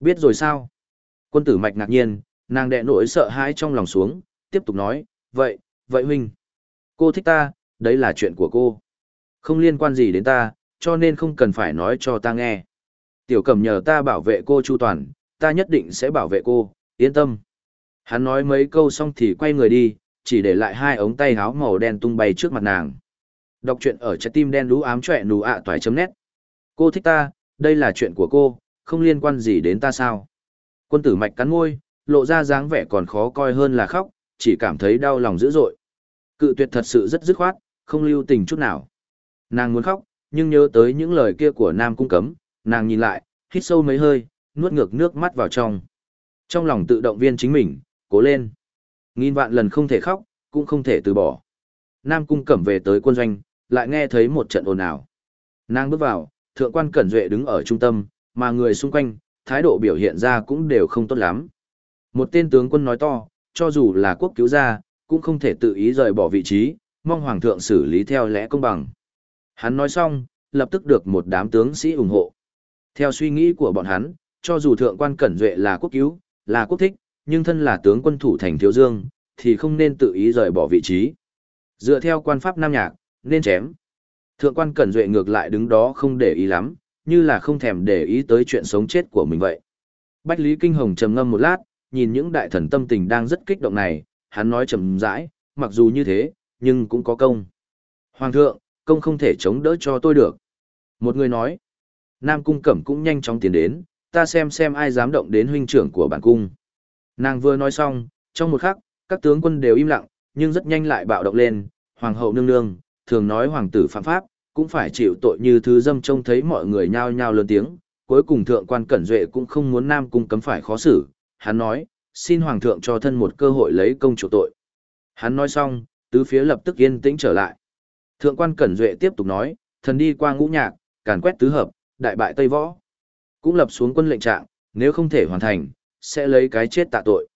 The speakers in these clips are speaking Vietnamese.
Biết rồi sao? Quân tử mạch ngạc nhiên, nàng đệ nỗi sợ hãi trong lòng xuống, tiếp tục nói, vậy, vậy huynh. Cô thích ta, đấy là chuyện của cô. Không liên quan gì đến ta, cho nên không cần phải nói cho ta nghe. Tiểu cẩm nhờ ta bảo vệ cô chu toàn, ta nhất định sẽ bảo vệ cô, yên tâm. Hắn nói mấy câu xong thì quay người đi, chỉ để lại hai ống tay áo màu đen tung bay trước mặt nàng. Đọc truyện ở trái tim đen đú ám trọe nù ạ toài chấm nét. Cô thích ta, đây là chuyện của cô, không liên quan gì đến ta sao. Quân tử mạch cắn môi, lộ ra dáng vẻ còn khó coi hơn là khóc, chỉ cảm thấy đau lòng dữ dội. Cự tuyệt thật sự rất dứt khoát, không lưu tình chút nào. Nàng muốn khóc, nhưng nhớ tới những lời kia của Nam Cung Cấm, nàng nhìn lại, hít sâu mấy hơi, nuốt ngược nước mắt vào trong. Trong lòng tự động viên chính mình, cố lên. Nghìn vạn lần không thể khóc, cũng không thể từ bỏ. Nam Cung Cẩm về tới quân doanh, lại nghe thấy một trận ồn ào. Nàng bước vào, thượng quan Cẩn Duệ đứng ở trung tâm, mà người xung quanh, thái độ biểu hiện ra cũng đều không tốt lắm. Một tên tướng quân nói to, cho dù là quốc cứu gia, cũng không thể tự ý rời bỏ vị trí, mong hoàng thượng xử lý theo lẽ công bằng. Hắn nói xong, lập tức được một đám tướng sĩ ủng hộ. Theo suy nghĩ của bọn hắn, cho dù thượng quan Cẩn Duệ là quốc cứu, là quốc thích, nhưng thân là tướng quân thủ thành Thiếu Dương, thì không nên tự ý rời bỏ vị trí. Dựa theo quan pháp Nam Nhạc, nên chém. Thượng quan Cẩn Duệ ngược lại đứng đó không để ý lắm, như là không thèm để ý tới chuyện sống chết của mình vậy. Bách Lý Kinh Hồng trầm ngâm một lát, nhìn những đại thần tâm tình đang rất kích động này, hắn nói chậm rãi, mặc dù như thế, nhưng cũng có công. Hoàng thượng, công không thể chống đỡ cho tôi được. Một người nói, Nam Cung Cẩm cũng nhanh chóng tiến đến, ta xem xem ai dám động đến huynh trưởng của bản cung. Nàng vừa nói xong, trong một khắc, các tướng quân đều im lặng, nhưng rất nhanh lại bạo động lên, hoàng hậu nương nương, thường nói hoàng tử phạm pháp, cũng phải chịu tội như thứ dâm trông thấy mọi người nhao nhao lớn tiếng, cuối cùng thượng quan cẩn duệ cũng không muốn nam cung cấm phải khó xử, hắn nói, xin hoàng thượng cho thân một cơ hội lấy công chủ tội. Hắn nói xong, tứ phía lập tức yên tĩnh trở lại. Thượng quan cẩn duệ tiếp tục nói, thần đi qua ngũ nhạc, càn quét tứ hợp, đại bại Tây Võ. Cũng lập xuống quân lệnh trạng, nếu không thể hoàn thành, sẽ lấy cái chết tạ tội.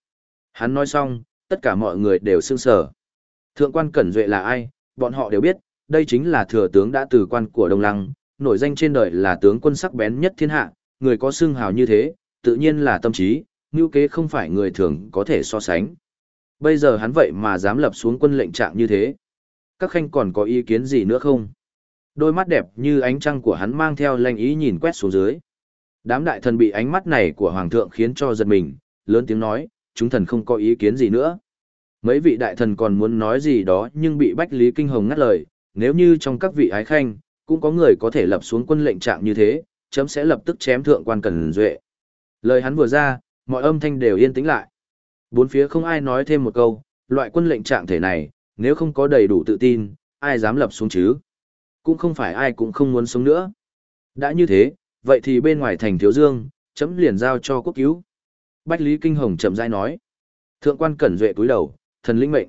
Hắn nói xong, tất cả mọi người đều sương sờ Thượng quan Cẩn Duệ là ai, bọn họ đều biết, đây chính là thừa tướng đã từ quan của Đông Lăng, nổi danh trên đời là tướng quân sắc bén nhất thiên hạ, người có xương hào như thế, tự nhiên là tâm trí, ngưu kế không phải người thường có thể so sánh. Bây giờ hắn vậy mà dám lập xuống quân lệnh trạng như thế. Các khanh còn có ý kiến gì nữa không? Đôi mắt đẹp như ánh trăng của hắn mang theo lanh ý nhìn quét xuống dưới. Đám đại thần bị ánh mắt này của hoàng thượng khiến cho giật mình, lớn tiếng nói, chúng thần không có ý kiến gì nữa. Mấy vị đại thần còn muốn nói gì đó nhưng bị Bách Lý Kinh Hồng ngắt lời, nếu như trong các vị ái khanh, cũng có người có thể lập xuống quân lệnh trạng như thế, chấm sẽ lập tức chém thượng quan cần duệ. Lời hắn vừa ra, mọi âm thanh đều yên tĩnh lại. Bốn phía không ai nói thêm một câu, loại quân lệnh trạng thể này, nếu không có đầy đủ tự tin, ai dám lập xuống chứ? Cũng không phải ai cũng không muốn sống nữa. Đã như thế, vậy thì bên ngoài thành thiếu dương, chấm liền giao cho quốc cứu. Bách Lý Kinh Hồng chậm rãi nói. Thượng quan cẩn duệ cúi đầu, thần linh mệnh.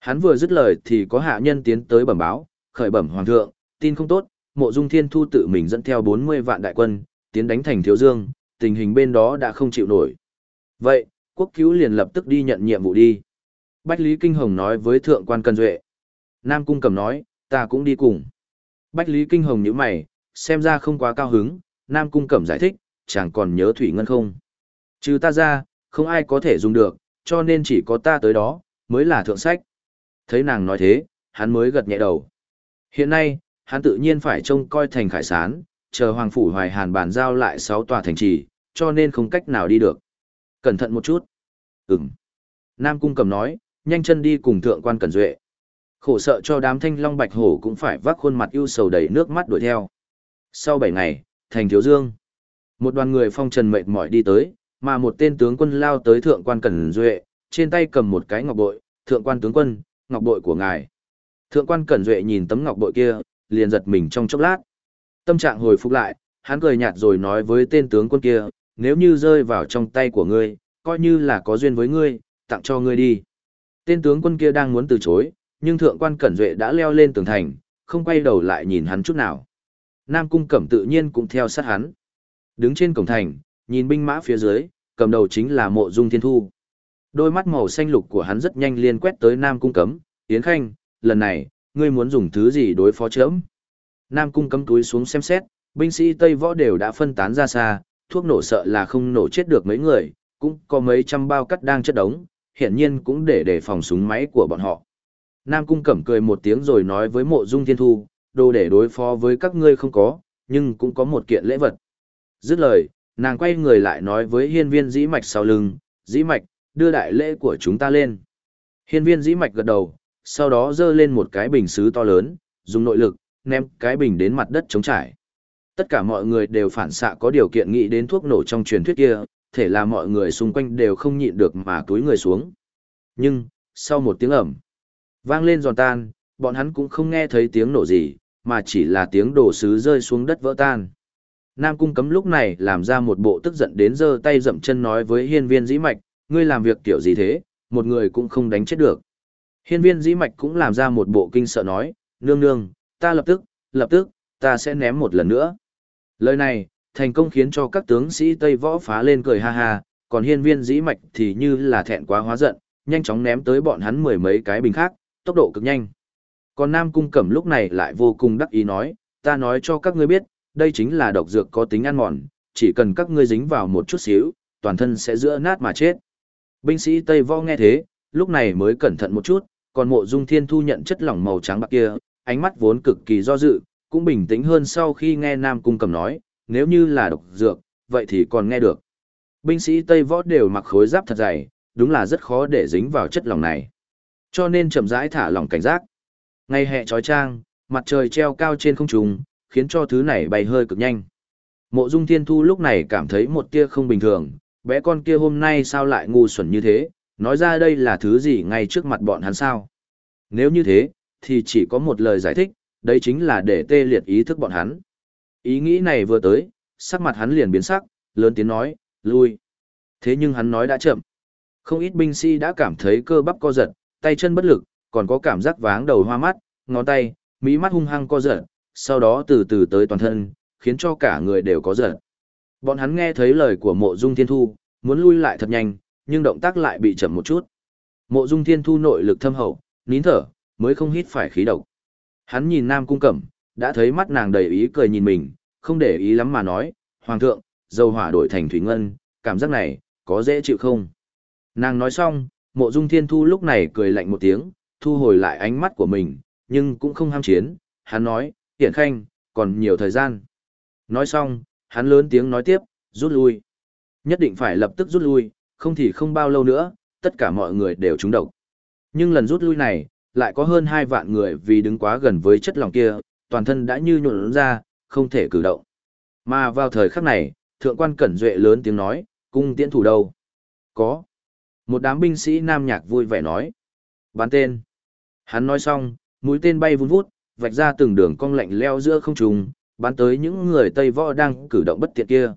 Hắn vừa dứt lời thì có hạ nhân tiến tới bẩm báo, khởi bẩm hoàng thượng, tin không tốt, mộ dung thiên thu tự mình dẫn theo 40 vạn đại quân, tiến đánh thành thiếu dương, tình hình bên đó đã không chịu nổi. Vậy, quốc cứu liền lập tức đi nhận nhiệm vụ đi. Bách Lý Kinh Hồng nói với thượng quan Cần duệ. Nam Cung cầm nói, ta cũng đi cùng. Bách Lý Kinh Hồng nhíu mày, xem ra không quá cao hứng, Nam Cung Cẩm giải thích, chẳng còn nhớ Thủy Ngân không. Trừ ta ra, không ai có thể dùng được, cho nên chỉ có ta tới đó, mới là thượng sách. Thấy nàng nói thế, hắn mới gật nhẹ đầu. Hiện nay, hắn tự nhiên phải trông coi thành khải sán, chờ Hoàng Phủ Hoài Hàn bàn giao lại 6 tòa thành trì, cho nên không cách nào đi được. Cẩn thận một chút. Ừm. Nam Cung cầm nói, nhanh chân đi cùng thượng quan Cẩn Duệ. Khổ sợ cho đám thanh long bạch hổ cũng phải vác khuôn mặt ưu sầu đầy nước mắt đuổi theo. Sau 7 ngày, thành thiếu dương. Một đoàn người phong trần mệt mỏi đi tới, mà một tên tướng quân lao tới thượng quan Cẩn Duệ, trên tay cầm một cái ngọc bội, thượng quan tướng quân, ngọc bội của ngài. Thượng quan Cẩn Duệ nhìn tấm ngọc bội kia, liền giật mình trong chốc lát. Tâm trạng hồi phục lại, hắn cười nhạt rồi nói với tên tướng quân kia, nếu như rơi vào trong tay của ngươi, coi như là có duyên với ngươi, tặng cho ngươi đi. Tên tướng quân kia đang muốn từ chối, nhưng thượng quan Cẩn Duệ đã leo lên tường thành, không quay đầu lại nhìn hắn chút nào. Nam Cung Cẩm tự nhiên cũng theo sát hắn. Đứng trên cổng thành, nhìn binh mã phía dưới, cầm đầu chính là mộ dung thiên thu. Đôi mắt màu xanh lục của hắn rất nhanh liên quét tới Nam Cung Cấm, Yến Khanh, lần này, ngươi muốn dùng thứ gì đối phó chớm? Nam Cung Cấm túi xuống xem xét, binh sĩ Tây Võ đều đã phân tán ra xa, thuốc nổ sợ là không nổ chết được mấy người, cũng có mấy trăm bao cắt đang chất đống, hiện nhiên cũng để đề phòng súng máy của bọn họ. Nam Cung Cẩm cười một tiếng rồi nói với mộ dung thiên thu, đồ để đối phó với các ngươi không có, nhưng cũng có một kiện lễ vật. Dứt lời, nàng quay người lại nói với hiên viên dĩ mạch sau lưng, dĩ mạch, đưa đại lễ của chúng ta lên. Hiên viên dĩ mạch gật đầu, sau đó dơ lên một cái bình xứ to lớn, dùng nội lực, ném cái bình đến mặt đất chống trải. Tất cả mọi người đều phản xạ có điều kiện nghĩ đến thuốc nổ trong truyền thuyết kia, thể là mọi người xung quanh đều không nhịn được mà túi người xuống. Nhưng, sau một tiếng ẩm, vang lên giòn tan, bọn hắn cũng không nghe thấy tiếng nổ gì, mà chỉ là tiếng đổ sứ rơi xuống đất vỡ tan. Nam Cung Cấm lúc này làm ra một bộ tức giận đến giơ tay dậm chân nói với hiên viên dĩ mạch, ngươi làm việc kiểu gì thế, một người cũng không đánh chết được. Hiên viên dĩ mạch cũng làm ra một bộ kinh sợ nói, nương nương, ta lập tức, lập tức, ta sẽ ném một lần nữa. Lời này, thành công khiến cho các tướng sĩ Tây Võ phá lên cười ha ha, còn hiên viên dĩ mạch thì như là thẹn quá hóa giận, nhanh chóng ném tới bọn hắn mười mấy cái bình khác, tốc độ cực nhanh. Còn Nam Cung Cẩm lúc này lại vô cùng đắc ý nói, ta nói cho các ngươi biết, đây chính là độc dược có tính ăn mòn, chỉ cần các ngươi dính vào một chút xíu, toàn thân sẽ giữa nát mà chết. Binh sĩ Tây Võ nghe thế, lúc này mới cẩn thận một chút, còn mộ dung thiên thu nhận chất lỏng màu trắng bạc kia, ánh mắt vốn cực kỳ do dự, cũng bình tĩnh hơn sau khi nghe Nam Cung Cầm nói, nếu như là độc dược, vậy thì còn nghe được. Binh sĩ Tây Võ đều mặc khối giáp thật dày, đúng là rất khó để dính vào chất lỏng này. Cho nên chậm rãi thả lỏng cảnh giác. Ngày hè trói trang, mặt trời treo cao trên không trung, khiến cho thứ này bay hơi cực nhanh. Mộ Dung Thiên Thu lúc này cảm thấy một tia không bình thường, bé con kia hôm nay sao lại ngu xuẩn như thế, nói ra đây là thứ gì ngay trước mặt bọn hắn sao. Nếu như thế, thì chỉ có một lời giải thích, đấy chính là để tê liệt ý thức bọn hắn. Ý nghĩ này vừa tới, sắc mặt hắn liền biến sắc, lớn tiếng nói, lui. Thế nhưng hắn nói đã chậm. Không ít binh sĩ đã cảm thấy cơ bắp co giật, tay chân bất lực, còn có cảm giác váng đầu hoa mắt, ngón tay, mí mắt hung hăng co giật, sau đó từ từ tới toàn thân, khiến cho cả người đều có giật. Bọn hắn nghe thấy lời của mộ dung thiên thu, muốn lui lại thật nhanh, nhưng động tác lại bị chậm một chút. Mộ dung thiên thu nội lực thâm hậu, nín thở, mới không hít phải khí độc. Hắn nhìn Nam Cung Cẩm, đã thấy mắt nàng đầy ý cười nhìn mình, không để ý lắm mà nói, Hoàng thượng, dầu hỏa đổi thành thủy ngân, cảm giác này, có dễ chịu không? Nàng nói xong, mộ dung thiên thu lúc này cười lạnh một tiếng, thu hồi lại ánh mắt của mình, nhưng cũng không ham chiến, hắn nói, "Tiễn khanh, còn nhiều thời gian. Nói xong, hắn lớn tiếng nói tiếp, rút lui. Nhất định phải lập tức rút lui, không thì không bao lâu nữa, tất cả mọi người đều trúng độc. Nhưng lần rút lui này, lại có hơn hai vạn người vì đứng quá gần với chất lỏng kia, toàn thân đã như nhuộn ra, không thể cử động. Mà vào thời khắc này, thượng quan cẩn duệ lớn tiếng nói, cung tiễn thủ đâu? Có. Một đám binh sĩ nam nhạc vui vẻ nói. Bán tên. Hắn nói xong, mũi tên bay vun vút, vạch ra từng đường cong lạnh leo giữa không trung, bắn tới những người Tây Võ đang cử động bất tiện kia.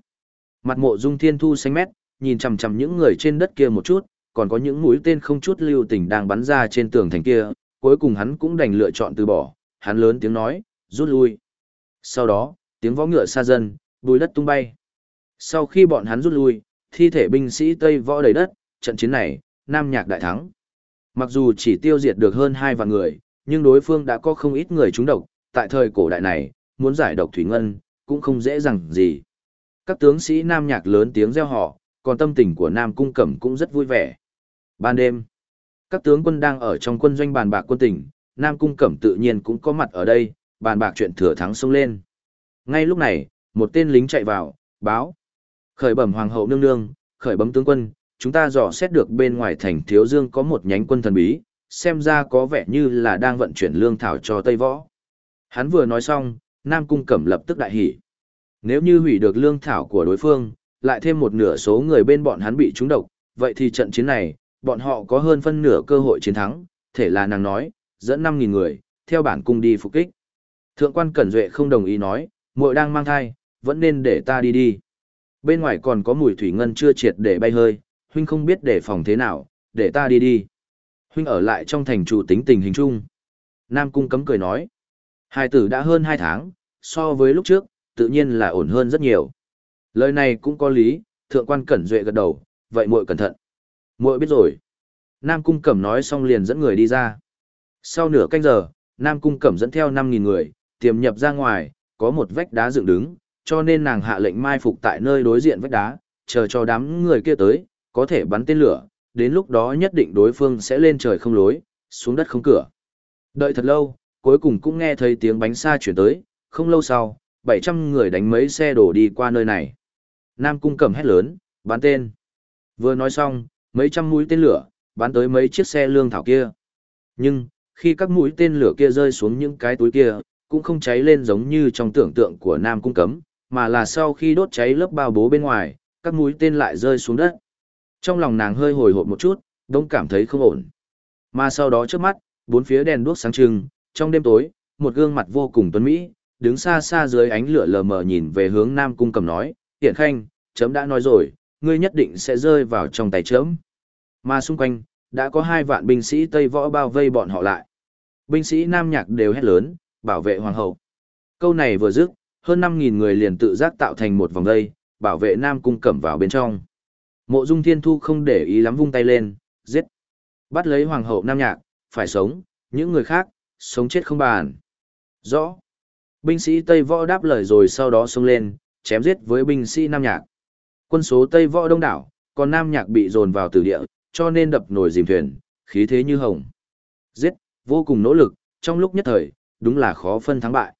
Mặt mộ dung thiên thu xanh mét, nhìn chằm chằm những người trên đất kia một chút, còn có những mũi tên không chút lưu tình đang bắn ra trên tường thành kia, cuối cùng hắn cũng đành lựa chọn từ bỏ, hắn lớn tiếng nói, rút lui. Sau đó, tiếng võ ngựa xa dần, bùi đất tung bay. Sau khi bọn hắn rút lui, thi thể binh sĩ Tây võ đầy đất, trận chiến này, Nam Nhạc đại thắng. Mặc dù chỉ tiêu diệt được hơn hai vạn người, nhưng đối phương đã có không ít người trúng độc, tại thời cổ đại này, muốn giải độc thủy ngân, cũng không dễ dàng gì. Các tướng sĩ Nam Nhạc lớn tiếng reo họ, còn tâm tình của Nam Cung Cẩm cũng rất vui vẻ. Ban đêm, các tướng quân đang ở trong quân doanh bàn bạc quân tỉnh, Nam Cung Cẩm tự nhiên cũng có mặt ở đây, bàn bạc chuyện thừa thắng xông lên. Ngay lúc này, một tên lính chạy vào, báo. Khởi bẩm Hoàng hậu nương nương, khởi bấm tướng quân, chúng ta dò xét được bên ngoài thành Thiếu Dương có một nhánh quân thần bí, xem ra có vẻ như là đang vận chuyển lương thảo cho Tây Võ. Hắn vừa nói xong, Nam Cung Cẩm lập tức đại hỉ. Nếu như hủy được lương thảo của đối phương, lại thêm một nửa số người bên bọn hắn bị trúng độc, vậy thì trận chiến này, bọn họ có hơn phân nửa cơ hội chiến thắng, thể là nàng nói, dẫn 5.000 người, theo bản cung đi phục kích. Thượng quan Cẩn Duệ không đồng ý nói, muội đang mang thai, vẫn nên để ta đi đi. Bên ngoài còn có mùi thủy ngân chưa triệt để bay hơi, huynh không biết để phòng thế nào, để ta đi đi. Huynh ở lại trong thành chủ tính tình hình chung. Nam cung cấm cười nói, hai tử đã hơn 2 tháng, so với lúc trước, tự nhiên là ổn hơn rất nhiều. Lời này cũng có lý, thượng quan Cẩn Duệ gật đầu, vậy muội cẩn thận. Muội biết rồi. Nam cung cẩm nói xong liền dẫn người đi ra. Sau nửa canh giờ, Nam cung cẩm dẫn theo 5.000 người, tiềm nhập ra ngoài, có một vách đá dựng đứng, Cho nên nàng hạ lệnh mai phục tại nơi đối diện vách đá, chờ cho đám người kia tới, có thể bắn tên lửa, đến lúc đó nhất định đối phương sẽ lên trời không lối, xuống đất không cửa. Đợi thật lâu, cuối cùng cũng nghe thấy tiếng bánh xa chuyển tới, không lâu sau, 700 người đánh mấy xe đổ đi qua nơi này. Nam cung cầm hét lớn, bán tên. Vừa nói xong, mấy trăm mũi tên lửa, bắn tới mấy chiếc xe lương thảo kia. Nhưng, khi các mũi tên lửa kia rơi xuống những cái túi kia, cũng không cháy lên giống như trong tưởng tượng của Nam cung cấm, mà là sau khi đốt cháy lớp bao bố bên ngoài, các mũi tên lại rơi xuống đất. Trong lòng nàng hơi hồi hộp một chút, đông cảm thấy không ổn. Mà sau đó trước mắt, bốn phía đèn đuốc sáng trưng, trong đêm tối, một gương mặt vô cùng tuấn mỹ, đứng xa xa dưới ánh lửa lờ mờ nhìn về hướng Nam Cung cầm nói, Tiện Khanh, chấm đã nói rồi, ngươi nhất định sẽ rơi vào trong tay chấm. Mà xung quanh, đã có hai vạn binh sĩ Tây Võ bao vây bọn họ lại. Binh sĩ Nam Nhạc đều hét lớn, bảo vệ hoàng hậu. Câu này vừa dứt, hơn 5.000 người liền tự giác tạo thành một vòng dây, bảo vệ Nam Cung cẩm vào bên trong. Mộ Dung Thiên Thu không để ý lắm vung tay lên, giết. Bắt lấy hoàng hậu Nam Nhạc, phải sống, những người khác, sống chết không bàn. Rõ. Binh sĩ Tây Võ đáp lời rồi sau đó xông lên, chém giết với binh sĩ Nam Nhạc. Quân số Tây Võ đông đảo, còn Nam Nhạc bị dồn vào tử địa, cho nên đập nổi dìm thuyền, khí thế như hồng. Giết, vô cùng nỗ lực, trong lúc nhất thời, đúng là khó phân thắng bại.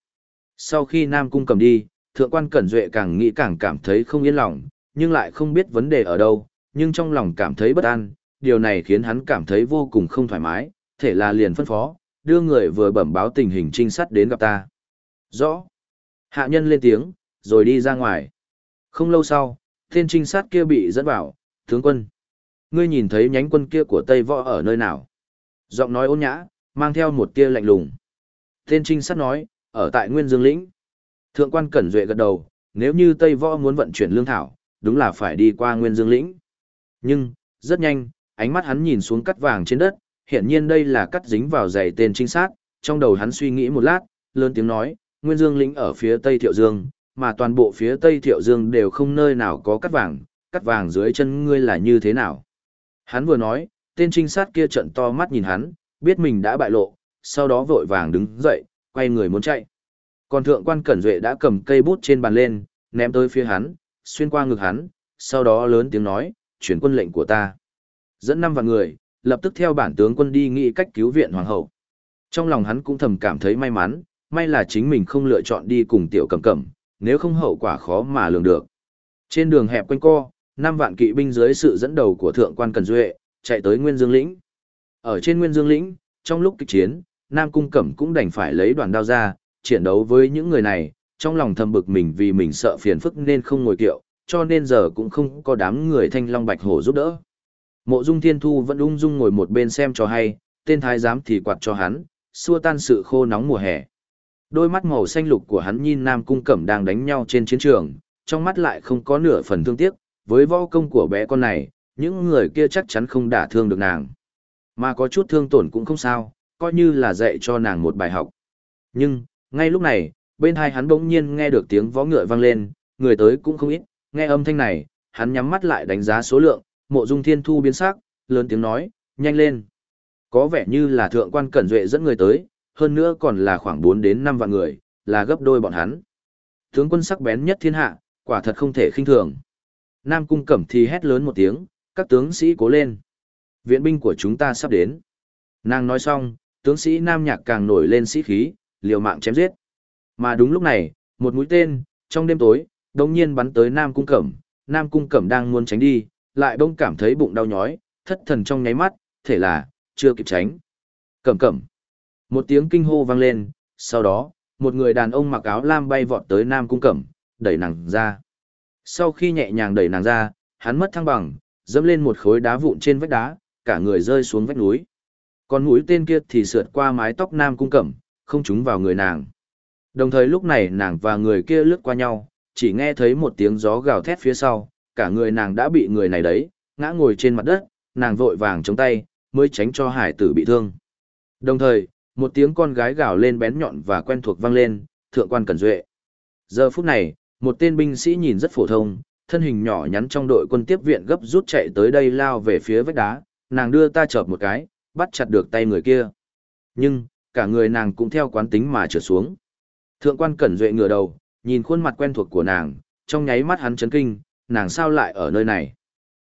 Sau khi Nam Cung cầm đi, Thượng quan Cẩn Duệ càng nghĩ càng cảm thấy không yên lòng, nhưng lại không biết vấn đề ở đâu, nhưng trong lòng cảm thấy bất an, điều này khiến hắn cảm thấy vô cùng không thoải mái, thể là liền phân phó, đưa người vừa bẩm báo tình hình trinh sát đến gặp ta. Rõ. Hạ nhân lên tiếng, rồi đi ra ngoài. Không lâu sau, tên trinh sát kia bị dẫn vào, tướng quân. Ngươi nhìn thấy nhánh quân kia của Tây Võ ở nơi nào? Giọng nói ôn nhã, mang theo một tia lạnh lùng. Tên trinh sát nói, ở tại Nguyên Dương Lĩnh. Thượng quan Cẩn Duệ gật đầu, nếu như Tây Võ muốn vận chuyển lương thảo, đúng là phải đi qua Nguyên Dương Lĩnh. Nhưng, rất nhanh, ánh mắt hắn nhìn xuống cắt vàng trên đất, hiện nhiên đây là cắt dính vào giày tên trinh sát, trong đầu hắn suy nghĩ một lát, lớn tiếng nói, Nguyên Dương lĩnh ở phía Tây Thiệu Dương, mà toàn bộ phía Tây Thiệu Dương đều không nơi nào có cắt vàng, cắt vàng dưới chân ngươi là như thế nào. Hắn vừa nói, tên trinh sát kia trận to mắt nhìn hắn, biết mình đã bại lộ, sau đó vội vàng đứng dậy, quay người muốn chạy. Còn thượng quan Cẩn Duệ đã cầm cây bút trên bàn lên, ném tới phía hắn, xuyên qua ngực hắn, sau đó lớn tiếng nói, chuyển quân lệnh của ta. Dẫn năm vạn người, lập tức theo bản tướng quân đi nghĩ cách cứu viện hoàng hậu. Trong lòng hắn cũng thầm cảm thấy may mắn, may là chính mình không lựa chọn đi cùng tiểu cầm cẩm, nếu không hậu quả khó mà lường được. Trên đường hẹp quanh co, năm vạn kỵ binh dưới sự dẫn đầu của thượng quan Cần Duệ, chạy tới Nguyên Dương lĩnh. Ở trên Nguyên Dương lĩnh, trong lúc kịch chiến, Nam Cung Cẩm cũng đành phải lấy đoàn đao ra, chiến đấu với những người này, trong lòng thầm bực mình vì mình sợ phiền phức nên không ngồi kiệu, cho nên giờ cũng không có đám người thanh long bạch hổ giúp đỡ. Mộ Dung Thiên Thu vẫn ung dung ngồi một bên xem cho hay, tên thái giám thì quạt cho hắn, xua tan sự khô nóng mùa hè. Đôi mắt màu xanh lục của hắn nhìn Nam Cung Cẩm đang đánh nhau trên chiến trường, trong mắt lại không có nửa phần thương tiếc, với võ công của bé con này, những người kia chắc chắn không đả thương được nàng. Mà có chút thương tổn cũng không sao, coi như là dạy cho nàng một bài học. Nhưng, ngay lúc này, bên hai hắn bỗng nhiên nghe được tiếng võ ngựa vang lên, người tới cũng không ít, nghe âm thanh này, hắn nhắm mắt lại đánh giá số lượng, mộ dung thiên thu biến sắc, lớn tiếng nói, nhanh lên. Có vẻ như là thượng quan cẩn duệ dẫn người tới, hơn nữa còn là khoảng 4 đến 5 vạn người, là gấp đôi bọn hắn. Tướng quân sắc bén nhất thiên hạ, quả thật không thể khinh thường. Nam cung cẩm thì hét lớn một tiếng, các tướng sĩ cố lên. Viện binh của chúng ta sắp đến. Nàng nói xong, tướng sĩ Nam Nhạc càng nổi lên sĩ khí, liều mạng chém giết. Mà đúng lúc này, một mũi tên, trong đêm tối, đồng nhiên bắn tới Nam Cung Cẩm. Nam Cung Cẩm đang muốn tránh đi, lại bỗng cảm thấy bụng đau nhói, thất thần trong nháy mắt, thể là, chưa kịp tránh. Cẩm cẩm. Một tiếng kinh hô vang lên, sau đó, một người đàn ông mặc áo lam bay vọt tới Nam Cung Cẩm, đẩy nàng ra. Sau khi nhẹ nhàng đẩy nàng ra, hắn mất thăng bằng, dẫm lên một khối đá vụn trên vách đá, cả người rơi xuống vách núi. Còn mũi tên kia thì sượt qua mái tóc Nam Cung Cẩm, không trúng vào người nàng. Đồng thời lúc này nàng và người kia lướt qua nhau, chỉ nghe thấy một tiếng gió gào thét phía sau, cả người nàng đã bị người này đấy, ngã ngồi trên mặt đất, nàng vội vàng chống tay, mới tránh cho hải tử bị thương. Đồng thời, một tiếng con gái gào lên bén nhọn và quen thuộc vang lên, thượng quan cẩn duệ. Giờ phút này, một tên binh sĩ nhìn rất phổ thông, thân hình nhỏ nhắn trong đội quân tiếp viện gấp rút chạy tới đây lao về phía vách đá, nàng đưa ta chợp một cái, bắt chặt được tay người kia. Nhưng, cả người nàng cũng theo quán tính mà trở xuống. Thượng quan cẩn duệ ngửa đầu, Nhìn khuôn mặt quen thuộc của nàng, trong nháy mắt hắn chấn kinh, nàng sao lại ở nơi này.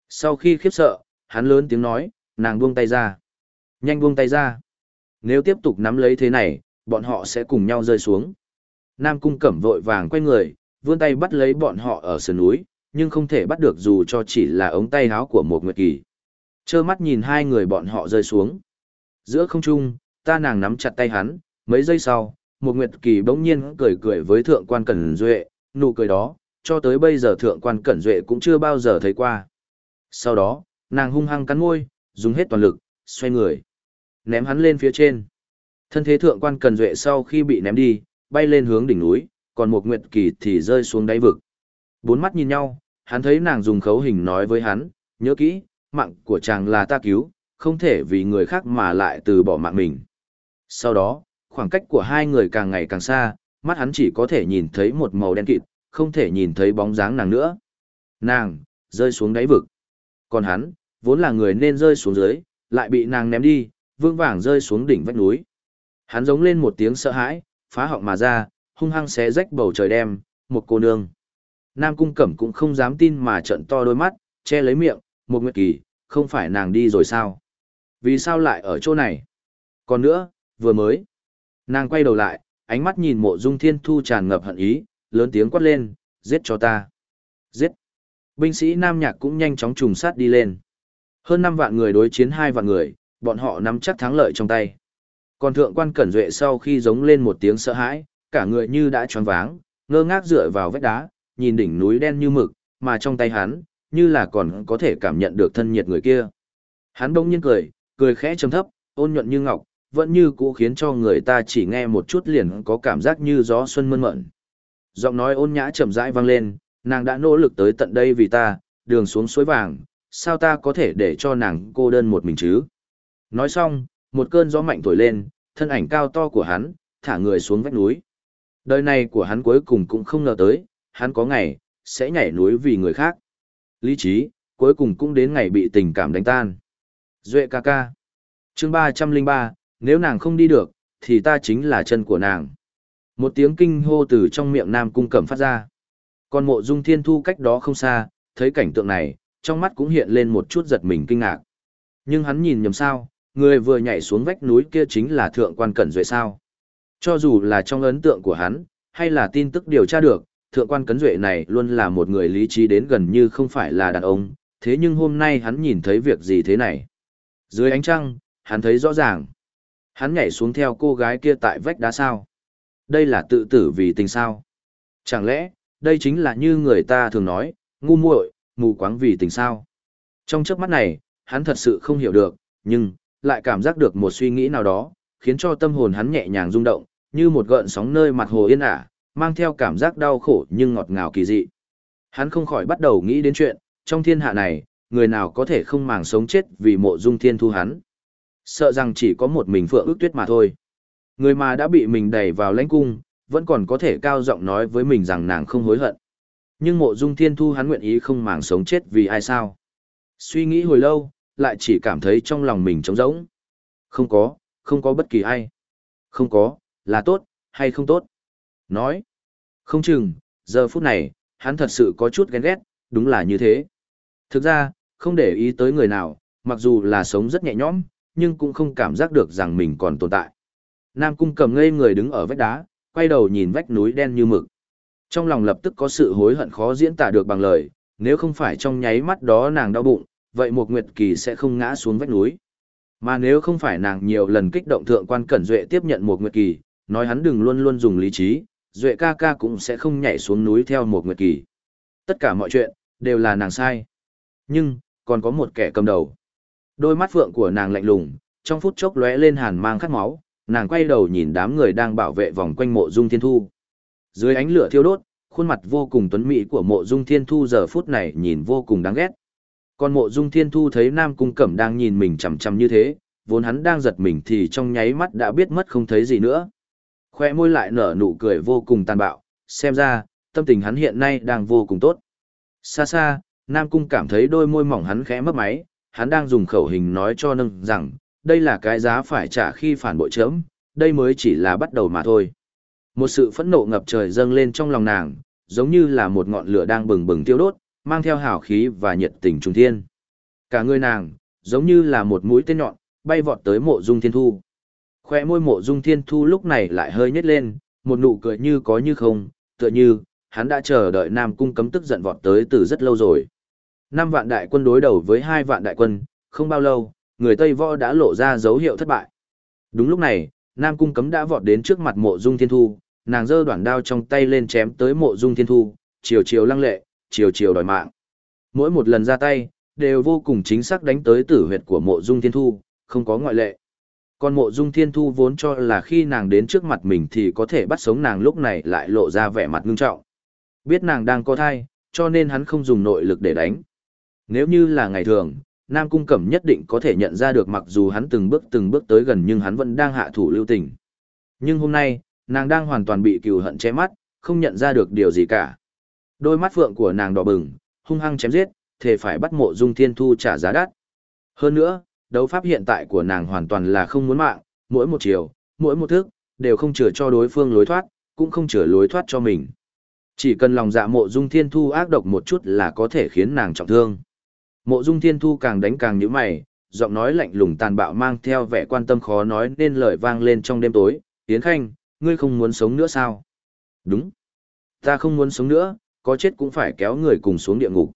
Sau khi khiếp sợ, hắn lớn tiếng nói, nàng buông tay ra. Nhanh buông tay ra. Nếu tiếp tục nắm lấy thế này, bọn họ sẽ cùng nhau rơi xuống. Nam cung cẩm vội vàng quay người, vươn tay bắt lấy bọn họ ở sườn núi, nhưng không thể bắt được dù cho chỉ là ống tay áo của một nguyệt kỳ. Chơ mắt nhìn hai người bọn họ rơi xuống. Giữa không trung, ta nàng nắm chặt tay hắn, mấy giây sau, một nguyệt kỳ bỗng nhiên cười cười với thượng quan cẩn duệ, nụ cười đó, cho tới bây giờ thượng quan cẩn duệ cũng chưa bao giờ thấy qua. Sau đó, nàng hung hăng cắn môi, dùng hết toàn lực, xoay người. Ném hắn lên phía trên. Thân thế thượng quan cần duệ sau khi bị ném đi, bay lên hướng đỉnh núi, còn một nguyệt kỳ thì rơi xuống đáy vực. Bốn mắt nhìn nhau, hắn thấy nàng dùng khấu hình nói với hắn, nhớ kỹ, mạng của chàng là ta cứu, không thể vì người khác mà lại từ bỏ mạng mình. Sau đó, khoảng cách của hai người càng ngày càng xa, mắt hắn chỉ có thể nhìn thấy một màu đen kịt, không thể nhìn thấy bóng dáng nàng nữa. Nàng, rơi xuống đáy vực. Còn hắn, vốn là người nên rơi xuống dưới, lại bị nàng ném đi, vương vàng rơi xuống đỉnh vách núi. Hắn giống lên một tiếng sợ hãi, phá họng mà ra, hung hăng xé rách bầu trời đêm. một cô nương. Nam cung cẩm cũng không dám tin mà trận to đôi mắt, che lấy miệng, một nguyệt kỳ, không phải nàng đi rồi sao? Vì sao lại ở chỗ này? Còn nữa, vừa mới. Nàng quay đầu lại, ánh mắt nhìn mộ dung thiên thu tràn ngập hận ý, lớn tiếng quát lên, giết cho ta. Giết. Binh sĩ Nam Nhạc cũng nhanh chóng trùng sát đi lên. Hơn 5 vạn người đối chiến 2 vạn người, bọn họ nắm chắc thắng lợi trong tay. Còn thượng quan cẩn duệ sau khi giống lên một tiếng sợ hãi, cả người như đã choáng váng, ngơ ngác dựa vào vách đá, nhìn đỉnh núi đen như mực, mà trong tay hắn, như là còn có thể cảm nhận được thân nhiệt người kia. Hắn đông nhiên cười, cười khẽ trầm thấp, ôn nhuận như ngọc, vẫn như cũ khiến cho người ta chỉ nghe một chút liền có cảm giác như gió xuân mơn mận. Giọng nói ôn nhã chậm rãi vang lên, nàng đã nỗ lực tới tận đây vì ta, đường xuống suối vàng, sao ta có thể để cho nàng cô đơn một mình chứ? Nói xong, một cơn gió mạnh thổi lên, thân ảnh cao to của hắn, thả người xuống vách núi. Đời này của hắn cuối cùng cũng không ngờ tới, hắn có ngày, sẽ nhảy núi vì người khác. Lý trí, cuối cùng cũng đến ngày bị tình cảm đánh tan. Duệ ca ca. chương ba trăm linh ba nếu nàng không đi được, thì ta chính là chân của nàng. Một tiếng kinh hô từ trong miệng Nam Cung Cẩm phát ra. Còn mộ dung thiên thu cách đó không xa, thấy cảnh tượng này, trong mắt cũng hiện lên một chút giật mình kinh ngạc. Nhưng hắn nhìn nhầm sao, người vừa nhảy xuống vách núi kia chính là thượng quan cẩn duệ sao. Cho dù là trong ấn tượng của hắn, hay là tin tức điều tra được, thượng quan cẩn duệ này luôn là một người lý trí đến gần như không phải là đàn ông, thế nhưng hôm nay hắn nhìn thấy việc gì thế này. Dưới ánh trăng, hắn thấy rõ ràng. Hắn nhảy xuống theo cô gái kia tại vách đá sao. Đây là tự tử vì tình sao. Chẳng lẽ, đây chính là như người ta thường nói, ngu muội, mù quáng vì tình sao. Trong trước mắt này, hắn thật sự không hiểu được, nhưng, lại cảm giác được một suy nghĩ nào đó, khiến cho tâm hồn hắn nhẹ nhàng rung động, như một gợn sóng nơi mặt hồ yên ả, mang theo cảm giác đau khổ nhưng ngọt ngào kỳ dị. Hắn không khỏi bắt đầu nghĩ đến chuyện, trong thiên hạ này, người nào có thể không màng sống chết vì mộ dung thiên thu hắn. Sợ rằng chỉ có một mình phượng ước tuyết mà thôi. Người mà đã bị mình đẩy vào lãnh cung, vẫn còn có thể cao giọng nói với mình rằng nàng không hối hận. Nhưng mộ dung thiên thu hắn nguyện ý không màng sống chết vì ai sao. Suy nghĩ hồi lâu, lại chỉ cảm thấy trong lòng mình trống rỗng. Không có, không có bất kỳ ai. Không có, là tốt, hay không tốt. Nói. Không chừng, giờ phút này, hắn thật sự có chút ghen ghét, đúng là như thế. Thực ra, không để ý tới người nào, mặc dù là sống rất nhẹ nhõm, nhưng cũng không cảm giác được rằng mình còn tồn tại. Nam Cung cầm ngây người đứng ở vách đá, quay đầu nhìn vách núi đen như mực. Trong lòng lập tức có sự hối hận khó diễn tả được bằng lời, nếu không phải trong nháy mắt đó nàng đau bụng, vậy một nguyệt kỳ sẽ không ngã xuống vách núi. Mà nếu không phải nàng nhiều lần kích động thượng quan cẩn duệ tiếp nhận một nguyệt kỳ, nói hắn đừng luôn luôn dùng lý trí, duệ ca ca cũng sẽ không nhảy xuống núi theo một nguyệt kỳ. Tất cả mọi chuyện, đều là nàng sai. Nhưng, còn có một kẻ cầm đầu. Đôi mắt phượng của nàng lạnh lùng, trong phút chốc lóe lên hàn mang khát máu, nàng quay đầu nhìn đám người đang bảo vệ vòng quanh mộ dung thiên thu. Dưới ánh lửa thiêu đốt, khuôn mặt vô cùng tuấn mỹ của mộ dung thiên thu giờ phút này nhìn vô cùng đáng ghét. Còn mộ dung thiên thu thấy Nam Cung Cẩm đang nhìn mình chằm chằm như thế, vốn hắn đang giật mình thì trong nháy mắt đã biết mất không thấy gì nữa. Khoe môi lại nở nụ cười vô cùng tàn bạo, xem ra, tâm tình hắn hiện nay đang vô cùng tốt. Xa xa, Nam Cung cảm thấy đôi môi mỏng hắn khẽ mấp máy, hắn đang dùng khẩu hình nói cho nâng rằng, đây là cái giá phải trả khi phản bội chớm, đây mới chỉ là bắt đầu mà thôi. Một sự phẫn nộ ngập trời dâng lên trong lòng nàng, giống như là một ngọn lửa đang bừng bừng tiêu đốt, mang theo hào khí và nhiệt tình trung thiên. Cả người nàng, giống như là một mũi tên nhọn, bay vọt tới mộ dung thiên thu. Khoe môi mộ dung thiên thu lúc này lại hơi nhếch lên, một nụ cười như có như không, tựa như, hắn đã chờ đợi Nam Cung cấm tức giận vọt tới từ rất lâu rồi. Năm vạn đại quân đối đầu với hai vạn đại quân, không bao lâu, người Tây Võ đã lộ ra dấu hiệu thất bại. Đúng lúc này, Nam Cung cấm đã vọt đến trước mặt mộ dung thiên thu, nàng giơ đoạn đao trong tay lên chém tới mộ dung thiên thu, chiều chiều lăng lệ, chiều chiều đòi mạng. Mỗi một lần ra tay, đều vô cùng chính xác đánh tới tử huyệt của mộ dung thiên thu, không có ngoại lệ. Còn mộ dung thiên thu vốn cho là khi nàng đến trước mặt mình thì có thể bắt sống nàng lúc này lại lộ ra vẻ mặt ngưng trọng. Biết nàng đang có thai, cho nên hắn không dùng nội lực để đánh. Nếu như là ngày thường, Nam Cung Cẩm nhất định có thể nhận ra được mặc dù hắn từng bước từng bước tới gần nhưng hắn vẫn đang hạ thủ lưu tình. Nhưng hôm nay, nàng đang hoàn toàn bị cừu hận che mắt, không nhận ra được điều gì cả. Đôi mắt phượng của nàng đỏ bừng, hung hăng chém giết, thể phải bắt mộ dung thiên thu trả giá đắt. Hơn nữa, đấu pháp hiện tại của nàng hoàn toàn là không muốn mạng, mỗi một chiều, mỗi một thức, đều không chừa cho đối phương lối thoát, cũng không chừa lối thoát cho mình. Chỉ cần lòng dạ mộ dung thiên thu ác độc một chút là có thể khiến nàng trọng thương. Mộ dung thiên thu càng đánh càng nhíu mày, giọng nói lạnh lùng tàn bạo mang theo vẻ quan tâm khó nói nên lời vang lên trong đêm tối. Tiến Khanh, ngươi không muốn sống nữa sao? Đúng. Ta không muốn sống nữa, có chết cũng phải kéo người cùng xuống địa ngục.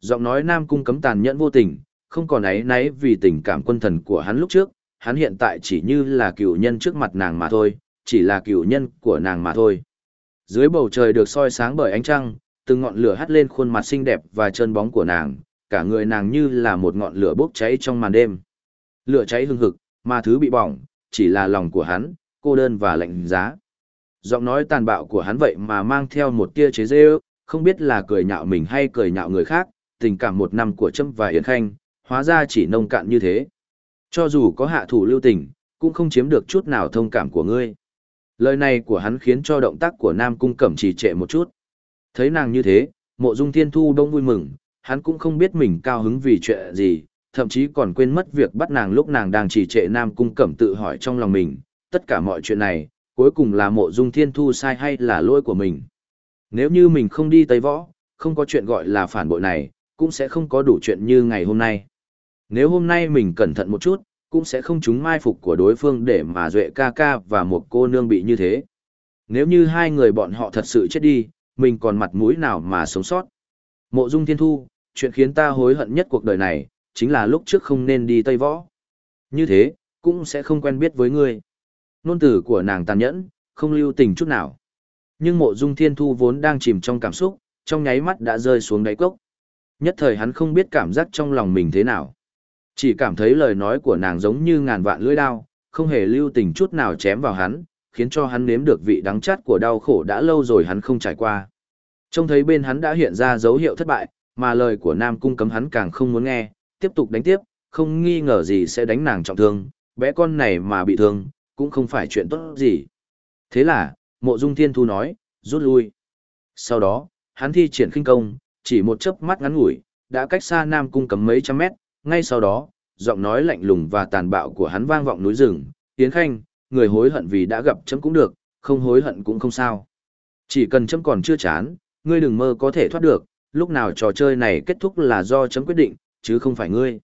Giọng nói nam cung cấm tàn nhẫn vô tình, không còn ấy náy vì tình cảm quân thần của hắn lúc trước, hắn hiện tại chỉ như là cựu nhân trước mặt nàng mà thôi, chỉ là cựu nhân của nàng mà thôi. Dưới bầu trời được soi sáng bởi ánh trăng, từng ngọn lửa hắt lên khuôn mặt xinh đẹp và chân bóng của nàng, cả người nàng như là một ngọn lửa bốc cháy trong màn đêm. Lửa cháy hừng hực, mà thứ bị bỏng, chỉ là lòng của hắn, cô đơn và lạnh giá. Giọng nói tàn bạo của hắn vậy mà mang theo một tia chế dê không biết là cười nhạo mình hay cười nhạo người khác, tình cảm một năm của Trâm và Yến Khanh, hóa ra chỉ nông cạn như thế. Cho dù có hạ thủ lưu tình, cũng không chiếm được chút nào thông cảm của ngươi. Lời này của hắn khiến cho động tác của Nam Cung Cẩm trì trệ một chút. Thấy nàng như thế, mộ dung thiên thu đông vui mừng, hắn cũng không biết mình cao hứng vì chuyện gì, thậm chí còn quên mất việc bắt nàng lúc nàng đang trì trệ Nam Cung Cẩm tự hỏi trong lòng mình, tất cả mọi chuyện này, cuối cùng là mộ dung thiên thu sai hay là lỗi của mình. Nếu như mình không đi Tây Võ, không có chuyện gọi là phản bội này, cũng sẽ không có đủ chuyện như ngày hôm nay. Nếu hôm nay mình cẩn thận một chút, cũng sẽ không trúng mai phục của đối phương để mà duệ ca ca và một cô nương bị như thế. Nếu như hai người bọn họ thật sự chết đi, mình còn mặt mũi nào mà sống sót. Mộ dung thiên thu, chuyện khiến ta hối hận nhất cuộc đời này, chính là lúc trước không nên đi Tây Võ. Như thế, cũng sẽ không quen biết với ngươi. Nôn tử của nàng tàn nhẫn, không lưu tình chút nào. Nhưng mộ dung thiên thu vốn đang chìm trong cảm xúc, trong nháy mắt đã rơi xuống đáy cốc. Nhất thời hắn không biết cảm giác trong lòng mình thế nào. Chỉ cảm thấy lời nói của nàng giống như ngàn vạn lưỡi đao, không hề lưu tình chút nào chém vào hắn, khiến cho hắn nếm được vị đắng chát của đau khổ đã lâu rồi hắn không trải qua. Trông thấy bên hắn đã hiện ra dấu hiệu thất bại, mà lời của Nam Cung cấm hắn càng không muốn nghe, tiếp tục đánh tiếp, không nghi ngờ gì sẽ đánh nàng trọng thương, bé con này mà bị thương, cũng không phải chuyện tốt gì. Thế là, mộ dung thiên thu nói, rút lui. Sau đó, hắn thi triển khinh công, chỉ một chớp mắt ngắn ngủi, đã cách xa Nam Cung cấm mấy trăm mét, ngay sau đó, giọng nói lạnh lùng và tàn bạo của hắn vang vọng núi rừng, Tiến Khanh, người hối hận vì đã gặp chấm cũng được, không hối hận cũng không sao. Chỉ cần chấm còn chưa chán, ngươi đừng mơ có thể thoát được, lúc nào trò chơi này kết thúc là do chấm quyết định, chứ không phải ngươi.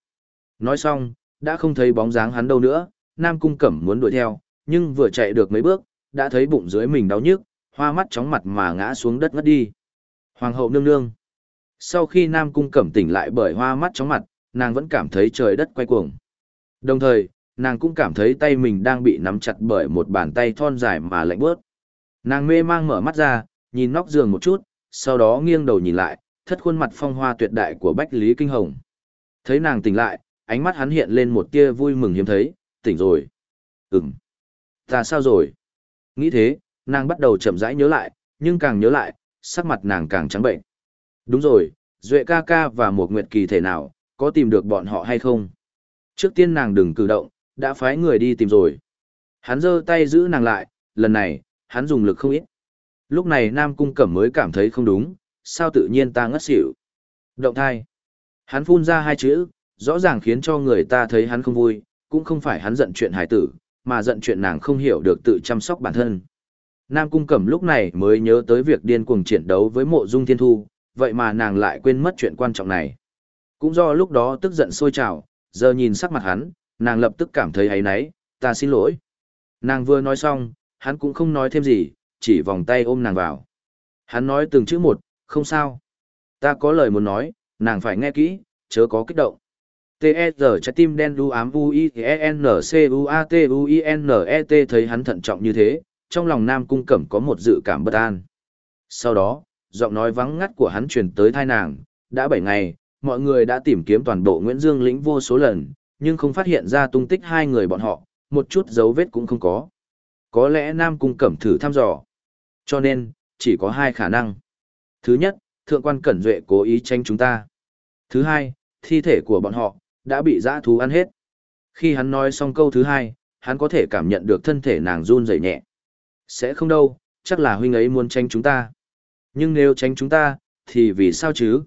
Nói xong, đã không thấy bóng dáng hắn đâu nữa, Nam Cung Cẩm muốn đuổi theo, nhưng vừa chạy được mấy bước, đã thấy bụng dưới mình đau nhức, hoa mắt chóng mặt mà ngã xuống đất ngất đi. Hoàng hậu nương nương. Sau khi Nam Cung Cẩm tỉnh lại bởi hoa mắt chóng mặt, nàng vẫn cảm thấy trời đất quay cuồng. Đồng thời, nàng cũng cảm thấy tay mình đang bị nắm chặt bởi một bàn tay thon dài mà lạnh bớt. Nàng mê mang mở mắt ra, nhìn nóc giường một chút, sau đó nghiêng đầu nhìn lại, thất khuôn mặt phong hoa tuyệt đại của Bách Lý Kinh Hồng. Thấy nàng tỉnh lại, ánh mắt hắn hiện lên một tia vui mừng hiếm thấy, tỉnh rồi. Ừm. Ta sao rồi? Nghĩ thế, nàng bắt đầu chậm rãi nhớ lại, nhưng càng nhớ lại, sắc mặt nàng càng trắng bệnh. Đúng rồi, Duệ ca ca và một nguyệt kỳ thể nào, có tìm được bọn họ hay không? Trước tiên nàng đừng cử động, đã phái người đi tìm rồi. Hắn giơ tay giữ nàng lại, lần này, hắn dùng lực không ít. Lúc này Nam Cung Cẩm mới cảm thấy không đúng, sao tự nhiên ta ngất xỉu. Động thai. Hắn phun ra hai chữ, rõ ràng khiến cho người ta thấy hắn không vui, cũng không phải hắn giận chuyện hải tử, mà giận chuyện nàng không hiểu được tự chăm sóc bản thân. Nam Cung Cẩm lúc này mới nhớ tới việc điên cuồng chiến đấu với mộ dung thiên thu, vậy mà nàng lại quên mất chuyện quan trọng này. Cũng do lúc đó tức giận sôi trào, giờ nhìn sắc mặt hắn, nàng lập tức cảm thấy ấy náy, ta xin lỗi. Nàng vừa nói xong, hắn cũng không nói thêm gì, chỉ vòng tay ôm nàng vào. Hắn nói từng chữ một, không sao. Ta có lời muốn nói, nàng phải nghe kỹ, chớ có kích động. T.S. trái tim đen đu ám u i n c u a t u i n e t thấy hắn thận trọng như thế, trong lòng Nam Cung Cẩm có một dự cảm bất an. Sau đó, giọng nói vắng ngắt của hắn truyền tới thai nàng, đã 7 ngày, mọi người đã tìm kiếm toàn bộ Nguyễn Dương lĩnh vô số lần, nhưng không phát hiện ra tung tích hai người bọn họ, một chút dấu vết cũng không có. Có lẽ Nam Cung Cẩm thử thăm dò. Cho nên, chỉ có hai khả năng. Thứ nhất, Thượng quan Cẩn Duệ cố ý tranh chúng ta. Thứ hai, thi thể của bọn họ, đã bị dã thú ăn hết. Khi hắn nói xong câu thứ hai, hắn có thể cảm nhận được thân thể nàng run rẩy nhẹ. Sẽ không đâu, chắc là huynh ấy muốn tránh chúng ta. Nhưng nếu tránh chúng ta, thì vì sao chứ?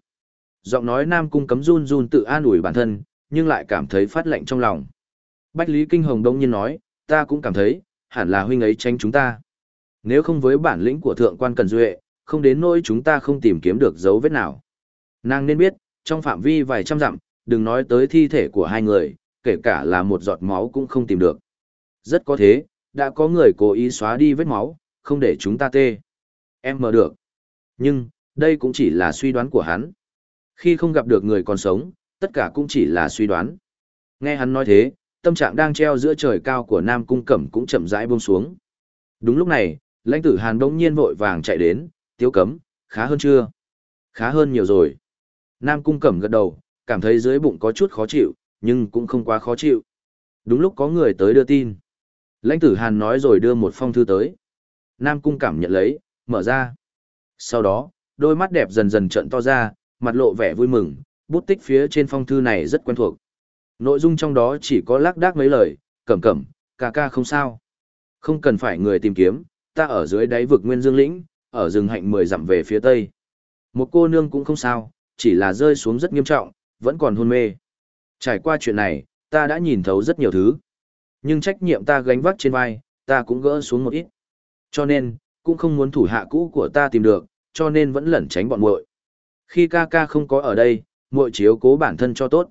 Giọng nói Nam Cung cấm run run tự an ủi bản thân, nhưng lại cảm thấy phát lạnh trong lòng. Bách Lý Kinh Hồng đông nhiên nói, ta cũng cảm thấy, hẳn là huynh ấy tránh chúng ta. Nếu không với bản lĩnh của thượng quan Cần Duệ, không đến nỗi chúng ta không tìm kiếm được dấu vết nào. Nàng nên biết, trong phạm vi vài trăm dặm, đừng nói tới thi thể của hai người, kể cả là một giọt máu cũng không tìm được. Rất có thế, đã có người cố ý xóa đi vết máu, không để chúng ta tê. Em mở được. Nhưng, đây cũng chỉ là suy đoán của hắn. Khi không gặp được người còn sống, tất cả cũng chỉ là suy đoán. Nghe hắn nói thế, tâm trạng đang treo giữa trời cao của Nam Cung Cẩm cũng chậm rãi buông xuống. Đúng lúc này, lãnh tử Hàn đông nhiên vội vàng chạy đến, tiếu cấm, khá hơn chưa? Khá hơn nhiều rồi. Nam Cung Cẩm gật đầu, cảm thấy dưới bụng có chút khó chịu, nhưng cũng không quá khó chịu. Đúng lúc có người tới đưa tin. Lãnh tử Hàn nói rồi đưa một phong thư tới. Nam Cung cảm nhận lấy, mở ra. Sau đó, đôi mắt đẹp dần dần trợn to ra, mặt lộ vẻ vui mừng, bút tích phía trên phong thư này rất quen thuộc. Nội dung trong đó chỉ có lác đác mấy lời, cẩm cẩm, ca ca không sao. Không cần phải người tìm kiếm, ta ở dưới đáy vực nguyên dương lĩnh, ở rừng hạnh mười dặm về phía tây. Một cô nương cũng không sao, chỉ là rơi xuống rất nghiêm trọng, vẫn còn hôn mê. Trải qua chuyện này, ta đã nhìn thấu rất nhiều thứ. Nhưng trách nhiệm ta gánh vác trên vai, ta cũng gỡ xuống một ít. Cho nên, cũng không muốn thủ hạ cũ của ta tìm được, cho nên vẫn lẩn tránh bọn muội. Khi ca ca không có ở đây, muội chiếu cố bản thân cho tốt.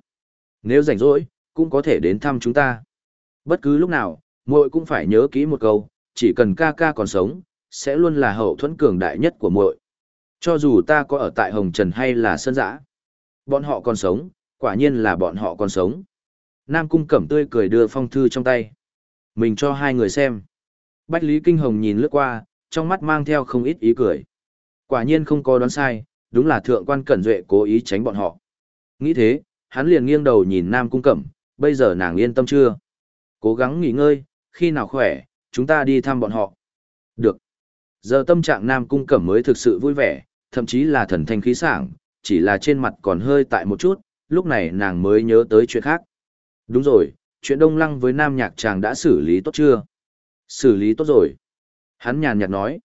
Nếu rảnh rỗi, cũng có thể đến thăm chúng ta. Bất cứ lúc nào, muội cũng phải nhớ kỹ một câu, chỉ cần ca ca còn sống, sẽ luôn là hậu thuẫn cường đại nhất của muội. Cho dù ta có ở tại Hồng Trần hay là Sơn Dã, bọn họ còn sống, quả nhiên là bọn họ còn sống. Nam Cung Cẩm tươi cười đưa phong thư trong tay. Mình cho hai người xem. Bách Lý Kinh Hồng nhìn lướt qua, trong mắt mang theo không ít ý cười. Quả nhiên không có đoán sai, đúng là thượng quan cẩn duệ cố ý tránh bọn họ. Nghĩ thế, hắn liền nghiêng đầu nhìn Nam Cung Cẩm, bây giờ nàng yên tâm chưa? Cố gắng nghỉ ngơi, khi nào khỏe, chúng ta đi thăm bọn họ. Được. Giờ tâm trạng Nam Cung Cẩm mới thực sự vui vẻ, thậm chí là thần thanh khí sảng, chỉ là trên mặt còn hơi tại một chút, lúc này nàng mới nhớ tới chuyện khác. Đúng rồi, chuyện Đông Lăng với Nam Nhạc chàng đã xử lý tốt chưa? Xử lý tốt rồi. Hắn nhàn nhạt nói.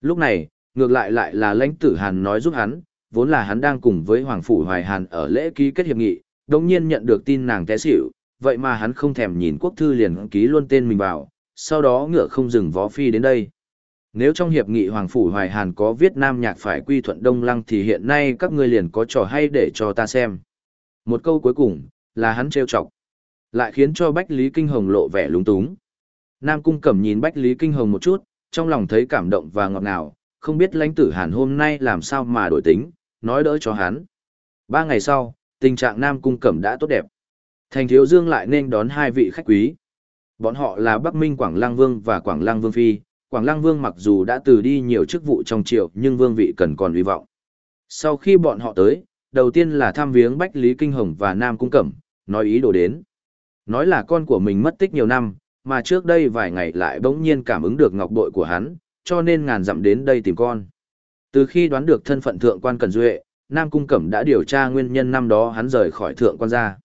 Lúc này, ngược lại lại là lãnh tử Hàn nói giúp hắn, vốn là hắn đang cùng với Hoàng Phủ Hoài Hàn ở lễ ký kết hiệp nghị, đồng nhiên nhận được tin nàng té xỉu, vậy mà hắn không thèm nhìn quốc thư liền ký luôn tên mình vào, sau đó ngựa không dừng vó phi đến đây. Nếu trong hiệp nghị Hoàng Phủ Hoài Hàn có viết Nam Nhạc phải quy thuận Đông Lăng thì hiện nay các ngươi liền có trò hay để cho ta xem. Một câu cuối cùng, là hắn trêu chọc. Lại khiến cho Bách Lý Kinh Hồng lộ vẻ lúng túng. Nam Cung Cẩm nhìn Bách Lý Kinh Hồng một chút, trong lòng thấy cảm động và ngọt ngào, không biết lãnh tử Hàn hôm nay làm sao mà đổi tính, nói đỡ cho hắn. Ba ngày sau, tình trạng Nam Cung Cẩm đã tốt đẹp. Thành Thiếu Dương lại nên đón hai vị khách quý. Bọn họ là Bắc Minh Quảng Lăng Vương và Quảng Lăng Vương Phi. Quảng Lăng Vương mặc dù đã từ đi nhiều chức vụ trong triều nhưng vương vị cần còn hy vọng. Sau khi bọn họ tới, đầu tiên là thăm viếng Bách Lý Kinh Hồng và Nam Cung Cẩm, nói ý đồ đến. Nói là con của mình mất tích nhiều năm, mà trước đây vài ngày lại bỗng nhiên cảm ứng được ngọc bội của hắn, cho nên ngàn dặm đến đây tìm con. Từ khi đoán được thân phận thượng quan Cần Duệ, Nam Cung Cẩm đã điều tra nguyên nhân năm đó hắn rời khỏi thượng quan gia.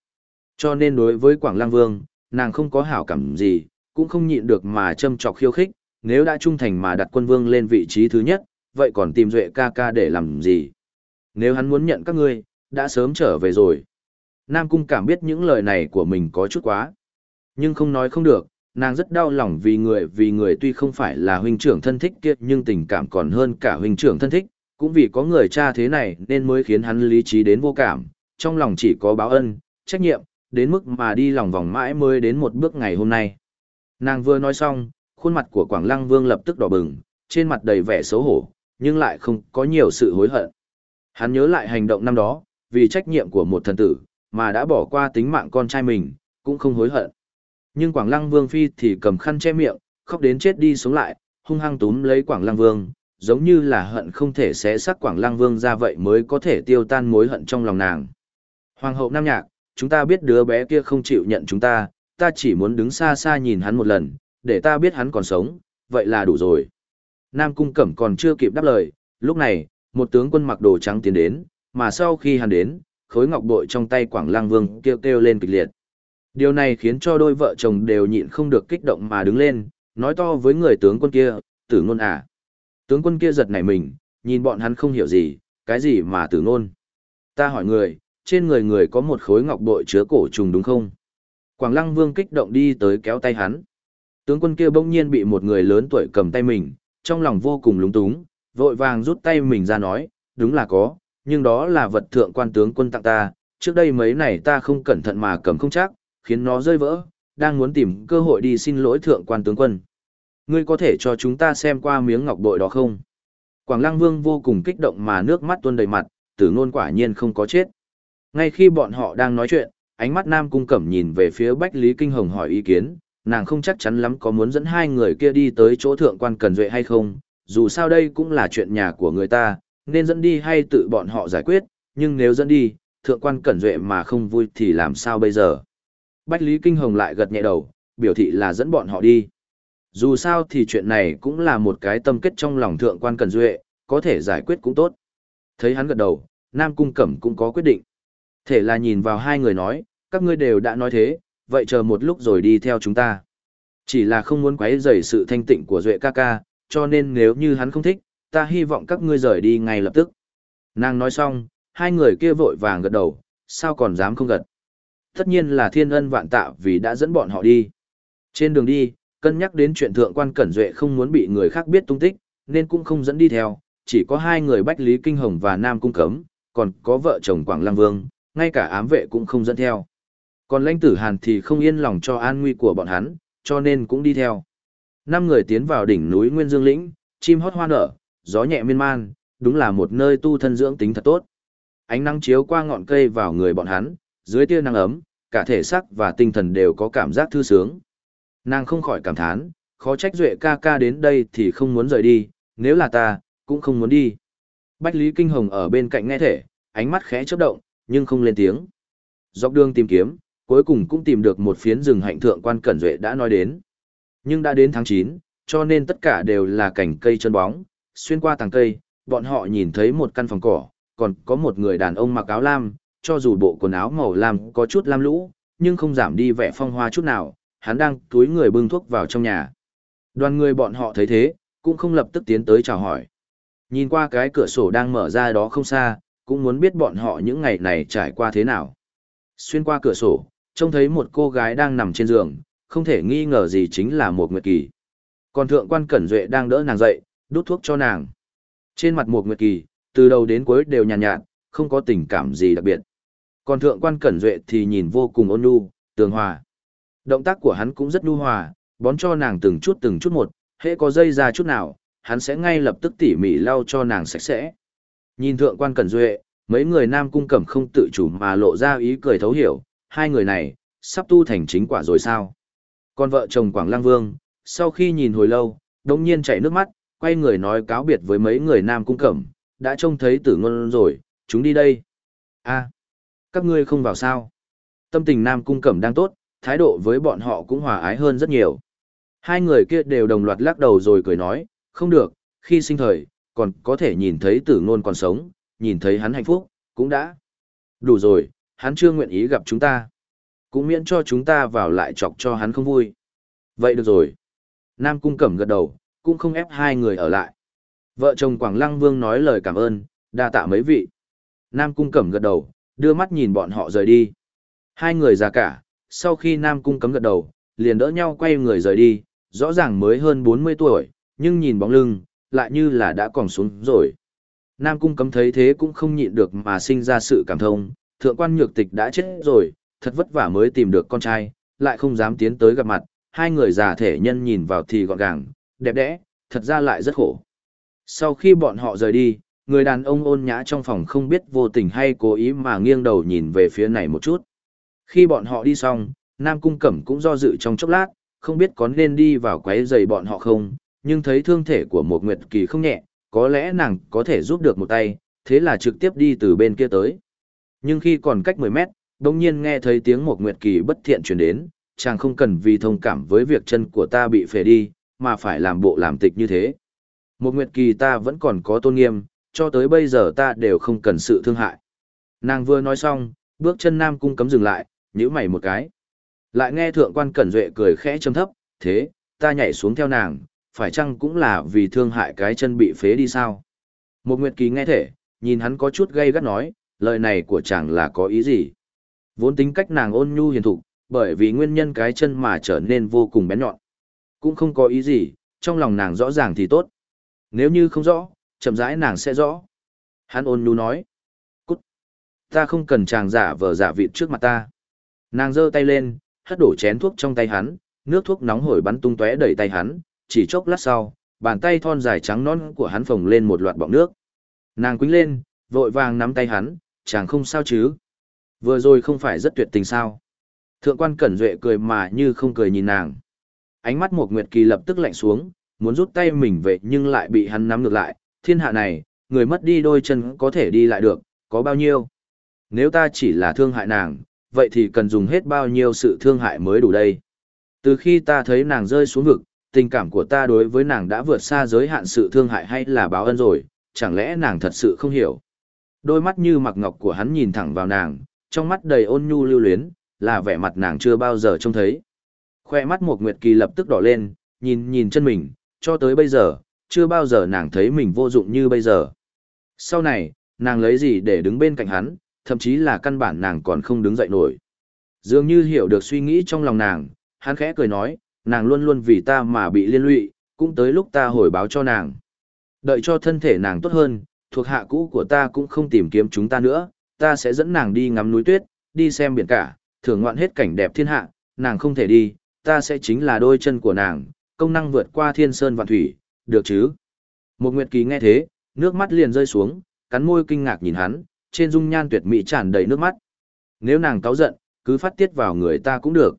Cho nên đối với Quảng Lăng Vương, nàng không có hảo cảm gì, cũng không nhịn được mà châm chọc khiêu khích, nếu đã trung thành mà đặt quân vương lên vị trí thứ nhất, vậy còn tìm Duệ ca ca để làm gì? Nếu hắn muốn nhận các ngươi, đã sớm trở về rồi. Nam Cung cảm biết những lời này của mình có chút quá. Nhưng không nói không được, nàng rất đau lòng vì người vì người tuy không phải là huynh trưởng thân thích kia nhưng tình cảm còn hơn cả huynh trưởng thân thích, cũng vì có người cha thế này nên mới khiến hắn lý trí đến vô cảm, trong lòng chỉ có báo ân, trách nhiệm, đến mức mà đi lòng vòng mãi mới đến một bước ngày hôm nay. Nàng vừa nói xong, khuôn mặt của Quảng Lăng Vương lập tức đỏ bừng, trên mặt đầy vẻ xấu hổ, nhưng lại không có nhiều sự hối hận. Hắn nhớ lại hành động năm đó, vì trách nhiệm của một thần tử, mà đã bỏ qua tính mạng con trai mình, cũng không hối hận. Nhưng Quảng Lăng Vương Phi thì cầm khăn che miệng, khóc đến chết đi sống lại, hung hăng túm lấy Quảng Lăng Vương, giống như là hận không thể xé xác Quảng Lăng Vương ra vậy mới có thể tiêu tan mối hận trong lòng nàng. Hoàng hậu Nam Nhạc, chúng ta biết đứa bé kia không chịu nhận chúng ta, ta chỉ muốn đứng xa xa nhìn hắn một lần, để ta biết hắn còn sống, vậy là đủ rồi. Nam Cung Cẩm còn chưa kịp đáp lời, lúc này, một tướng quân mặc đồ trắng tiến đến, mà sau khi hắn đến, khối ngọc bội trong tay Quảng Lang Vương kêu kêu lên kịch liệt. Điều này khiến cho đôi vợ chồng đều nhịn không được kích động mà đứng lên, nói to với người tướng quân kia, tử ngôn à. Tướng quân kia giật nảy mình, nhìn bọn hắn không hiểu gì, cái gì mà tử ngôn. Ta hỏi người, trên người người có một khối ngọc bội chứa cổ trùng đúng không? Quảng Lăng Vương kích động đi tới kéo tay hắn. Tướng quân kia bỗng nhiên bị một người lớn tuổi cầm tay mình, trong lòng vô cùng lúng túng, vội vàng rút tay mình ra nói, đúng là có, nhưng đó là vật thượng quan tướng quân tặng ta, trước đây mấy này ta không cẩn thận mà cầm không chắc, khiến nó rơi vỡ, đang muốn tìm cơ hội đi xin lỗi thượng quan tướng quân. Ngươi có thể cho chúng ta xem qua miếng ngọc bội đó không? Quảng Lăng Vương vô cùng kích động mà nước mắt tuôn đầy mặt, tử ngôn quả nhiên không có chết. Ngay khi bọn họ đang nói chuyện, ánh mắt Nam Cung Cẩm nhìn về phía Bách Lý Kinh Hồng hỏi ý kiến, nàng không chắc chắn lắm có muốn dẫn hai người kia đi tới chỗ thượng quan Cần Duệ hay không, dù sao đây cũng là chuyện nhà của người ta, nên dẫn đi hay tự bọn họ giải quyết, nhưng nếu dẫn đi, thượng quan Cẩn Duệ mà không vui thì làm sao bây giờ? Bách Lý Kinh Hồng lại gật nhẹ đầu, biểu thị là dẫn bọn họ đi. Dù sao thì chuyện này cũng là một cái tâm kết trong lòng thượng quan Cẩn Duệ, có thể giải quyết cũng tốt. Thấy hắn gật đầu, Nam Cung Cẩm cũng có quyết định. Thể là nhìn vào hai người nói, các ngươi đều đã nói thế, vậy chờ một lúc rồi đi theo chúng ta. Chỉ là không muốn quấy rầy sự thanh tịnh của Duệ ca ca, cho nên nếu như hắn không thích, ta hy vọng các ngươi rời đi ngay lập tức. Nàng nói xong, hai người kia vội vàng gật đầu, sao còn dám không gật. Tất nhiên là thiên ân vạn tạo vì đã dẫn bọn họ đi. Trên đường đi, cân nhắc đến chuyện thượng quan Cẩn Duệ không muốn bị người khác biết tung tích, nên cũng không dẫn đi theo, chỉ có hai người Bách Lý Kinh Hồng và Nam Cung Cấm, còn có vợ chồng Quảng Lăng Vương, ngay cả ám vệ cũng không dẫn theo. Còn lãnh tử Hàn thì không yên lòng cho an nguy của bọn hắn, cho nên cũng đi theo. Năm người tiến vào đỉnh núi Nguyên Dương Lĩnh, chim hót hoa nở, gió nhẹ miên man, đúng là một nơi tu thân dưỡng tính thật tốt. Ánh nắng chiếu qua ngọn cây vào người bọn hắn, dưới tia nắng ấm, cả thể xác và tinh thần đều có cảm giác thư sướng. Nàng không khỏi cảm thán, khó trách Duệ ca ca đến đây thì không muốn rời đi, nếu là ta, cũng không muốn đi. Bách Lý Kinh Hồng ở bên cạnh nghe thể, ánh mắt khẽ chớp động, nhưng không lên tiếng. Dọc đường tìm kiếm, cuối cùng cũng tìm được một phiến rừng hạnh thượng quan Cẩn Duệ đã nói đến. Nhưng đã đến tháng 9, cho nên tất cả đều là cảnh cây chân bóng, xuyên qua tàng cây, bọn họ nhìn thấy một căn phòng cỏ, còn có một người đàn ông mặc áo lam, cho dù bộ quần áo màu lam có chút lam lũ, nhưng không giảm đi vẻ phong hoa chút nào, hắn đang túi người bưng thuốc vào trong nhà. Đoàn người bọn họ thấy thế, cũng không lập tức tiến tới chào hỏi. Nhìn qua cái cửa sổ đang mở ra đó không xa, cũng muốn biết bọn họ những ngày này trải qua thế nào. Xuyên qua cửa sổ, trông thấy một cô gái đang nằm trên giường, không thể nghi ngờ gì chính là một nguyệt kỳ. Còn thượng quan Cẩn Duệ đang đỡ nàng dậy, đút thuốc cho nàng. Trên mặt một nguyệt kỳ, từ đầu đến cuối đều nhàn nhạt, nhạt, không có tình cảm gì đặc biệt. Còn thượng quan Cẩn Duệ thì nhìn vô cùng ôn nhu, tường hòa. Động tác của hắn cũng rất nhu hòa, bón cho nàng từng chút từng chút một, hễ có dây ra chút nào, hắn sẽ ngay lập tức tỉ mỉ lau cho nàng sạch sẽ. Nhìn thượng quan Cẩn Duệ, mấy người nam cung cẩm không tự chủ mà lộ ra ý cười thấu hiểu, hai người này, sắp tu thành chính quả rồi sao. con vợ chồng Quảng Lăng Vương, sau khi nhìn hồi lâu, đống nhiên chảy nước mắt, quay người nói cáo biệt với mấy người nam cung cẩm, đã trông thấy tử ngôn rồi, chúng đi đây. a các ngươi không vào sao. Tâm tình nam cung cẩm đang tốt, thái độ với bọn họ cũng hòa ái hơn rất nhiều. Hai người kia đều đồng loạt lắc đầu rồi cười nói, không được, khi sinh thời, còn có thể nhìn thấy tử ngôn còn sống, nhìn thấy hắn hạnh phúc, cũng đã. Đủ rồi, hắn chưa nguyện ý gặp chúng ta. Cũng miễn cho chúng ta vào lại chọc cho hắn không vui. Vậy được rồi. Nam Cung Cẩm gật đầu, cũng không ép hai người ở lại. Vợ chồng Quảng Lăng Vương nói lời cảm ơn, đa tạ mấy vị. Nam Cung Cẩm gật đầu, đưa mắt nhìn bọn họ rời đi. Hai người già cả, sau khi Nam Cung cấm gật đầu, liền đỡ nhau quay người rời đi, rõ ràng mới hơn 40 tuổi, nhưng nhìn bóng lưng, lại như là đã còn xuống rồi. Nam cung cấm thấy thế cũng không nhịn được mà sinh ra sự cảm thông, thượng quan nhược tịch đã chết rồi, thật vất vả mới tìm được con trai, lại không dám tiến tới gặp mặt, hai người già thể nhân nhìn vào thì gọn gàng, đẹp đẽ, thật ra lại rất khổ. Sau khi bọn họ rời đi, người đàn ông ôn nhã trong phòng không biết vô tình hay cố ý mà nghiêng đầu nhìn về phía này một chút. Khi bọn họ đi xong, Nam Cung Cẩm cũng do dự trong chốc lát, không biết có nên đi vào quấy giày bọn họ không, nhưng thấy thương thể của một Nguyệt Kỳ không nhẹ, có lẽ nàng có thể giúp được một tay, thế là trực tiếp đi từ bên kia tới. Nhưng khi còn cách 10 mét, đồng nhiên nghe thấy tiếng một Nguyệt Kỳ bất thiện truyền đến, chàng không cần vì thông cảm với việc chân của ta bị phế đi, mà phải làm bộ làm tịch như thế. Một Nguyệt Kỳ ta vẫn còn có tôn nghiêm, cho tới bây giờ ta đều không cần sự thương hại. Nàng vừa nói xong, bước chân Nam Cung cấm dừng lại, nhíu mày một cái. Lại nghe thượng quan Cẩn Duệ cười khẽ châm thấp, thế, ta nhảy xuống theo nàng, phải chăng cũng là vì thương hại cái chân bị phế đi sao? Một Nguyệt Kỳ nghe thể, nhìn hắn có chút gây gắt nói, lời này của chàng là có ý gì? Vốn tính cách nàng ôn nhu hiền thục, bởi vì nguyên nhân cái chân mà trở nên vô cùng bén nhọn. Cũng không có ý gì, trong lòng nàng rõ ràng thì tốt. Nếu như không rõ, chậm rãi nàng sẽ rõ. Hắn ôn nhu nói, cút. Ta không cần chàng giả vờ giả vịt trước mặt ta. Nàng giơ tay lên, hất đổ chén thuốc trong tay hắn, nước thuốc nóng hổi bắn tung tóe đầy tay hắn, chỉ chốc lát sau, bàn tay thon dài trắng non của hắn phồng lên một loạt bọng nước. Nàng quýnh lên, vội vàng nắm tay hắn, chàng không sao chứ. Vừa rồi không phải rất tuyệt tình sao. Thượng quan Cẩn Duệ cười mà như không cười nhìn nàng. Ánh mắt một Nguyệt Kỳ lập tức lạnh xuống, muốn rút tay mình về nhưng lại bị hắn nắm ngược lại. Thiên hạ này, người mất đi đôi chân có thể đi lại được, có bao nhiêu? Nếu ta chỉ là thương hại nàng, vậy thì cần dùng hết bao nhiêu sự thương hại mới đủ đây. Từ khi ta thấy nàng rơi xuống vực, tình cảm của ta đối với nàng đã vượt xa giới hạn sự thương hại hay là báo ân rồi, chẳng lẽ nàng thật sự không hiểu. Đôi mắt như mặc ngọc của hắn nhìn thẳng vào nàng, trong mắt đầy ôn nhu lưu luyến, là vẻ mặt nàng chưa bao giờ trông thấy. Khoe mắt một nguyệt kỳ lập tức đỏ lên, nhìn nhìn chân mình, cho tới bây giờ, chưa bao giờ nàng thấy mình vô dụng như bây giờ. Sau này, nàng lấy gì để đứng bên cạnh hắn, thậm chí là căn bản nàng còn không đứng dậy nổi. Dường như hiểu được suy nghĩ trong lòng nàng, hắn khẽ cười nói, nàng luôn luôn vì ta mà bị liên lụy, cũng tới lúc ta hồi báo cho nàng. Đợi cho thân thể nàng tốt hơn, thuộc hạ cũ của ta cũng không tìm kiếm chúng ta nữa, ta sẽ dẫn nàng đi ngắm núi tuyết, đi xem biển cả, thưởng ngoạn hết cảnh đẹp thiên hạ, nàng không thể đi, ta sẽ chính là đôi chân của nàng, công năng vượt qua thiên sơn vạn thủy, được chứ? Một Nguyệt Kỳ nghe thế, nước mắt liền rơi xuống, cắn môi kinh ngạc nhìn hắn, trên dung nhan tuyệt mỹ tràn đầy nước mắt. Nếu nàng cáu giận, cứ phát tiết vào người ta cũng được.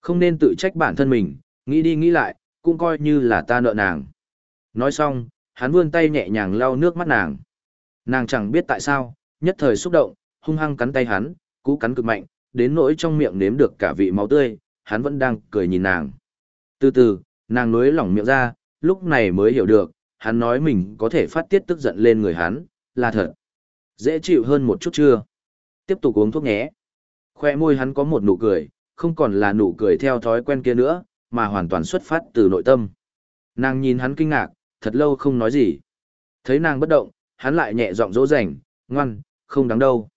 Không nên tự trách bản thân mình, nghĩ đi nghĩ lại, cũng coi như là ta nợ nàng. Nói xong, hắn vươn tay nhẹ nhàng lau nước mắt nàng. Nàng chẳng biết tại sao, nhất thời xúc động, hung hăng cắn tay hắn, cú cắn cực mạnh, đến nỗi trong miệng nếm được cả vị máu tươi, hắn vẫn đang cười nhìn nàng. Từ từ, nàng nối lỏng miệng ra, lúc này mới hiểu được, hắn nói mình có thể phát tiết tức giận lên người hắn, là thật. Dễ chịu hơn một chút chưa? Tiếp tục uống thuốc nhé. Khoe môi hắn có một nụ cười, không còn là nụ cười theo thói quen kia nữa, mà hoàn toàn xuất phát từ nội tâm. Nàng nhìn hắn kinh ngạc, thật lâu không nói gì. Thấy nàng bất động, hắn lại nhẹ giọng dỗ dành, ngoan, không đáng đâu.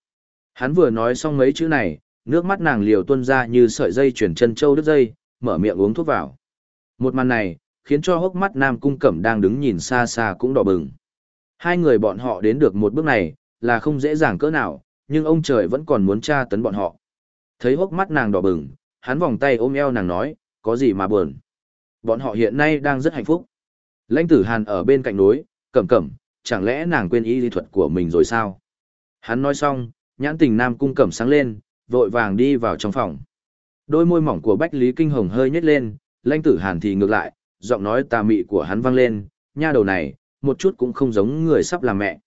Hắn vừa nói xong mấy chữ này, nước mắt nàng liều tuôn ra như sợi dây chuyển chân châu đứt dây, mở miệng uống thuốc vào. Một màn này, khiến cho hốc mắt Nam Cung Cẩm đang đứng nhìn xa xa cũng đỏ bừng. Hai người bọn họ đến được một bước này, là không dễ dàng cỡ nào, nhưng ông trời vẫn còn muốn tra tấn bọn họ. Thấy hốc mắt nàng đỏ bừng, hắn vòng tay ôm eo nàng nói, có gì mà buồn. Bọn họ hiện nay đang rất hạnh phúc. Lãnh tử hàn ở bên cạnh núi, cẩm cẩm, chẳng lẽ nàng quên y lý thuật của mình rồi sao? Hắn nói xong, nhãn tình nam cung cẩm sáng lên, vội vàng đi vào trong phòng. Đôi môi mỏng của Bách Lý Kinh Hồng hơi nhếch lên, lãnh tử hàn thì ngược lại, giọng nói tà mị của hắn vang lên, nha đầu này, một chút cũng không giống người sắp làm mẹ.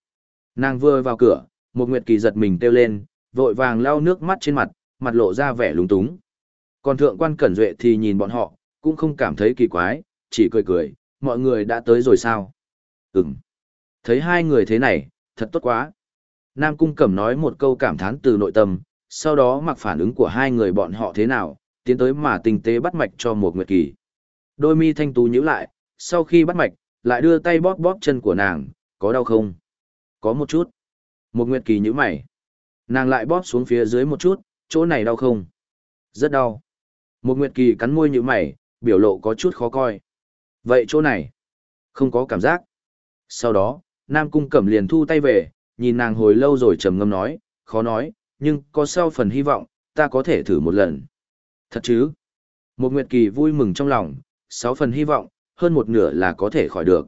Nàng vừa vào cửa, một nguyệt kỳ giật mình kêu lên, vội vàng lau nước mắt trên mặt, mặt lộ ra vẻ lúng túng. Còn thượng quan cẩn duệ thì nhìn bọn họ, cũng không cảm thấy kỳ quái, chỉ cười cười, mọi người đã tới rồi sao? Ừm. Thấy hai người thế này, thật tốt quá. Nam Cung Cẩm nói một câu cảm thán từ nội tâm, sau đó mặc phản ứng của hai người bọn họ thế nào, tiến tới mà tinh tế bắt mạch cho một nguyệt kỳ. Đôi mi thanh tú nhíu lại, sau khi bắt mạch, lại đưa tay bóp bóp chân của nàng, có đau không? Có một chút. Một nguyệt kỳ nhíu mày. Nàng lại bóp xuống phía dưới một chút, chỗ này đau không? Rất đau. Một Nguyệt Kỳ cắn môi như mày, biểu lộ có chút khó coi. Vậy chỗ này, không có cảm giác. Sau đó, Nam Cung Cẩm liền thu tay về, nhìn nàng hồi lâu rồi trầm ngâm nói, khó nói, nhưng có sau phần hy vọng, ta có thể thử một lần. Thật chứ? Một Nguyệt Kỳ vui mừng trong lòng, sáu phần hy vọng, hơn một nửa là có thể khỏi được.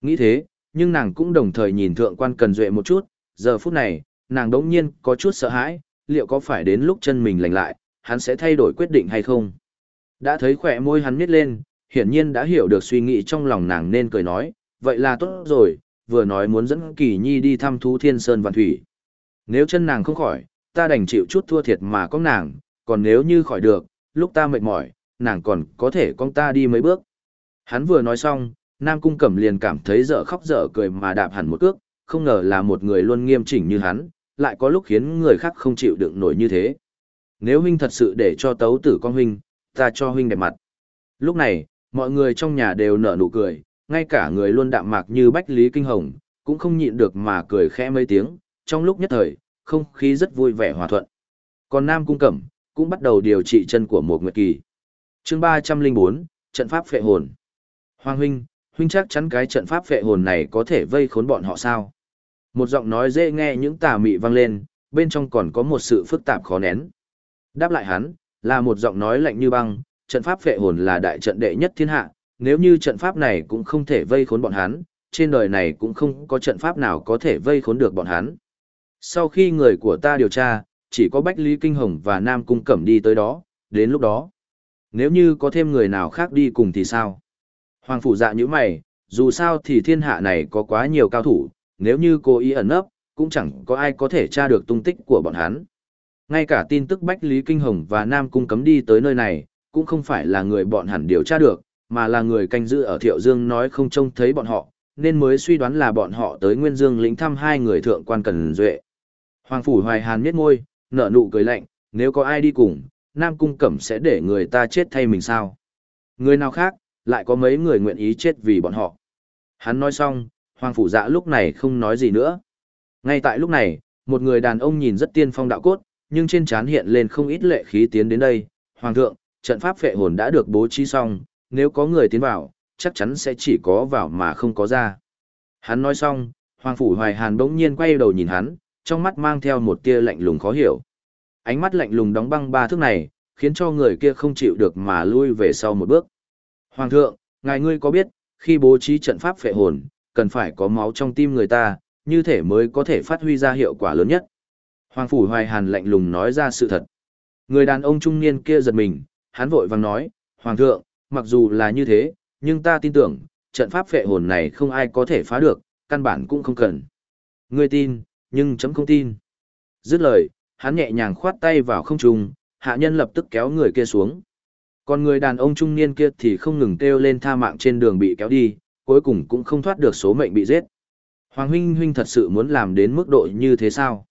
Nghĩ thế, nhưng nàng cũng đồng thời nhìn thượng quan cần duệ một chút, giờ phút này, nàng đống nhiên có chút sợ hãi, liệu có phải đến lúc chân mình lành lại, hắn sẽ thay đổi quyết định hay không? Đã thấy khỏe môi hắn nhếch lên, hiển nhiên đã hiểu được suy nghĩ trong lòng nàng nên cười nói, vậy là tốt rồi, vừa nói muốn dẫn Kỳ Nhi đi thăm thú thiên sơn Vạn thủy. Nếu chân nàng không khỏi, ta đành chịu chút thua thiệt mà có nàng, còn nếu như khỏi được, lúc ta mệt mỏi, nàng còn có thể con ta đi mấy bước. Hắn vừa nói xong, Nam Cung Cẩm liền cảm thấy dở khóc dở cười mà đạp hẳn một cước, không ngờ là một người luôn nghiêm chỉnh như hắn, lại có lúc khiến người khác không chịu đựng nổi như thế. Nếu huynh thật sự để cho tấu tử con huynh, ta cho huynh đẹp mặt. Lúc này, mọi người trong nhà đều nở nụ cười, ngay cả người luôn đạm mạc như Bách Lý Kinh Hồng, cũng không nhịn được mà cười khẽ mấy tiếng, trong lúc nhất thời, không khí rất vui vẻ hòa thuận. Còn Nam Cung Cẩm, cũng bắt đầu điều trị chân của một nguyệt kỳ. chương 304, trận pháp phệ hồn. Hoàng huynh, huynh chắc chắn cái trận pháp phệ hồn này có thể vây khốn bọn họ sao? Một giọng nói dễ nghe những tà mị vang lên, bên trong còn có một sự phức tạp khó nén. Đáp lại hắn, là một giọng nói lạnh như băng, trận pháp phệ hồn là đại trận đệ nhất thiên hạ, nếu như trận pháp này cũng không thể vây khốn bọn hắn, trên đời này cũng không có trận pháp nào có thể vây khốn được bọn hắn. Sau khi người của ta điều tra, chỉ có Bách Lý Kinh Hồng và Nam Cung Cẩm đi tới đó, đến lúc đó. Nếu như có thêm người nào khác đi cùng thì sao? Hoàng phủ dạ như mày, dù sao thì thiên hạ này có quá nhiều cao thủ, nếu như cô ý ẩn nấp, cũng chẳng có ai có thể tra được tung tích của bọn hắn. Ngay cả tin tức Bách Lý Kinh Hồng và Nam Cung cấm đi tới nơi này, cũng không phải là người bọn hẳn điều tra được, mà là người canh giữ ở Thiệu Dương nói không trông thấy bọn họ, nên mới suy đoán là bọn họ tới Nguyên Dương lĩnh thăm hai người thượng quan Cần Duệ. Hoàng Phủ Hoài Hàn nhếch môi, nở nụ cười lạnh, nếu có ai đi cùng, Nam Cung Cẩm sẽ để người ta chết thay mình sao? Người nào khác, lại có mấy người nguyện ý chết vì bọn họ. Hắn nói xong, Hoàng Phủ Dạ lúc này không nói gì nữa. Ngay tại lúc này, một người đàn ông nhìn rất tiên phong đạo cốt, nhưng trên trán hiện lên không ít lệ khí tiến đến đây. Hoàng thượng, trận pháp phệ hồn đã được bố trí xong, nếu có người tiến vào, chắc chắn sẽ chỉ có vào mà không có ra. Hắn nói xong, Hoàng Phủ Hoài Hàn bỗng nhiên quay đầu nhìn hắn, trong mắt mang theo một tia lạnh lùng khó hiểu. Ánh mắt lạnh lùng đóng băng ba thước này, khiến cho người kia không chịu được mà lui về sau một bước. Hoàng thượng, ngài ngươi có biết, khi bố trí trận pháp phệ hồn, cần phải có máu trong tim người ta, như thể mới có thể phát huy ra hiệu quả lớn nhất. Hoàng Phủ Hoài Hàn lạnh lùng nói ra sự thật. Người đàn ông trung niên kia giật mình, hắn vội vàng nói, Hoàng thượng, mặc dù là như thế, nhưng ta tin tưởng, trận pháp phệ hồn này không ai có thể phá được, căn bản cũng không cần. Ngươi tin, nhưng chấm không tin. Dứt lời, hắn nhẹ nhàng khoát tay vào không trung, hạ nhân lập tức kéo người kia xuống. Còn người đàn ông trung niên kia thì không ngừng kêu lên tha mạng trên đường bị kéo đi, cuối cùng cũng không thoát được số mệnh bị giết. Hoàng huynh huynh thật sự muốn làm đến mức độ như thế sao?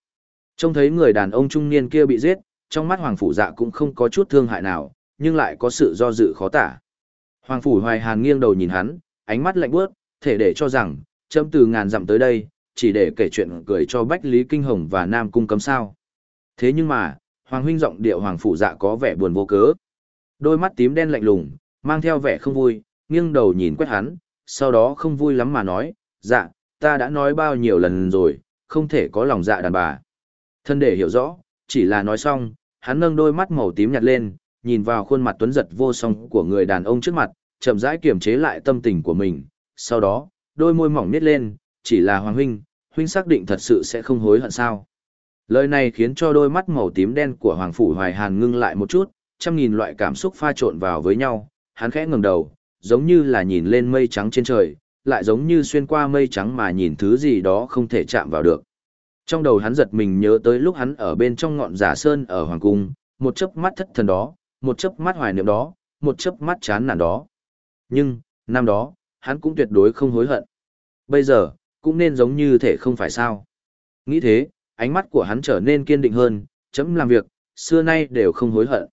Trông thấy người đàn ông trung niên kia bị giết, trong mắt Hoàng phủ dạ cũng không có chút thương hại nào, nhưng lại có sự do dự khó tả. Hoàng phủ hoài hàn nghiêng đầu nhìn hắn, ánh mắt lạnh bước, thể để cho rằng, châm từ ngàn dặm tới đây, chỉ để kể chuyện cười cho Bách Lý Kinh Hồng và Nam Cung cấm sao. Thế nhưng mà, Hoàng huynh giọng điệu Hoàng phủ dạ có vẻ buồn vô cớ. Đôi mắt tím đen lạnh lùng, mang theo vẻ không vui, nghiêng đầu nhìn quét hắn, sau đó không vui lắm mà nói, dạ, ta đã nói bao nhiêu lần rồi, không thể có lòng dạ đàn bà. Thân để hiểu rõ, chỉ là nói xong, hắn nâng đôi mắt màu tím nhạt lên, nhìn vào khuôn mặt tuấn giật vô song của người đàn ông trước mặt, chậm rãi kiềm chế lại tâm tình của mình. Sau đó, đôi môi mỏng nít lên, chỉ là Hoàng Huynh, Huynh xác định thật sự sẽ không hối hận sao. Lời này khiến cho đôi mắt màu tím đen của Hoàng Phủ Hoài Hàn ngưng lại một chút, trăm nghìn loại cảm xúc pha trộn vào với nhau, hắn khẽ ngẩng đầu, giống như là nhìn lên mây trắng trên trời, lại giống như xuyên qua mây trắng mà nhìn thứ gì đó không thể chạm vào được. Trong đầu hắn giật mình nhớ tới lúc hắn ở bên trong ngọn giả sơn ở Hoàng Cung, một chớp mắt thất thần đó, một chớp mắt hoài niệm đó, một chớp mắt chán nản đó. Nhưng, năm đó, hắn cũng tuyệt đối không hối hận. Bây giờ, cũng nên giống như thể không phải sao. Nghĩ thế, ánh mắt của hắn trở nên kiên định hơn, chấm làm việc, xưa nay đều không hối hận.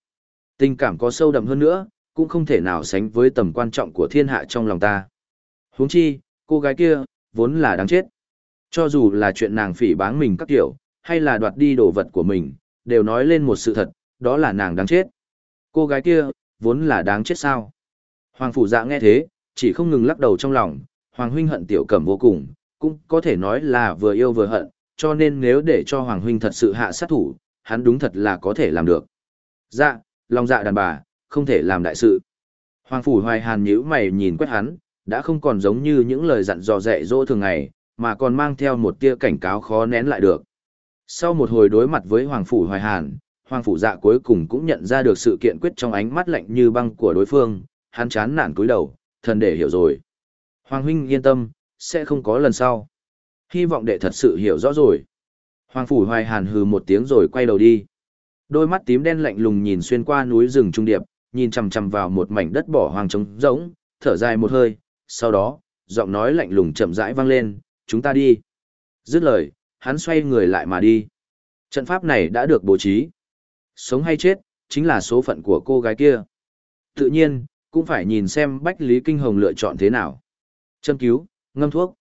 Tình cảm có sâu đậm hơn nữa, cũng không thể nào sánh với tầm quan trọng của thiên hạ trong lòng ta. huống chi, cô gái kia, vốn là đáng chết. Cho dù là chuyện nàng phỉ báng mình các kiểu, hay là đoạt đi đồ vật của mình, đều nói lên một sự thật, đó là nàng đáng chết. Cô gái kia, vốn là đáng chết sao. Hoàng phủ dạ nghe thế, chỉ không ngừng lắc đầu trong lòng, Hoàng huynh hận tiểu cẩm vô cùng, cũng có thể nói là vừa yêu vừa hận, cho nên nếu để cho Hoàng huynh thật sự hạ sát thủ, hắn đúng thật là có thể làm được. Dạ, lòng dạ đàn bà, không thể làm đại sự. Hoàng phủ hoài hàn nhíu mày nhìn quét hắn, đã không còn giống như những lời dặn dò dạy dỗ thường ngày, mà còn mang theo một tia cảnh cáo khó nén lại được. Sau một hồi đối mặt với Hoàng phủ hoài hàn, Hoàng phủ dạ cuối cùng cũng nhận ra được sự kiện quyết trong ánh mắt lạnh như băng của đối phương, hắn chán nản cúi đầu, thần để hiểu rồi. Hoàng huynh yên tâm, sẽ không có lần sau. Hy vọng đệ thật sự hiểu rõ rồi. Hoàng phủ hoài hàn hừ một tiếng rồi quay đầu đi. Đôi mắt tím đen lạnh lùng nhìn xuyên qua núi rừng trung điệp, nhìn chằm chằm vào một mảnh đất bỏ hoang trống rỗng, thở dài một hơi, sau đó, giọng nói lạnh lùng chậm rãi vang lên, "Chúng ta đi." Dứt lời, hắn xoay người lại mà đi. Trận pháp này đã được bố trí. Sống hay chết, chính là số phận của cô gái kia. Tự nhiên, cũng phải nhìn xem Bách Lý Kinh Hồng lựa chọn thế nào. Châm cứu, ngâm thuốc.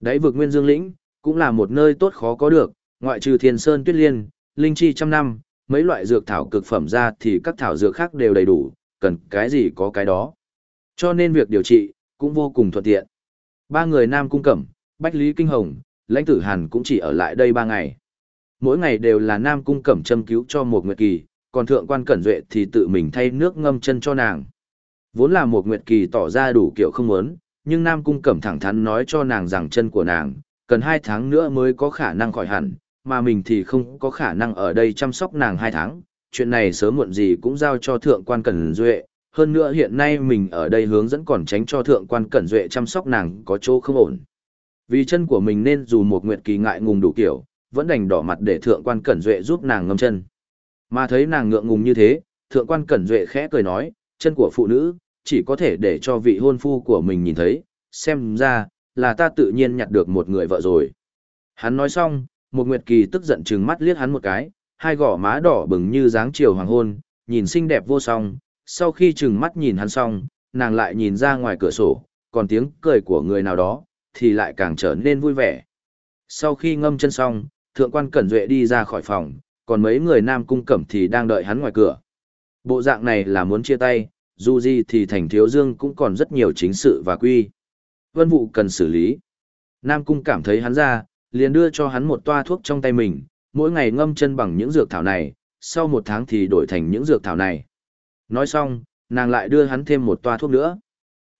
Đáy vực Nguyên Dương Lĩnh, cũng là một nơi tốt khó có được, ngoại trừ Thiên Sơn Tuyết Liên, Linh Chi trăm năm, mấy loại dược thảo cực phẩm ra thì các thảo dược khác đều đầy đủ, cần cái gì có cái đó. Cho nên việc điều trị, cũng vô cùng thuận tiện. Ba người Nam Cung Cẩm, Bách Lý Kinh Hồng, Lãnh Tử Hàn cũng chỉ ở lại đây ba ngày. Mỗi ngày đều là Nam Cung Cẩm châm cứu cho một nguyệt kỳ, còn Thượng quan Cẩn Duệ thì tự mình thay nước ngâm chân cho nàng. Vốn là một nguyệt kỳ tỏ ra đủ kiểu không muốn, nhưng Nam Cung Cẩm thẳng thắn nói cho nàng rằng chân của nàng, cần hai tháng nữa mới có khả năng khỏi hẳn, mà mình thì không có khả năng ở đây chăm sóc nàng hai tháng. Chuyện này sớm muộn gì cũng giao cho Thượng quan Cẩn Duệ, hơn nữa hiện nay mình ở đây hướng dẫn còn tránh cho Thượng quan Cẩn Duệ chăm sóc nàng có chỗ không ổn. Vì chân của mình nên dù một nguyệt kỳ ngại ngùng đủ kiểu, vẫn đành đỏ mặt để Thượng quan Cẩn Duệ giúp nàng ngâm chân. Mà thấy nàng ngượng ngùng như thế, Thượng quan Cẩn Duệ khẽ cười nói, chân của phụ nữ, chỉ có thể để cho vị hôn phu của mình nhìn thấy, xem ra, là ta tự nhiên nhặt được một người vợ rồi. Hắn nói xong, một nguyệt kỳ tức giận chừng mắt liếc hắn một cái, hai gò má đỏ bừng như dáng chiều hoàng hôn, nhìn xinh đẹp vô song, sau khi chừng mắt nhìn hắn xong, nàng lại nhìn ra ngoài cửa sổ, còn tiếng cười của người nào đó, thì lại càng trở nên vui vẻ. Sau khi ngâm chân xong, thượng quan cẩn duệ đi ra khỏi phòng, còn mấy người nam cung cẩm thì đang đợi hắn ngoài cửa. Bộ dạng này là muốn chia tay, dù gì thì thành thiếu dương cũng còn rất nhiều chính sự và quy. Vân vụ cần xử lý. Nam cung cảm thấy hắn ra, liền đưa cho hắn một toa thuốc trong tay mình, mỗi ngày ngâm chân bằng những dược thảo này, sau một tháng thì đổi thành những dược thảo này. Nói xong, nàng lại đưa hắn thêm một toa thuốc nữa.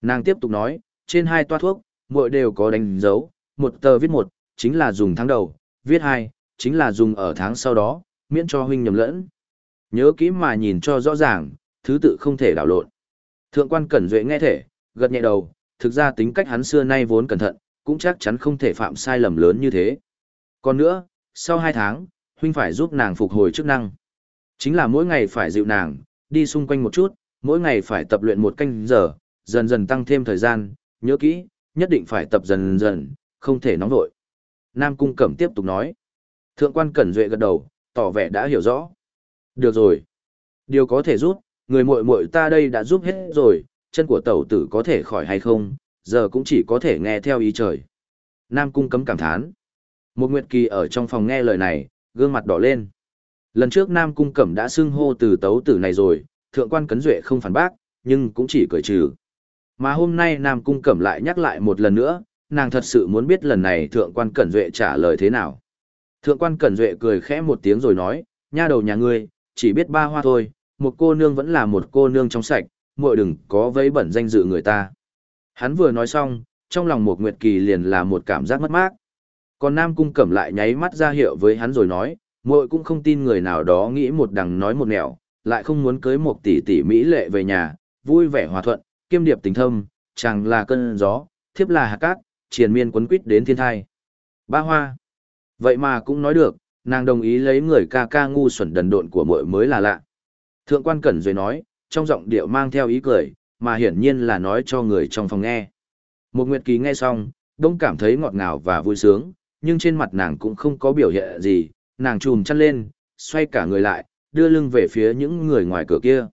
Nàng tiếp tục nói, trên hai toa thuốc, mỗi đều có đánh dấu, một tờ viết một, chính là dùng tháng đầu, viết hai, chính là dùng ở tháng sau đó, miễn cho huynh nhầm lẫn. Nhớ kỹ mà nhìn cho rõ ràng, thứ tự không thể đảo lộn. Thượng quan Cẩn Duệ nghe thể, gật nhẹ đầu, thực ra tính cách hắn xưa nay vốn cẩn thận, cũng chắc chắn không thể phạm sai lầm lớn như thế. Còn nữa, sau hai tháng, huynh phải giúp nàng phục hồi chức năng. Chính là mỗi ngày phải dịu nàng, đi xung quanh một chút, mỗi ngày phải tập luyện một canh giờ, dần dần tăng thêm thời gian, nhớ kỹ, nhất định phải tập dần dần, không thể nóng vội. Nam Cung Cẩm tiếp tục nói. Thượng quan Cẩn Duệ gật đầu, tỏ vẻ đã hiểu rõ. Được rồi. Điều có thể giúp, người muội muội ta đây đã giúp hết rồi, chân của tẩu tử có thể khỏi hay không, giờ cũng chỉ có thể nghe theo ý trời. Nam cung cấm cảm thán. Một Nguyệt Kỳ ở trong phòng nghe lời này, gương mặt đỏ lên. Lần trước Nam cung cẩm đã xưng hô từ tấu tử này rồi, thượng quan cấn duệ không phản bác, nhưng cũng chỉ cười trừ. Mà hôm nay Nam cung cẩm lại nhắc lại một lần nữa, nàng thật sự muốn biết lần này thượng quan cẩn duệ trả lời thế nào. Thượng quan cẩn duệ cười khẽ một tiếng rồi nói, nha đầu nhà ngươi, chỉ biết ba hoa thôi, một cô nương vẫn là một cô nương trong sạch, muội đừng có vấy bẩn danh dự người ta. Hắn vừa nói xong, trong lòng một nguyệt kỳ liền là một cảm giác mất mát. Còn Nam Cung Cẩm lại nháy mắt ra hiệu với hắn rồi nói, muội cũng không tin người nào đó nghĩ một đằng nói một nẻo, lại không muốn cưới một tỷ tỷ mỹ lệ về nhà, vui vẻ hòa thuận, kiêm điệp tình thâm, chẳng là cơn gió, thiếp là hạt cát, triền miên quấn quýt đến thiên thai. Ba hoa. Vậy mà cũng nói được, nàng đồng ý lấy người ca ca ngu xuẩn đần độn của muội mới là lạ. Thượng quan Cẩn rồi nói, trong giọng điệu mang theo ý cười, mà hiển nhiên là nói cho người trong phòng nghe. Một Nguyệt Kỳ nghe xong, đông cảm thấy ngọt ngào và vui sướng, nhưng trên mặt nàng cũng không có biểu hiện gì, nàng trùm chăn lên, xoay cả người lại, đưa lưng về phía những người ngoài cửa kia.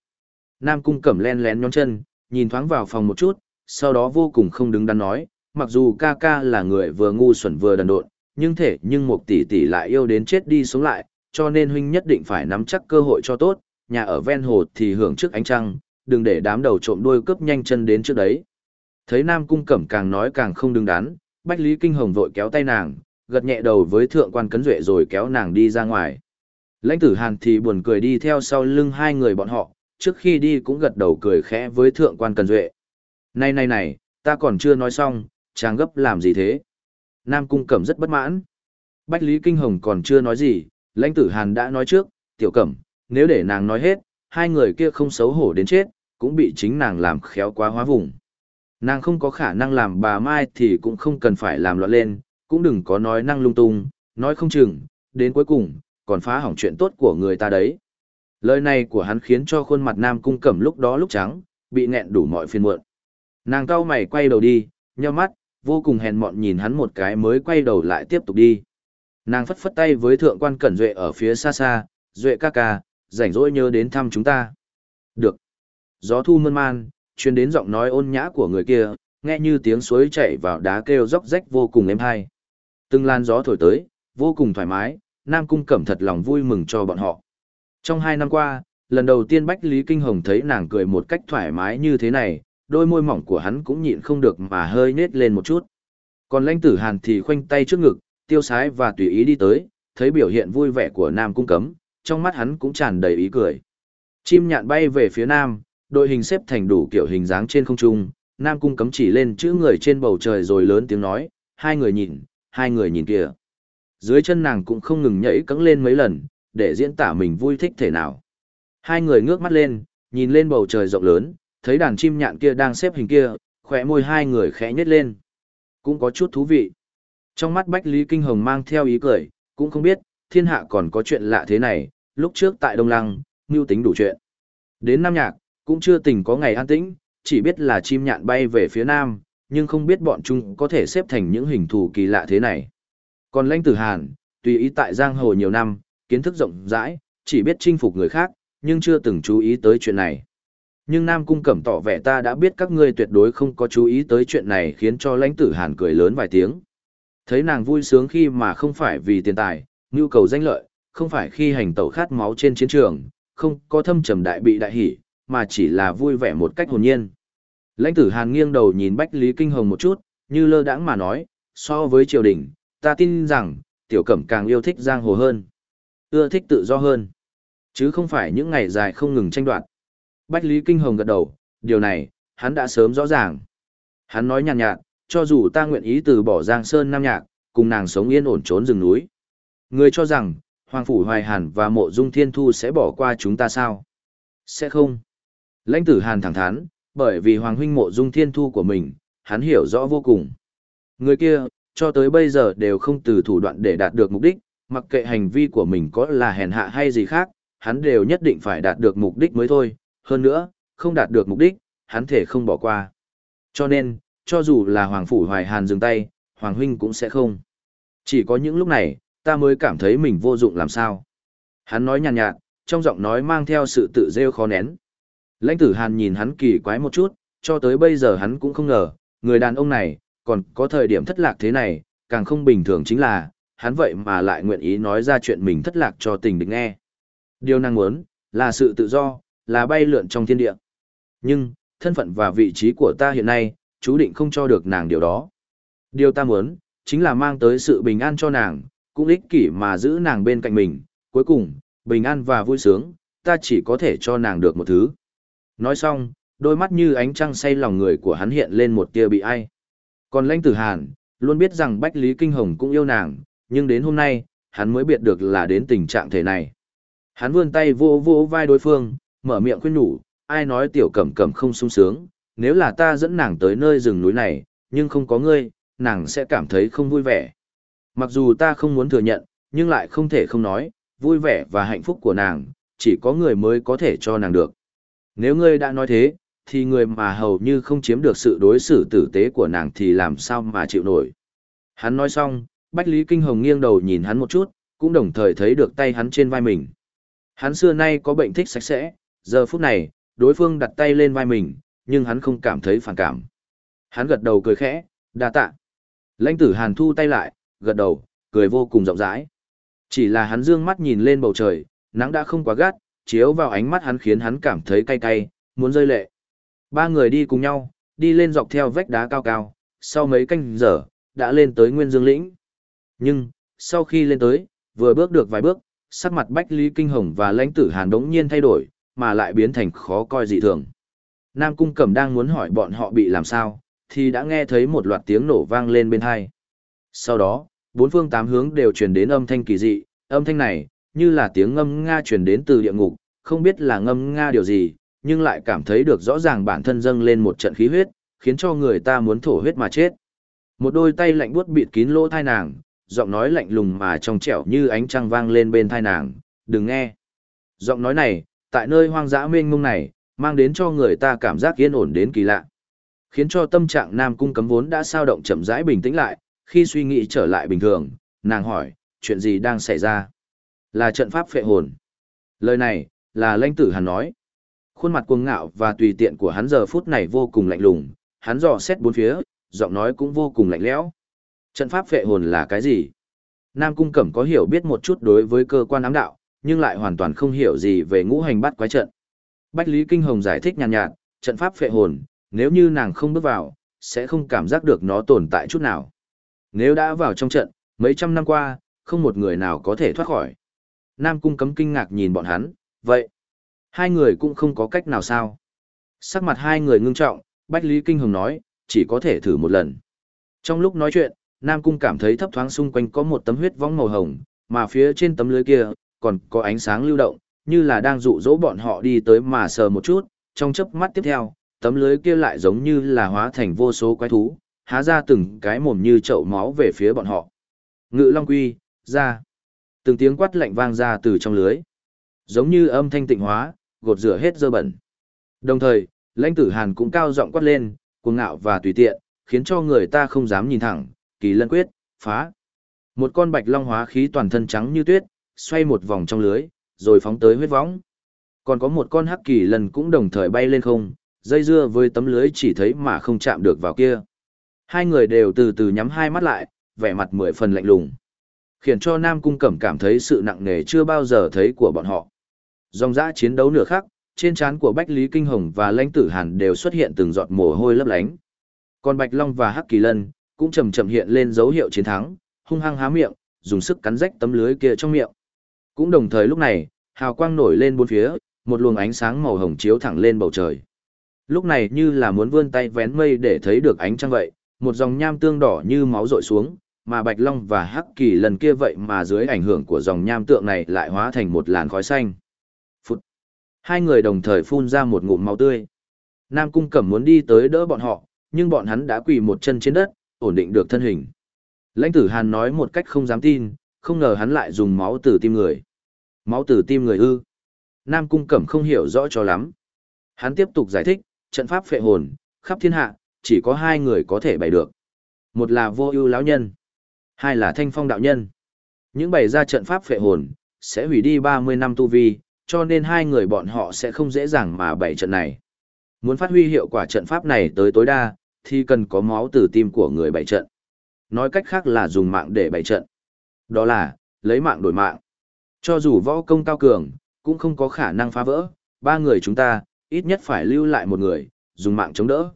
Nam Cung cẩm len lén nhón chân, nhìn thoáng vào phòng một chút, sau đó vô cùng không đứng đắn nói, mặc dù ca ca là người vừa ngu xuẩn vừa đần độn, nhưng thể nhưng một tỷ tỷ lại yêu đến chết đi sống lại, cho nên huynh nhất định phải nắm chắc cơ hội cho tốt, nhà ở ven hồ thì hưởng trước ánh trăng, đừng để đám đầu trộm đuôi cướp nhanh chân đến trước đấy. Thấy Nam Cung Cẩm càng nói càng không đứng đắn, Bách Lý Kinh Hồng vội kéo tay nàng, gật nhẹ đầu với thượng quan cấn duệ rồi kéo nàng đi ra ngoài. Lãnh tử Hàn thì buồn cười đi theo sau lưng hai người bọn họ, trước khi đi cũng gật đầu cười khẽ với thượng quan cấn duệ. Này này này, ta còn chưa nói xong, chàng gấp làm gì thế? Nam Cung Cẩm rất bất mãn. Bách Lý Kinh Hồng còn chưa nói gì, lãnh tử Hàn đã nói trước, tiểu cẩm, nếu để nàng nói hết, hai người kia không xấu hổ đến chết, cũng bị chính nàng làm khéo quá hóa vùng. Nàng không có khả năng làm bà Mai thì cũng không cần phải làm loạn lên, cũng đừng có nói năng lung tung, nói không chừng, đến cuối cùng, còn phá hỏng chuyện tốt của người ta đấy. Lời này của hắn khiến cho khuôn mặt Nam Cung Cẩm lúc đó lúc trắng, bị nghẹn đủ mọi phiên muộn. Nàng cau mày quay đầu đi, nheo mắt, vô cùng hèn mọn nhìn hắn một cái mới quay đầu lại tiếp tục đi. Nàng phất phất tay với thượng quan Cẩn Duệ ở phía xa xa, Duệ ca ca, rảnh rỗi nhớ đến thăm chúng ta. Được. Gió thu mơn man, truyền đến giọng nói ôn nhã của người kia, nghe như tiếng suối chảy vào đá kêu róc rách vô cùng êm hay. Từng làn gió thổi tới, vô cùng thoải mái, Nam Cung Cẩm thật lòng vui mừng cho bọn họ. Trong hai năm qua, lần đầu tiên Bách Lý Kinh Hồng thấy nàng cười một cách thoải mái như thế này, đôi môi mỏng của hắn cũng nhịn không được mà hơi nết lên một chút. Còn lãnh tử hàn thì khoanh tay trước ngực, tiêu sái và tùy ý đi tới, thấy biểu hiện vui vẻ của Nam Cung Cấm, trong mắt hắn cũng tràn đầy ý cười. Chim nhạn bay về phía Nam, đội hình xếp thành đủ kiểu hình dáng trên không trung, Nam Cung Cấm chỉ lên chữ người trên bầu trời rồi lớn tiếng nói, hai người nhìn, hai người nhìn kìa. Dưới chân nàng cũng không ngừng nhảy cẫng lên mấy lần, để diễn tả mình vui thích thể nào. Hai người ngước mắt lên, nhìn lên bầu trời rộng lớn, thấy đàn chim nhạn kia đang xếp hình kia, khỏe môi hai người khẽ nhếch lên. Cũng có chút thú vị. Trong mắt Bách Lý Kinh Hồng mang theo ý cười, cũng không biết, thiên hạ còn có chuyện lạ thế này, lúc trước tại Đông Lăng, mưu tính đủ chuyện. Đến Nam Nhạc, cũng chưa tình có ngày an tĩnh, chỉ biết là chim nhạn bay về phía Nam, nhưng không biết bọn chúng có thể xếp thành những hình thù kỳ lạ thế này. Còn lãnh tử Hàn, tùy ý tại Giang Hồ nhiều năm, kiến thức rộng rãi, chỉ biết chinh phục người khác, nhưng chưa từng chú ý tới chuyện này. Nhưng Nam Cung Cẩm tỏ vẻ ta đã biết các ngươi tuyệt đối không có chú ý tới chuyện này khiến cho lãnh tử Hàn cười lớn vài tiếng. Thấy nàng vui sướng khi mà không phải vì tiền tài, nhu cầu danh lợi, không phải khi hành tẩu khát máu trên chiến trường, không có thâm trầm đại bị đại hỉ, mà chỉ là vui vẻ một cách hồn nhiên. Lãnh tử Hàn nghiêng đầu nhìn Bách Lý Kinh Hồng một chút, như lơ đãng mà nói, so với triều đình, ta tin rằng, tiểu cẩm càng yêu thích giang hồ hơn. Ưa thích tự do hơn. Chứ không phải những ngày dài không ngừng tranh đoạt. Bách Lý Kinh Hồng gật đầu, điều này, hắn đã sớm rõ ràng. Hắn nói nhàn nhạt, nhạt, cho dù ta nguyện ý từ bỏ Giang Sơn Nam Nhạc, cùng nàng sống yên ổn trốn rừng núi. Người cho rằng, Hoàng Phủ Hoài Hàn và Mộ Dung Thiên Thu sẽ bỏ qua chúng ta sao? Sẽ không. Lãnh tử Hàn thẳng thắn, bởi vì Hoàng Huynh Mộ Dung Thiên Thu của mình, hắn hiểu rõ vô cùng. Người kia, cho tới bây giờ đều không từ thủ đoạn để đạt được mục đích, mặc kệ hành vi của mình có là hèn hạ hay gì khác, hắn đều nhất định phải đạt được mục đích mới thôi, hơn nữa, không đạt được mục đích, hắn thể không bỏ qua. Cho nên, cho dù là Hoàng Phủ Hoài Hàn dừng tay, Hoàng Huynh cũng sẽ không. Chỉ có những lúc này, ta mới cảm thấy mình vô dụng làm sao. Hắn nói nhàn nhạt, nhạt, trong giọng nói mang theo sự tự rêu khó nén. Lãnh tử Hàn nhìn hắn kỳ quái một chút, cho tới bây giờ hắn cũng không ngờ, người đàn ông này, còn có thời điểm thất lạc thế này, càng không bình thường chính là, hắn vậy mà lại nguyện ý nói ra chuyện mình thất lạc cho tình địch nghe. Điều năng muốn, là sự tự do, là bay lượn trong thiên địa. Nhưng, thân phận và vị trí của ta hiện nay, chú định không cho được nàng điều đó. Điều ta muốn, chính là mang tới sự bình an cho nàng, cũng ích kỷ mà giữ nàng bên cạnh mình, cuối cùng, bình an và vui sướng, ta chỉ có thể cho nàng được một thứ. Nói xong, đôi mắt như ánh trăng say lòng người của hắn hiện lên một tia bị ai. Còn lãnh tử hàn, luôn biết rằng Bách Lý Kinh Hồng cũng yêu nàng, nhưng đến hôm nay, hắn mới biết được là đến tình trạng thể này. Hắn vươn tay vô vô vai đối phương, mở miệng khuyên nhủ, ai nói tiểu cẩm cẩm không sung sướng, nếu là ta dẫn nàng tới nơi rừng núi này, nhưng không có ngươi, nàng sẽ cảm thấy không vui vẻ. Mặc dù ta không muốn thừa nhận, nhưng lại không thể không nói, vui vẻ và hạnh phúc của nàng, chỉ có người mới có thể cho nàng được. Nếu ngươi đã nói thế, thì người mà hầu như không chiếm được sự đối xử tử tế của nàng thì làm sao mà chịu nổi. Hắn nói xong, Bách Lý Kinh Hồng nghiêng đầu nhìn hắn một chút, cũng đồng thời thấy được tay hắn trên vai mình. Hắn xưa nay có bệnh thích sạch sẽ, giờ phút này, đối phương đặt tay lên vai mình, nhưng hắn không cảm thấy phản cảm. Hắn gật đầu cười khẽ, đa tạ. Lãnh tử Hàn thu tay lại, gật đầu, cười vô cùng rộng rãi. Chỉ là hắn dương mắt nhìn lên bầu trời, nắng đã không quá gắt, chiếu vào ánh mắt hắn khiến hắn cảm thấy cay cay, muốn rơi lệ. Ba người đi cùng nhau, đi lên dọc theo vách đá cao cao, sau mấy canh giờ, đã lên tới Nguyên Dương lĩnh. Nhưng, sau khi lên tới, vừa bước được vài bước, sắc mặt Bách Lý Kinh Hồng và lãnh tử Hàn đống nhiên thay đổi, mà lại biến thành khó coi dị thường. Nam Cung Cẩm đang muốn hỏi bọn họ bị làm sao, thì đã nghe thấy một loạt tiếng nổ vang lên bên hai. Sau đó, bốn phương tám hướng đều truyền đến âm thanh kỳ dị, âm thanh này, như là tiếng ngâm Nga truyền đến từ địa ngục, không biết là ngâm Nga điều gì, nhưng lại cảm thấy được rõ ràng bản thân dâng lên một trận khí huyết, khiến cho người ta muốn thổ huyết mà chết. Một đôi tay lạnh buốt bịt kín lỗ thai nàng, giọng nói lạnh lùng mà trong trẻo như ánh trăng vang lên bên thai nàng, đừng nghe. Giọng nói này, tại nơi hoang dã mênh mông này, mang đến cho người ta cảm giác yên ổn đến kỳ lạ. Khiến cho tâm trạng Nam Cung cấm vốn đã sao động chậm rãi bình tĩnh lại, khi suy nghĩ trở lại bình thường, nàng hỏi, chuyện gì đang xảy ra? Là trận pháp phệ hồn. Lời này, là lãnh tử hắn nói. Khuôn mặt cuồng ngạo và tùy tiện của hắn giờ phút này vô cùng lạnh lùng, hắn dò xét bốn phía, giọng nói cũng vô cùng lạnh lẽo. Trận pháp phệ hồn là cái gì? Nam Cung Cẩm có hiểu biết một chút đối với cơ quan ám đạo, nhưng lại hoàn toàn không hiểu gì về ngũ hành bắt quái trận. Bách Lý Kinh Hồng giải thích nhàn nhạt, nhạt, trận pháp phệ hồn, nếu như nàng không bước vào, sẽ không cảm giác được nó tồn tại chút nào. Nếu đã vào trong trận, mấy trăm năm qua, không một người nào có thể thoát khỏi. Nam Cung cấm kinh ngạc nhìn bọn hắn, vậy, hai người cũng không có cách nào sao. Sắc mặt hai người ngưng trọng, Bách Lý Kinh Hồng nói, chỉ có thể thử một lần. Trong lúc nói chuyện, Nam Cung cảm thấy thấp thoáng xung quanh có một tấm huyết vong màu hồng, mà phía trên tấm lưới kia, còn có ánh sáng lưu động, như là đang dụ dỗ bọn họ đi tới mà sờ một chút, trong chớp mắt tiếp theo, tấm lưới kia lại giống như là hóa thành vô số quái thú, há ra từng cái mồm như chậu máu về phía bọn họ. Ngự Long Quy, ra. Từng tiếng quát lạnh vang ra từ trong lưới. Giống như âm thanh tịnh hóa, gột rửa hết dơ bẩn. Đồng thời, lãnh tử Hàn cũng cao giọng quát lên, cuồng ngạo và tùy tiện, khiến cho người ta không dám nhìn thẳng, kỳ lân quyết, phá. Một con bạch long hóa khí toàn thân trắng như tuyết, xoay một vòng trong lưới, rồi phóng tới huyết võng. Còn có một con hắc kỳ lần cũng đồng thời bay lên không, dây dưa với tấm lưới chỉ thấy mà không chạm được vào kia. Hai người đều từ từ nhắm hai mắt lại, vẻ mặt mười phần lạnh lùng. Khiến cho Nam Cung Cẩm cảm thấy sự nặng nề chưa bao giờ thấy của bọn họ. Dòng dã chiến đấu nửa khắc, trên trán của Bách Lý Kinh Hồng và Lãnh Tử Hàn đều xuất hiện từng giọt mồ hôi lấp lánh. Còn Bạch Long và Hắc Kỳ Lân cũng chậm chậm hiện lên dấu hiệu chiến thắng, hung hăng há miệng, dùng sức cắn rách tấm lưới kia trong miệng. Cũng đồng thời lúc này, hào quang nổi lên bốn phía, một luồng ánh sáng màu hồng chiếu thẳng lên bầu trời. Lúc này như là muốn vươn tay vén mây để thấy được ánh trăng vậy, một dòng nham tương đỏ như máu rội xuống, mà Bạch Long và Hắc Kỳ lần kia vậy mà dưới ảnh hưởng của dòng nham tượng này lại hóa thành một làn khói xanh. Phụt! Hai người đồng thời phun ra một ngụm máu tươi. Nam Cung Cẩm muốn đi tới đỡ bọn họ, nhưng bọn hắn đã quỳ một chân trên đất, ổn định được thân hình. Lãnh tử Hàn nói một cách không dám tin, không ngờ hắn lại dùng máu từ tim người. Máu từ tim người ư. Nam Cung Cẩm không hiểu rõ cho lắm. Hắn tiếp tục giải thích, trận pháp phệ hồn, khắp thiên hạ, chỉ có hai người có thể bày được. Một là vô ưu lão nhân, hai là thanh phong đạo nhân. Những bày ra trận pháp phệ hồn, sẽ hủy đi 30 năm tu vi, cho nên hai người bọn họ sẽ không dễ dàng mà bày trận này. Muốn phát huy hiệu quả trận pháp này tới tối đa, thì cần có máu từ tim của người bày trận. Nói cách khác là dùng mạng để bày trận. Đó là, lấy mạng đổi mạng. Cho dù võ công cao cường, cũng không có khả năng phá vỡ, ba người chúng ta, ít nhất phải lưu lại một người, dùng mạng chống đỡ.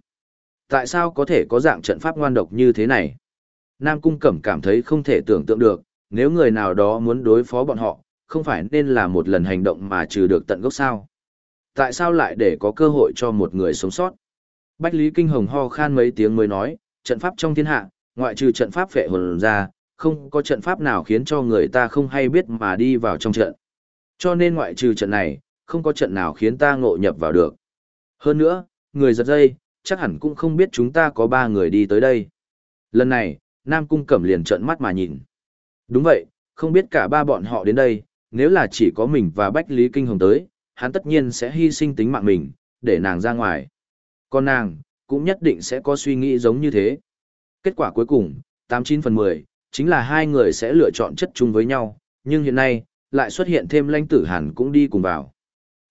Tại sao có thể có dạng trận pháp ngoan độc như thế này? Nam Cung Cẩm cảm thấy không thể tưởng tượng được, nếu người nào đó muốn đối phó bọn họ, không phải nên là một lần hành động mà trừ được tận gốc sao? Tại sao lại để có cơ hội cho một người sống sót? Bách Lý Kinh Hồng ho khan mấy tiếng mới nói, trận pháp trong thiên hạ, ngoại trừ trận pháp phệ hồn ra, không có trận pháp nào khiến cho người ta không hay biết mà đi vào trong trận. Cho nên ngoại trừ trận này, không có trận nào khiến ta ngộ nhập vào được. Hơn nữa, người giật dây, chắc hẳn cũng không biết chúng ta có ba người đi tới đây. Lần này, Nam Cung Cẩm liền trợn mắt mà nhìn. Đúng vậy, không biết cả ba bọn họ đến đây, nếu là chỉ có mình và Bách Lý Kinh Hồng tới, hắn tất nhiên sẽ hy sinh tính mạng mình, để nàng ra ngoài. Còn nàng, cũng nhất định sẽ có suy nghĩ giống như thế. Kết quả cuối cùng, 89 phần 10, chính là hai người sẽ lựa chọn chất chung với nhau, nhưng hiện nay, lại xuất hiện thêm lãnh tử hàn cũng đi cùng vào.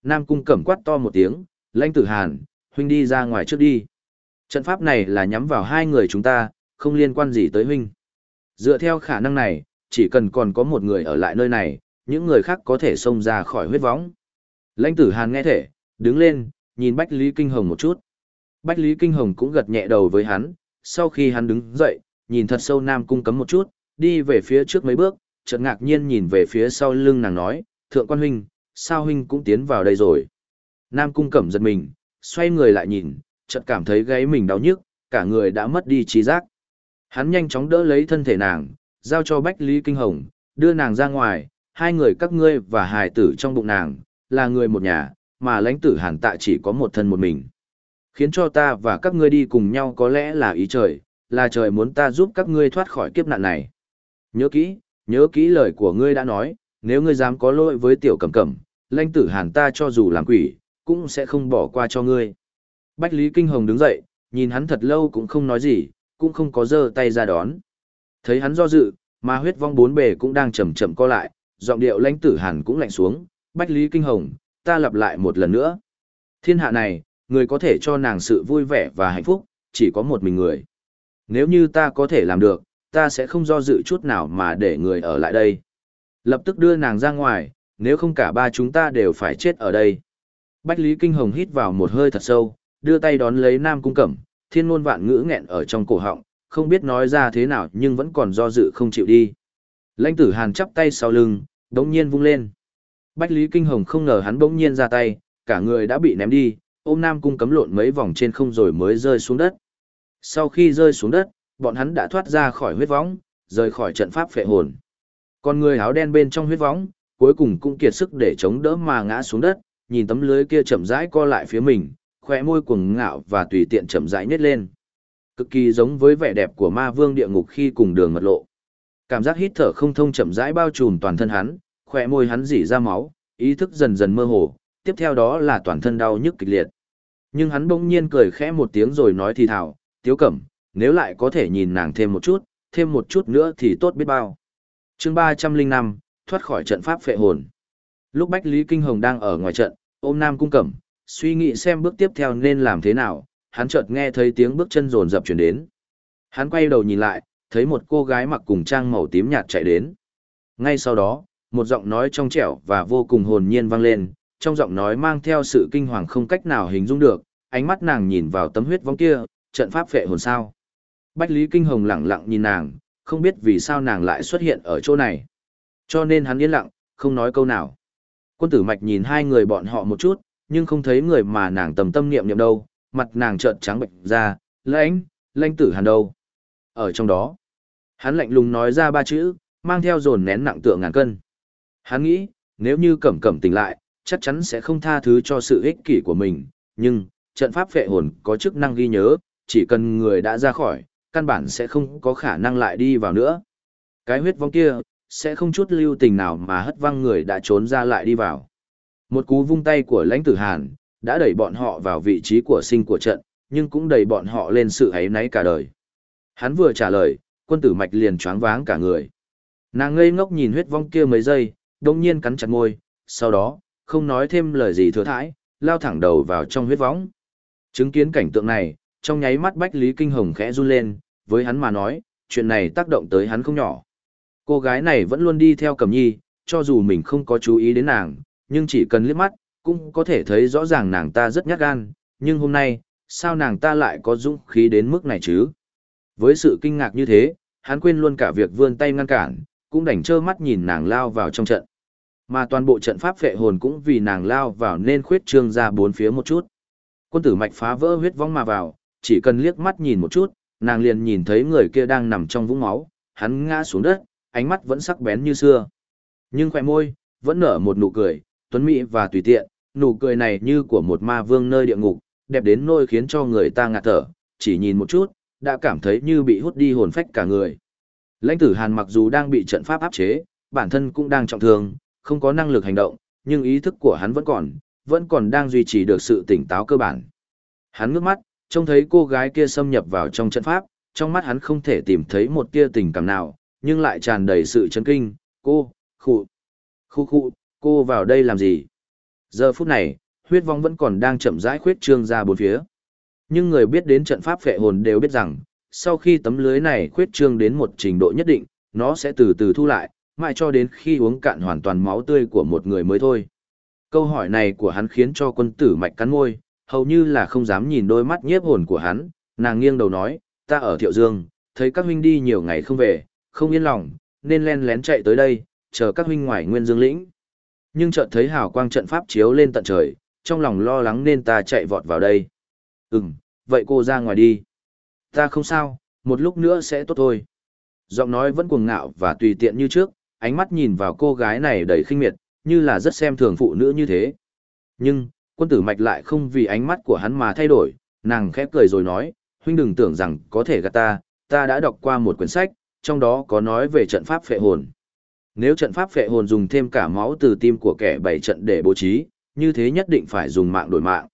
Nam cung cẩm quát to một tiếng, lãnh tử hàn, huynh đi ra ngoài trước đi. Trận pháp này là nhắm vào hai người chúng ta, không liên quan gì tới huynh. Dựa theo khả năng này, chỉ cần còn có một người ở lại nơi này, những người khác có thể xông ra khỏi huyết võng. Lãnh tử hàn nghe thể, đứng lên, nhìn Bách Lý Kinh Hồng một chút. Bách Lý Kinh Hồng cũng gật nhẹ đầu với hắn, sau khi hắn đứng dậy, nhìn thật sâu Nam Cung cấm một chút, đi về phía trước mấy bước, chợt ngạc nhiên nhìn về phía sau lưng nàng nói, thượng quan huynh, sao huynh cũng tiến vào đây rồi. Nam Cung cẩm giật mình, xoay người lại nhìn, chợt cảm thấy gáy mình đau nhức, cả người đã mất đi trí giác. Hắn nhanh chóng đỡ lấy thân thể nàng, giao cho Bách Lý Kinh Hồng, đưa nàng ra ngoài, hai người các ngươi và hài tử trong bụng nàng, là người một nhà, mà lãnh tử hàn tạ chỉ có một thân một mình. Khiến cho ta và các ngươi đi cùng nhau có lẽ là ý trời, là trời muốn ta giúp các ngươi thoát khỏi kiếp nạn này. Nhớ kỹ, nhớ kỹ lời của ngươi đã nói, nếu ngươi dám có lỗi với tiểu cẩm cẩm, lãnh tử hàn ta cho dù làm quỷ, cũng sẽ không bỏ qua cho ngươi. Bách Lý Kinh Hồng đứng dậy, nhìn hắn thật lâu cũng không nói gì, cũng không có giơ tay ra đón. Thấy hắn do dự, mà huyết vong bốn bề cũng đang chậm chậm co lại, giọng điệu lãnh tử hàn cũng lạnh xuống, Bách Lý Kinh Hồng, ta lặp lại một lần nữa. Thiên hạ này, người có thể cho nàng sự vui vẻ và hạnh phúc, chỉ có một mình người. Nếu như ta có thể làm được, ta sẽ không do dự chút nào mà để người ở lại đây. Lập tức đưa nàng ra ngoài, nếu không cả ba chúng ta đều phải chết ở đây. Bách Lý Kinh Hồng hít vào một hơi thật sâu, đưa tay đón lấy Nam Cung Cẩm, thiên ngôn vạn ngữ nghẹn ở trong cổ họng, không biết nói ra thế nào nhưng vẫn còn do dự không chịu đi. Lãnh tử Hàn chắp tay sau lưng, đống nhiên vung lên. Bách Lý Kinh Hồng không ngờ hắn bỗng nhiên ra tay, cả người đã bị ném đi, ôm Nam Cung cấm lộn mấy vòng trên không rồi mới rơi xuống đất. Sau khi rơi xuống đất, bọn hắn đã thoát ra khỏi huyết võng, rời khỏi trận pháp phệ hồn. Còn người áo đen bên trong huyết võng, cuối cùng cũng kiệt sức để chống đỡ mà ngã xuống đất, nhìn tấm lưới kia chậm rãi co lại phía mình, khỏe môi cuồng ngạo và tùy tiện chậm rãi nhếch lên. Cực kỳ giống với vẻ đẹp của ma vương địa ngục khi cùng đường mật lộ. Cảm giác hít thở không thông chậm rãi bao trùm toàn thân hắn, khỏe môi hắn dỉ ra máu, ý thức dần dần mơ hồ, tiếp theo đó là toàn thân đau nhức kịch liệt. Nhưng hắn bỗng nhiên cười khẽ một tiếng rồi nói thì thào, tiếu cẩm, nếu lại có thể nhìn nàng thêm một chút, thêm một chút nữa thì tốt biết bao. chương 305, thoát khỏi trận pháp phệ hồn. Lúc Bách Lý Kinh Hồng đang ở ngoài trận, ôm Nam Cung Cẩm, suy nghĩ xem bước tiếp theo nên làm thế nào, hắn chợt nghe thấy tiếng bước chân rồn rập chuyển đến. Hắn quay đầu nhìn lại, thấy một cô gái mặc cùng trang màu tím nhạt chạy đến. Ngay sau đó, một giọng nói trong trẻo và vô cùng hồn nhiên vang lên, trong giọng nói mang theo sự kinh hoàng không cách nào hình dung được, ánh mắt nàng nhìn vào tấm huyết vong kia, trận pháp phệ hồn sao. Bách Lý Kinh Hồng lặng lặng nhìn nàng, không biết vì sao nàng lại xuất hiện ở chỗ này. Cho nên hắn yên lặng, không nói câu nào. Quân tử mạch nhìn hai người bọn họ một chút, nhưng không thấy người mà nàng tầm tâm niệm niệm đâu, mặt nàng trợn trắng bệnh ra, lãnh, lãnh tử hàn đâu. Ở trong đó, hắn lạnh lùng nói ra ba chữ, mang theo dồn nén nặng tượng ngàn cân. Hắn nghĩ, nếu như cẩm cẩm tỉnh lại, chắc chắn sẽ không tha thứ cho sự ích kỷ của mình, nhưng, trận pháp phệ hồn có chức năng ghi nhớ, chỉ cần người đã ra khỏi, căn bản sẽ không có khả năng lại đi vào nữa. Cái huyết vong kia, sẽ không chút lưu tình nào mà hất văng người đã trốn ra lại đi vào. Một cú vung tay của lãnh tử Hàn, đã đẩy bọn họ vào vị trí của sinh của trận, nhưng cũng đẩy bọn họ lên sự ấy náy cả đời. Hắn vừa trả lời, quân tử mạch liền choáng váng cả người. Nàng ngây ngốc nhìn huyết vong kia mấy giây, đồng nhiên cắn chặt môi, sau đó, không nói thêm lời gì thừa thãi, lao thẳng đầu vào trong huyết vong. Chứng kiến cảnh tượng này, trong nháy mắt Bách Lý Kinh Hồng khẽ run lên, với hắn mà nói, chuyện này tác động tới hắn không nhỏ. Cô gái này vẫn luôn đi theo Cẩm Nhi, cho dù mình không có chú ý đến nàng, nhưng chỉ cần liếc mắt, cũng có thể thấy rõ ràng nàng ta rất nhát gan, nhưng hôm nay, sao nàng ta lại có dũng khí đến mức này chứ? Với sự kinh ngạc như thế, hắn quên luôn cả việc vươn tay ngăn cản, cũng đành trơ mắt nhìn nàng lao vào trong trận. Mà toàn bộ trận pháp phệ hồn cũng vì nàng lao vào nên khuyết trương ra bốn phía một chút. Quân tử mạch phá vỡ huyết vong mà vào, chỉ cần liếc mắt nhìn một chút, nàng liền nhìn thấy người kia đang nằm trong vũng máu, hắn ngã xuống đất, ánh mắt vẫn sắc bén như xưa. Nhưng khỏe môi, vẫn nở một nụ cười, tuấn mỹ và tùy tiện, nụ cười này như của một ma vương nơi địa ngục, đẹp đến nỗi khiến cho người ta ngạt thở, chỉ nhìn một chút, đã cảm thấy như bị hút đi hồn phách cả người. Lãnh tử Hàn mặc dù đang bị trận pháp áp chế, bản thân cũng đang trọng thương, không có năng lực hành động, nhưng ý thức của hắn vẫn còn, vẫn còn đang duy trì được sự tỉnh táo cơ bản. Hắn ngước mắt, trông thấy cô gái kia xâm nhập vào trong trận pháp, trong mắt hắn không thể tìm thấy một tia tình cảm nào, nhưng lại tràn đầy sự chấn kinh. Cô, khu, khu khu, cô vào đây làm gì? Giờ phút này, huyết vong vẫn còn đang chậm rãi khuyết trương ra bốn phía. Nhưng người biết đến trận pháp phệ hồn đều biết rằng, sau khi tấm lưới này khuyết trương đến một trình độ nhất định, nó sẽ từ từ thu lại, mãi cho đến khi uống cạn hoàn toàn máu tươi của một người mới thôi. Câu hỏi này của hắn khiến cho quân tử mạch cắn môi, hầu như là không dám nhìn đôi mắt nhiếp hồn của hắn, nàng nghiêng đầu nói, ta ở Thiệu Dương, thấy các huynh đi nhiều ngày không về, không yên lòng, nên len lén chạy tới đây, chờ các huynh ngoài Nguyên Dương lĩnh. Nhưng chợt thấy hào quang trận pháp chiếu lên tận trời, trong lòng lo lắng nên ta chạy vọt vào đây. Ừm, vậy cô ra ngoài đi. Ta không sao, một lúc nữa sẽ tốt thôi. Giọng nói vẫn cuồng ngạo và tùy tiện như trước, ánh mắt nhìn vào cô gái này đầy khinh miệt, như là rất xem thường phụ nữ như thế. Nhưng, quân tử mạch lại không vì ánh mắt của hắn mà thay đổi, nàng khẽ cười rồi nói, huynh đừng tưởng rằng có thể gạt ta, ta đã đọc qua một quyển sách, trong đó có nói về trận pháp phệ hồn. Nếu trận pháp phệ hồn dùng thêm cả máu từ tim của kẻ bảy trận để bố trí, như thế nhất định phải dùng mạng đổi mạng.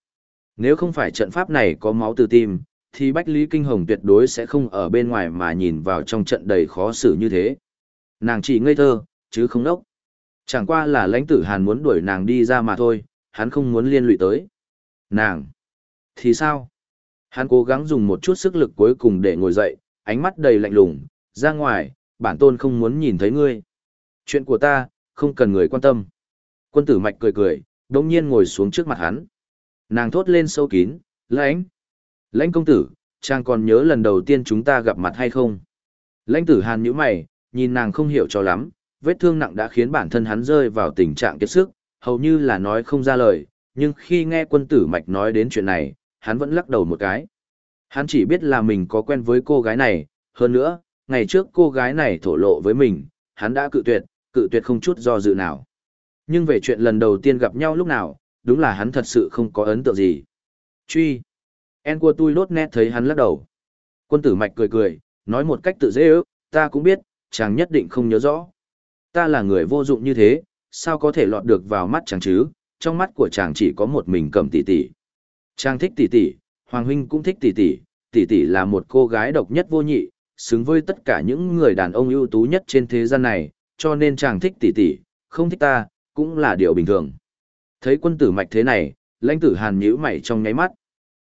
Nếu không phải trận pháp này có máu từ tim, thì Bách Lý Kinh Hồng tuyệt đối sẽ không ở bên ngoài mà nhìn vào trong trận đầy khó xử như thế. Nàng chỉ ngây thơ, chứ không đốc. Chẳng qua là lãnh tử Hàn muốn đuổi nàng đi ra mà thôi, hắn không muốn liên lụy tới. Nàng! Thì sao? Hắn cố gắng dùng một chút sức lực cuối cùng để ngồi dậy, ánh mắt đầy lạnh lùng, ra ngoài, bản tôn không muốn nhìn thấy ngươi. Chuyện của ta, không cần người quan tâm. Quân tử mạch cười cười, đồng nhiên ngồi xuống trước mặt hắn. Nàng thốt lên sâu kín, lãnh. Lãnh công tử, chàng còn nhớ lần đầu tiên chúng ta gặp mặt hay không? Lãnh tử hàn nhíu mày, nhìn nàng không hiểu cho lắm, vết thương nặng đã khiến bản thân hắn rơi vào tình trạng kiệt sức, hầu như là nói không ra lời, nhưng khi nghe quân tử mạch nói đến chuyện này, hắn vẫn lắc đầu một cái. Hắn chỉ biết là mình có quen với cô gái này, hơn nữa, ngày trước cô gái này thổ lộ với mình, hắn đã cự tuyệt, cự tuyệt không chút do dự nào. Nhưng về chuyện lần đầu tiên gặp nhau lúc nào, đúng là hắn thật sự không có ấn tượng gì. Truy. En của tôi lốt nét thấy hắn lắc đầu. Quân tử mạch cười cười, nói một cách tự dễ ước, ta cũng biết, chàng nhất định không nhớ rõ. Ta là người vô dụng như thế, sao có thể lọt được vào mắt chàng chứ, trong mắt của chàng chỉ có một mình cầm tỷ tỷ. Chàng thích tỷ tỷ, Hoàng huynh cũng thích tỷ tỷ, tỷ tỷ là một cô gái độc nhất vô nhị, xứng với tất cả những người đàn ông ưu tú nhất trên thế gian này, cho nên chàng thích tỷ tỷ, không thích ta, cũng là điều bình thường. Thấy quân tử mạch thế này, lãnh tử hàn nhíu mày trong nháy mắt.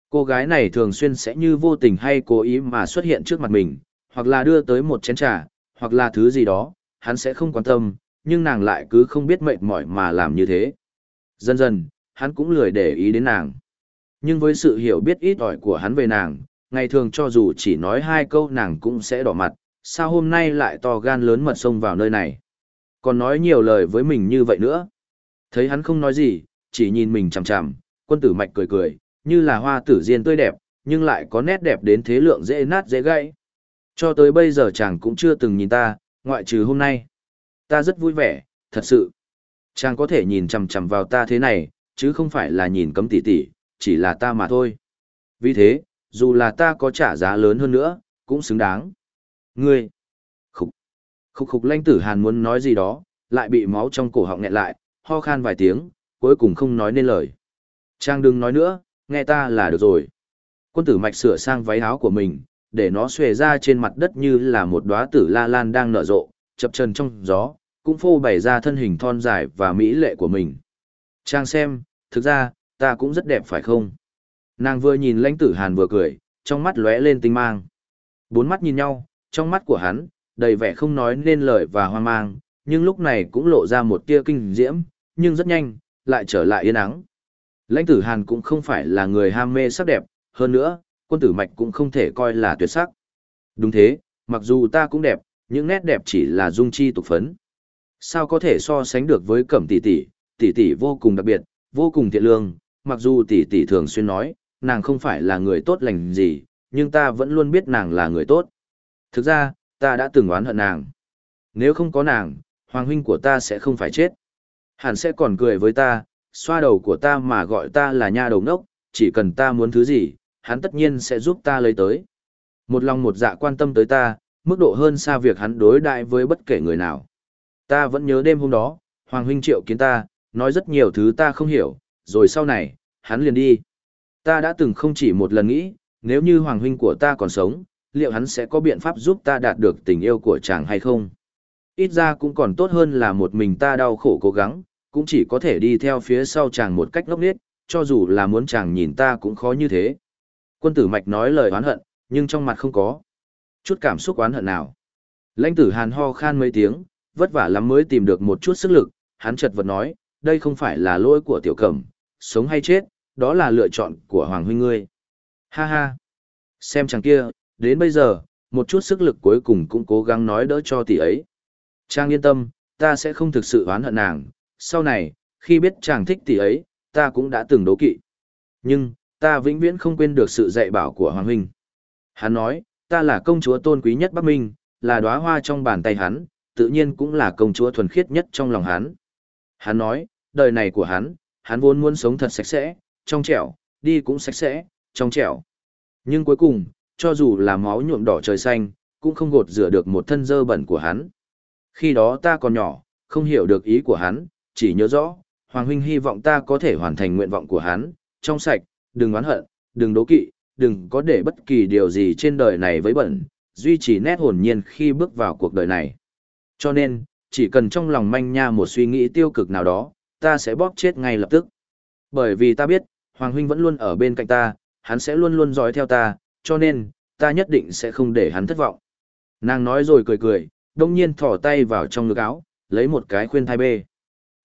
Cô gái này thường xuyên sẽ như vô tình hay cố ý mà xuất hiện trước mặt mình, hoặc là đưa tới một chén trà, hoặc là thứ gì đó, hắn sẽ không quan tâm, nhưng nàng lại cứ không biết mệt mỏi mà làm như thế. Dần dần, hắn cũng lười để ý đến nàng. Nhưng với sự hiểu biết ít ỏi của hắn về nàng, ngày thường cho dù chỉ nói hai câu nàng cũng sẽ đỏ mặt, sao hôm nay lại to gan lớn mật xông vào nơi này. Còn nói nhiều lời với mình như vậy nữa. Thấy hắn không nói gì, chỉ nhìn mình chằm chằm, quân tử mạch cười cười, như là hoa tử diên tươi đẹp, nhưng lại có nét đẹp đến thế lượng dễ nát dễ gãy. Cho tới bây giờ chàng cũng chưa từng nhìn ta, ngoại trừ hôm nay. Ta rất vui vẻ, thật sự. Chàng có thể nhìn chằm chằm vào ta thế này, chứ không phải là nhìn cấm tỉ tỉ, chỉ là ta mà thôi. Vì thế, dù là ta có trả giá lớn hơn nữa, cũng xứng đáng. Ngươi! khục, khục khục lanh tử hàn muốn nói gì đó, lại bị máu trong cổ họng nghẹn lại, ho khan vài tiếng, cuối cùng không nói nên lời. Trang đừng nói nữa, nghe ta là được rồi. Quân tử mạch sửa sang váy áo của mình, để nó xuề ra trên mặt đất như là một đóa tử la lan đang nở rộ, chập chân trong gió, cũng phô bày ra thân hình thon dài và mỹ lệ của mình. Trang xem, thực ra, ta cũng rất đẹp phải không? Nàng vừa nhìn lãnh tử hàn vừa cười, trong mắt lóe lên tinh mang. Bốn mắt nhìn nhau, trong mắt của hắn, đầy vẻ không nói nên lời và hoang mang, nhưng lúc này cũng lộ ra một tia kinh diễm, nhưng rất nhanh, lại trở lại yên ắng. Lãnh tử hàn cũng không phải là người ham mê sắc đẹp, hơn nữa, quân tử mạch cũng không thể coi là tuyệt sắc. Đúng thế, mặc dù ta cũng đẹp, những nét đẹp chỉ là dung chi tục phấn. Sao có thể so sánh được với cẩm tỷ tỷ, tỷ tỷ vô cùng đặc biệt, vô cùng thiện lương, mặc dù tỷ tỷ thường xuyên nói, nàng không phải là người tốt lành gì, nhưng ta vẫn luôn biết nàng là người tốt. Thực ra, ta đã từng oán hận nàng. Nếu không có nàng, hoàng huynh của ta sẽ không phải chết. Hẳn sẽ còn cười với ta, xoa đầu của ta mà gọi ta là nha đầu ngốc, chỉ cần ta muốn thứ gì, hắn tất nhiên sẽ giúp ta lấy tới. Một lòng một dạ quan tâm tới ta, mức độ hơn xa việc hắn đối đại với bất kể người nào. Ta vẫn nhớ đêm hôm đó, Hoàng huynh triệu kiến ta, nói rất nhiều thứ ta không hiểu, rồi sau này, hắn liền đi. Ta đã từng không chỉ một lần nghĩ, nếu như Hoàng huynh của ta còn sống, liệu hắn sẽ có biện pháp giúp ta đạt được tình yêu của chàng hay không? Ít ra cũng còn tốt hơn là một mình ta đau khổ cố gắng, cũng chỉ có thể đi theo phía sau chàng một cách ngốc nghếch, cho dù là muốn chàng nhìn ta cũng khó như thế. Quân tử mạch nói lời oán hận, nhưng trong mặt không có chút cảm xúc oán hận nào. Lãnh tử hàn ho khan mấy tiếng, vất vả lắm mới tìm được một chút sức lực, hắn chợt vật nói, đây không phải là lỗi của tiểu cẩm, sống hay chết, đó là lựa chọn của Hoàng huynh ngươi. Ha ha. Xem chàng kia, đến bây giờ, một chút sức lực cuối cùng cũng cố gắng nói đỡ cho tỷ ấy. Trang yên tâm, ta sẽ không thực sự oán hận nàng, sau này, khi biết chàng thích tỷ ấy, ta cũng đã từng đố kỵ. Nhưng, ta vĩnh viễn không quên được sự dạy bảo của Hoàng huynh. Hắn nói, ta là công chúa tôn quý nhất Bắc Minh, là đóa hoa trong bàn tay hắn, tự nhiên cũng là công chúa thuần khiết nhất trong lòng hắn. Hắn nói, đời này của hắn, hắn vốn muốn sống thật sạch sẽ, trong trẻo, đi cũng sạch sẽ, trong trẻo. Nhưng cuối cùng, cho dù là máu nhuộm đỏ trời xanh, cũng không gột rửa được một thân dơ bẩn của hắn. Khi đó ta còn nhỏ, không hiểu được ý của hắn, chỉ nhớ rõ, Hoàng huynh hy vọng ta có thể hoàn thành nguyện vọng của hắn, trong sạch, đừng oán hận, đừng đố kỵ, đừng có để bất kỳ điều gì trên đời này với bẩn, duy trì nét hồn nhiên khi bước vào cuộc đời này. Cho nên, chỉ cần trong lòng manh nha một suy nghĩ tiêu cực nào đó, ta sẽ bóp chết ngay lập tức. Bởi vì ta biết, Hoàng huynh vẫn luôn ở bên cạnh ta, hắn sẽ luôn luôn dõi theo ta, cho nên, ta nhất định sẽ không để hắn thất vọng. Nàng nói rồi cười cười, đông nhiên thỏ tay vào trong ngực áo, lấy một cái khuyên thai bê.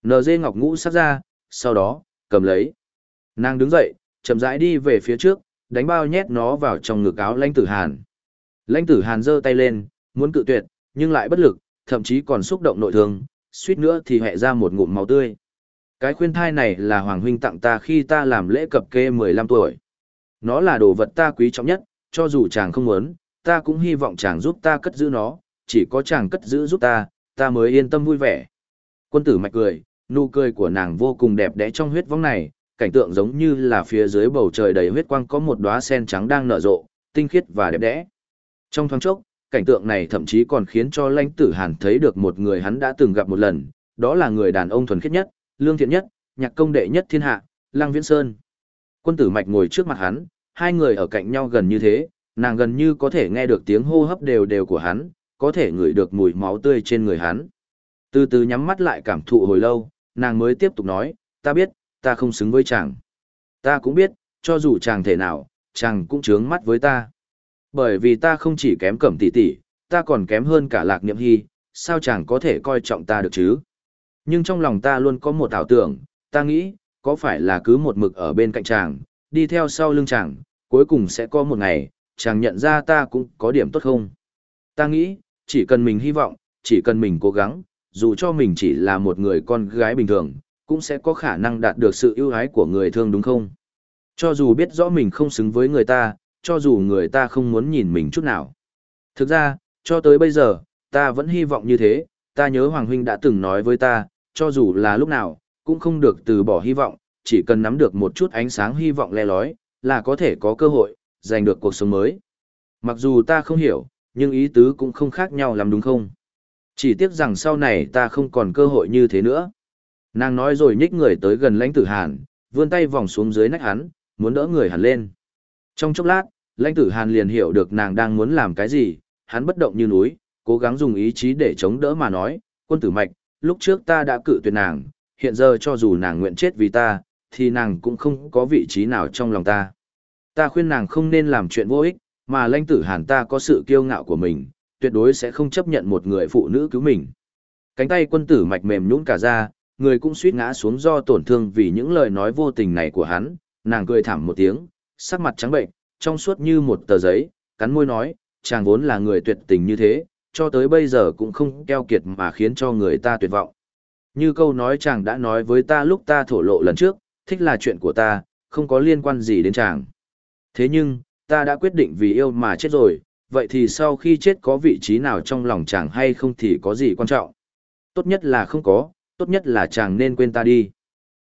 NG Ngọc Ngũ sắp ra, sau đó, cầm lấy. Nàng đứng dậy, chậm rãi đi về phía trước, đánh bao nhét nó vào trong ngực áo lãnh tử hàn. Lãnh tử hàn giơ tay lên, muốn cự tuyệt, nhưng lại bất lực, thậm chí còn xúc động nội thương, suýt nữa thì hẹ ra một ngụm máu tươi. Cái khuyên thai này là Hoàng Huynh tặng ta khi ta làm lễ cập kê 15 tuổi. Nó là đồ vật ta quý trọng nhất, cho dù chàng không muốn, ta cũng hy vọng chàng giúp ta cất giữ nó, chỉ có chàng cất giữ giúp ta, ta mới yên tâm vui vẻ. Quân tử mạch cười, nụ cười của nàng vô cùng đẹp đẽ trong huyết vong này, cảnh tượng giống như là phía dưới bầu trời đầy huyết quang có một đóa sen trắng đang nở rộ, tinh khiết và đẹp đẽ. Trong thoáng chốc, cảnh tượng này thậm chí còn khiến cho lãnh tử hàn thấy được một người hắn đã từng gặp một lần, đó là người đàn ông thuần khiết nhất, lương thiện nhất, nhạc công đệ nhất thiên hạ, Lăng Viễn Sơn. Quân tử mạch ngồi trước mặt hắn, hai người ở cạnh nhau gần như thế, nàng gần như có thể nghe được tiếng hô hấp đều đều của hắn, có thể ngửi được mùi máu tươi trên người hắn. Từ từ nhắm mắt lại cảm thụ hồi lâu, nàng mới tiếp tục nói, ta biết, ta không xứng với chàng. Ta cũng biết, cho dù chàng thể nào, chàng cũng trướng mắt với ta. Bởi vì ta không chỉ kém cẩm tỷ tỷ, ta còn kém hơn cả lạc niệm hy, sao chàng có thể coi trọng ta được chứ? Nhưng trong lòng ta luôn có một ảo tưởng, ta nghĩ, có phải là cứ một mực ở bên cạnh chàng, đi theo sau lưng chàng, cuối cùng sẽ có một ngày, chàng nhận ra ta cũng có điểm tốt không? Ta nghĩ, chỉ cần mình hy vọng, chỉ cần mình cố gắng, dù cho mình chỉ là một người con gái bình thường, cũng sẽ có khả năng đạt được sự ưu ái của người thương đúng không? Cho dù biết rõ mình không xứng với người ta, cho dù người ta không muốn nhìn mình chút nào. Thực ra, cho tới bây giờ, ta vẫn hy vọng như thế, ta nhớ Hoàng Huynh đã từng nói với ta, cho dù là lúc nào, cũng không được từ bỏ hy vọng, chỉ cần nắm được một chút ánh sáng hy vọng le lói, là có thể có cơ hội, giành được cuộc sống mới. Mặc dù ta không hiểu, nhưng ý tứ cũng không khác nhau lắm đúng không? Chỉ tiếc rằng sau này ta không còn cơ hội như thế nữa. Nàng nói rồi nhích người tới gần lãnh tử hàn, vươn tay vòng xuống dưới nách hắn, muốn đỡ người hẳn lên. Trong chốc lát, lãnh tử hàn liền hiểu được nàng đang muốn làm cái gì, hắn bất động như núi, cố gắng dùng ý chí để chống đỡ mà nói, quân tử mạch, lúc trước ta đã cự tuyệt nàng, hiện giờ cho dù nàng nguyện chết vì ta, thì nàng cũng không có vị trí nào trong lòng ta. Ta khuyên nàng không nên làm chuyện vô ích, mà lãnh tử hàn ta có sự kiêu ngạo của mình, tuyệt đối sẽ không chấp nhận một người phụ nữ cứu mình. Cánh tay quân tử mạch mềm nhũn cả ra, người cũng suýt ngã xuống do tổn thương vì những lời nói vô tình này của hắn, nàng cười thảm một tiếng, sắc mặt trắng bệnh, trong suốt như một tờ giấy, cắn môi nói, chàng vốn là người tuyệt tình như thế, cho tới bây giờ cũng không keo kiệt mà khiến cho người ta tuyệt vọng. Như câu nói chàng đã nói với ta lúc ta thổ lộ lần trước, thích là chuyện của ta, không có liên quan gì đến chàng. Thế nhưng, ta đã quyết định vì yêu mà chết rồi, vậy thì sau khi chết có vị trí nào trong lòng chàng hay không thì có gì quan trọng. Tốt nhất là không có, tốt nhất là chàng nên quên ta đi.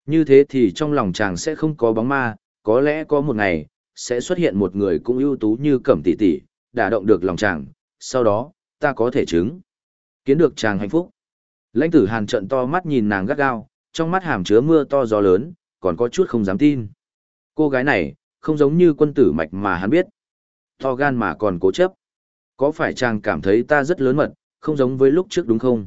Như thế thì trong lòng chàng sẽ không có bóng ma, có lẽ có một ngày, sẽ xuất hiện một người cũng ưu tú như cẩm tỷ tỷ, đả động được lòng chàng, sau đó, ta có thể chứng. Kiến được chàng hạnh phúc. Lãnh tử hàn trận to mắt nhìn nàng gắt gao, trong mắt hàm chứa mưa to gió lớn, còn có chút không dám tin. Cô gái này, không giống như quân tử mạch mà hắn biết. To gan mà còn cố chấp. Có phải chàng cảm thấy ta rất lớn mật, không giống với lúc trước đúng không?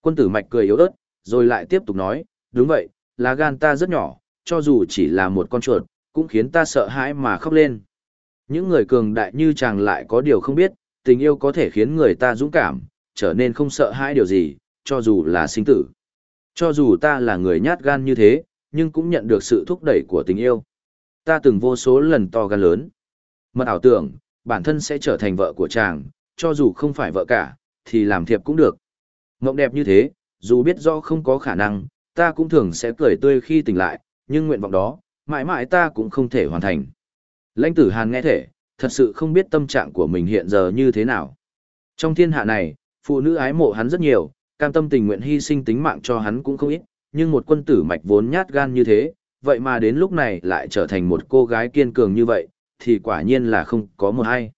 Quân tử mạch cười yếu ớt, rồi lại tiếp tục nói, đúng vậy, lá gan ta rất nhỏ, cho dù chỉ là một con chuột, cũng khiến ta sợ hãi mà khóc lên. Những người cường đại như chàng lại có điều không biết, tình yêu có thể khiến người ta dũng cảm, trở nên không sợ hãi điều gì, cho dù là sinh tử. Cho dù ta là người nhát gan như thế, nhưng cũng nhận được sự thúc đẩy của tình yêu, Ta từng vô số lần to gan lớn. Mật ảo tưởng, bản thân sẽ trở thành vợ của chàng, cho dù không phải vợ cả, thì làm thiệp cũng được. Mộng đẹp như thế, dù biết rõ không có khả năng, ta cũng thường sẽ cười tươi khi tỉnh lại, nhưng nguyện vọng đó, mãi mãi ta cũng không thể hoàn thành. Lãnh tử Hàn nghe thể, thật sự không biết tâm trạng của mình hiện giờ như thế nào. Trong thiên hạ này, phụ nữ ái mộ hắn rất nhiều, cam tâm tình nguyện hy sinh tính mạng cho hắn cũng không ít, nhưng một quân tử mạch vốn nhát gan như thế, vậy mà đến lúc này lại trở thành một cô gái kiên cường như vậy, thì quả nhiên là không có một ai.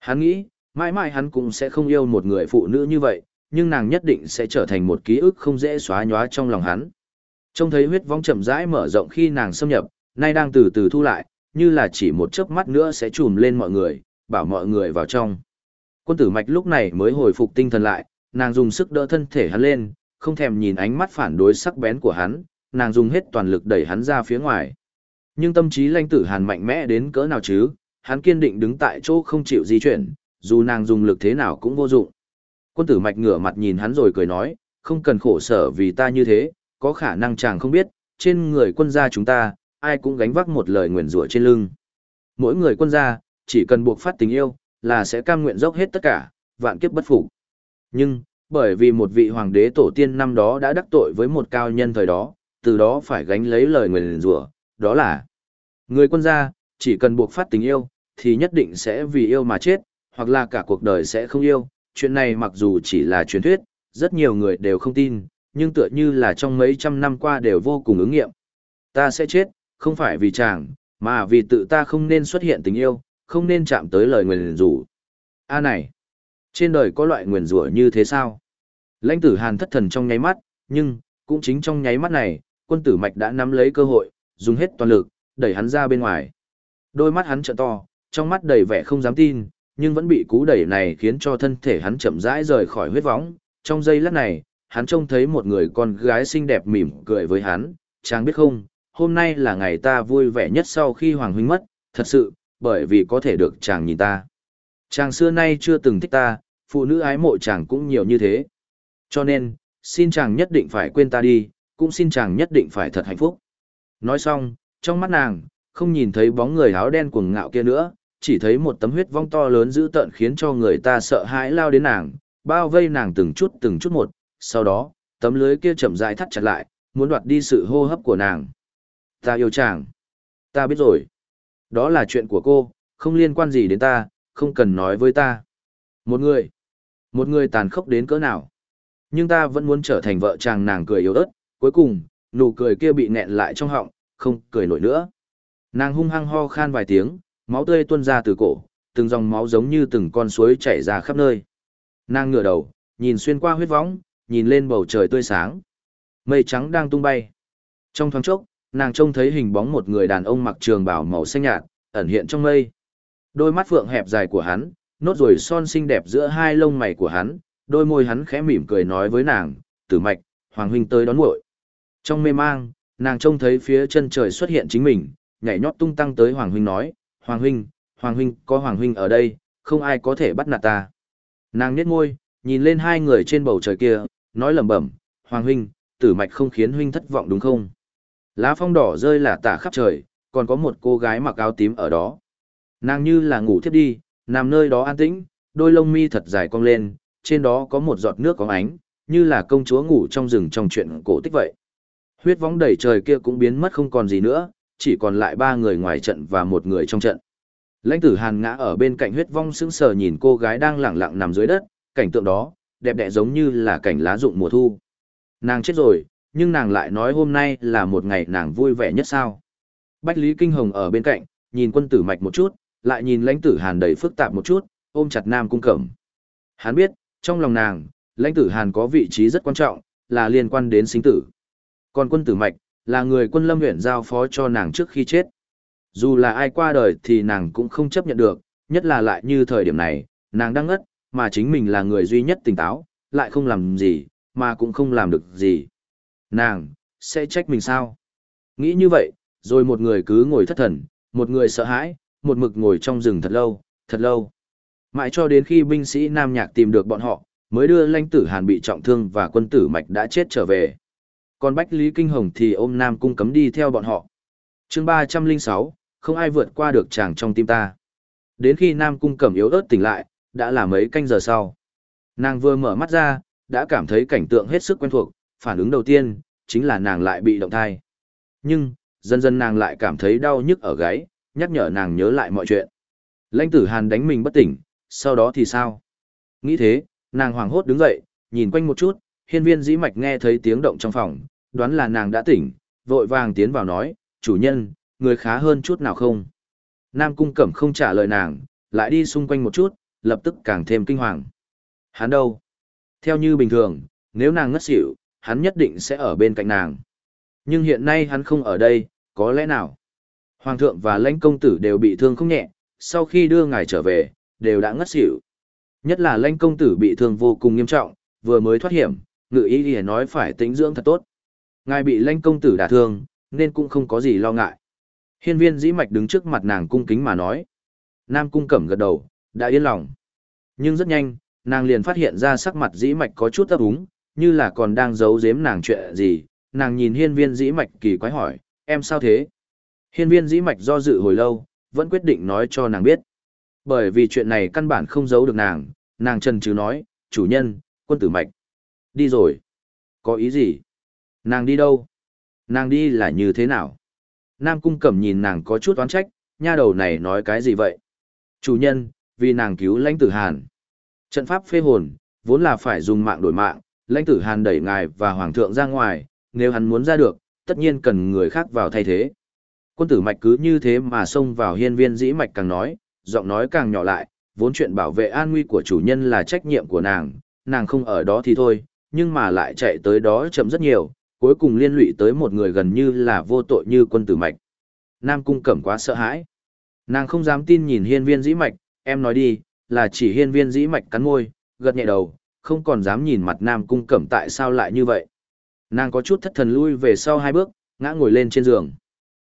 Hắn nghĩ, mãi mãi hắn cũng sẽ không yêu một người phụ nữ như vậy, nhưng nàng nhất định sẽ trở thành một ký ức không dễ xóa nhóa trong lòng hắn. Trông thấy huyết vong chậm rãi mở rộng khi nàng xâm nhập, nay đang từ từ thu lại, như là chỉ một chớp mắt nữa sẽ trùm lên mọi người, bảo mọi người vào trong. Quân tử mạch lúc này mới hồi phục tinh thần lại, nàng dùng sức đỡ thân thể hắn lên, không thèm nhìn ánh mắt phản đối sắc bén của hắn, nàng dùng hết toàn lực đẩy hắn ra phía ngoài. Nhưng tâm trí lãnh tử hàn mạnh mẽ đến cỡ nào chứ, hắn kiên định đứng tại chỗ không chịu di chuyển, dù nàng dùng lực thế nào cũng vô dụng. Quân tử mạch ngửa mặt nhìn hắn rồi cười nói, không cần khổ sở vì ta như thế, có khả năng chàng không biết, trên người quân gia chúng ta, ai cũng gánh vác một lời nguyền rủa trên lưng. Mỗi người quân gia, chỉ cần buộc phát tình yêu, là sẽ cam nguyện dốc hết tất cả, vạn kiếp bất phục. Nhưng, bởi vì một vị hoàng đế tổ tiên năm đó đã đắc tội với một cao nhân thời đó, từ đó phải gánh lấy lời nguyền rủa, đó là người quân gia, chỉ cần buộc phát tình yêu, thì nhất định sẽ vì yêu mà chết, hoặc là cả cuộc đời sẽ không yêu. Chuyện này mặc dù chỉ là truyền thuyết, rất nhiều người đều không tin, nhưng tựa như là trong mấy trăm năm qua đều vô cùng ứng nghiệm. Ta sẽ chết, không phải vì chàng, mà vì tự ta không nên xuất hiện tình yêu, không nên chạm tới lời nguyền rủa. A này, trên đời có loại nguyền rủa như thế sao? Lãnh tử Hàn thất thần trong nháy mắt, nhưng, cũng chính trong nháy mắt này, quân tử mạch đã nắm lấy cơ hội, dùng hết toàn lực, đẩy hắn ra bên ngoài. Đôi mắt hắn trợn to, trong mắt đầy vẻ không dám tin, nhưng vẫn bị cú đẩy này khiến cho thân thể hắn chậm rãi rời khỏi huyết võng. Trong giây lát này, hắn trông thấy một người con gái xinh đẹp mỉm cười với hắn, chàng biết không, hôm nay là ngày ta vui vẻ nhất sau khi Hoàng Huynh mất, thật sự, bởi vì có thể được chàng nhìn ta. Chàng xưa nay chưa từng thích ta, phụ nữ ái mộ chàng cũng nhiều như thế. Cho nên, xin chàng nhất định phải quên ta đi, cũng xin chàng nhất định phải thật hạnh phúc. Nói xong, trong mắt nàng, không nhìn thấy bóng người áo đen cuồng ngạo kia nữa, chỉ thấy một tấm huyết vong to lớn dữ tợn khiến cho người ta sợ hãi lao đến nàng, bao vây nàng từng chút từng chút một, sau đó, tấm lưới kia chậm rãi thắt chặt lại, muốn đoạt đi sự hô hấp của nàng. Ta yêu chàng. Ta biết rồi. Đó là chuyện của cô, không liên quan gì đến ta, không cần nói với ta. Một người. Một người tàn khốc đến cỡ nào. Nhưng ta vẫn muốn trở thành vợ chàng nàng cười yếu ớt, cuối cùng, nụ cười kia bị nẹn lại trong họng, không cười nổi nữa. Nàng hung hăng ho khan vài tiếng, máu tươi tuôn ra từ cổ, từng dòng máu giống như từng con suối chảy ra khắp nơi. Nàng ngửa đầu, nhìn xuyên qua huyết võng, nhìn lên bầu trời tươi sáng. Mây trắng đang tung bay. Trong thoáng chốc, nàng trông thấy hình bóng một người đàn ông mặc trường bào màu xanh nhạt, ẩn hiện trong mây. Đôi mắt phượng hẹp dài của hắn, nốt ruồi son xinh đẹp giữa hai lông mày của hắn, đôi môi hắn khẽ mỉm cười nói với nàng, tử mạch, Hoàng huynh tới đón muội. Trong mê mang, nàng trông thấy phía chân trời xuất hiện chính mình, nhảy nhót tung tăng tới Hoàng huynh nói, Hoàng huynh, Hoàng huynh, có Hoàng huynh ở đây, không ai có thể bắt nạt ta. Nàng nhếch môi, nhìn lên hai người trên bầu trời kia, nói lẩm bẩm, Hoàng huynh, tử mạch không khiến huynh thất vọng đúng không? Lá phong đỏ rơi là tả khắp trời, còn có một cô gái mặc áo tím ở đó. Nàng như là ngủ thiếp đi, nằm nơi đó an tĩnh, đôi lông mi thật dài cong lên, trên đó có một giọt nước có ánh, như là công chúa ngủ trong rừng trong chuyện cổ tích vậy. Huyết võng đầy trời kia cũng biến mất không còn gì nữa, chỉ còn lại ba người ngoài trận và một người trong trận. Lãnh tử hàn ngã ở bên cạnh huyết vong sững sờ nhìn cô gái đang lẳng lặng nằm dưới đất, cảnh tượng đó, đẹp đẽ giống như là cảnh lá rụng mùa thu. Nàng chết rồi, nhưng nàng lại nói hôm nay là một ngày nàng vui vẻ nhất sao. Bách Lý Kinh Hồng ở bên cạnh, nhìn quân tử mạch một chút, lại nhìn lãnh tử hàn đầy phức tạp một chút, ôm chặt nam cung cẩm. Hắn biết, trong lòng nàng, lãnh tử hàn có vị trí rất quan trọng, là liên quan đến sinh tử. Còn quân tử mạch, là người quân lâm huyện giao phó cho nàng trước khi chết. Dù là ai qua đời thì nàng cũng không chấp nhận được, nhất là lại như thời điểm này, nàng đang ngất, mà chính mình là người duy nhất tỉnh táo, lại không làm gì, mà cũng không làm được gì. Nàng, sẽ trách mình sao? Nghĩ như vậy, rồi một người cứ ngồi thất thần, một người sợ hãi, một mực ngồi trong rừng thật lâu, thật lâu. Mãi cho đến khi binh sĩ Nam Nhạc tìm được bọn họ, mới đưa lãnh tử Hàn bị trọng thương và quân tử Mạch đã chết trở về. Còn Bách Lý Kinh Hồng thì ôm Nam Cung cấm đi theo bọn họ. chương 306, không ai vượt qua được chàng trong tim ta. Đến khi Nam Cung Cẩm yếu ớt tỉnh lại, đã là mấy canh giờ sau. Nàng vừa mở mắt ra, đã cảm thấy cảnh tượng hết sức quen thuộc, phản ứng đầu tiên, chính là nàng lại bị động thai. Nhưng, dần dần nàng lại cảm thấy đau nhức ở gáy, nhắc nhở nàng nhớ lại mọi chuyện. Lãnh tử Hàn đánh mình bất tỉnh, sau đó thì sao? Nghĩ thế, nàng hoảng hốt đứng dậy, nhìn quanh một chút, hiên viên dĩ mạch nghe thấy tiếng động trong phòng, đoán là nàng đã tỉnh, vội vàng tiến vào nói, chủ nhân, người khá hơn chút nào không? Nam cung cẩm không trả lời nàng, lại đi xung quanh một chút, lập tức càng thêm kinh hoàng. Hắn đâu? Theo như bình thường, nếu nàng ngất xỉu, hắn nhất định sẽ ở bên cạnh nàng. Nhưng hiện nay hắn không ở đây, có lẽ nào? Hoàng thượng và lãnh công tử đều bị thương không nhẹ, sau khi đưa ngài trở về, đều đã ngất xỉu. Nhất là lãnh công tử bị thương vô cùng nghiêm trọng, vừa mới thoát hiểm, ngự ý thì nói phải tĩnh dưỡng thật tốt. Ngài bị lãnh công tử đả thương, nên cũng không có gì lo ngại. Hiên viên dĩ mạch đứng trước mặt nàng cung kính mà nói. Nam cung cẩm gật đầu, đã yên lòng. Nhưng rất nhanh, nàng liền phát hiện ra sắc mặt dĩ mạch có chút ấp úng, như là còn đang giấu giếm nàng chuyện gì. Nàng nhìn hiên viên dĩ mạch kỳ quái hỏi, em sao thế? Hiên viên dĩ mạch do dự hồi lâu, vẫn quyết định nói cho nàng biết. Bởi vì chuyện này căn bản không giấu được nàng, nàng trần chứ nói, chủ nhân, quân tử mạch. Đi rồi. Có ý gì? Nàng đi đâu? Nàng đi là như thế nào? Nam cung cẩm nhìn nàng có chút oán trách, nha đầu này nói cái gì vậy? Chủ nhân, vì nàng cứu lãnh tử hàn. Trận pháp phê hồn, vốn là phải dùng mạng đổi mạng, lãnh tử hàn đẩy ngài và hoàng thượng ra ngoài, nếu hắn muốn ra được, tất nhiên cần người khác vào thay thế. Quân tử mạch cứ như thế mà xông vào hiên viên dĩ mạch càng nói, giọng nói càng nhỏ lại, vốn chuyện bảo vệ an nguy của chủ nhân là trách nhiệm của nàng, nàng không ở đó thì thôi, nhưng mà lại chạy tới đó chậm rất nhiều, cuối cùng liên lụy tới một người gần như là vô tội như quân tử mạch. Nam cung cẩm quá sợ hãi. Nàng không dám tin nhìn hiên viên dĩ mạch, em nói đi, là chỉ hiên viên dĩ mạch cắn môi, gật nhẹ đầu, không còn dám nhìn mặt Nam cung cẩm tại sao lại như vậy. Nàng có chút thất thần lui về sau hai bước, ngã ngồi lên trên giường.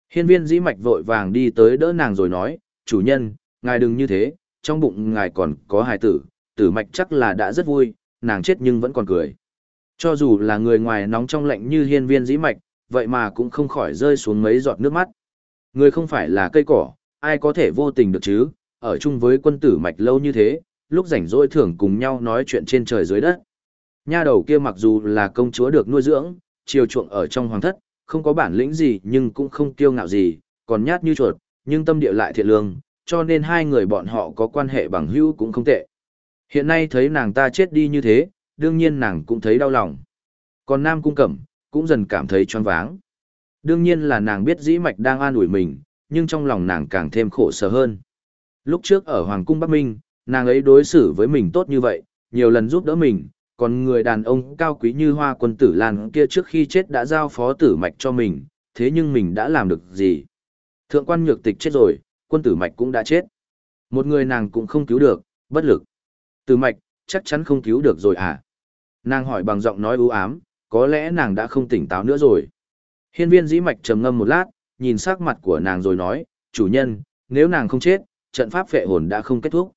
Hiên viên dĩ mạch vội vàng đi tới đỡ nàng rồi nói, chủ nhân, ngài đừng như thế, trong bụng ngài còn có hài tử, tử mạch chắc là đã rất vui, nàng chết nhưng vẫn còn cười. Cho dù là người ngoài nóng trong lạnh như hiên viên dĩ mạch, vậy mà cũng không khỏi rơi xuống mấy giọt nước mắt. Người không phải là cây cỏ, ai có thể vô tình được chứ, ở chung với quân tử mạch lâu như thế, lúc rảnh rỗi thường cùng nhau nói chuyện trên trời dưới đất. Nha đầu kia mặc dù là công chúa được nuôi dưỡng, chiều chuộng ở trong hoàng thất, không có bản lĩnh gì nhưng cũng không kiêu ngạo gì, còn nhát như chuột, nhưng tâm địa lại thiện lương, cho nên hai người bọn họ có quan hệ bằng hữu cũng không tệ. Hiện nay thấy nàng ta chết đi như thế, đương nhiên nàng cũng thấy đau lòng. Còn Nam Cung Cẩm, cũng dần cảm thấy choáng váng. Đương nhiên là nàng biết dĩ mạch đang an ủi mình, nhưng trong lòng nàng càng thêm khổ sở hơn. Lúc trước ở Hoàng Cung Bắc Minh, nàng ấy đối xử với mình tốt như vậy, nhiều lần giúp đỡ mình, còn người đàn ông cao quý như hoa quân tử Lan kia trước khi chết đã giao phó tử mạch cho mình, thế nhưng mình đã làm được gì? Thượng quan nhược tịch chết rồi, quân tử mạch cũng đã chết. Một người nàng cũng không cứu được, bất lực. Tử mạch, chắc chắn không cứu được rồi à? Nàng hỏi bằng giọng nói ưu ám, có lẽ nàng đã không tỉnh táo nữa rồi. Hiên viên dĩ mạch trầm ngâm một lát, nhìn sắc mặt của nàng rồi nói, chủ nhân, nếu nàng không chết, trận pháp phệ hồn đã không kết thúc.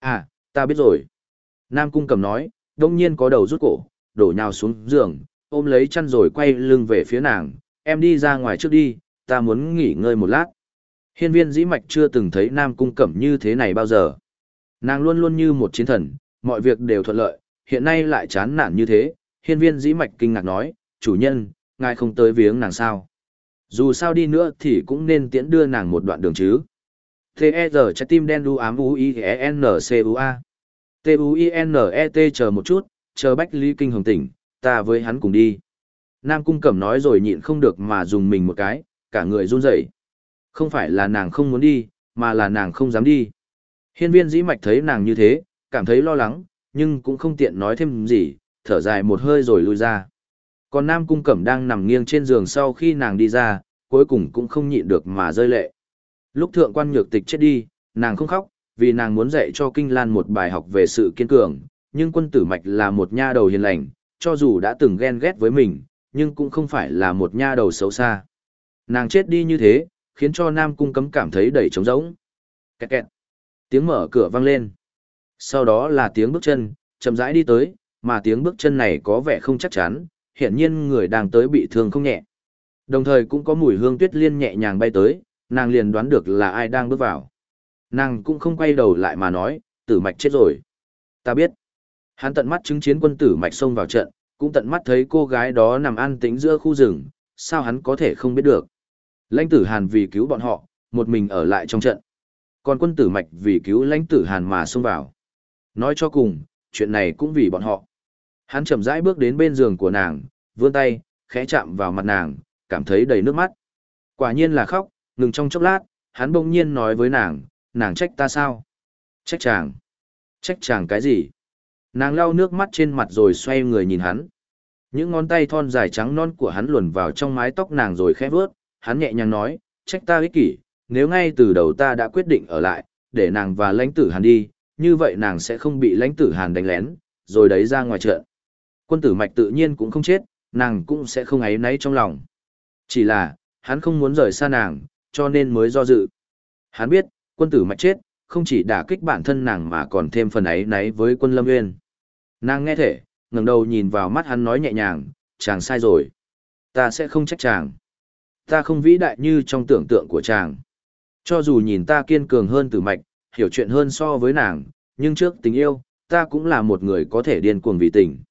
À, ta biết rồi. Nam cung cầm nói, đông nhiên có đầu rút cổ, đổ nhào xuống giường, ôm lấy chăn rồi quay lưng về phía nàng, em đi ra ngoài trước đi, ta muốn nghỉ ngơi một lát. Hiên viên dĩ mạch chưa từng thấy Nam cung cẩm như thế này bao giờ. Nàng luôn luôn như một chiến thần, mọi việc đều thuận lợi, hiện nay lại chán nản như thế, hiên viên dĩ mạch kinh ngạc nói, chủ nhân, ngài không tới viếng nàng sao. Dù sao đi nữa thì cũng nên tiễn đưa nàng một đoạn đường chứ. T.E.R. trái tim đen đu ám U-I-E-N-C-U-A. T-U-I-N-E-T chờ một chút, chờ Bách Lý Kinh hồng tỉnh, ta với hắn cùng đi. Nam Cung Cẩm nói rồi nhịn không được mà dùng mình một cái, cả người run rẩy. Không phải là nàng không muốn đi, mà là nàng không dám đi. Hiên viên dĩ mạch thấy nàng như thế, cảm thấy lo lắng, nhưng cũng không tiện nói thêm gì, thở dài một hơi rồi lui ra. Còn Nam Cung Cẩm đang nằm nghiêng trên giường sau khi nàng đi ra, cuối cùng cũng không nhịn được mà rơi lệ. Lúc thượng quan nhược tịch chết đi, nàng không khóc, vì nàng muốn dạy cho Kinh Lan một bài học về sự kiên cường, nhưng quân tử mạch là một nha đầu hiền lành, cho dù đã từng ghen ghét với mình, nhưng cũng không phải là một nha đầu xấu xa. Nàng chết đi như thế, khiến cho Nam Cung cấm cảm thấy đầy trống rỗng. Kẹt kẹt. Tiếng mở cửa vang lên. Sau đó là tiếng bước chân, chậm rãi đi tới, mà tiếng bước chân này có vẻ không chắc chắn, hiển nhiên người đang tới bị thương không nhẹ. Đồng thời cũng có mùi hương tuyết liên nhẹ nhàng bay tới, Nàng liền đoán được là ai đang bước vào. Nàng cũng không quay đầu lại mà nói, tử mạch chết rồi. Ta biết. Hắn tận mắt chứng kiến quân tử mạch xông vào trận, cũng tận mắt thấy cô gái đó nằm an tĩnh giữa khu rừng, sao hắn có thể không biết được. Lãnh tử Hàn vì cứu bọn họ, một mình ở lại trong trận. Còn quân tử mạch vì cứu lãnh tử Hàn mà xông vào. Nói cho cùng, chuyện này cũng vì bọn họ. Hắn chậm rãi bước đến bên giường của nàng, vươn tay, khẽ chạm vào mặt nàng, cảm thấy đầy nước mắt. Quả nhiên là khóc, ngừng trong chốc lát, hắn bỗng nhiên nói với nàng, nàng trách ta sao? Trách chàng. Trách chàng cái gì? Nàng lau nước mắt trên mặt rồi xoay người nhìn hắn. Những ngón tay thon dài trắng non của hắn luồn vào trong mái tóc nàng rồi khẽ vớt, hắn nhẹ nhàng nói, trách ta ích kỷ, nếu ngay từ đầu ta đã quyết định ở lại, để nàng và lãnh tử hàn đi, như vậy nàng sẽ không bị lãnh tử hàn đánh lén, rồi đấy ra ngoài trận. Quân tử mạch tự nhiên cũng không chết, nàng cũng sẽ không ấy náy trong lòng. Chỉ là, hắn không muốn rời xa nàng, cho nên mới do dự. Hắn biết, quân tử mạch chết, không chỉ đả kích bản thân nàng mà còn thêm phần ấy náy với quân lâm nguyên. Nàng nghe thể, ngẩng đầu nhìn vào mắt hắn nói nhẹ nhàng, chàng sai rồi. Ta sẽ không trách chàng. Ta không vĩ đại như trong tưởng tượng của chàng. Cho dù nhìn ta kiên cường hơn tử mạch, hiểu chuyện hơn so với nàng, nhưng trước tình yêu, ta cũng là một người có thể điên cuồng vì tình.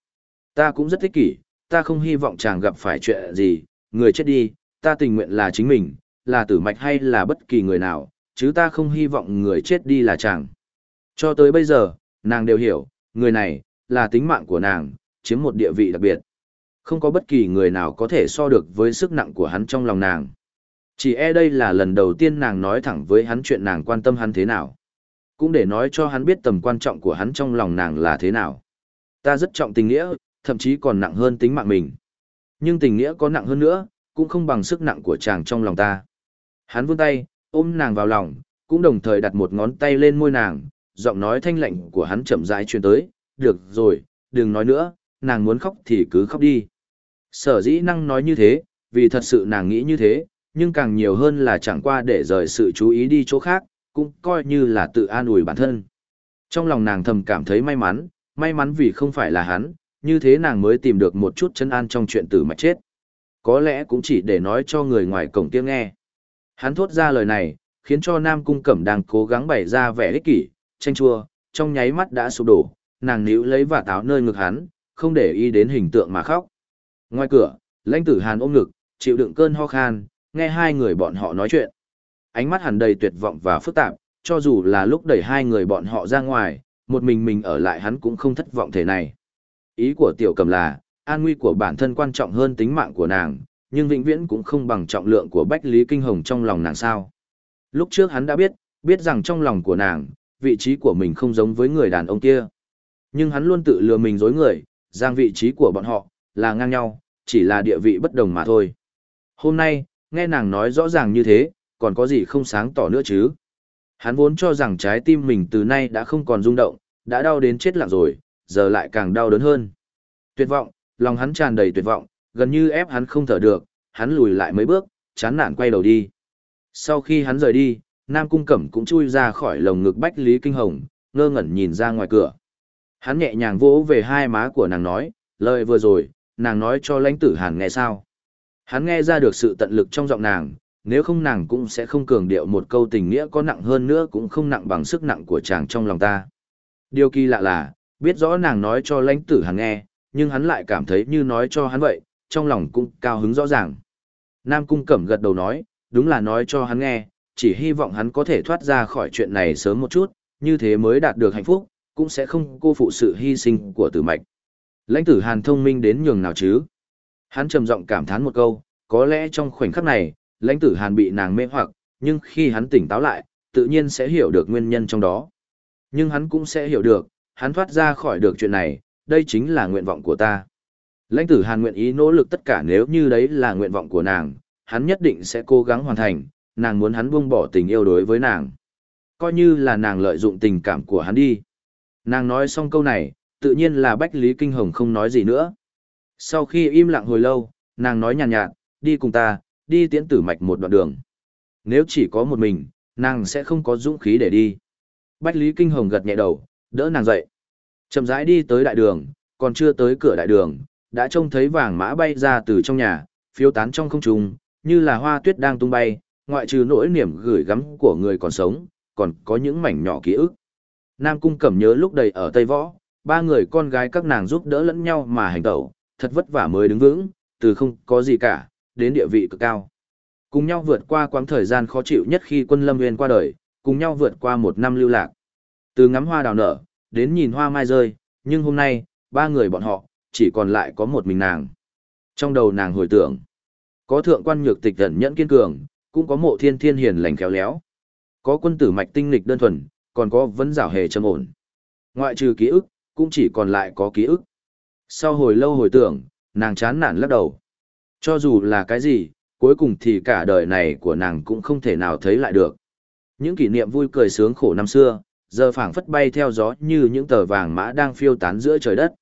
Ta cũng rất thích kỷ, ta không hy vọng chàng gặp phải chuyện gì, người chết đi, ta tình nguyện là chính mình, là tử mạch hay là bất kỳ người nào, chứ ta không hy vọng người chết đi là chàng. Cho tới bây giờ, nàng đều hiểu, người này, là tính mạng của nàng, chiếm một địa vị đặc biệt. Không có bất kỳ người nào có thể so được với sức nặng của hắn trong lòng nàng. Chỉ e đây là lần đầu tiên nàng nói thẳng với hắn chuyện nàng quan tâm hắn thế nào. Cũng để nói cho hắn biết tầm quan trọng của hắn trong lòng nàng là thế nào. Ta rất trọng tình nghĩa, thậm chí còn nặng hơn tính mạng mình. Nhưng tình nghĩa có nặng hơn nữa, cũng không bằng sức nặng của chàng trong lòng ta. Hắn vươn tay, ôm nàng vào lòng, cũng đồng thời đặt một ngón tay lên môi nàng, giọng nói thanh lạnh của hắn chậm rãi truyền tới, được rồi, đừng nói nữa, nàng muốn khóc thì cứ khóc đi. Sở dĩ năng nói như thế, vì thật sự nàng nghĩ như thế, nhưng càng nhiều hơn là chẳng qua để rời sự chú ý đi chỗ khác, cũng coi như là tự an ủi bản thân. Trong lòng nàng thầm cảm thấy may mắn, may mắn vì không phải là hắn, như thế nàng mới tìm được một chút chân an trong chuyện tử mạch chết. Có lẽ cũng chỉ để nói cho người ngoài cổng tiếng nghe. Hắn thốt ra lời này, khiến cho Nam Cung Cẩm đang cố gắng bày ra vẻ ích kỷ, tranh chua, trong nháy mắt đã sụp đổ, nàng níu lấy và táo nơi ngực hắn, không để ý đến hình tượng mà khóc. Ngoài cửa, lãnh tử hàn ôm ngực, chịu đựng cơn ho khan, nghe hai người bọn họ nói chuyện. Ánh mắt hẳn đầy tuyệt vọng và phức tạp, cho dù là lúc đẩy hai người bọn họ ra ngoài, một mình mình ở lại hắn cũng không thất vọng thế này. Ý của tiểu cầm là, an nguy của bản thân quan trọng hơn tính mạng của nàng, nhưng vĩnh viễn cũng không bằng trọng lượng của Bách Lý Kinh Hồng trong lòng nàng sao. Lúc trước hắn đã biết, biết rằng trong lòng của nàng, vị trí của mình không giống với người đàn ông kia. Nhưng hắn luôn tự lừa mình dối người, rằng vị trí của bọn họ, là ngang nhau, chỉ là địa vị bất đồng mà thôi. Hôm nay, nghe nàng nói rõ ràng như thế, còn có gì không sáng tỏ nữa chứ. Hắn vốn cho rằng trái tim mình từ nay đã không còn rung động, đã đau đến chết lặng rồi, giờ lại càng đau đớn hơn. Tuyệt vọng, lòng hắn tràn đầy tuyệt vọng, gần như ép hắn không thở được, hắn lùi lại mấy bước, chán nản quay đầu đi. Sau khi hắn rời đi, Nam Cung Cẩm cũng chui ra khỏi lồng ngực Bách Lý Kinh Hồng, ngơ ngẩn nhìn ra ngoài cửa. Hắn nhẹ nhàng vỗ về hai má của nàng nói, lời vừa rồi, nàng nói cho lãnh tử hàn nghe sao. Hắn nghe ra được sự tận lực trong giọng nàng, nếu không nàng cũng sẽ không cường điệu một câu tình nghĩa có nặng hơn nữa cũng không nặng bằng sức nặng của chàng trong lòng ta. Điều kỳ lạ là, biết rõ nàng nói cho lãnh tử hàn nghe, nhưng hắn lại cảm thấy như nói cho hắn vậy, trong lòng cũng cao hứng rõ ràng. Nam Cung Cẩm gật đầu nói, đúng là nói cho hắn nghe, chỉ hy vọng hắn có thể thoát ra khỏi chuyện này sớm một chút, như thế mới đạt được hạnh phúc, cũng sẽ không cô phụ sự hy sinh của tử mạch. Lãnh tử Hàn thông minh đến nhường nào chứ? Hắn trầm giọng cảm thán một câu, có lẽ trong khoảnh khắc này, lãnh tử Hàn bị nàng mê hoặc, nhưng khi hắn tỉnh táo lại, tự nhiên sẽ hiểu được nguyên nhân trong đó. Nhưng hắn cũng sẽ hiểu được, hắn thoát ra khỏi được chuyện này, đây chính là nguyện vọng của ta. Lãnh tử Hàn nguyện ý nỗ lực tất cả nếu như đấy là nguyện vọng của nàng, hắn nhất định sẽ cố gắng hoàn thành, nàng muốn hắn buông bỏ tình yêu đối với nàng. Coi như là nàng lợi dụng tình cảm của hắn đi. Nàng nói xong câu này, tự nhiên là Bách Lý Kinh Hồng không nói gì nữa. Sau khi im lặng hồi lâu, nàng nói nhàn nhạt, nhạt, đi cùng ta, đi tiễn tử mạch một đoạn đường. Nếu chỉ có một mình, nàng sẽ không có dũng khí để đi. Bách Lý Kinh Hồng gật nhẹ đầu, đỡ nàng dậy. Chậm rãi đi tới đại đường, còn chưa tới cửa đại đường, đã trông thấy vàng mã bay ra từ trong nhà, phiếu tán trong không trung, như là hoa tuyết đang tung bay, ngoại trừ nỗi niềm gửi gắm của người còn sống, còn có những mảnh nhỏ ký ức. Nam Cung Cẩm nhớ lúc đầy ở Tây Võ, ba người con gái các nàng giúp đỡ lẫn nhau mà hành tẩu, thật vất vả mới đứng vững, từ không có gì cả, đến địa vị cực cao. Cùng nhau vượt qua quãng thời gian khó chịu nhất khi quân Lâm Nguyên qua đời, cùng nhau vượt qua một năm lưu lạc. Từ ngắm hoa đào nở, đến nhìn hoa mai rơi, nhưng hôm nay, ba người bọn họ, chỉ còn lại có một mình nàng. Trong đầu nàng hồi tưởng, có thượng quan nhược tịch thần nhẫn kiên cường, cũng có mộ thiên thiên hiền lành khéo léo. Có quân tử mạch tinh lịch đơn thuần, còn có vấn rảo hề trầm ổn. Ngoại trừ ký ức, cũng chỉ còn lại có ký ức. Sau hồi lâu hồi tưởng, nàng chán nản lắc đầu. Cho dù là cái gì, cuối cùng thì cả đời này của nàng cũng không thể nào thấy lại được. Những kỷ niệm vui cười sướng khổ năm xưa, giờ phảng phất bay theo gió như những tờ vàng mã đang phiêu tán giữa trời đất.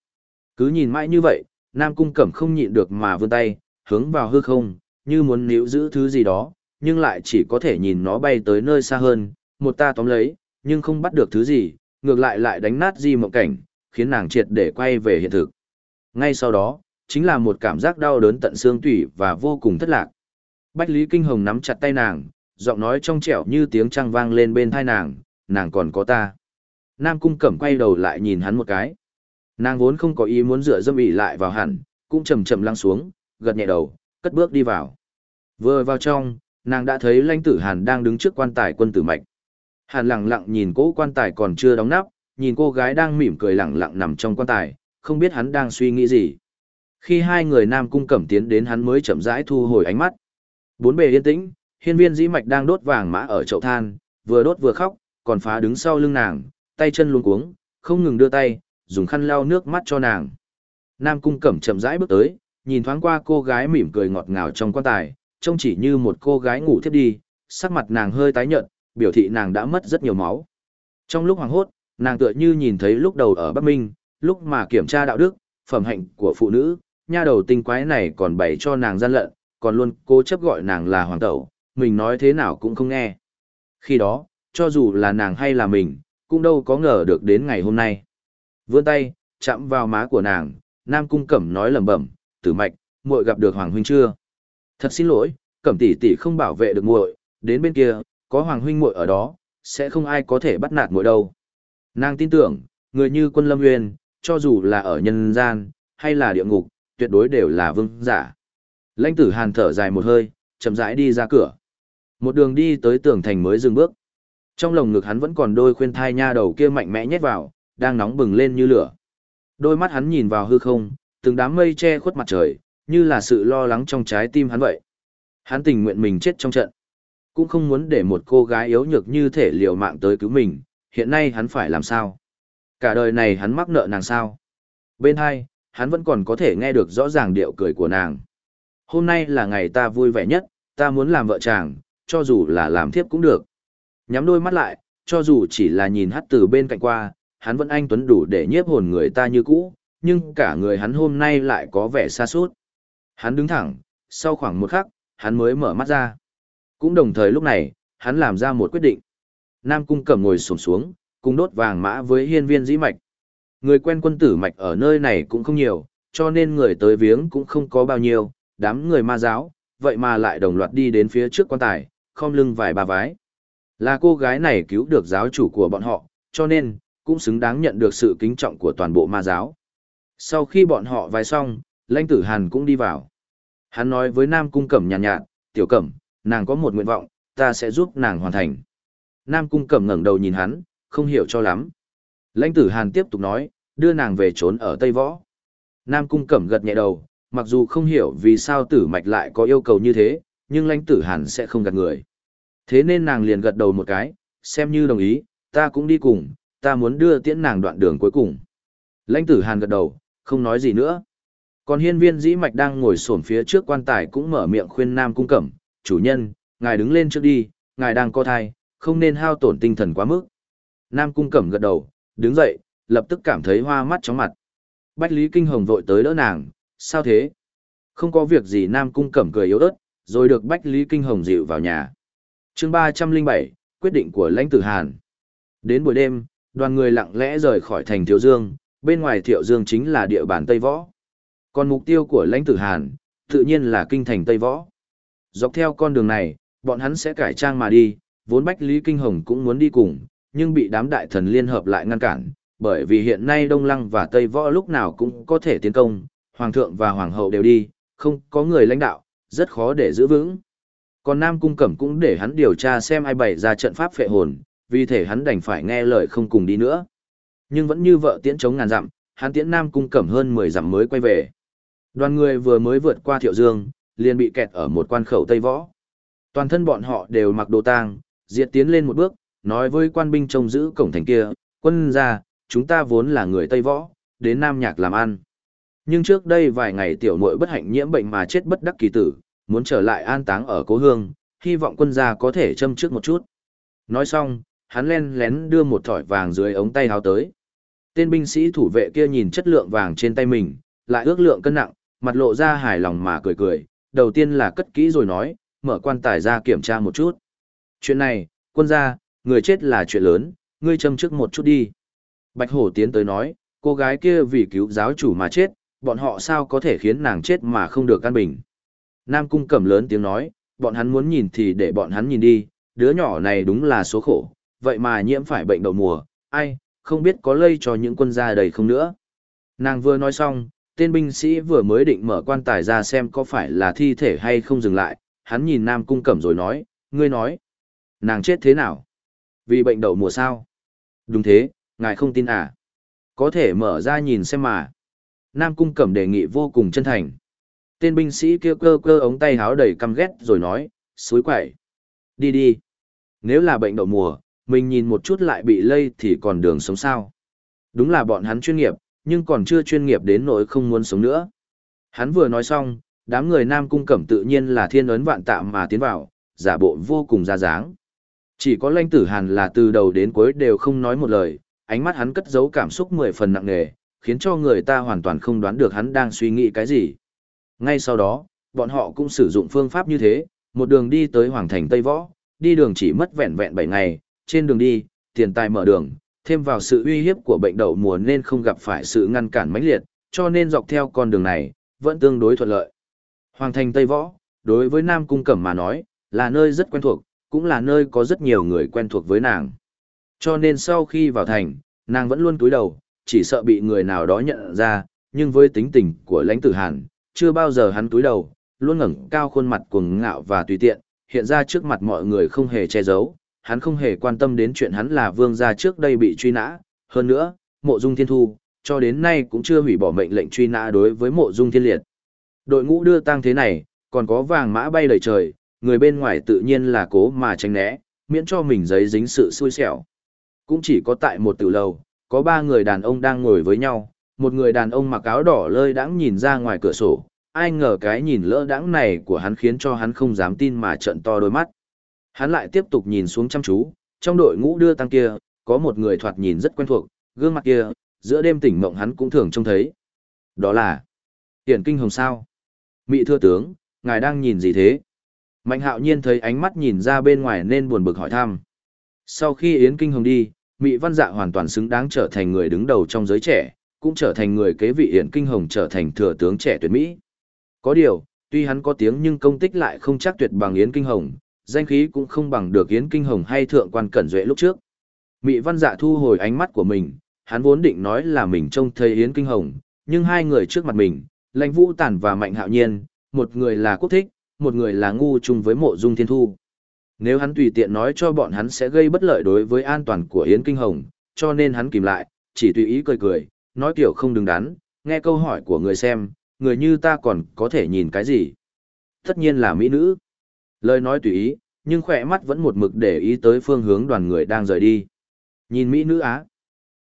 Cứ nhìn mãi như vậy, Nam Cung Cẩm không nhịn được mà vươn tay, hướng vào hư không, như muốn níu giữ thứ gì đó, nhưng lại chỉ có thể nhìn nó bay tới nơi xa hơn, một ta tóm lấy, nhưng không bắt được thứ gì, ngược lại lại đánh nát di mộng cảnh, khiến nàng triệt để quay về hiện thực. Ngay sau đó, chính là một cảm giác đau đớn tận xương tủy và vô cùng thất lạc. Bách Lý Kinh Hồng nắm chặt tay nàng, giọng nói trong trẻo như tiếng trăng vang lên bên thai nàng, nàng còn có ta. Nam Cung Cẩm quay đầu lại nhìn hắn một cái. Nàng vốn không có ý muốn dựa dâm ỉ lại vào hẳn, cũng chầm chậm lăng xuống, gật nhẹ đầu, cất bước đi vào. Vừa vào trong, nàng đã thấy lãnh tử Hàn đang đứng trước quan tài quân tử mạch. Hàn lặng lặng nhìn cỗ quan tài còn chưa đóng nắp, nhìn cô gái đang mỉm cười lặng lặng nằm trong quan tài, không biết hắn đang suy nghĩ gì. Khi hai người nam cung cẩm tiến đến hắn mới chậm rãi thu hồi ánh mắt. Bốn bề yên tĩnh, hiên viên dĩ mạch đang đốt vàng mã ở chậu than, vừa đốt vừa khóc, còn phá đứng sau lưng nàng, tay chân luống cuống, không ngừng đưa tay, dùng khăn lau nước mắt cho nàng. Nam cung cẩm chậm rãi bước tới, nhìn thoáng qua cô gái mỉm cười ngọt ngào trong quan tài, trông chỉ như một cô gái ngủ thiếp đi, sắc mặt nàng hơi tái nhợt, biểu thị nàng đã mất rất nhiều máu. Trong lúc hoàng hốt, nàng tựa như nhìn thấy lúc đầu ở Bắc Minh, lúc mà kiểm tra đạo đức, phẩm hạnh của phụ nữ, nha đầu tinh quái này còn bày cho nàng gian lận, còn luôn cố chấp gọi nàng là hoàng tẩu, mình nói thế nào cũng không nghe. Khi đó, cho dù là nàng hay là mình, cũng đâu có ngờ được đến ngày hôm nay. Vươn tay, chạm vào má của nàng, Nam Cung Cẩm nói lẩm bẩm, "Tử Mạch, muội gặp được Hoàng huynh chưa?" "Thật xin lỗi, Cẩm tỷ tỷ không bảo vệ được muội, đến bên kia, có Hoàng huynh muội ở đó, sẽ không ai có thể bắt nạt muội đâu." Nàng tin tưởng, người như Quân Lâm Nguyên, cho dù là ở nhân gian hay là địa ngục, tuyệt đối đều là vương giả. Lãnh Tử Hàn thở dài một hơi, chậm rãi đi ra cửa. Một đường đi tới tường thành mới dừng bước. Trong lồng ngực hắn vẫn còn đôi khuyên thai nha đầu kia mạnh mẽ nhét vào, đang nóng bừng lên như lửa. Đôi mắt hắn nhìn vào hư không, từng đám mây che khuất mặt trời, như là sự lo lắng trong trái tim hắn vậy. Hắn tình nguyện mình chết trong trận. Cũng không muốn để một cô gái yếu nhược như thể liều mạng tới cứu mình, hiện nay hắn phải làm sao? Cả đời này hắn mắc nợ nàng sao? Bên hai, hắn vẫn còn có thể nghe được rõ ràng điệu cười của nàng. Hôm nay là ngày ta vui vẻ nhất, ta muốn làm vợ chàng, cho dù là làm thiếp cũng được. Nhắm đôi mắt lại, cho dù chỉ là nhìn hắt từ bên cạnh qua, hắn vẫn anh tuấn đủ để nhiếp hồn người ta như cũ, nhưng cả người hắn hôm nay lại có vẻ xa suốt. Hắn đứng thẳng, sau khoảng một khắc, hắn mới mở mắt ra. Cũng đồng thời lúc này, hắn làm ra một quyết định. Nam Cung Cẩm ngồi xổm xuống, cùng đốt vàng mã với hiên viên dĩ mạch. Người quen quân tử mạch ở nơi này cũng không nhiều, cho nên người tới viếng cũng không có bao nhiêu, đám người ma giáo, vậy mà lại đồng loạt đi đến phía trước quan tài, khom lưng vài bà vái. Là cô gái này cứu được giáo chủ của bọn họ, cho nên, cũng xứng đáng nhận được sự kính trọng của toàn bộ ma giáo. Sau khi bọn họ vai xong, lãnh tử Hàn cũng đi vào. Hắn nói với Nam Cung Cẩm nhàn nhạt, nhạt, tiểu cẩm, nàng có một nguyện vọng, ta sẽ giúp nàng hoàn thành. Nam Cung Cẩm ngẩng đầu nhìn hắn, không hiểu cho lắm. Lãnh tử Hàn tiếp tục nói, đưa nàng về trốn ở Tây Võ. Nam Cung Cẩm gật nhẹ đầu, mặc dù không hiểu vì sao tử mạch lại có yêu cầu như thế, nhưng lãnh tử Hàn sẽ không gạt người. Thế nên nàng liền gật đầu một cái, xem như đồng ý, ta cũng đi cùng, ta muốn đưa tiễn nàng đoạn đường cuối cùng. Lãnh tử Hàn gật đầu, không nói gì nữa. Còn hiên viên dĩ mạch đang ngồi xổm phía trước quan tài cũng mở miệng khuyên Nam Cung Cẩm, chủ nhân, ngài đứng lên trước đi, ngài đang có thai, không nên hao tổn tinh thần quá mức. Nam Cung Cẩm gật đầu, đứng dậy, lập tức cảm thấy hoa mắt chóng mặt. Bách Lý Kinh Hồng vội tới đỡ nàng, sao thế? Không có việc gì Nam Cung Cẩm cười yếu ớt, rồi được Bách Lý Kinh Hồng dịu vào nhà. chương 307, quyết định của lãnh tử Hàn. Đến buổi đêm, đoàn người lặng lẽ rời khỏi thành Thiệu Dương, bên ngoài Thiệu Dương chính là địa bàn Tây Võ. Còn mục tiêu của lãnh tử Hàn, tự nhiên là kinh thành Tây Võ. Dọc theo con đường này, bọn hắn sẽ cải trang mà đi, vốn Bách Lý Kinh Hồng cũng muốn đi cùng, nhưng bị đám đại thần liên hợp lại ngăn cản, bởi vì hiện nay Đông Lăng và Tây Võ lúc nào cũng có thể tiến công, Hoàng thượng và Hoàng hậu đều đi, không có người lãnh đạo, rất khó để giữ vững. Còn Nam Cung Cẩm cũng để hắn điều tra xem ai bày ra trận pháp phệ hồn, vì thể hắn đành phải nghe lời không cùng đi nữa. Nhưng vẫn như vợ tiễn chống ngàn dặm, hắn tiễn Nam Cung Cẩm hơn 10 dặm mới quay về. Đoàn người vừa mới vượt qua Thiệu Dương, liền bị kẹt ở một quan khẩu Tây Võ. Toàn thân bọn họ đều mặc đồ tang, diệt tiến lên một bước, nói với quan binh trông giữ cổng thành kia, quân ra, chúng ta vốn là người Tây Võ, đến Nam Nhạc làm ăn. Nhưng trước đây vài ngày tiểu muội bất hạnh nhiễm bệnh mà chết bất đắc kỳ tử, muốn trở lại an táng ở cố hương, hy vọng quân gia có thể châm trước một chút. Nói xong, hắn len lén đưa một thỏi vàng dưới ống tay áo tới. Tên binh sĩ thủ vệ kia nhìn chất lượng vàng trên tay mình, lại ước lượng cân nặng, mặt lộ ra hài lòng mà cười cười, đầu tiên là cất kỹ rồi nói, mở quan tài ra kiểm tra một chút. Chuyện này, quân gia, người chết là chuyện lớn, ngươi châm trước một chút đi. Bạch Hổ tiến tới nói, cô gái kia vì cứu giáo chủ mà chết, bọn họ sao có thể khiến nàng chết mà không được căn bình. Nam Cung cẩm lớn tiếng nói, bọn hắn muốn nhìn thì để bọn hắn nhìn đi, đứa nhỏ này đúng là số khổ, vậy mà nhiễm phải bệnh đậu mùa, ai, không biết có lây cho những quân gia đầy không nữa. Nàng vừa nói xong, tên binh sĩ vừa mới định mở quan tài ra xem có phải là thi thể hay không dừng lại, hắn nhìn Nam Cung Cẩm rồi nói, ngươi nói, nàng chết thế nào? Vì bệnh đậu mùa sao? Đúng thế, ngài không tin à? Có thể mở ra nhìn xem mà. Nam Cung Cẩm đề nghị vô cùng chân thành. Tên binh sĩ kia cơ cơ ống tay háo đầy căm ghét rồi nói, suối quậy. Đi đi. Nếu là bệnh đậu mùa, mình nhìn một chút lại bị lây thì còn đường sống sao. Đúng là bọn hắn chuyên nghiệp, nhưng còn chưa chuyên nghiệp đến nỗi không muốn sống nữa. Hắn vừa nói xong, đám người Nam Cung Cẩm tự nhiên là thiên ấn vạn tạm mà tiến vào, giả bộ vô cùng ra dáng. Chỉ có lãnh tử hàn là từ đầu đến cuối đều không nói một lời, ánh mắt hắn cất giấu cảm xúc mười phần nặng nề, khiến cho người ta hoàn toàn không đoán được hắn đang suy nghĩ cái gì. Ngay sau đó, bọn họ cũng sử dụng phương pháp như thế, một đường đi tới Hoàng Thành Tây Võ, đi đường chỉ mất vẹn vẹn 7 ngày, trên đường đi, tiền tài mở đường, thêm vào sự uy hiếp của bệnh đậu mùa nên không gặp phải sự ngăn cản mãnh liệt, cho nên dọc theo con đường này, vẫn tương đối thuận lợi. Hoàng Thành Tây Võ, đối với Nam Cung Cẩm mà nói, là nơi rất quen thuộc, cũng là nơi có rất nhiều người quen thuộc với nàng. Cho nên sau khi vào thành, nàng vẫn luôn cúi đầu, chỉ sợ bị người nào đó nhận ra, nhưng với tính tình của lãnh tử hàn, chưa bao giờ hắn cúi đầu, luôn ngẩng cao khuôn mặt cuồng ngạo và tùy tiện, hiện ra trước mặt mọi người không hề che giấu, hắn không hề quan tâm đến chuyện hắn là vương gia trước đây bị truy nã, hơn nữa, mộ dung thiên thu, cho đến nay cũng chưa hủy bỏ mệnh lệnh truy nã đối với mộ dung thiên liệt. Đội ngũ đưa tang thế này, còn có vàng mã bay lời trời, người bên ngoài tự nhiên là cố mà tránh né, miễn cho mình giấy dính sự xui xẻo. Cũng chỉ có tại một tử lầu, có ba người đàn ông đang ngồi với nhau, một người đàn ông mặc áo đỏ lơi đãng nhìn ra ngoài cửa sổ, ai ngờ cái nhìn lỡ đãng này của hắn khiến cho hắn không dám tin mà trợn to đôi mắt. Hắn lại tiếp tục nhìn xuống chăm chú, trong đội ngũ đưa tăng kia, có một người thoạt nhìn rất quen thuộc, gương mặt kia, giữa đêm tỉnh mộng hắn cũng thường trông thấy. Đó là Tiễn Kinh Hồng sao? Mị thưa tướng, ngài đang nhìn gì thế? Mạnh hạo nhiên thấy ánh mắt nhìn ra bên ngoài nên buồn bực hỏi thăm. Sau khi Yến Kinh Hồng đi, Mị Văn Dạ hoàn toàn xứng đáng trở thành người đứng đầu trong giới trẻ, cũng trở thành người kế vị Yến Kinh Hồng trở thành thừa tướng trẻ tuyệt Mỹ. Có điều, tuy hắn có tiếng nhưng công tích lại không chắc tuyệt bằng Yến Kinh Hồng, danh khí cũng không bằng được Yến Kinh Hồng hay Thượng quan Cẩn Duệ lúc trước. Mị Văn Dạ thu hồi ánh mắt của mình, hắn vốn định nói là mình trông thấy Yến Kinh Hồng, nhưng hai người trước mặt mình, Lãnh Vũ Tản và Mạnh Hạo Nhiên, một người là quốc thích, một người là ngu chung với mộ dung thiên thu. Nếu hắn tùy tiện nói cho bọn hắn sẽ gây bất lợi đối với an toàn của Yến Kinh Hồng, cho nên hắn kìm lại, chỉ tùy ý cười cười, nói kiểu không đứng đắn, nghe câu hỏi của người xem, người như ta còn có thể nhìn cái gì? Tất nhiên là mỹ nữ. Lời nói tùy ý, nhưng khỏe mắt vẫn một mực để ý tới phương hướng đoàn người đang rời đi. Nhìn mỹ nữ á.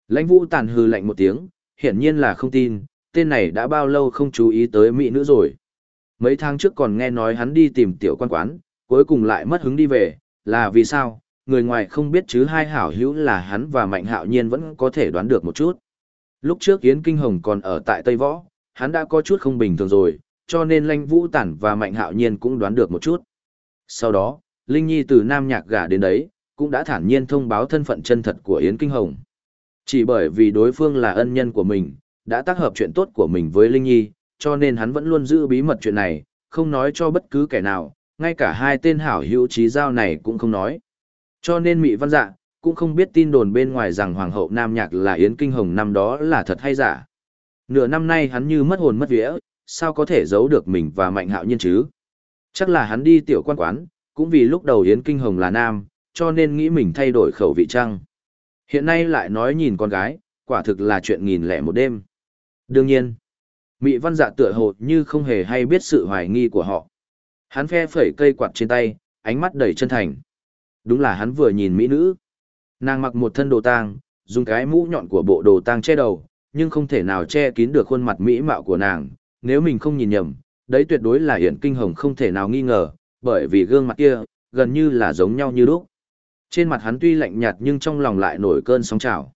Lãnh vũ tàn hư lạnh một tiếng, hiển nhiên là không tin, tên này đã bao lâu không chú ý tới mỹ nữ rồi. Mấy tháng trước còn nghe nói hắn đi tìm tiểu quan quán, cuối cùng lại mất hứng đi về, là vì sao, người ngoài không biết chứ hai hảo hữu là hắn và mạnh hạo nhiên vẫn có thể đoán được một chút. Lúc trước Yến Kinh Hồng còn ở tại Tây Võ, hắn đã có chút không bình thường rồi, cho nên Lanh Vũ Tản và Mạnh Hạo Nhiên cũng đoán được một chút. Sau đó, Linh Nhi từ Nam Nhạc gả đến đấy, cũng đã thản nhiên thông báo thân phận chân thật của Yến Kinh Hồng. Chỉ bởi vì đối phương là ân nhân của mình, đã tác hợp chuyện tốt của mình với Linh Nhi, cho nên hắn vẫn luôn giữ bí mật chuyện này, không nói cho bất cứ kẻ nào, ngay cả hai tên hảo hữu trí giao này cũng không nói. Cho nên Mị Văn Dạ, cũng không biết tin đồn bên ngoài rằng Hoàng hậu Nam Nhạc là Yến Kinh Hồng năm đó là thật hay giả. Nửa năm nay hắn như mất hồn mất vía, sao có thể giấu được mình và Mạnh Hạo Nhiên chứ? Chắc là hắn đi tiểu quan quán, cũng vì lúc đầu Yến Kinh Hồng là nam, cho nên nghĩ mình thay đổi khẩu vị trăng. Hiện nay lại nói nhìn con gái, quả thực là chuyện nghìn lẻ một đêm. Đương nhiên, Mị Văn Dạ tựa hồ như không hề hay biết sự hoài nghi của họ. Hắn phe phẩy cây quạt trên tay, ánh mắt đầy chân thành. Đúng là hắn vừa nhìn mỹ nữ. Nàng mặc một thân đồ tang, dùng cái mũ nhọn của bộ đồ tang che đầu, nhưng không thể nào che kín được khuôn mặt mỹ mạo của nàng. Nếu mình không nhìn nhầm, đấy tuyệt đối là Hiển Kinh Hồng không thể nào nghi ngờ, bởi vì gương mặt kia, gần như là giống nhau như lúc. Trên mặt hắn tuy lạnh nhạt nhưng trong lòng lại nổi cơn sóng trào.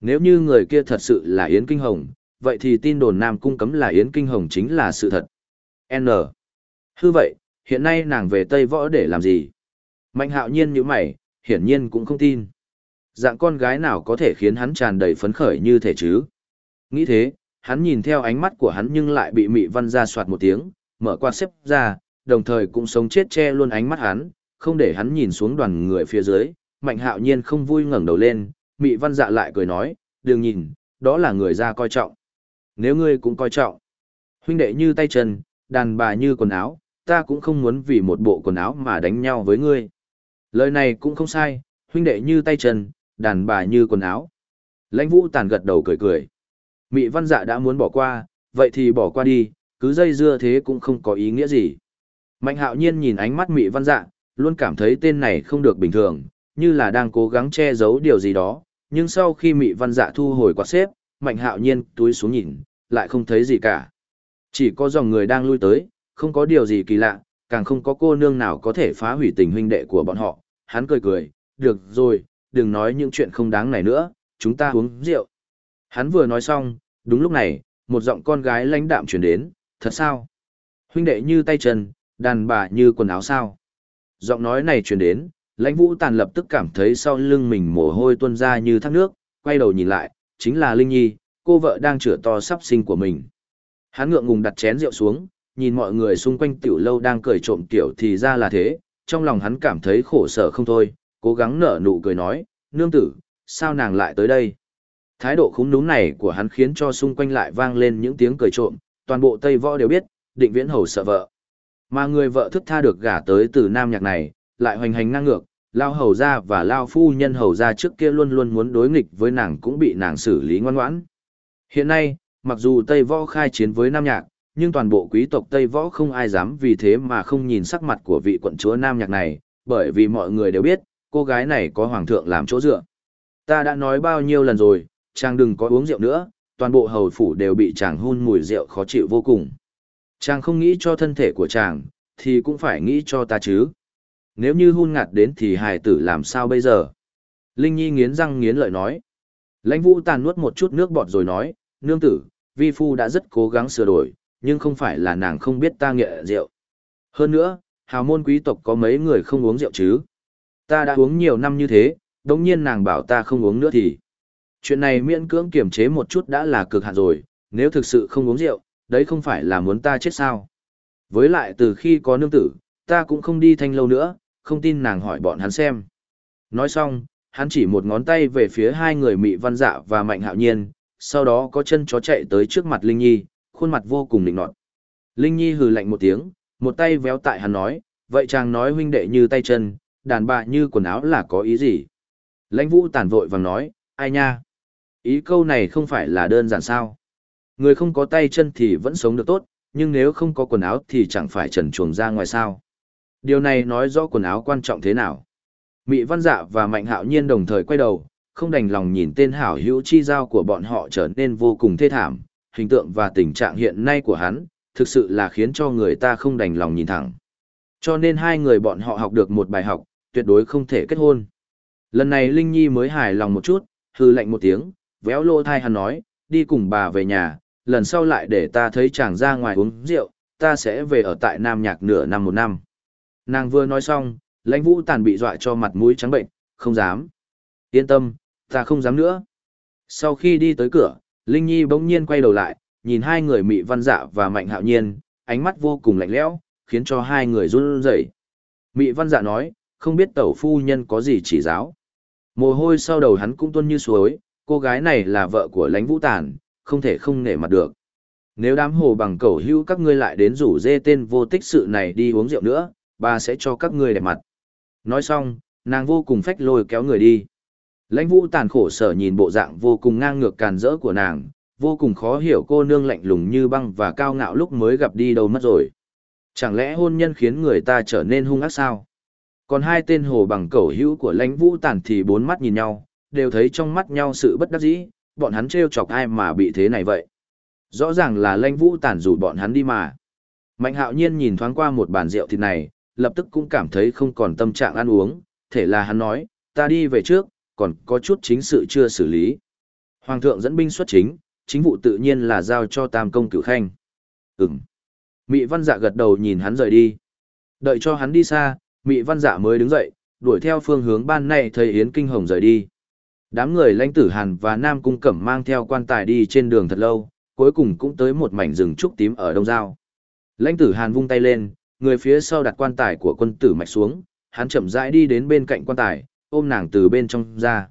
Nếu như người kia thật sự là Yến Kinh Hồng, vậy thì tin đồn Nam Cung cấm là Yến Kinh Hồng chính là sự thật. N. Hư vậy, hiện nay nàng về Tây Võ để làm gì? Mạnh hạo nhiên như mày, hiển nhiên cũng không tin. Dạng con gái nào có thể khiến hắn tràn đầy phấn khởi như thể chứ? Nghĩ thế, hắn nhìn theo ánh mắt của hắn nhưng lại bị mị văn ra soạt một tiếng, mở qua xếp ra, đồng thời cũng sống chết che luôn ánh mắt hắn, không để hắn nhìn xuống đoàn người phía dưới. Mạnh hạo nhiên không vui ngẩng đầu lên, mị văn dạ lại cười nói, đừng nhìn, đó là người ra coi trọng. Nếu ngươi cũng coi trọng, huynh đệ như tay chân, đàn bà như quần áo, ta cũng không muốn vì một bộ quần áo mà đánh nhau với ngươi. Lời này cũng không sai, huynh đệ như tay chân, đàn bà như quần áo. Lãnh vũ tàn gật đầu cười cười. Mị văn dạ đã muốn bỏ qua, vậy thì bỏ qua đi, cứ dây dưa thế cũng không có ý nghĩa gì. Mạnh hạo nhiên nhìn ánh mắt mị văn dạ, luôn cảm thấy tên này không được bình thường, như là đang cố gắng che giấu điều gì đó, nhưng sau khi mị văn dạ thu hồi quạt xếp, mạnh hạo nhiên túi xuống nhìn, lại không thấy gì cả. Chỉ có dòng người đang lui tới, không có điều gì kỳ lạ, càng không có cô nương nào có thể phá hủy tình huynh đệ của bọn họ. Hắn cười cười, được rồi, đừng nói những chuyện không đáng này nữa, chúng ta uống rượu. Hắn vừa nói xong, đúng lúc này, một giọng con gái lãnh đạm chuyển đến, thật sao? Huynh đệ như tay chân, đàn bà như quần áo sao? Giọng nói này chuyển đến, lãnh vũ tàn lập tức cảm thấy sau lưng mình mồ hôi tuôn ra như thác nước, quay đầu nhìn lại, chính là Linh Nhi, cô vợ đang chữa to sắp sinh của mình. Hắn ngượng ngùng đặt chén rượu xuống, nhìn mọi người xung quanh tiểu lâu đang cười trộm tiểu thì ra là thế, trong lòng hắn cảm thấy khổ sở không thôi, cố gắng nở nụ cười nói, nương tử, sao nàng lại tới đây? Thái độ khúng núm này của hắn khiến cho xung quanh lại vang lên những tiếng cười trộm, toàn bộ Tây Võ đều biết, định viễn hầu sợ vợ. Mà người vợ thức tha được gả tới từ nam nhạc này, lại hoành hành ngang ngược, lao hầu ra và lao phu nhân hầu ra trước kia luôn luôn muốn đối nghịch với nàng cũng bị nàng xử lý ngoan ngoãn. Hiện nay, mặc dù Tây Võ khai chiến với Nam Nhạc, nhưng toàn bộ quý tộc Tây Võ không ai dám vì thế mà không nhìn sắc mặt của vị quận chúa Nam Nhạc này, bởi vì mọi người đều biết, cô gái này có hoàng thượng làm chỗ dựa. Ta đã nói bao nhiêu lần rồi, chàng đừng có uống rượu nữa, toàn bộ hầu phủ đều bị chàng hun mùi rượu khó chịu vô cùng. Chàng không nghĩ cho thân thể của chàng, thì cũng phải nghĩ cho ta chứ. Nếu như hun ngạt đến thì hài tử làm sao bây giờ? Linh Nhi nghiến răng nghiến lợi nói. Lãnh vũ tàn nuốt một chút nước bọt rồi nói, nương tử, vi phu đã rất cố gắng sửa đổi, nhưng không phải là nàng không biết ta nghệ rượu. Hơn nữa, hào môn quý tộc có mấy người không uống rượu chứ. Ta đã uống nhiều năm như thế, đồng nhiên nàng bảo ta không uống nữa thì. Chuyện này miễn cưỡng kiềm chế một chút đã là cực hạn rồi, nếu thực sự không uống rượu, đấy không phải là muốn ta chết sao. Với lại từ khi có nương tử, ta cũng không đi thanh lâu nữa, không tin nàng hỏi bọn hắn xem. Nói xong, hắn chỉ một ngón tay về phía hai người Mị Văn Dạ và Mạnh Hạo Nhiên, sau đó có chân chó chạy tới trước mặt Linh Nhi, khuôn mặt vô cùng định nọt. Linh Nhi hừ lạnh một tiếng, một tay véo tại hắn nói, vậy chàng nói huynh đệ như tay chân, đàn bà như quần áo là có ý gì? Lãnh vũ tàn vội vàng nói, ai nha? Ý câu này không phải là đơn giản sao? Người không có tay chân thì vẫn sống được tốt, nhưng nếu không có quần áo thì chẳng phải trần chuồng ra ngoài sao? Điều này nói rõ quần áo quan trọng thế nào? Mị văn dạ và mạnh hạo nhiên đồng thời quay đầu, không đành lòng nhìn tên hảo hữu chi giao của bọn họ trở nên vô cùng thê thảm, hình tượng và tình trạng hiện nay của hắn, thực sự là khiến cho người ta không đành lòng nhìn thẳng. Cho nên hai người bọn họ học được một bài học, tuyệt đối không thể kết hôn. Lần này Linh Nhi mới hài lòng một chút, hư lạnh một tiếng, véo lô thai hắn nói, đi cùng bà về nhà, lần sau lại để ta thấy chàng ra ngoài uống rượu, ta sẽ về ở tại Nam Nhạc nửa năm một năm. Nàng vừa nói xong, lãnh vũ tàn bị dọa cho mặt mũi trắng bệnh, không dám. Yên tâm, ta không dám nữa. Sau khi đi tới cửa, Linh Nhi bỗng nhiên quay đầu lại, nhìn hai người mị văn dạ và mạnh hạo nhiên, ánh mắt vô cùng lạnh lẽo, khiến cho hai người run rẩy. Mị văn dạ nói, không biết tẩu phu nhân có gì chỉ giáo. Mồ hôi sau đầu hắn cũng tuôn như suối, cô gái này là vợ của lãnh vũ tàn, không thể không nể mặt được. Nếu đám hồ bằng cầu hữu các ngươi lại đến rủ dê tên vô tích sự này đi uống rượu nữa, bà sẽ cho các ngươi đẹp mặt. Nói xong, nàng vô cùng phách lôi kéo người đi. Lãnh vũ tàn khổ sở nhìn bộ dạng vô cùng ngang ngược càn rỡ của nàng, vô cùng khó hiểu cô nương lạnh lùng như băng và cao ngạo lúc mới gặp đi đâu mất rồi. Chẳng lẽ hôn nhân khiến người ta trở nên hung ác sao? Còn hai tên hồ bằng cẩu hữu của lãnh vũ tàn thì bốn mắt nhìn nhau, đều thấy trong mắt nhau sự bất đắc dĩ, bọn hắn trêu chọc ai mà bị thế này vậy. Rõ ràng là lãnh vũ tàn rủ bọn hắn đi mà. Mạnh hạo nhiên nhìn thoáng qua một bàn rượu thịt này, lập tức cũng cảm thấy không còn tâm trạng ăn uống, thể là hắn nói, ta đi về trước, còn có chút chính sự chưa xử lý. Hoàng thượng dẫn binh xuất chính, chính vụ tự nhiên là giao cho tam công cửu khanh. Ừm. Mị văn dạ gật đầu nhìn hắn rời đi. Đợi cho hắn đi xa, Mị văn dạ mới đứng dậy, đuổi theo phương hướng ban này thầy Yến Kinh Hồng rời đi. Đám người lãnh tử Hàn và Nam Cung Cẩm mang theo quan tài đi trên đường thật lâu, cuối cùng cũng tới một mảnh rừng trúc tím ở Đông Giao. Lãnh tử Hàn vung tay lên, người phía sau đặt quan tài của quân tử mạch xuống, hắn chậm rãi đi đến bên cạnh quan tài, ôm nàng từ bên trong ra.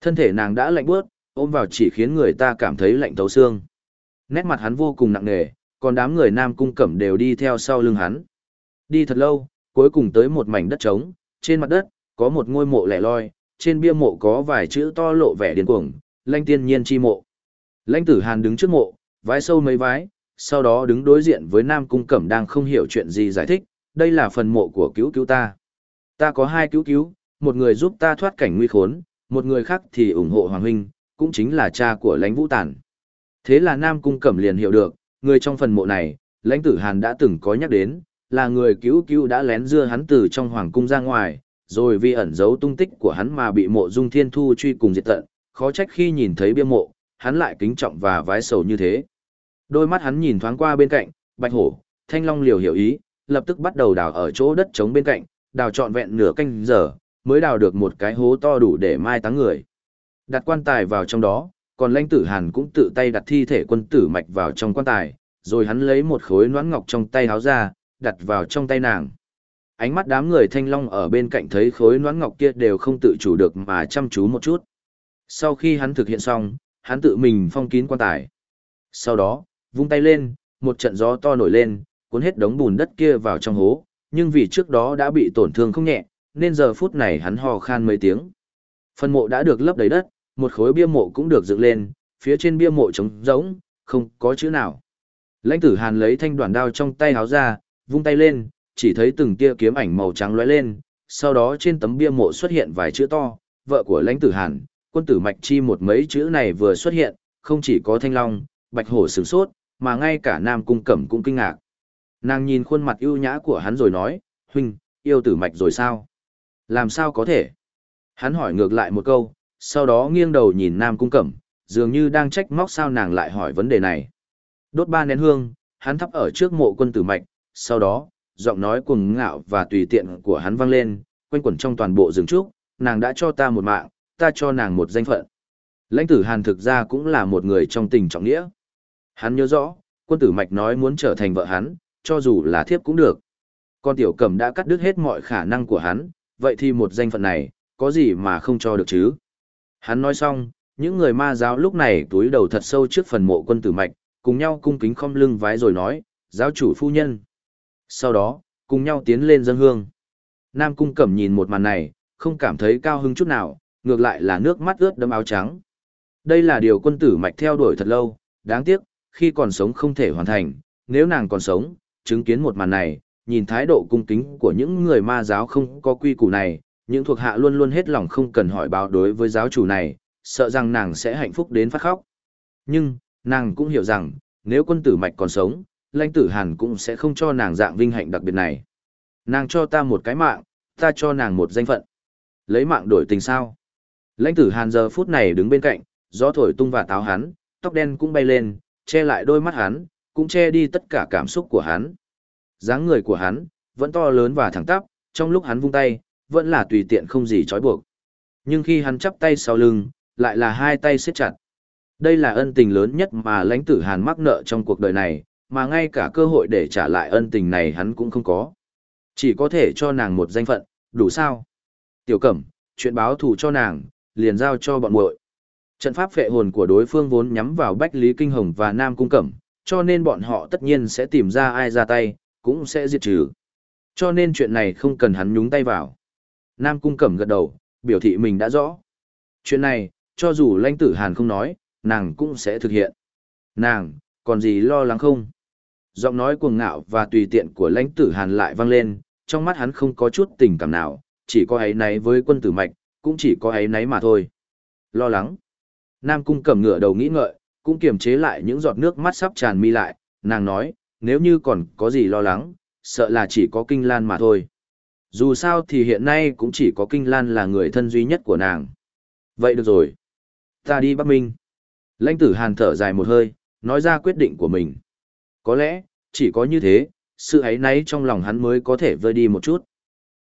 Thân thể nàng đã lạnh bước, ôm vào chỉ khiến người ta cảm thấy lạnh thấu xương. Nét mặt hắn vô cùng nặng nề, còn đám người Nam Cung Cẩm đều đi theo sau lưng hắn. Đi thật lâu, cuối cùng tới một mảnh đất trống, trên mặt đất, có một ngôi mộ lẻ loi, trên bia mộ có vài chữ to lộ vẻ điên cuồng, lanh tiên nhiên chi mộ. Lãnh tử Hàn đứng trước mộ, vái sâu mấy vái, sau đó đứng đối diện với Nam Cung Cẩm đang không hiểu chuyện gì giải thích, đây là phần mộ của cứu cứu ta. Ta có hai cứu cứu, một người giúp ta thoát cảnh nguy khốn, một người khác thì ủng hộ Hoàng Huynh, cũng chính là cha của lãnh vũ tản. Thế là Nam Cung Cẩm liền hiểu được, người trong phần mộ này, lãnh tử Hàn đã từng có nhắc đến, là người cứu cứu đã lén dưa hắn từ trong hoàng cung ra ngoài, rồi vì ẩn giấu tung tích của hắn mà bị mộ dung thiên thu truy cùng diệt tận, khó trách khi nhìn thấy bia mộ, hắn lại kính trọng và vái sầu như thế. Đôi mắt hắn nhìn thoáng qua bên cạnh, bạch hổ, thanh long liều hiểu ý, lập tức bắt đầu đào ở chỗ đất trống bên cạnh, đào trọn vẹn nửa canh giờ, mới đào được một cái hố to đủ để mai táng người. Đặt quan tài vào trong đó, còn lãnh tử hàn cũng tự tay đặt thi thể quân tử mạch vào trong quan tài, rồi hắn lấy một khối noãn ngọc trong tay háo ra, đặt vào trong tay nàng. Ánh mắt đám người thanh long ở bên cạnh thấy khối noãn ngọc kia đều không tự chủ được mà chăm chú một chút. Sau khi hắn thực hiện xong, hắn tự mình phong kín quan tài. Sau đó, vung tay lên, một trận gió to nổi lên, cuốn hết đống bùn đất kia vào trong hố, nhưng vì trước đó đã bị tổn thương không nhẹ, nên giờ phút này hắn hò khan mấy tiếng. Phần mộ đã được lấp đầy đất, một khối bia mộ cũng được dựng lên, phía trên bia mộ trống rỗng, không có chữ nào. Lãnh tử Hàn lấy thanh đoàn đao trong tay háo ra, vung tay lên, chỉ thấy từng tia kiếm ảnh màu trắng lóe lên, sau đó trên tấm bia mộ xuất hiện vài chữ to, vợ của lãnh tử Hàn, quân tử Mạch Chi một mấy chữ này vừa xuất hiện, không chỉ có thanh long, bạch hổ sửng sốt, mà ngay cả Nam Cung Cẩm cũng kinh ngạc. Nàng nhìn khuôn mặt ưu nhã của hắn rồi nói, huynh, yêu tử mạch rồi sao? Làm sao có thể? Hắn hỏi ngược lại một câu, sau đó nghiêng đầu nhìn Nam Cung Cẩm, dường như đang trách móc sao nàng lại hỏi vấn đề này. Đốt ba nén hương, hắn thắp ở trước mộ quân tử mạch, sau đó, giọng nói cuồng ngạo và tùy tiện của hắn vang lên, quanh quẩn trong toàn bộ rừng trúc, nàng đã cho ta một mạng, ta cho nàng một danh phận. Lãnh tử Hàn thực ra cũng là một người trong tình trọng nghĩa. Hắn nhớ rõ, quân tử mạch nói muốn trở thành vợ hắn, cho dù là thiếp cũng được. Con tiểu cẩm đã cắt đứt hết mọi khả năng của hắn, vậy thì một danh phận này, có gì mà không cho được chứ? Hắn nói xong, những người ma giáo lúc này túi đầu thật sâu trước phần mộ quân tử mạch, cùng nhau cung kính khom lưng vái rồi nói, giáo chủ phu nhân. Sau đó, cùng nhau tiến lên dân hương. Nam cung cẩm nhìn một màn này, không cảm thấy cao hứng chút nào, ngược lại là nước mắt ướt đẫm áo trắng. Đây là điều quân tử mạch theo đuổi thật lâu, đáng tiếc, khi còn sống không thể hoàn thành, nếu nàng còn sống, chứng kiến một màn này, nhìn thái độ cung kính của những người ma giáo không có quy củ này, những thuộc hạ luôn luôn hết lòng không cần hỏi báo đối với giáo chủ này, sợ rằng nàng sẽ hạnh phúc đến phát khóc. Nhưng, nàng cũng hiểu rằng, nếu quân tử mạch còn sống, lãnh tử hàn cũng sẽ không cho nàng dạng vinh hạnh đặc biệt này. Nàng cho ta một cái mạng, ta cho nàng một danh phận. Lấy mạng đổi tình sao? Lãnh tử hàn giờ phút này đứng bên cạnh, gió thổi tung và táo hắn, tóc đen cũng bay lên, che lại đôi mắt hắn, cũng che đi tất cả cảm xúc của hắn. dáng người của hắn, vẫn to lớn và thẳng tắp, trong lúc hắn vung tay, vẫn là tùy tiện không gì trói buộc. Nhưng khi hắn chắp tay sau lưng, lại là hai tay siết chặt. Đây là ân tình lớn nhất mà lãnh tử Hàn mắc nợ trong cuộc đời này, mà ngay cả cơ hội để trả lại ân tình này hắn cũng không có. Chỉ có thể cho nàng một danh phận, đủ sao? Tiểu Cẩm, chuyện báo thù cho nàng, liền giao cho bọn muội. Trận pháp phệ hồn của đối phương vốn nhắm vào Bách Lý Kinh Hồng và Nam Cung Cẩm, cho nên bọn họ tất nhiên sẽ tìm ra ai ra tay, cũng sẽ diệt trừ. Cho nên chuyện này không cần hắn nhúng tay vào. Nam Cung Cẩm gật đầu, biểu thị mình đã rõ. Chuyện này, cho dù lãnh tử Hàn không nói, nàng cũng sẽ thực hiện. Nàng, còn gì lo lắng không? Giọng nói cuồng ngạo và tùy tiện của lãnh tử Hàn lại vang lên, trong mắt hắn không có chút tình cảm nào, chỉ có ấy náy với quân tử mạch, cũng chỉ có ấy náy mà thôi. Lo lắng. Nam Cung cầm ngửa đầu nghĩ ngợi, cũng kiềm chế lại những giọt nước mắt sắp tràn mi lại, nàng nói, nếu như còn có gì lo lắng, sợ là chỉ có Kinh Lan mà thôi. Dù sao thì hiện nay cũng chỉ có Kinh Lan là người thân duy nhất của nàng. Vậy được rồi. Ta đi Bắc Minh. Lãnh tử Hàn thở dài một hơi, nói ra quyết định của mình. Có lẽ, chỉ có như thế, sự ấy nấy trong lòng hắn mới có thể vơi đi một chút.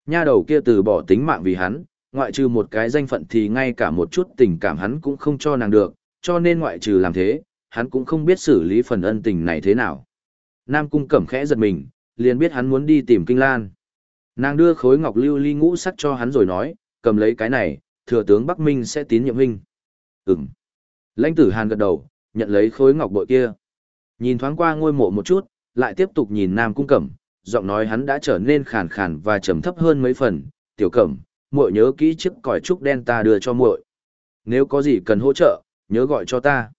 Nha đầu kia từ bỏ tính mạng vì hắn, ngoại trừ một cái danh phận thì ngay cả một chút tình cảm hắn cũng không cho nàng được, cho nên ngoại trừ làm thế, hắn cũng không biết xử lý phần ân tình này thế nào. Nam cung cẩm khẽ giật mình, liền biết hắn muốn đi tìm Kinh Lan. Nàng đưa khối ngọc lưu ly ngũ sắc cho hắn rồi nói, cầm lấy cái này, thừa tướng Bắc Minh sẽ tín nhiệm huynh. Ừm. Lãnh tử Hàn gật đầu, nhận lấy khối ngọc bội kia. Nhìn thoáng qua ngôi mộ một chút, lại tiếp tục nhìn Nam cung cẩm, giọng nói hắn đã trở nên khàn khàn và trầm thấp hơn mấy phần, tiểu cẩm, muội nhớ kỹ chiếc còi trúc đen ta đưa cho muội. Nếu có gì cần hỗ trợ, nhớ gọi cho ta.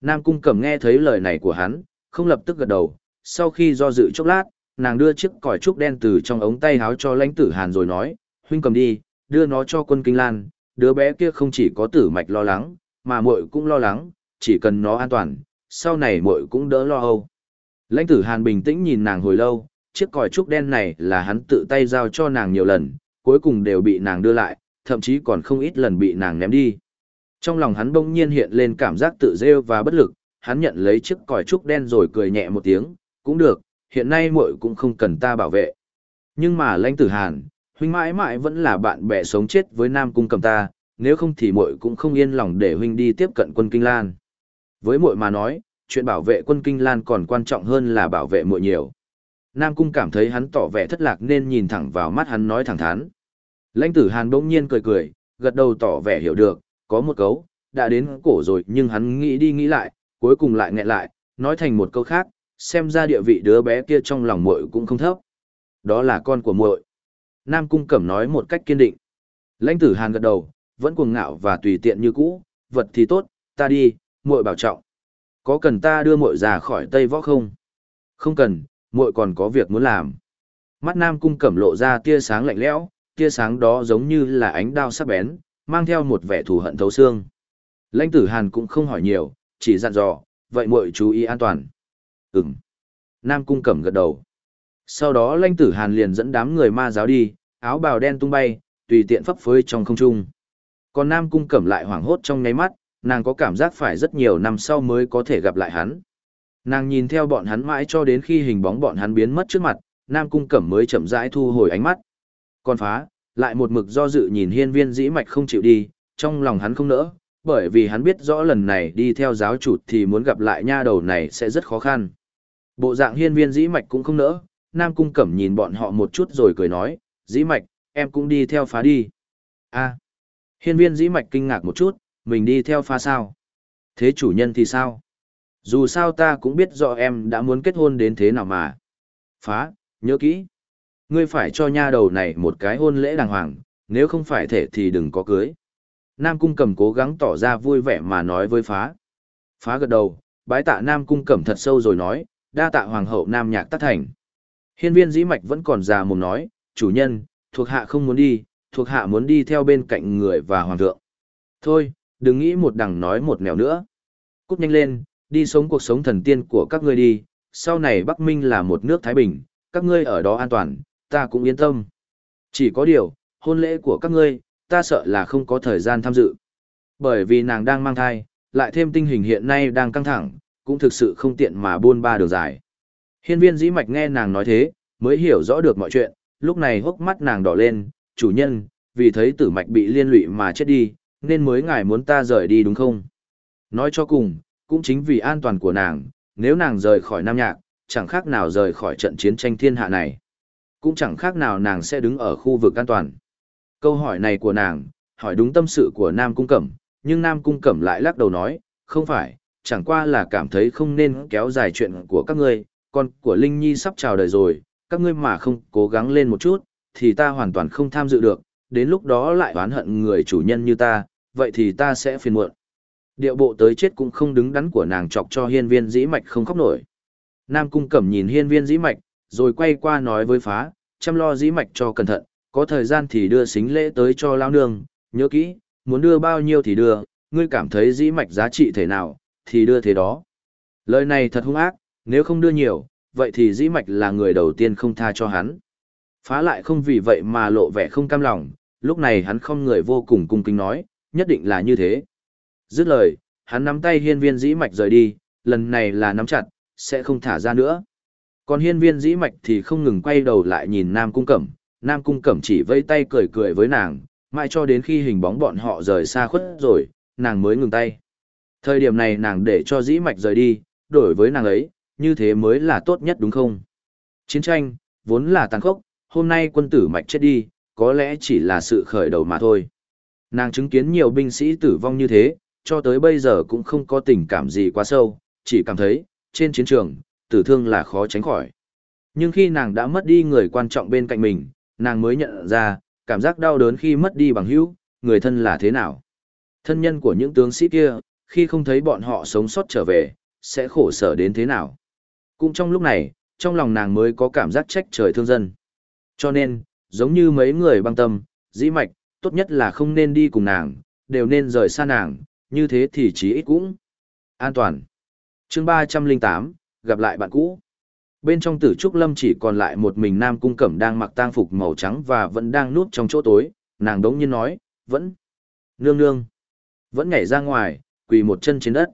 Nam cung cẩm nghe thấy lời này của hắn, không lập tức gật đầu, sau khi do dự chốc lát, nàng đưa chiếc còi trúc đen từ trong ống tay háo cho lãnh tử hàn rồi nói, huynh cầm đi, đưa nó cho quân kinh lan, đứa bé kia không chỉ có tử mạch lo lắng, mà muội cũng lo lắng, chỉ cần nó an toàn, sau này muội cũng đỡ lo âu. Lãnh tử hàn bình tĩnh nhìn nàng hồi lâu, chiếc còi trúc đen này là hắn tự tay giao cho nàng nhiều lần, cuối cùng đều bị nàng đưa lại, thậm chí còn không ít lần bị nàng ném đi. Trong lòng hắn bỗng nhiên hiện lên cảm giác tự rêu và bất lực, hắn nhận lấy chiếc còi trúc đen rồi cười nhẹ một tiếng, cũng được, hiện nay muội cũng không cần ta bảo vệ. Nhưng mà lãnh tử hàn, huynh mãi mãi vẫn là bạn bè sống chết với Nam Cung cầm ta, nếu không thì muội cũng không yên lòng để huynh đi tiếp cận quân Kinh Lan. Với muội mà nói, chuyện bảo vệ quân Kinh Lan còn quan trọng hơn là bảo vệ muội nhiều. Nam Cung cảm thấy hắn tỏ vẻ thất lạc nên nhìn thẳng vào mắt hắn nói thẳng thắn. Lãnh tử Hàn bỗng nhiên cười cười, gật đầu tỏ vẻ hiểu được, có một câu, đã đến cổ rồi nhưng hắn nghĩ đi nghĩ lại, cuối cùng lại nghẹn lại, nói thành một câu khác, xem ra địa vị đứa bé kia trong lòng muội cũng không thấp. Đó là con của muội. Nam Cung Cẩm nói một cách kiên định. Lãnh tử Hàn gật đầu, vẫn cuồng ngạo và tùy tiện như cũ, vật thì tốt, ta đi, muội bảo trọng. Có cần ta đưa muội ra khỏi Tây Võ không? Không cần, muội còn có việc muốn làm. Mắt Nam Cung Cẩm lộ ra tia sáng lạnh lẽo, tia sáng đó giống như là ánh đao sắc bén, mang theo một vẻ thù hận thấu xương. Lãnh tử Hàn cũng không hỏi nhiều, chỉ dặn dò, vậy muội chú ý an toàn. Ừm. Nam Cung Cẩm gật đầu. Sau đó lãnh tử Hàn liền dẫn đám người ma giáo đi, áo bào đen tung bay, tùy tiện phấp phới trong không trung. Còn Nam Cung Cẩm lại hoảng hốt trong nháy mắt, nàng có cảm giác phải rất nhiều năm sau mới có thể gặp lại hắn. Nàng nhìn theo bọn hắn mãi cho đến khi hình bóng bọn hắn biến mất trước mặt, Nam Cung Cẩm mới chậm rãi thu hồi ánh mắt. Còn phá, lại một mực do dự nhìn hiên viên dĩ mạch không chịu đi, trong lòng hắn không nỡ, bởi vì hắn biết rõ lần này đi theo giáo chủ thì muốn gặp lại nha đầu này sẽ rất khó khăn. Bộ dạng hiên viên dĩ mạch cũng không nỡ, Nam Cung Cẩm nhìn bọn họ một chút rồi cười nói, dĩ mạch, em cũng đi theo phá đi. a hiên viên dĩ mạch kinh ngạc một chút, mình đi theo pha sao? Thế chủ nhân thì sao? Dù sao ta cũng biết rõ em đã muốn kết hôn đến thế nào mà. Phá, nhớ kỹ. Ngươi phải cho nha đầu này một cái hôn lễ đàng hoàng, nếu không phải thể thì đừng có cưới. Nam Cung Cẩm cố gắng tỏ ra vui vẻ mà nói với phá. Phá gật đầu, bái tạ Nam Cung Cẩm thật sâu rồi nói, đa tạ Hoàng hậu Nam Nhạc Tắc Thành. Hiên viên dĩ mạch vẫn còn già mồm nói, chủ nhân, thuộc hạ không muốn đi, thuộc hạ muốn đi theo bên cạnh người và hoàng thượng. Thôi, đừng nghĩ một đằng nói một nẻo nữa. Cút nhanh lên, đi sống cuộc sống thần tiên của các ngươi đi, sau này Bắc Minh là một nước Thái Bình, các ngươi ở đó an toàn, ta cũng yên tâm. Chỉ có điều, hôn lễ của các ngươi, ta sợ là không có thời gian tham dự. Bởi vì nàng đang mang thai, lại thêm tinh hình hiện nay đang căng thẳng, cũng thực sự không tiện mà buôn ba đường dài. Hiên viên dĩ mạch nghe nàng nói thế, mới hiểu rõ được mọi chuyện, lúc này hốc mắt nàng đỏ lên, chủ nhân, vì thấy tử mạch bị liên lụy mà chết đi, nên mới ngài muốn ta rời đi đúng không? Nói cho cùng, cũng chính vì an toàn của nàng, nếu nàng rời khỏi Nam Nhạc, chẳng khác nào rời khỏi trận chiến tranh thiên hạ này. Cũng chẳng khác nào nàng sẽ đứng ở khu vực an toàn. Câu hỏi này của nàng, hỏi đúng tâm sự của Nam Cung Cẩm, nhưng Nam Cung Cẩm lại lắc đầu nói, không phải, chẳng qua là cảm thấy không nên kéo dài chuyện của các ngươi, con của Linh Nhi sắp chào đời rồi, các ngươi mà không cố gắng lên một chút, thì ta hoàn toàn không tham dự được, đến lúc đó lại oán hận người chủ nhân như ta, vậy thì ta sẽ phiền muộn. Điệu bộ tới chết cũng không đứng đắn của nàng chọc cho hiên viên dĩ mạch không khóc nổi. Nam cung cẩm nhìn hiên viên dĩ mạch, rồi quay qua nói với phá, chăm lo dĩ mạch cho cẩn thận, có thời gian thì đưa xính lễ tới cho lao nương, nhớ kỹ, muốn đưa bao nhiêu thì đưa, ngươi cảm thấy dĩ mạch giá trị thế nào, thì đưa thế đó. Lời này thật hung ác, nếu không đưa nhiều, vậy thì dĩ mạch là người đầu tiên không tha cho hắn. Phá lại không vì vậy mà lộ vẻ không cam lòng, lúc này hắn không người vô cùng cung kính nói, nhất định là như thế. Dứt lời, hắn nắm tay hiên viên dĩ mạch rời đi, lần này là nắm chặt, sẽ không thả ra nữa. Còn hiên viên dĩ mạch thì không ngừng quay đầu lại nhìn Nam Cung Cẩm, Nam Cung Cẩm chỉ vẫy tay cười cười với nàng, mãi cho đến khi hình bóng bọn họ rời xa khuất rồi, nàng mới ngừng tay. Thời điểm này nàng để cho dĩ mạch rời đi, đổi với nàng ấy, như thế mới là tốt nhất đúng không? Chiến tranh, vốn là tàn khốc, hôm nay quân tử mạch chết đi, có lẽ chỉ là sự khởi đầu mà thôi. Nàng chứng kiến nhiều binh sĩ tử vong như thế, cho tới bây giờ cũng không có tình cảm gì quá sâu, chỉ cảm thấy, trên chiến trường, tử thương là khó tránh khỏi. Nhưng khi nàng đã mất đi người quan trọng bên cạnh mình, nàng mới nhận ra, cảm giác đau đớn khi mất đi bằng hữu, người thân là thế nào. Thân nhân của những tướng sĩ kia, khi không thấy bọn họ sống sót trở về, sẽ khổ sở đến thế nào. Cũng trong lúc này, trong lòng nàng mới có cảm giác trách trời thương dân. Cho nên, giống như mấy người băng tâm, dĩ mạch, tốt nhất là không nên đi cùng nàng, đều nên rời xa nàng, như thế thì chí ít cũng an toàn. chương 308, gặp lại bạn cũ. Bên trong tử trúc lâm chỉ còn lại một mình nam cung cẩm đang mặc tang phục màu trắng và vẫn đang núp trong chỗ tối, nàng đống nhiên nói, vẫn, nương nương, vẫn nhảy ra ngoài, quỳ một chân trên đất.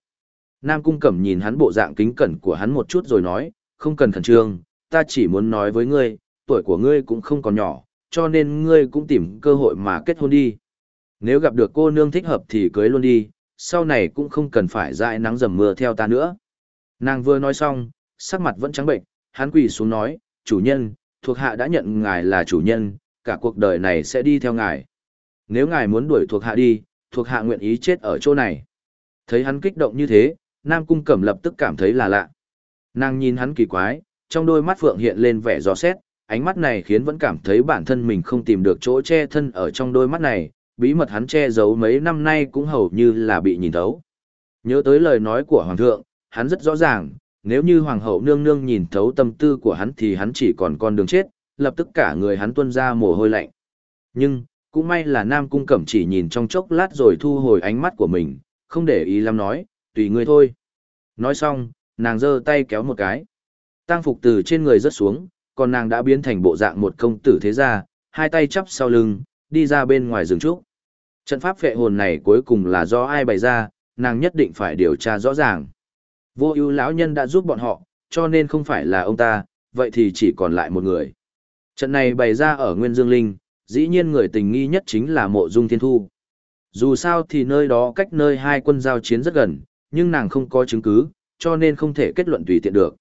Nam cung cẩm nhìn hắn bộ dạng kính cẩn của hắn một chút rồi nói, không cần khẩn trương, ta chỉ muốn nói với ngươi, tuổi của ngươi cũng không còn nhỏ, cho nên ngươi cũng tìm cơ hội mà kết hôn đi. Nếu gặp được cô nương thích hợp thì cưới luôn đi, sau này cũng không cần phải dại nắng dầm mưa theo ta nữa. Nàng vừa nói xong, sắc mặt vẫn trắng bệnh, hắn quỳ xuống nói, chủ nhân, thuộc hạ đã nhận ngài là chủ nhân, cả cuộc đời này sẽ đi theo ngài. Nếu ngài muốn đuổi thuộc hạ đi, thuộc hạ nguyện ý chết ở chỗ này. Thấy hắn kích động như thế, Nam Cung Cẩm lập tức cảm thấy là lạ. Nàng nhìn hắn kỳ quái, trong đôi mắt phượng hiện lên vẻ gió xét, ánh mắt này khiến vẫn cảm thấy bản thân mình không tìm được chỗ che thân ở trong đôi mắt này, bí mật hắn che giấu mấy năm nay cũng hầu như là bị nhìn thấu. Nhớ tới lời nói của Hoàng thượng, hắn rất rõ ràng, nếu như Hoàng hậu nương nương nhìn thấu tâm tư của hắn thì hắn chỉ còn con đường chết, lập tức cả người hắn tuôn ra mồ hôi lạnh. Nhưng, cũng may là Nam Cung Cẩm chỉ nhìn trong chốc lát rồi thu hồi ánh mắt của mình, không để ý lắm nói, tùy ngươi thôi. Nói xong, nàng giơ tay kéo một cái. Tăng phục từ trên người rớt xuống, còn nàng đã biến thành bộ dạng một công tử thế gia, hai tay chắp sau lưng, đi ra bên ngoài rừng trúc. Trận pháp phệ hồn này cuối cùng là do ai bày ra, nàng nhất định phải điều tra rõ ràng. Vô ưu lão nhân đã giúp bọn họ, cho nên không phải là ông ta, vậy thì chỉ còn lại một người. Trận này bày ra ở Nguyên Dương Linh, dĩ nhiên người tình nghi nhất chính là mộ dung thiên thu. Dù sao thì nơi đó cách nơi hai quân giao chiến rất gần, nhưng nàng không có chứng cứ, cho nên không thể kết luận tùy tiện được.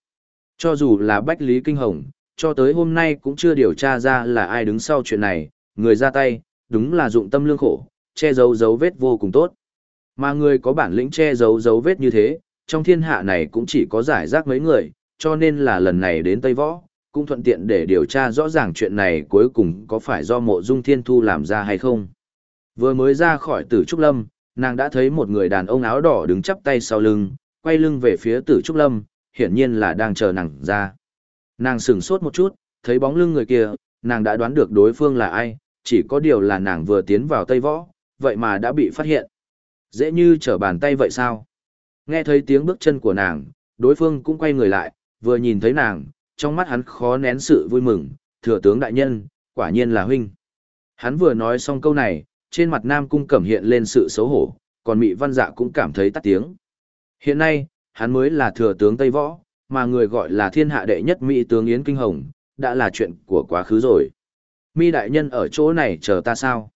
Cho dù là Bách Lý Kinh Hồng, cho tới hôm nay cũng chưa điều tra ra là ai đứng sau chuyện này, người ra tay, đúng là dụng tâm lương khổ, che giấu dấu vết vô cùng tốt. Mà người có bản lĩnh che giấu dấu vết như thế, trong thiên hạ này cũng chỉ có giải rác mấy người, cho nên là lần này đến Tây Võ, cũng thuận tiện để điều tra rõ ràng chuyện này cuối cùng có phải do mộ dung thiên thu làm ra hay không. Vừa mới ra khỏi tử Trúc Lâm, nàng đã thấy một người đàn ông áo đỏ đứng chắp tay sau lưng, quay lưng về phía tử Trúc Lâm, hiển nhiên là đang chờ nàng ra. Nàng sửng sốt một chút, thấy bóng lưng người kia, nàng đã đoán được đối phương là ai, chỉ có điều là nàng vừa tiến vào Tây Võ, vậy mà đã bị phát hiện. Dễ như trở bàn tay vậy sao? Nghe thấy tiếng bước chân của nàng, đối phương cũng quay người lại, vừa nhìn thấy nàng, trong mắt hắn khó nén sự vui mừng, thừa tướng đại nhân, quả nhiên là huynh. Hắn vừa nói xong câu này, trên mặt Nam Cung Cẩm hiện lên sự xấu hổ, còn Mị Văn Dạ cũng cảm thấy tắt tiếng. Hiện nay, hắn mới là thừa tướng Tây Võ, mà người gọi là thiên hạ đệ nhất Mỹ tướng Yến Kinh Hồng, đã là chuyện của quá khứ rồi. Mi đại nhân ở chỗ này chờ ta sao?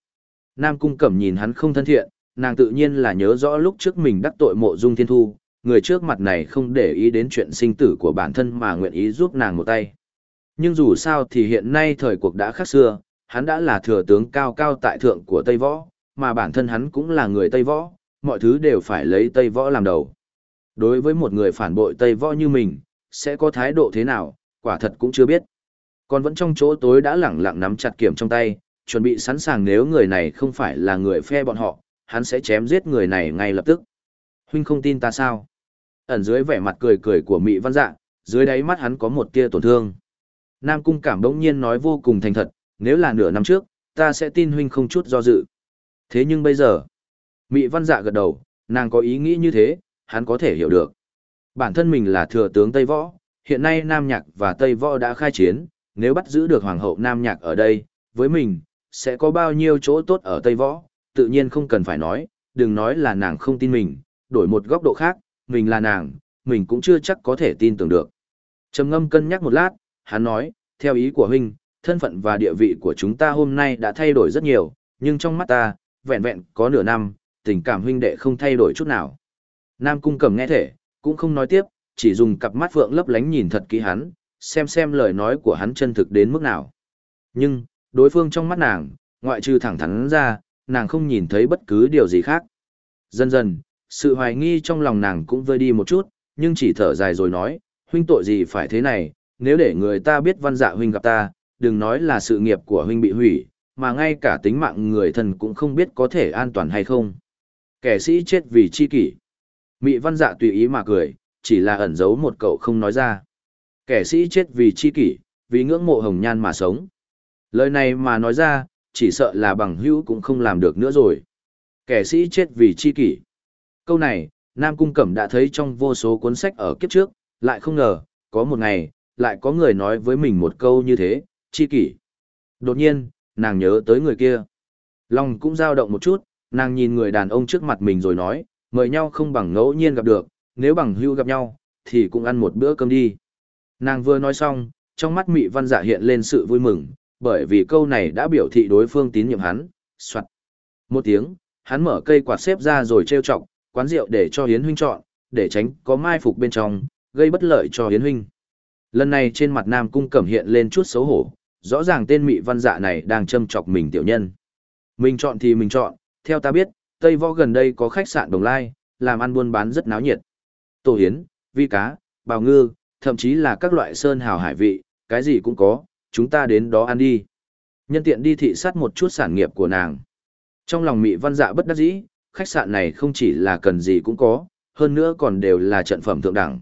Nam Cung Cẩm nhìn hắn không thân thiện, nàng tự nhiên là nhớ rõ lúc trước mình đắc tội mộ dung thiên thu, người trước mặt này không để ý đến chuyện sinh tử của bản thân mà nguyện ý giúp nàng một tay. Nhưng dù sao thì hiện nay thời cuộc đã khác xưa, hắn đã là thừa tướng cao cao tại thượng của Tây Võ, mà bản thân hắn cũng là người Tây Võ, mọi thứ đều phải lấy Tây Võ làm đầu. Đối với một người phản bội Tây Võ như mình, sẽ có thái độ thế nào, quả thật cũng chưa biết. Còn vẫn trong chỗ tối đã lẳng lặng nắm chặt kiểm trong tay, chuẩn bị sẵn sàng nếu người này không phải là người phe bọn họ, hắn sẽ chém giết người này ngay lập tức. Huynh không tin ta sao? Ẩn dưới vẻ mặt cười cười của Mị Văn Dạ, dưới đáy mắt hắn có một tia tổn thương. Nam Cung Cảm đống nhiên nói vô cùng thành thật, nếu là nửa năm trước, ta sẽ tin huynh không chút do dự. Thế nhưng bây giờ, Mị Văn Dạ gật đầu, nàng có ý nghĩ như thế, hắn có thể hiểu được. Bản thân mình là thừa tướng Tây Võ, hiện nay Nam Nhạc và Tây Võ đã khai chiến, nếu bắt giữ được Hoàng hậu Nam Nhạc ở đây, với mình, sẽ có bao nhiêu chỗ tốt ở Tây Võ, tự nhiên không cần phải nói, đừng nói là nàng không tin mình, đổi một góc độ khác, mình là nàng, mình cũng chưa chắc có thể tin tưởng được. Trầm ngâm cân nhắc một lát, hắn nói, theo ý của huynh, thân phận và địa vị của chúng ta hôm nay đã thay đổi rất nhiều, nhưng trong mắt ta, vẹn vẹn có nửa năm, tình cảm huynh đệ không thay đổi chút nào. Nam cung cầm nghe thể, cũng không nói tiếp, chỉ dùng cặp mắt vượng lấp lánh nhìn thật kỹ hắn, xem xem lời nói của hắn chân thực đến mức nào. Nhưng, đối phương trong mắt nàng, ngoại trừ thẳng thắn ra, nàng không nhìn thấy bất cứ điều gì khác. Dần dần, sự hoài nghi trong lòng nàng cũng vơi đi một chút, nhưng chỉ thở dài rồi nói, huynh tội gì phải thế này, nếu để người ta biết văn dạ huynh gặp ta, đừng nói là sự nghiệp của huynh bị hủy, mà ngay cả tính mạng người thân cũng không biết có thể an toàn hay không. Kẻ sĩ chết vì chi kỷ. Mị văn dạ tùy ý mà cười, chỉ là ẩn giấu một cậu không nói ra. Kẻ sĩ chết vì chi kỷ, vì ngưỡng mộ hồng nhan mà sống. Lời này mà nói ra, chỉ sợ là bằng hữu cũng không làm được nữa rồi. Kẻ sĩ chết vì chi kỷ. Câu này, Nam Cung Cẩm đã thấy trong vô số cuốn sách ở kiếp trước, lại không ngờ, có một ngày, lại có người nói với mình một câu như thế, chi kỷ. Đột nhiên, nàng nhớ tới người kia. Lòng cũng dao động một chút, nàng nhìn người đàn ông trước mặt mình rồi nói, mời nhau không bằng ngẫu nhiên gặp được, nếu bằng hữu gặp nhau, thì cũng ăn một bữa cơm đi. Nàng vừa nói xong, trong mắt mị văn dạ hiện lên sự vui mừng, bởi vì câu này đã biểu thị đối phương tín nhiệm hắn, soạt. Một tiếng, hắn mở cây quạt xếp ra rồi trêu chọc, quán rượu để cho Hiến huynh chọn, để tránh có mai phục bên trong, gây bất lợi cho Hiến huynh. Lần này trên mặt Nam Cung Cẩm hiện lên chút xấu hổ, rõ ràng tên mị văn dạ này đang châm chọc mình tiểu nhân. Mình chọn thì mình chọn, theo ta biết, Tây Võ gần đây có khách sạn Đồng Lai, làm ăn buôn bán rất náo nhiệt. Tổ hiến, vi cá, bào ngư, thậm chí là các loại sơn hào hải vị, cái gì cũng có, chúng ta đến đó ăn đi. Nhân tiện đi thị sát một chút sản nghiệp của nàng. Trong lòng mị văn dạ bất đắc dĩ, khách sạn này không chỉ là cần gì cũng có, hơn nữa còn đều là trận phẩm thượng đẳng.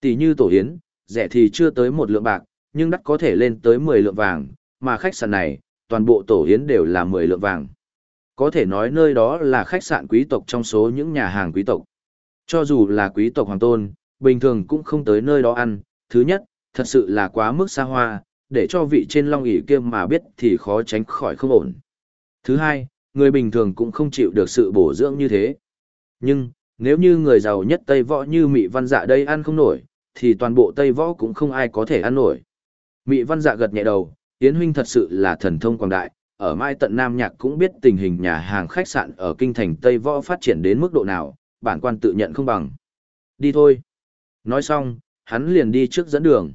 Tỷ như tổ hiến, rẻ thì chưa tới một lượng bạc, nhưng đắt có thể lên tới 10 lượng vàng, mà khách sạn này, toàn bộ tổ hiến đều là 10 lượng vàng. Có thể nói nơi đó là khách sạn quý tộc trong số những nhà hàng quý tộc. Cho dù là quý tộc hoàng tôn, bình thường cũng không tới nơi đó ăn. Thứ nhất, thật sự là quá mức xa hoa, để cho vị trên long ỷ kia mà biết thì khó tránh khỏi không ổn. Thứ hai, người bình thường cũng không chịu được sự bổ dưỡng như thế. Nhưng, nếu như người giàu nhất Tây Võ như Mị Văn Dạ đây ăn không nổi, thì toàn bộ Tây Võ cũng không ai có thể ăn nổi. Mị Văn Dạ gật nhẹ đầu, Yến Huynh thật sự là thần thông quảng đại, ở Mai Tận Nam Nhạc cũng biết tình hình nhà hàng khách sạn ở kinh thành Tây Võ phát triển đến mức độ nào, bản quan tự nhận không bằng. Đi thôi. Nói xong, hắn liền đi trước dẫn đường.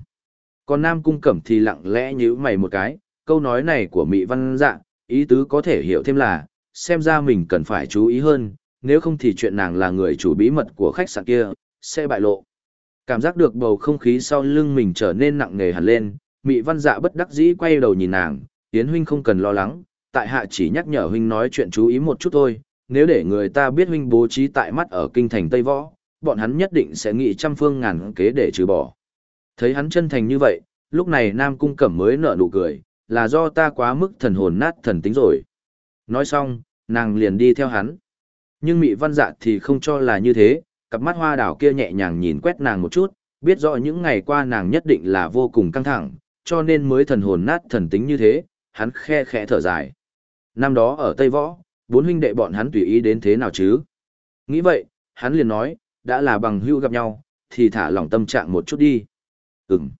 Còn Nam Cung Cẩm thì lặng lẽ nhíu mày một cái, câu nói này của mỹ Văn Dạ, ý tứ có thể hiểu thêm là, xem ra mình cần phải chú ý hơn, nếu không thì chuyện nàng là người chủ bí mật của khách sạn kia, sẽ bại lộ. Cảm giác được bầu không khí sau lưng mình trở nên nặng nề hẳn lên, mỹ Văn Dạ bất đắc dĩ quay đầu nhìn nàng, Yến huynh không cần lo lắng, tại hạ chỉ nhắc nhở huynh nói chuyện chú ý một chút thôi, nếu để người ta biết huynh bố trí tại mắt ở kinh thành Tây Võ, bọn hắn nhất định sẽ nghĩ trăm phương ngàn kế để trừ bỏ. Thấy hắn chân thành như vậy, lúc này Nam Cung Cẩm mới nở nụ cười, là do ta quá mức thần hồn nát thần tính rồi. Nói xong, nàng liền đi theo hắn. Nhưng Mị Văn Dạ thì không cho là như thế, cặp mắt hoa đảo kia nhẹ nhàng nhìn quét nàng một chút, biết rõ những ngày qua nàng nhất định là vô cùng căng thẳng, cho nên mới thần hồn nát thần tính như thế, hắn khe khẽ thở dài. Năm đó ở Tây Võ, bốn huynh đệ bọn hắn tùy ý đến thế nào chứ? Nghĩ vậy, hắn liền nói, đã là bằng hữu gặp nhau, thì thả lỏng tâm trạng một chút đi. Ừm.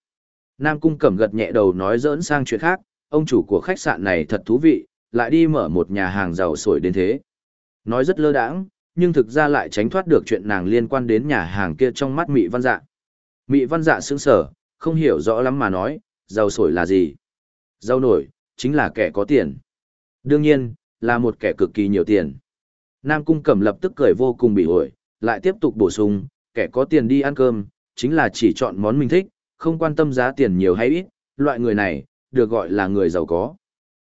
Nam Cung Cẩm gật nhẹ đầu nói dỡn sang chuyện khác, ông chủ của khách sạn này thật thú vị, lại đi mở một nhà hàng giàu sổi đến thế. Nói rất lơ đãng, nhưng thực ra lại tránh thoát được chuyện nàng liên quan đến nhà hàng kia trong mắt Mị Văn Dạ. Mị Văn Dạ sững sờ, không hiểu rõ lắm mà nói, giàu sổi là gì? Giàu nổi, chính là kẻ có tiền. Đương nhiên, là một kẻ cực kỳ nhiều tiền. Nam Cung Cẩm lập tức cười vô cùng bị ổi, lại tiếp tục bổ sung, kẻ có tiền đi ăn cơm, chính là chỉ chọn món mình thích, không quan tâm giá tiền nhiều hay ít, loại người này, được gọi là người giàu có.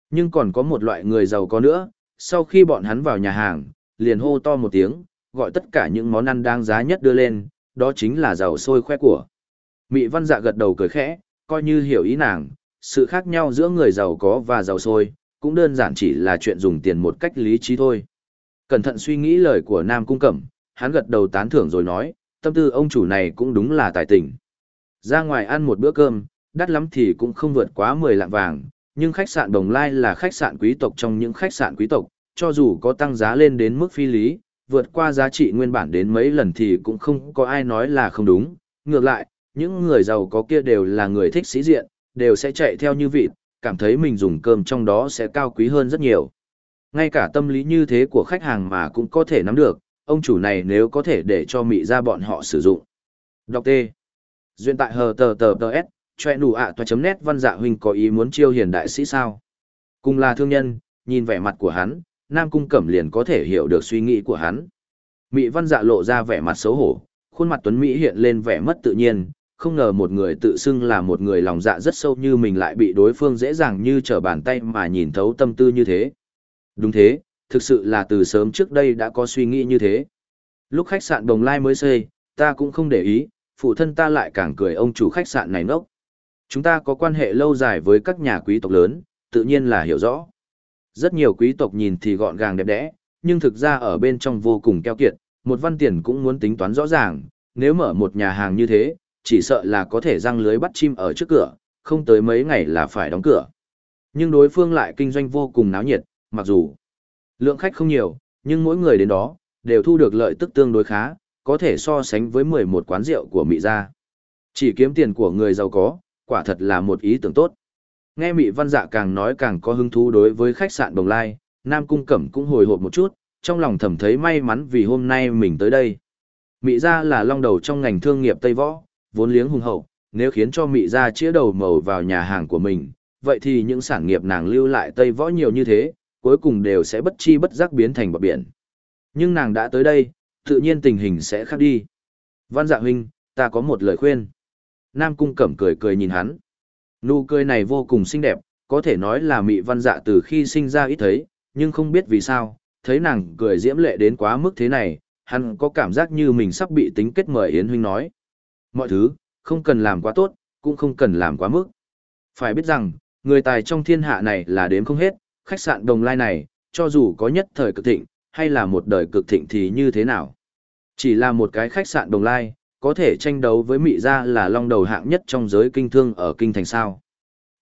Nhưng còn có một loại người giàu có nữa, sau khi bọn hắn vào nhà hàng, liền hô to một tiếng, gọi tất cả những món ăn đáng giá nhất đưa lên, đó chính là giàu sôi khoe của. Mị văn dạ gật đầu cười khẽ, coi như hiểu ý nàng, sự khác nhau giữa người giàu có và giàu sôi, cũng đơn giản chỉ là chuyện dùng tiền một cách lý trí thôi. Cẩn thận suy nghĩ lời của Nam Cung Cẩm, hắn gật đầu tán thưởng rồi nói, tâm tư ông chủ này cũng đúng là tài tình. Ra ngoài ăn một bữa cơm, đắt lắm thì cũng không vượt quá 10 lạng vàng, nhưng khách sạn Đồng Lai là khách sạn quý tộc trong những khách sạn quý tộc, cho dù có tăng giá lên đến mức phi lý, vượt qua giá trị nguyên bản đến mấy lần thì cũng không có ai nói là không đúng. Ngược lại, những người giàu có kia đều là người thích sĩ diện, đều sẽ chạy theo như vịt, cảm thấy mình dùng cơm trong đó sẽ cao quý hơn rất nhiều. Ngay cả tâm lý như thế của khách hàng mà cũng có thể nắm được, ông chủ này nếu có thể để cho mị ra bọn họ sử dụng. Đọc T. Duyên tại hờ tờ tờ tờ S, choe nụ ạ toa chấm nét văn dạ huynh có ý muốn chiêu hiền đại sĩ sao. Cùng là thương nhân, nhìn vẻ mặt của hắn, Nam Cung Cẩm liền có thể hiểu được suy nghĩ của hắn. Mị văn dạ lộ ra vẻ mặt xấu hổ, khuôn mặt Tuấn Mỹ hiện lên vẻ mất tự nhiên, không ngờ một người tự xưng là một người lòng dạ rất sâu như mình lại bị đối phương dễ dàng như trở bàn tay mà nhìn thấu tâm tư như thế. Đúng thế, thực sự là từ sớm trước đây đã có suy nghĩ như thế. Lúc khách sạn Đồng Lai mới xây, ta cũng không để ý, phụ thân ta lại càng cười ông chủ khách sạn này ngốc. Chúng ta có quan hệ lâu dài với các nhà quý tộc lớn, tự nhiên là hiểu rõ. Rất nhiều quý tộc nhìn thì gọn gàng đẹp đẽ, nhưng thực ra ở bên trong vô cùng keo kiệt, một văn tiền cũng muốn tính toán rõ ràng, nếu mở một nhà hàng như thế, chỉ sợ là có thể răng lưới bắt chim ở trước cửa, không tới mấy ngày là phải đóng cửa. Nhưng đối phương lại kinh doanh vô cùng náo nhiệt, mặc dù lượng khách không nhiều, nhưng mỗi người đến đó, đều thu được lợi tức tương đối khá, có thể so sánh với 11 quán rượu của Mỹ gia. Chỉ kiếm tiền của người giàu có, quả thật là một ý tưởng tốt. Nghe Mị Văn Dạ càng nói càng có hứng thú đối với khách sạn Đồng Lai, Nam Cung Cẩm cũng hồi hộp một chút, trong lòng thầm thấy may mắn vì hôm nay mình tới đây. Mị gia là long đầu trong ngành thương nghiệp Tây Võ, vốn liếng hùng hậu, nếu khiến cho mỹ gia chĩa đầu màu vào nhà hàng của mình, vậy thì những sản nghiệp nàng lưu lại Tây Võ nhiều như thế, cuối cùng đều sẽ bất chi bất giác biến thành bọc biển. Nhưng nàng đã tới đây, tự nhiên tình hình sẽ khác đi. Văn dạ huynh, ta có một lời khuyên. Nam Cung Cẩm cười cười nhìn hắn. Nụ cười này vô cùng xinh đẹp, có thể nói là mỹ văn dạ từ khi sinh ra ít thấy, nhưng không biết vì sao, thấy nàng cười diễm lệ đến quá mức thế này, hắn có cảm giác như mình sắp bị tính kết mời Yến Huynh nói. Mọi thứ, không cần làm quá tốt, cũng không cần làm quá mức. Phải biết rằng, người tài trong thiên hạ này là đếm không hết, khách sạn đồng lai này, cho dù có nhất thời cực thịnh, hay là một đời cực thịnh thì như thế nào. Chỉ là một cái khách sạn đồng lai, có thể tranh đấu với mỹ Gia là long đầu hạng nhất trong giới kinh thương ở Kinh Thành sao.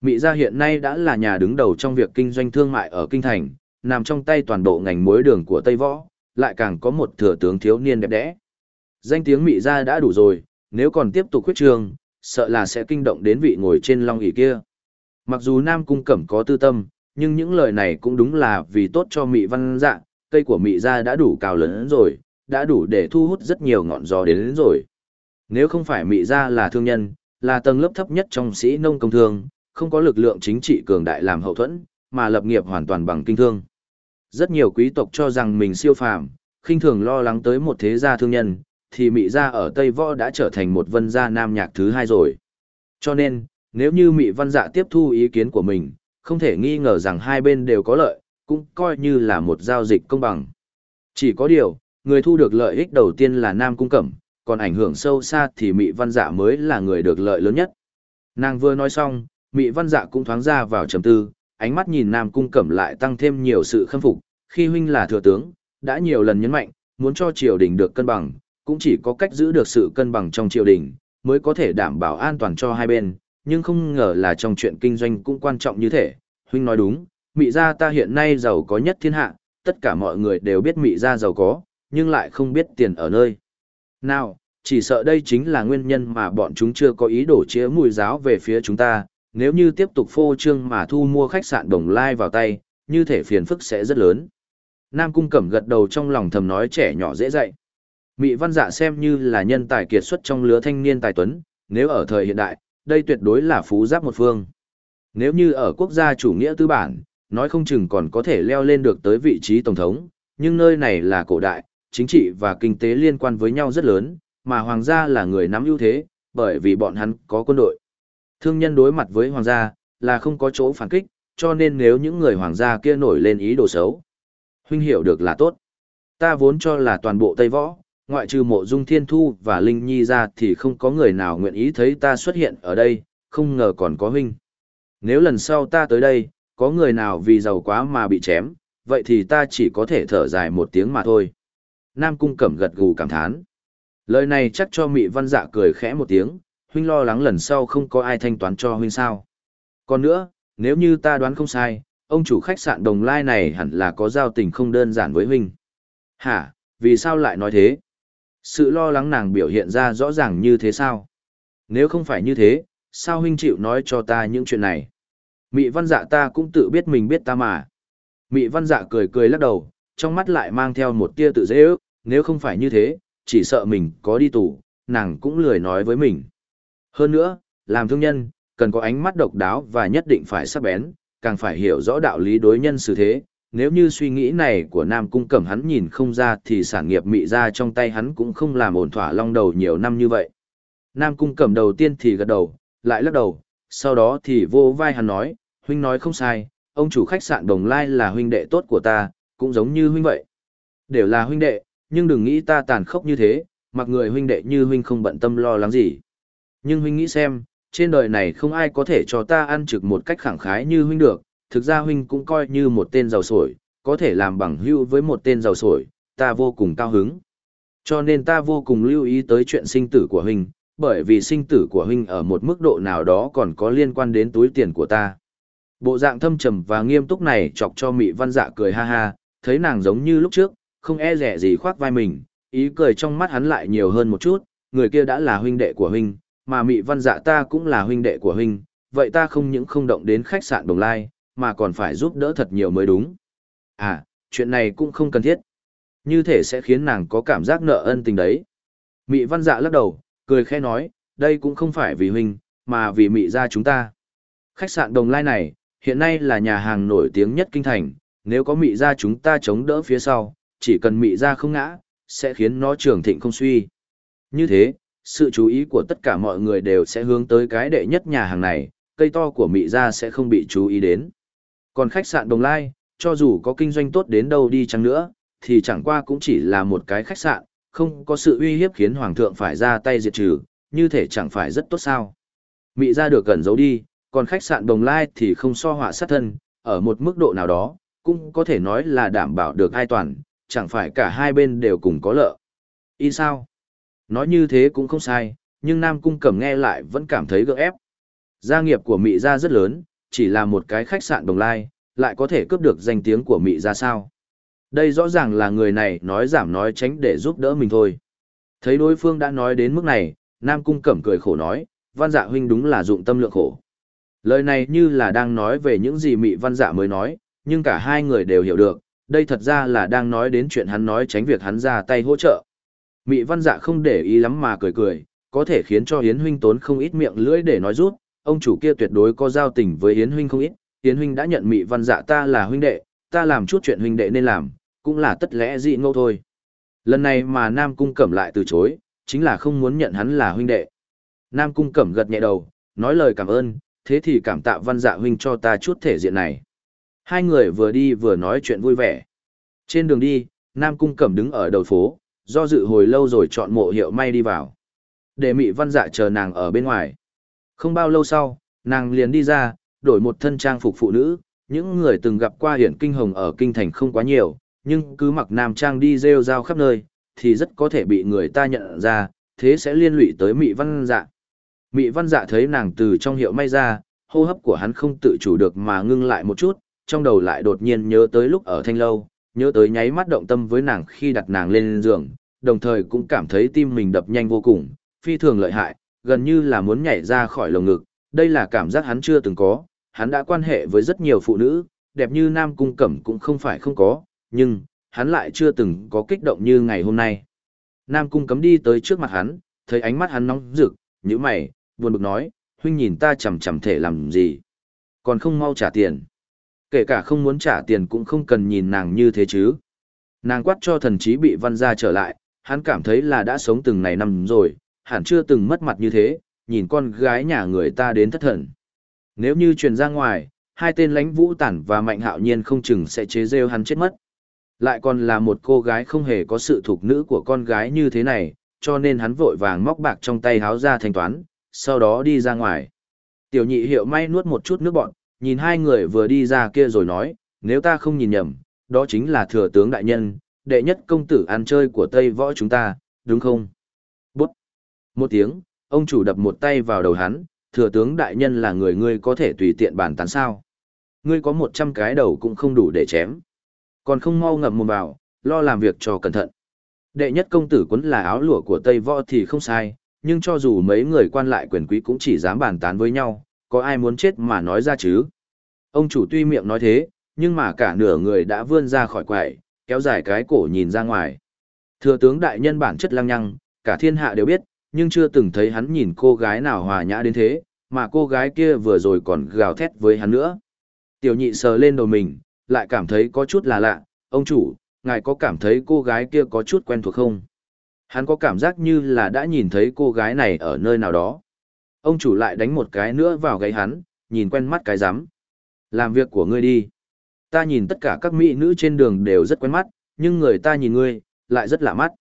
mỹ Gia hiện nay đã là nhà đứng đầu trong việc kinh doanh thương mại ở Kinh Thành, nằm trong tay toàn bộ ngành mối đường của Tây Võ, lại càng có một thừa tướng thiếu niên đẹp đẽ. Danh tiếng mỹ Gia đã đủ rồi, nếu còn tiếp tục khuyết trường, sợ là sẽ kinh động đến vị ngồi trên long ỷ kia. Mặc dù Nam Cung Cẩm có tư tâm, nhưng những lời này cũng đúng là vì tốt cho Mị Văn Dạ, cây của Mị Gia đã đủ cao lớn rồi, đã đủ để thu hút rất nhiều ngọn gió đến, đến rồi. Nếu không phải Mỹ gia là thương nhân, là tầng lớp thấp nhất trong sĩ nông công thương, không có lực lượng chính trị cường đại làm hậu thuẫn, mà lập nghiệp hoàn toàn bằng kinh thương. Rất nhiều quý tộc cho rằng mình siêu phàm, khinh thường lo lắng tới một thế gia thương nhân, thì Mỹ gia ở Tây Võ đã trở thành một vân gia nam nhạc thứ hai rồi. Cho nên, nếu như Mỹ văn dạ tiếp thu ý kiến của mình, không thể nghi ngờ rằng hai bên đều có lợi, cũng coi như là một giao dịch công bằng. Chỉ có điều, người thu được lợi ích đầu tiên là Nam Cung Cẩm, còn ảnh hưởng sâu xa thì Mị Văn Dạ mới là người được lợi lớn nhất. Nàng vừa nói xong, Mị Văn Dạ cũng thoáng ra vào trầm tư, ánh mắt nhìn Nam Cung Cẩm lại tăng thêm nhiều sự khâm phục, khi huynh là thừa tướng, đã nhiều lần nhấn mạnh, muốn cho triều đình được cân bằng, cũng chỉ có cách giữ được sự cân bằng trong triều đình, mới có thể đảm bảo an toàn cho hai bên, nhưng không ngờ là trong chuyện kinh doanh cũng quan trọng như thế, huynh nói đúng, Mị gia ta hiện nay giàu có nhất thiên hạ, tất cả mọi người đều biết Mị gia giàu có, nhưng lại không biết tiền ở nơi. Nào, chỉ sợ đây chính là nguyên nhân mà bọn chúng chưa có ý đồ chĩa mùi giáo về phía chúng ta, nếu như tiếp tục phô trương mà thu mua khách sạn đồng lai vào tay, như thể phiền phức sẽ rất lớn. Nam Cung Cẩm gật đầu trong lòng thầm nói trẻ nhỏ dễ dạy. Mị văn dạ xem như là nhân tài kiệt xuất trong lứa thanh niên tài tuấn, nếu ở thời hiện đại, đây tuyệt đối là phú giáp một phương. Nếu như ở quốc gia chủ nghĩa tư bản, nói không chừng còn có thể leo lên được tới vị trí tổng thống, nhưng nơi này là cổ đại, chính trị và kinh tế liên quan với nhau rất lớn, mà hoàng gia là người nắm ưu thế, bởi vì bọn hắn có quân đội. Thương nhân đối mặt với hoàng gia, là không có chỗ phản kích, cho nên nếu những người hoàng gia kia nổi lên ý đồ xấu, huynh hiểu được là tốt. Ta vốn cho là toàn bộ Tây Võ, ngoại trừ mộ dung thiên thu và Linh Nhi ra thì không có người nào nguyện ý thấy ta xuất hiện ở đây, không ngờ còn có huynh. Nếu lần sau ta tới đây, có người nào vì giàu quá mà bị chém, vậy thì ta chỉ có thể thở dài một tiếng mà thôi. Nam Cung Cẩm gật gù cảm thán. Lời này chắc cho Mị Văn Dạ cười khẽ một tiếng, huynh lo lắng lần sau không có ai thanh toán cho huynh sao. Còn nữa, nếu như ta đoán không sai, ông chủ khách sạn Đồng Lai này hẳn là có giao tình không đơn giản với huynh. Hả, vì sao lại nói thế? Sự lo lắng nàng biểu hiện ra rõ ràng như thế sao? Nếu không phải như thế, sao huynh chịu nói cho ta những chuyện này? Mị văn dạ ta cũng tự biết mình biết ta mà. Mị văn dạ cười cười lắc đầu, trong mắt lại mang theo một tia tự dễ ước, nếu không phải như thế, chỉ sợ mình có đi tù, nàng cũng lười nói với mình. Hơn nữa, làm thương nhân, cần có ánh mắt độc đáo và nhất định phải sắc bén, càng phải hiểu rõ đạo lý đối nhân xử thế. Nếu như suy nghĩ này của Nam Cung Cẩm hắn nhìn không ra thì sản nghiệp mị ra trong tay hắn cũng không làm ổn thỏa long đầu nhiều năm như vậy. Nam Cung Cẩm đầu tiên thì gật đầu, lại lắc đầu, sau đó thì vô vai hắn nói, huynh nói không sai, ông chủ khách sạn Đồng Lai là huynh đệ tốt của ta, cũng giống như huynh vậy. Đều là huynh đệ, nhưng đừng nghĩ ta tàn khốc như thế, mặc người huynh đệ như huynh không bận tâm lo lắng gì. Nhưng huynh nghĩ xem, trên đời này không ai có thể cho ta ăn trực một cách khẳng khái như huynh được, thực ra huynh cũng coi như một tên giàu sổi, có thể làm bằng hữu với một tên giàu sổi, ta vô cùng cao hứng. Cho nên ta vô cùng lưu ý tới chuyện sinh tử của huynh, bởi vì sinh tử của huynh ở một mức độ nào đó còn có liên quan đến túi tiền của ta. Bộ dạng thâm trầm và nghiêm túc này chọc cho Mị Văn Dạ cười ha ha, thấy nàng giống như lúc trước, không e rẻ gì khoác vai mình, ý cười trong mắt hắn lại nhiều hơn một chút, người kia đã là huynh đệ của huynh, mà Mị Văn Dạ ta cũng là huynh đệ của huynh, vậy ta không những không động đến khách sạn Đồng Lai, mà còn phải giúp đỡ thật nhiều mới đúng. À, chuyện này cũng không cần thiết. Như thể sẽ khiến nàng có cảm giác nợ ân tình đấy. Mị Văn Dạ lắc đầu, cười khẽ nói, đây cũng không phải vì huynh, mà vì Mị gia chúng ta. Khách sạn Đồng Lai này, hiện nay là nhà hàng nổi tiếng nhất kinh thành, nếu có Mị gia chúng ta chống đỡ phía sau, chỉ cần Mị gia không ngã, sẽ khiến nó trường thịnh không suy. Như thế, sự chú ý của tất cả mọi người đều sẽ hướng tới cái đệ nhất nhà hàng này, cây to của Mị gia sẽ không bị chú ý đến. Còn khách sạn Đồng Lai, cho dù có kinh doanh tốt đến đâu đi chăng nữa, thì chẳng qua cũng chỉ là một cái khách sạn, không có sự uy hiếp khiến Hoàng thượng phải ra tay diệt trừ, như thể chẳng phải rất tốt sao. Mị gia được gần giấu đi, còn khách sạn Đồng Lai thì không so họa sát thân, ở một mức độ nào đó, cũng có thể nói là đảm bảo được an toàn, chẳng phải cả hai bên đều cùng có lợi. Y sao? Nói như thế cũng không sai, nhưng Nam Cung Cẩm nghe lại vẫn cảm thấy gượng ép. Gia nghiệp của Mị Gia rất lớn, chỉ là một cái khách sạn đồng lai, lại có thể cướp được danh tiếng của mỹ Gia sao. Đây rõ ràng là người này nói giảm nói tránh để giúp đỡ mình thôi. Thấy đối phương đã nói đến mức này, Nam Cung Cẩm cười khổ nói, văn dạ huynh đúng là dụng tâm lượng khổ. Lời này như là đang nói về những gì mỹ văn dạ mới nói, nhưng cả hai người đều hiểu được, đây thật ra là đang nói đến chuyện hắn nói tránh việc hắn ra tay hỗ trợ. mỹ văn dạ không để ý lắm mà cười cười, có thể khiến cho Hiến huynh tốn không ít miệng lưỡi để nói rút, ông chủ kia tuyệt đối có giao tình với Yến huynh không ít, Yến huynh đã nhận Mị văn dạ ta là huynh đệ, ta làm chút chuyện huynh đệ nên làm, cũng là tất lẽ dị ngẫu thôi. Lần này mà Nam Cung Cẩm lại từ chối, chính là không muốn nhận hắn là huynh đệ. Nam Cung Cẩm gật nhẹ đầu, nói lời cảm ơn, thế thì cảm tạ văn dạ huynh cho ta chút thể diện này. Hai người vừa đi vừa nói chuyện vui vẻ. Trên đường đi, Nam Cung Cẩm đứng ở đầu phố, do dự hồi lâu rồi chọn mộ hiệu may đi vào. Để Mị Văn Dạ chờ nàng ở bên ngoài. Không bao lâu sau, nàng liền đi ra, đổi một thân trang phục phụ nữ, những người từng gặp qua hiển kinh hồng ở kinh thành không quá nhiều, nhưng cứ mặc nam trang đi rêu rao khắp nơi, thì rất có thể bị người ta nhận ra, thế sẽ liên lụy tới Mị Văn Dạ. Mị Văn Dạ thấy nàng từ trong hiệu may ra, hô hấp của hắn không tự chủ được mà ngưng lại một chút, trong đầu lại đột nhiên nhớ tới lúc ở thanh lâu, nhớ tới nháy mắt động tâm với nàng khi đặt nàng lên giường, đồng thời cũng cảm thấy tim mình đập nhanh vô cùng, phi thường lợi hại, gần như là muốn nhảy ra khỏi lồng ngực, đây là cảm giác hắn chưa từng có, hắn đã quan hệ với rất nhiều phụ nữ, đẹp như Nam Cung Cẩm cũng không phải không có, nhưng, hắn lại chưa từng có kích động như ngày hôm nay. Nam cung cấm đi tới trước mặt hắn, thấy ánh mắt hắn nóng rực, như mày, buồn bực nói, huynh nhìn ta chầm chầm thể làm gì. Còn không mau trả tiền. Kể cả không muốn trả tiền cũng không cần nhìn nàng như thế chứ. Nàng quát cho thần trí bị văn ra trở lại, hắn cảm thấy là đã sống từng ngày năm rồi, hẳn chưa từng mất mặt như thế, nhìn con gái nhà người ta đến thất thần. Nếu như truyền ra ngoài, hai tên lãnh vũ tản và mạnh hạo nhiên không chừng sẽ chế rêu hắn chết mất. Lại còn là một cô gái không hề có sự thuộc nữ của con gái như thế này, cho nên hắn vội vàng móc bạc trong tay háo ra thanh toán, sau đó đi ra ngoài. Tiểu nhị hiệu may nuốt một chút nước bọn, nhìn hai người vừa đi ra kia rồi nói, nếu ta không nhìn nhầm, đó chính là thừa tướng đại nhân, đệ nhất công tử ăn chơi của Tây võ chúng ta, đúng không? Một tiếng, ông chủ đập một tay vào đầu hắn, thừa tướng đại nhân là người ngươi có thể tùy tiện bàn tán sao. Ngươi có một trăm cái đầu cũng không đủ để chém. Còn không mau ngậm mồm vào, lo làm việc cho cẩn thận. Đệ nhất công tử quấn là áo lụa của Tây Võ thì không sai, nhưng cho dù mấy người quan lại quyền quý cũng chỉ dám bàn tán với nhau, có ai muốn chết mà nói ra chứ. Ông chủ tuy miệng nói thế, nhưng mà cả nửa người đã vươn ra khỏi quầy, kéo dài cái cổ nhìn ra ngoài. Thừa tướng đại nhân bản chất lăng nhăng, cả thiên hạ đều biết, nhưng chưa từng thấy hắn nhìn cô gái nào hòa nhã đến thế, mà cô gái kia vừa rồi còn gào thét với hắn nữa. Tiểu nhị sờ lên đầu mình, lại cảm thấy có chút là lạ, ông chủ, ngài có cảm thấy cô gái kia có chút quen thuộc không? Hắn có cảm giác như là đã nhìn thấy cô gái này ở nơi nào đó. Ông chủ lại đánh một cái nữa vào gáy hắn, nhìn quen mắt cái rắm Làm việc của ngươi đi. Ta nhìn tất cả các mỹ nữ trên đường đều rất quen mắt, nhưng người ta nhìn ngươi, lại rất lạ mắt.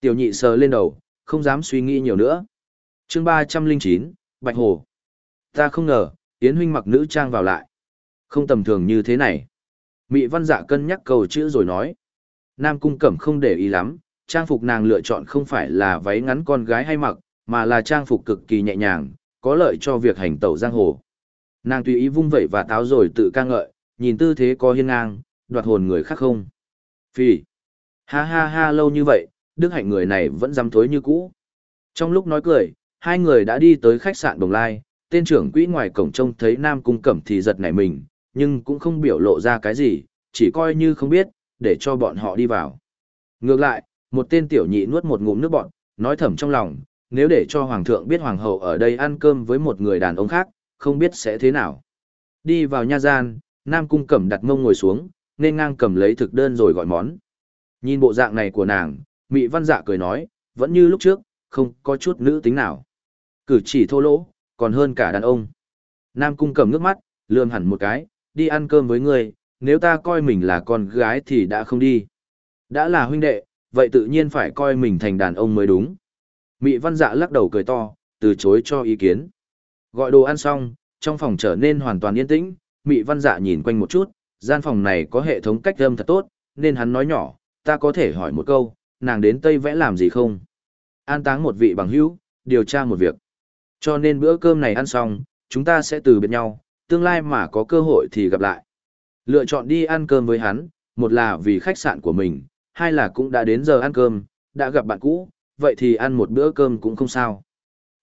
Tiểu nhị sờ lên đầu, không dám suy nghĩ nhiều nữa. chương ba trăm linh chín Bạch Hồ. Ta không ngờ, Yến huynh mặc nữ trang vào lại. Không tầm thường như thế này. Mị văn dạ cân nhắc cầu chữ rồi nói. Nam cung cẩm không để ý lắm, trang phục nàng lựa chọn không phải là váy ngắn con gái hay mặc, mà là trang phục cực kỳ nhẹ nhàng, có lợi cho việc hành tẩu giang hồ. Nàng tùy ý vung vẩy và táo rồi tự ca ngợi, nhìn tư thế có hiên ngang, đoạt hồn người khác không. Phi. Ha ha ha lâu như vậy, đức hạnh người này vẫn dám thối như cũ. Trong lúc nói cười, hai người đã đi tới khách sạn Đồng Lai, tên trưởng quỹ ngoài cổng trông thấy Nam Cung Cẩm thì giật nảy mình, nhưng cũng không biểu lộ ra cái gì, chỉ coi như không biết, để cho bọn họ đi vào. Ngược lại, một tên tiểu nhị nuốt một ngụm nước bọn, nói thầm trong lòng, nếu để cho hoàng thượng biết hoàng hậu ở đây ăn cơm với một người đàn ông khác, không biết sẽ thế nào. Đi vào nha gian, Nam Cung Cẩm đặt mông ngồi xuống, nên ngang cầm lấy thực đơn rồi gọi món. Nhìn bộ dạng này của nàng, Mị Văn Dạ cười nói, vẫn như lúc trước, không có chút nữ tính nào. Cử chỉ thô lỗ, còn hơn cả đàn ông. Nam Cung cầm nước mắt, lườm hẳn một cái, đi ăn cơm với ngươi, nếu ta coi mình là con gái thì đã không đi. Đã là huynh đệ, vậy tự nhiên phải coi mình thành đàn ông mới đúng. Mị văn dạ lắc đầu cười to, từ chối cho ý kiến. Gọi đồ ăn xong, trong phòng trở nên hoàn toàn yên tĩnh, Mị văn dạ nhìn quanh một chút, gian phòng này có hệ thống cách âm thật tốt, nên hắn nói nhỏ, ta có thể hỏi một câu, nàng đến Tây vẽ làm gì không? An táng một vị bằng hữu, điều tra một việc. Cho nên bữa cơm này ăn xong, chúng ta sẽ từ biệt nhau, tương lai mà có cơ hội thì gặp lại. Lựa chọn đi ăn cơm với hắn, một là vì khách sạn của mình, hai là cũng đã đến giờ ăn cơm, đã gặp bạn cũ, vậy thì ăn một bữa cơm cũng không sao.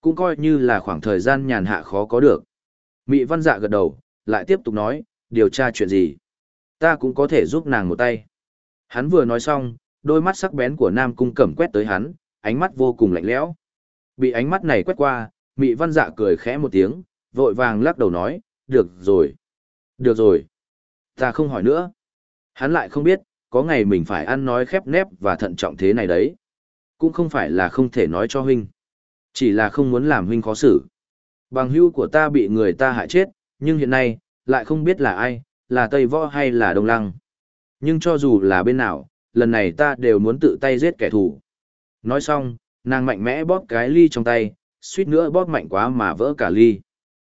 Cũng coi như là khoảng thời gian nhàn hạ khó có được. Mị văn dạ gật đầu, lại tiếp tục nói, điều tra chuyện gì. Ta cũng có thể giúp nàng một tay. Hắn vừa nói xong, đôi mắt sắc bén của Nam Cung Cẩm quét tới hắn, ánh mắt vô cùng lạnh lẽo. Bị ánh mắt này quét qua, Mị Văn Dạ cười khẽ một tiếng, vội vàng lắc đầu nói, được rồi. Được rồi. Ta không hỏi nữa. Hắn lại không biết, có ngày mình phải ăn nói khép nép và thận trọng thế này đấy. Cũng không phải là không thể nói cho huynh. Chỉ là không muốn làm huynh khó xử. Bằng hưu của ta bị người ta hại chết, nhưng hiện nay, lại không biết là ai, là Tây Võ hay là Đông Lăng. Nhưng cho dù là bên nào, lần này ta đều muốn tự tay giết kẻ thù. Nói xong, nàng mạnh mẽ bóp cái ly trong tay, suýt nữa bóp mạnh quá mà vỡ cả ly.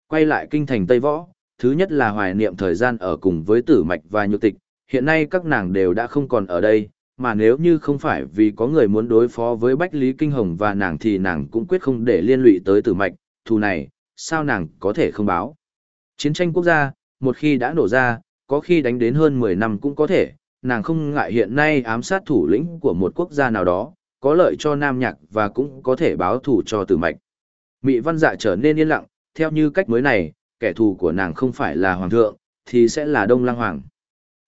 Quay lại kinh thành Tây Võ, thứ nhất là hoài niệm thời gian ở cùng với tử mạch và nhược tịch, hiện nay các nàng đều đã không còn ở đây, mà nếu như không phải vì có người muốn đối phó với Bách Lý Kinh Hồng và nàng thì nàng cũng quyết không để liên lụy tới tử mạch, thù này, sao nàng có thể không báo. Chiến tranh quốc gia, một khi đã nổ ra, có khi đánh đến hơn 10 năm cũng có thể, nàng không ngại hiện nay ám sát thủ lĩnh của một quốc gia nào đó, có lợi cho Nam Nhạc và cũng có thể báo thù cho tử mạch. Mị văn dạ trở nên yên lặng, theo như cách mới này, kẻ thù của nàng không phải là hoàng thượng, thì sẽ là Đông Lăng Hoàng.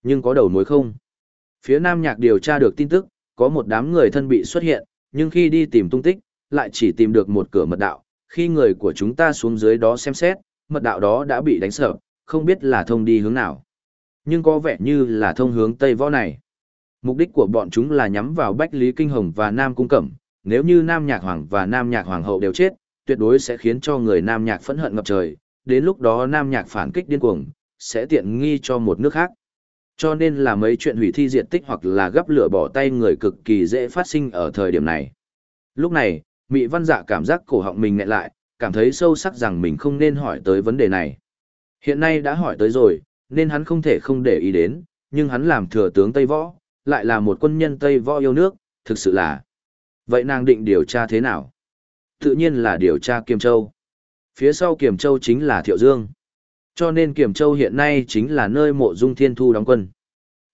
Nhưng có đầu mối không? Phía Nam Nhạc điều tra được tin tức, có một đám người thân bị xuất hiện, nhưng khi đi tìm tung tích, lại chỉ tìm được một cửa mật đạo. Khi người của chúng ta xuống dưới đó xem xét, mật đạo đó đã bị đánh sập, không biết là thông đi hướng nào. Nhưng có vẻ như là thông hướng Tây Võ này. Mục đích của bọn chúng là nhắm vào Bách Lý Kinh Hồng và Nam Cung Cẩm. Nếu như Nam Nhạc Hoàng và Nam Nhạc Hoàng hậu đều chết, tuyệt đối sẽ khiến cho người Nam Nhạc phẫn hận ngập trời. Đến lúc đó Nam Nhạc phản kích điên cuồng, sẽ tiện nghi cho một nước khác. Cho nên là mấy chuyện hủy thi diệt tích hoặc là gấp lửa bỏ tay người cực kỳ dễ phát sinh ở thời điểm này. Lúc này, Mị Văn Dạ cảm giác cổ họng mình nghẹn lại, cảm thấy sâu sắc rằng mình không nên hỏi tới vấn đề này. Hiện nay đã hỏi tới rồi, nên hắn không thể không để ý đến, nhưng hắn làm thừa tướng Tây Võ, lại là một quân nhân Tây Võ yêu nước, thực sự là. Vậy nàng định điều tra thế nào? Tự nhiên là điều tra Kiềm Châu. Phía sau Kiềm Châu chính là Thiệu Dương. Cho nên Kiềm Châu hiện nay chính là nơi mộ dung thiên thu đóng quân.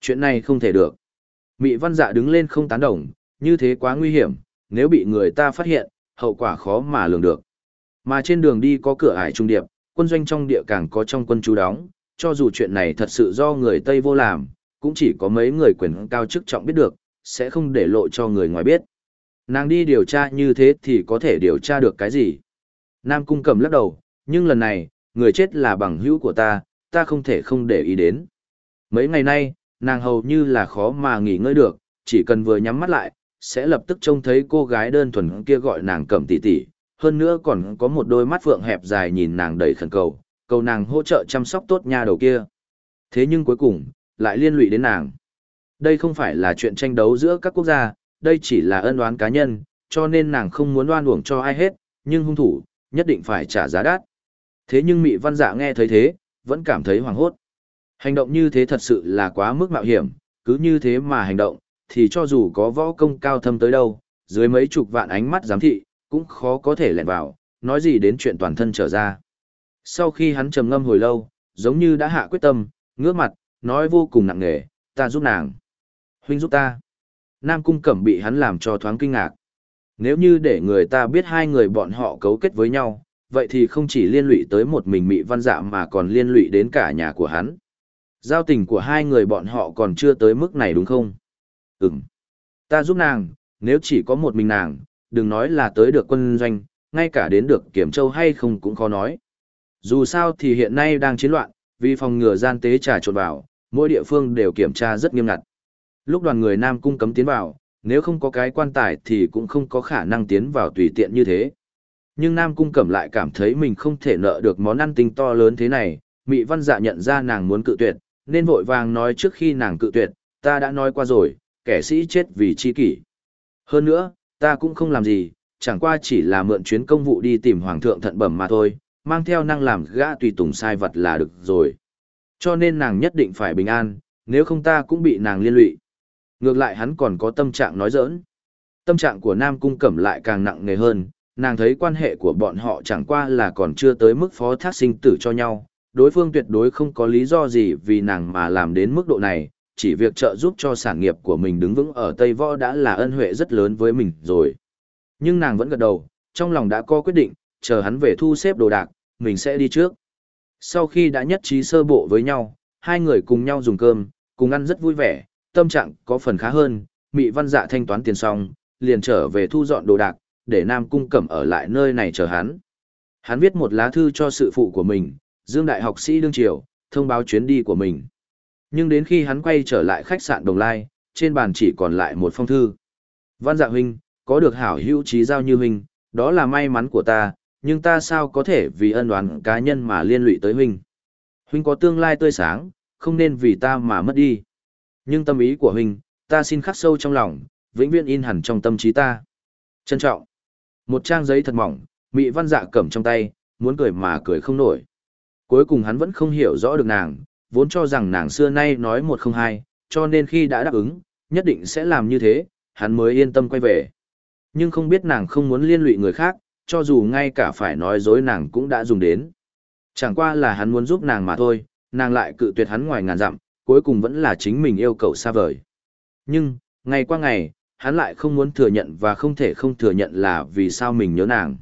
Chuyện này không thể được. Mị văn dạ đứng lên không tán đồng, như thế quá nguy hiểm, nếu bị người ta phát hiện, hậu quả khó mà lường được. Mà trên đường đi có cửa ải trung điệp, quân doanh trong địa càng có trong quân chú đóng, cho dù chuyện này thật sự do người Tây vô làm, cũng chỉ có mấy người quyền cao chức trọng biết được, sẽ không để lộ cho người ngoài biết. Nàng đi điều tra như thế thì có thể điều tra được cái gì? Nam cung cầm lắc đầu, nhưng lần này, người chết là bằng hữu của ta, ta không thể không để ý đến. Mấy ngày nay, nàng hầu như là khó mà nghỉ ngơi được, chỉ cần vừa nhắm mắt lại, sẽ lập tức trông thấy cô gái đơn thuần kia gọi nàng cẩm tỷ tỷ, hơn nữa còn có một đôi mắt phượng hẹp dài nhìn nàng đầy khẩn cầu, cầu nàng hỗ trợ chăm sóc tốt nha đầu kia. Thế nhưng cuối cùng, lại liên lụy đến nàng. Đây không phải là chuyện tranh đấu giữa các quốc gia, đây chỉ là ân oán cá nhân, cho nên nàng không muốn oan uổng cho ai hết, nhưng hung thủ, nhất định phải trả giá đắt. Thế nhưng Mị Văn Dạ nghe thấy thế, vẫn cảm thấy hoảng hốt. Hành động như thế thật sự là quá mức mạo hiểm, cứ như thế mà hành động, thì cho dù có võ công cao thâm tới đâu, dưới mấy chục vạn ánh mắt giám thị, cũng khó có thể lẻn vào, nói gì đến chuyện toàn thân trở ra. Sau khi hắn trầm ngâm hồi lâu, giống như đã hạ quyết tâm, ngước mặt, nói vô cùng nặng nề, ta giúp nàng. Huynh giúp ta. Nam Cung Cẩm bị hắn làm cho thoáng kinh ngạc. Nếu như để người ta biết hai người bọn họ cấu kết với nhau, vậy thì không chỉ liên lụy tới một mình Mị Văn Dạ mà còn liên lụy đến cả nhà của hắn. Giao tình của hai người bọn họ còn chưa tới mức này đúng không? Ừm. Ta giúp nàng, nếu chỉ có một mình nàng, đừng nói là tới được quân doanh, ngay cả đến được Kiểm Châu hay không cũng khó nói. Dù sao thì hiện nay đang chiến loạn, vì phòng ngừa gian tế trà trộn vào, mỗi địa phương đều kiểm tra rất nghiêm ngặt. Lúc đoàn người Nam Cung cấm tiến vào, nếu không có cái quan tài thì cũng không có khả năng tiến vào tùy tiện như thế. Nhưng Nam Cung Cẩm lại cảm thấy mình không thể nợ được món ăn tinh to lớn thế này, Mị Văn Dạ nhận ra nàng muốn cự tuyệt, nên vội vàng nói trước khi nàng cự tuyệt, ta đã nói qua rồi, kẻ sĩ chết vì chi kỷ. Hơn nữa, ta cũng không làm gì, chẳng qua chỉ là mượn chuyến công vụ đi tìm Hoàng thượng thận bẩm mà thôi, mang theo năng làm gã tùy tùng sai vật là được rồi. Cho nên nàng nhất định phải bình an, nếu không ta cũng bị nàng liên lụy. Ngược lại hắn còn có tâm trạng nói giỡn. Tâm trạng của Nam Cung Cẩm lại càng nặng nề hơn, nàng thấy quan hệ của bọn họ chẳng qua là còn chưa tới mức phó thác sinh tử cho nhau, đối phương tuyệt đối không có lý do gì vì nàng mà làm đến mức độ này, chỉ việc trợ giúp cho sản nghiệp của mình đứng vững ở Tây Võ đã là ân huệ rất lớn với mình rồi. Nhưng nàng vẫn gật đầu, trong lòng đã có quyết định, chờ hắn về thu xếp đồ đạc, mình sẽ đi trước. Sau khi đã nhất trí sơ bộ với nhau, hai người cùng nhau dùng cơm, cùng ăn rất vui vẻ, tâm trạng có phần khá hơn, Mị Văn Dạ thanh toán tiền xong, liền trở về thu dọn đồ đạc, để Nam Cung Cẩm ở lại nơi này chờ hắn. Hắn viết một lá thư cho sự phụ của mình, Dương Đại học sĩ đương triều, thông báo chuyến đi của mình. Nhưng đến khi hắn quay trở lại khách sạn Đồng Lai, trên bàn chỉ còn lại một phong thư. Văn Dạ huynh, có được hảo hữu trí giao như huynh, đó là may mắn của ta, nhưng ta sao có thể vì ân oán cá nhân mà liên lụy tới huynh. Huynh có tương lai tươi sáng, không nên vì ta mà mất đi. Nhưng tâm ý của huynh, ta xin khắc sâu trong lòng, vĩnh viễn in hẳn trong tâm trí ta. Trân trọng. Một trang giấy thật mỏng, Mị Văn Dạ cầm trong tay, muốn cười mà cười không nổi. Cuối cùng hắn vẫn không hiểu rõ được nàng, vốn cho rằng nàng xưa nay nói một không hai, cho nên khi đã đáp ứng, nhất định sẽ làm như thế, hắn mới yên tâm quay về. Nhưng không biết nàng không muốn liên lụy người khác, cho dù ngay cả phải nói dối nàng cũng đã dùng đến. Chẳng qua là hắn muốn giúp nàng mà thôi, nàng lại cự tuyệt hắn ngoài ngàn dặm, cuối cùng vẫn là chính mình yêu cầu xa vời. Nhưng, ngày qua ngày, hắn lại không muốn thừa nhận và không thể không thừa nhận là vì sao mình nhớ nàng.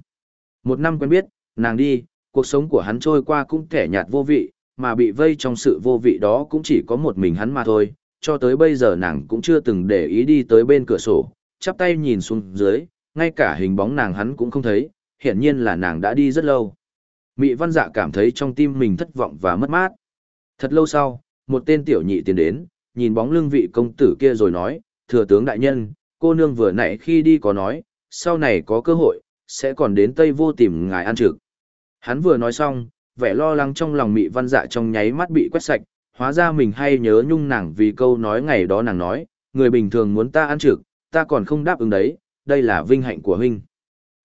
Một năm quen biết, nàng đi, cuộc sống của hắn trôi qua cũng kẻ nhạt vô vị, mà bị vây trong sự vô vị đó cũng chỉ có một mình hắn mà thôi, cho tới bây giờ nàng cũng chưa từng để ý đi tới bên cửa sổ, chắp tay nhìn xuống dưới, ngay cả hình bóng nàng hắn cũng không thấy, hiển nhiên là nàng đã đi rất lâu. Mị văn dạ cảm thấy trong tim mình thất vọng và mất mát. Thật lâu sau, một tên tiểu nhị tiến đến, nhìn bóng lưng vị công tử kia rồi nói, thừa tướng đại nhân, cô nương vừa nãy khi đi có nói, sau này có cơ hội, sẽ còn đến Tây Vô tìm ngài ăn trực. Hắn vừa nói xong, vẻ lo lắng trong lòng mị văn dạ trong nháy mắt bị quét sạch, hóa ra mình hay nhớ nhung nàng vì câu nói ngày đó nàng nói, người bình thường muốn ta ăn trực, ta còn không đáp ứng đấy, đây là vinh hạnh của huynh.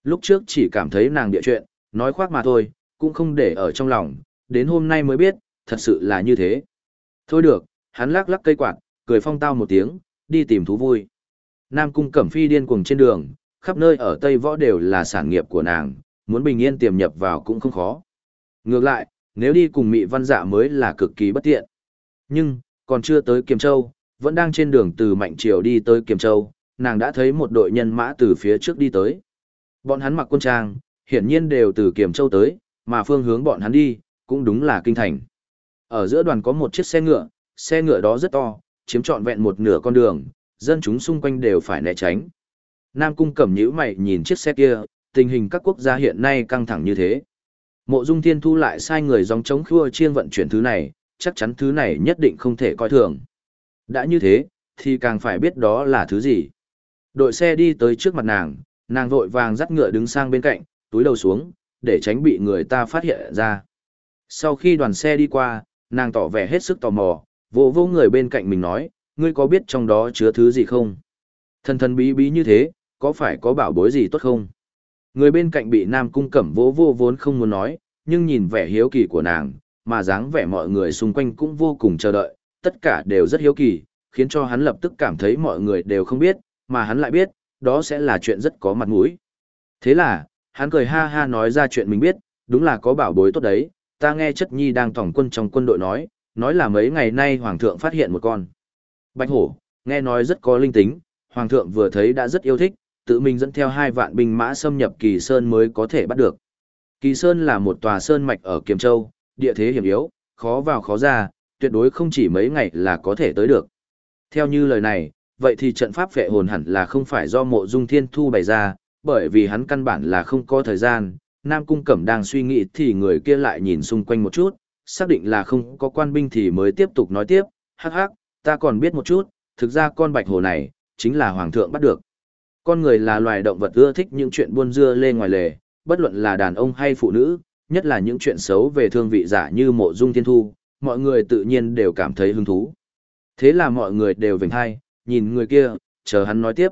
Lúc trước chỉ cảm thấy nàng địa chuyện, nói khoác mà thôi, cũng không để ở trong lòng, đến hôm nay mới biết, thật sự là như thế. Thôi được, hắn lắc lắc cây quạt, cười phong tao một tiếng, đi tìm thú vui. Nam cung cẩm phi điên cuồng trên đường, khắp nơi ở Tây Võ đều là sản nghiệp của nàng, muốn bình yên tiềm nhập vào cũng không khó. Ngược lại, nếu đi cùng Mị Văn Dạ mới là cực kỳ bất tiện. Nhưng, còn chưa tới Kiềm Châu, vẫn đang trên đường từ Mạnh Triều đi tới Kiềm Châu, nàng đã thấy một đội nhân mã từ phía trước đi tới. Bọn hắn mặc quân trang, hiển nhiên đều từ Kiểm Châu tới, mà phương hướng bọn hắn đi, cũng đúng là kinh thành. Ở giữa đoàn có một chiếc xe ngựa, xe ngựa đó rất to, chiếm trọn vẹn một nửa con đường, dân chúng xung quanh đều phải né tránh. Nam cung cẩm nhíu mày nhìn chiếc xe kia, tình hình các quốc gia hiện nay căng thẳng như thế. Mộ Dung Thiên Thu lại sai người dòng chống khua chiên vận chuyển thứ này, chắc chắn thứ này nhất định không thể coi thường. Đã như thế, thì càng phải biết đó là thứ gì. Đội xe đi tới trước mặt nàng, nàng vội vàng dắt ngựa đứng sang bên cạnh, túi đầu xuống, để tránh bị người ta phát hiện ra. Sau khi đoàn xe đi qua, nàng tỏ vẻ hết sức tò mò, vô vô người bên cạnh mình nói, ngươi có biết trong đó chứa thứ gì không? Thần thần bí bí như thế, có phải có bảo bối gì tốt không? Người bên cạnh bị Nam Cung Cẩm vô vô vốn không muốn nói, nhưng nhìn vẻ hiếu kỳ của nàng, mà dáng vẻ mọi người xung quanh cũng vô cùng chờ đợi, tất cả đều rất hiếu kỳ, khiến cho hắn lập tức cảm thấy mọi người đều không biết, mà hắn lại biết, đó sẽ là chuyện rất có mặt mũi. Thế là, hắn cười ha ha nói ra chuyện mình biết, đúng là có bảo bối tốt đấy, ta nghe chất nhi đang tổng quân trong quân đội nói, nói là mấy ngày nay hoàng thượng phát hiện một con. Bạch hổ, nghe nói rất có linh tính, hoàng thượng vừa thấy đã rất yêu thích, tự mình dẫn theo hai vạn binh mã xâm nhập Kỳ Sơn mới có thể bắt được. Kỳ Sơn là một tòa sơn mạch ở Kiềm Châu, địa thế hiểm yếu, khó vào khó ra, tuyệt đối không chỉ mấy ngày là có thể tới được. Theo như lời này, vậy thì trận pháp vệ hồn hẳn là không phải do mộ dung thiên thu bày ra, bởi vì hắn căn bản là không có thời gian. Nam Cung Cẩm đang suy nghĩ thì người kia lại nhìn xung quanh một chút, xác định là không có quan binh thì mới tiếp tục nói tiếp, hắc hắc, ta còn biết một chút, thực ra con bạch hồ này, chính là hoàng thượng bắt được. Con người là loài động vật ưa thích những chuyện buôn dưa lê ngoài lề, bất luận là đàn ông hay phụ nữ, nhất là những chuyện xấu về thương vị giả như mộ dung thiên thu, mọi người tự nhiên đều cảm thấy hứng thú. Thế là mọi người đều vỉnh hai, nhìn người kia, chờ hắn nói tiếp.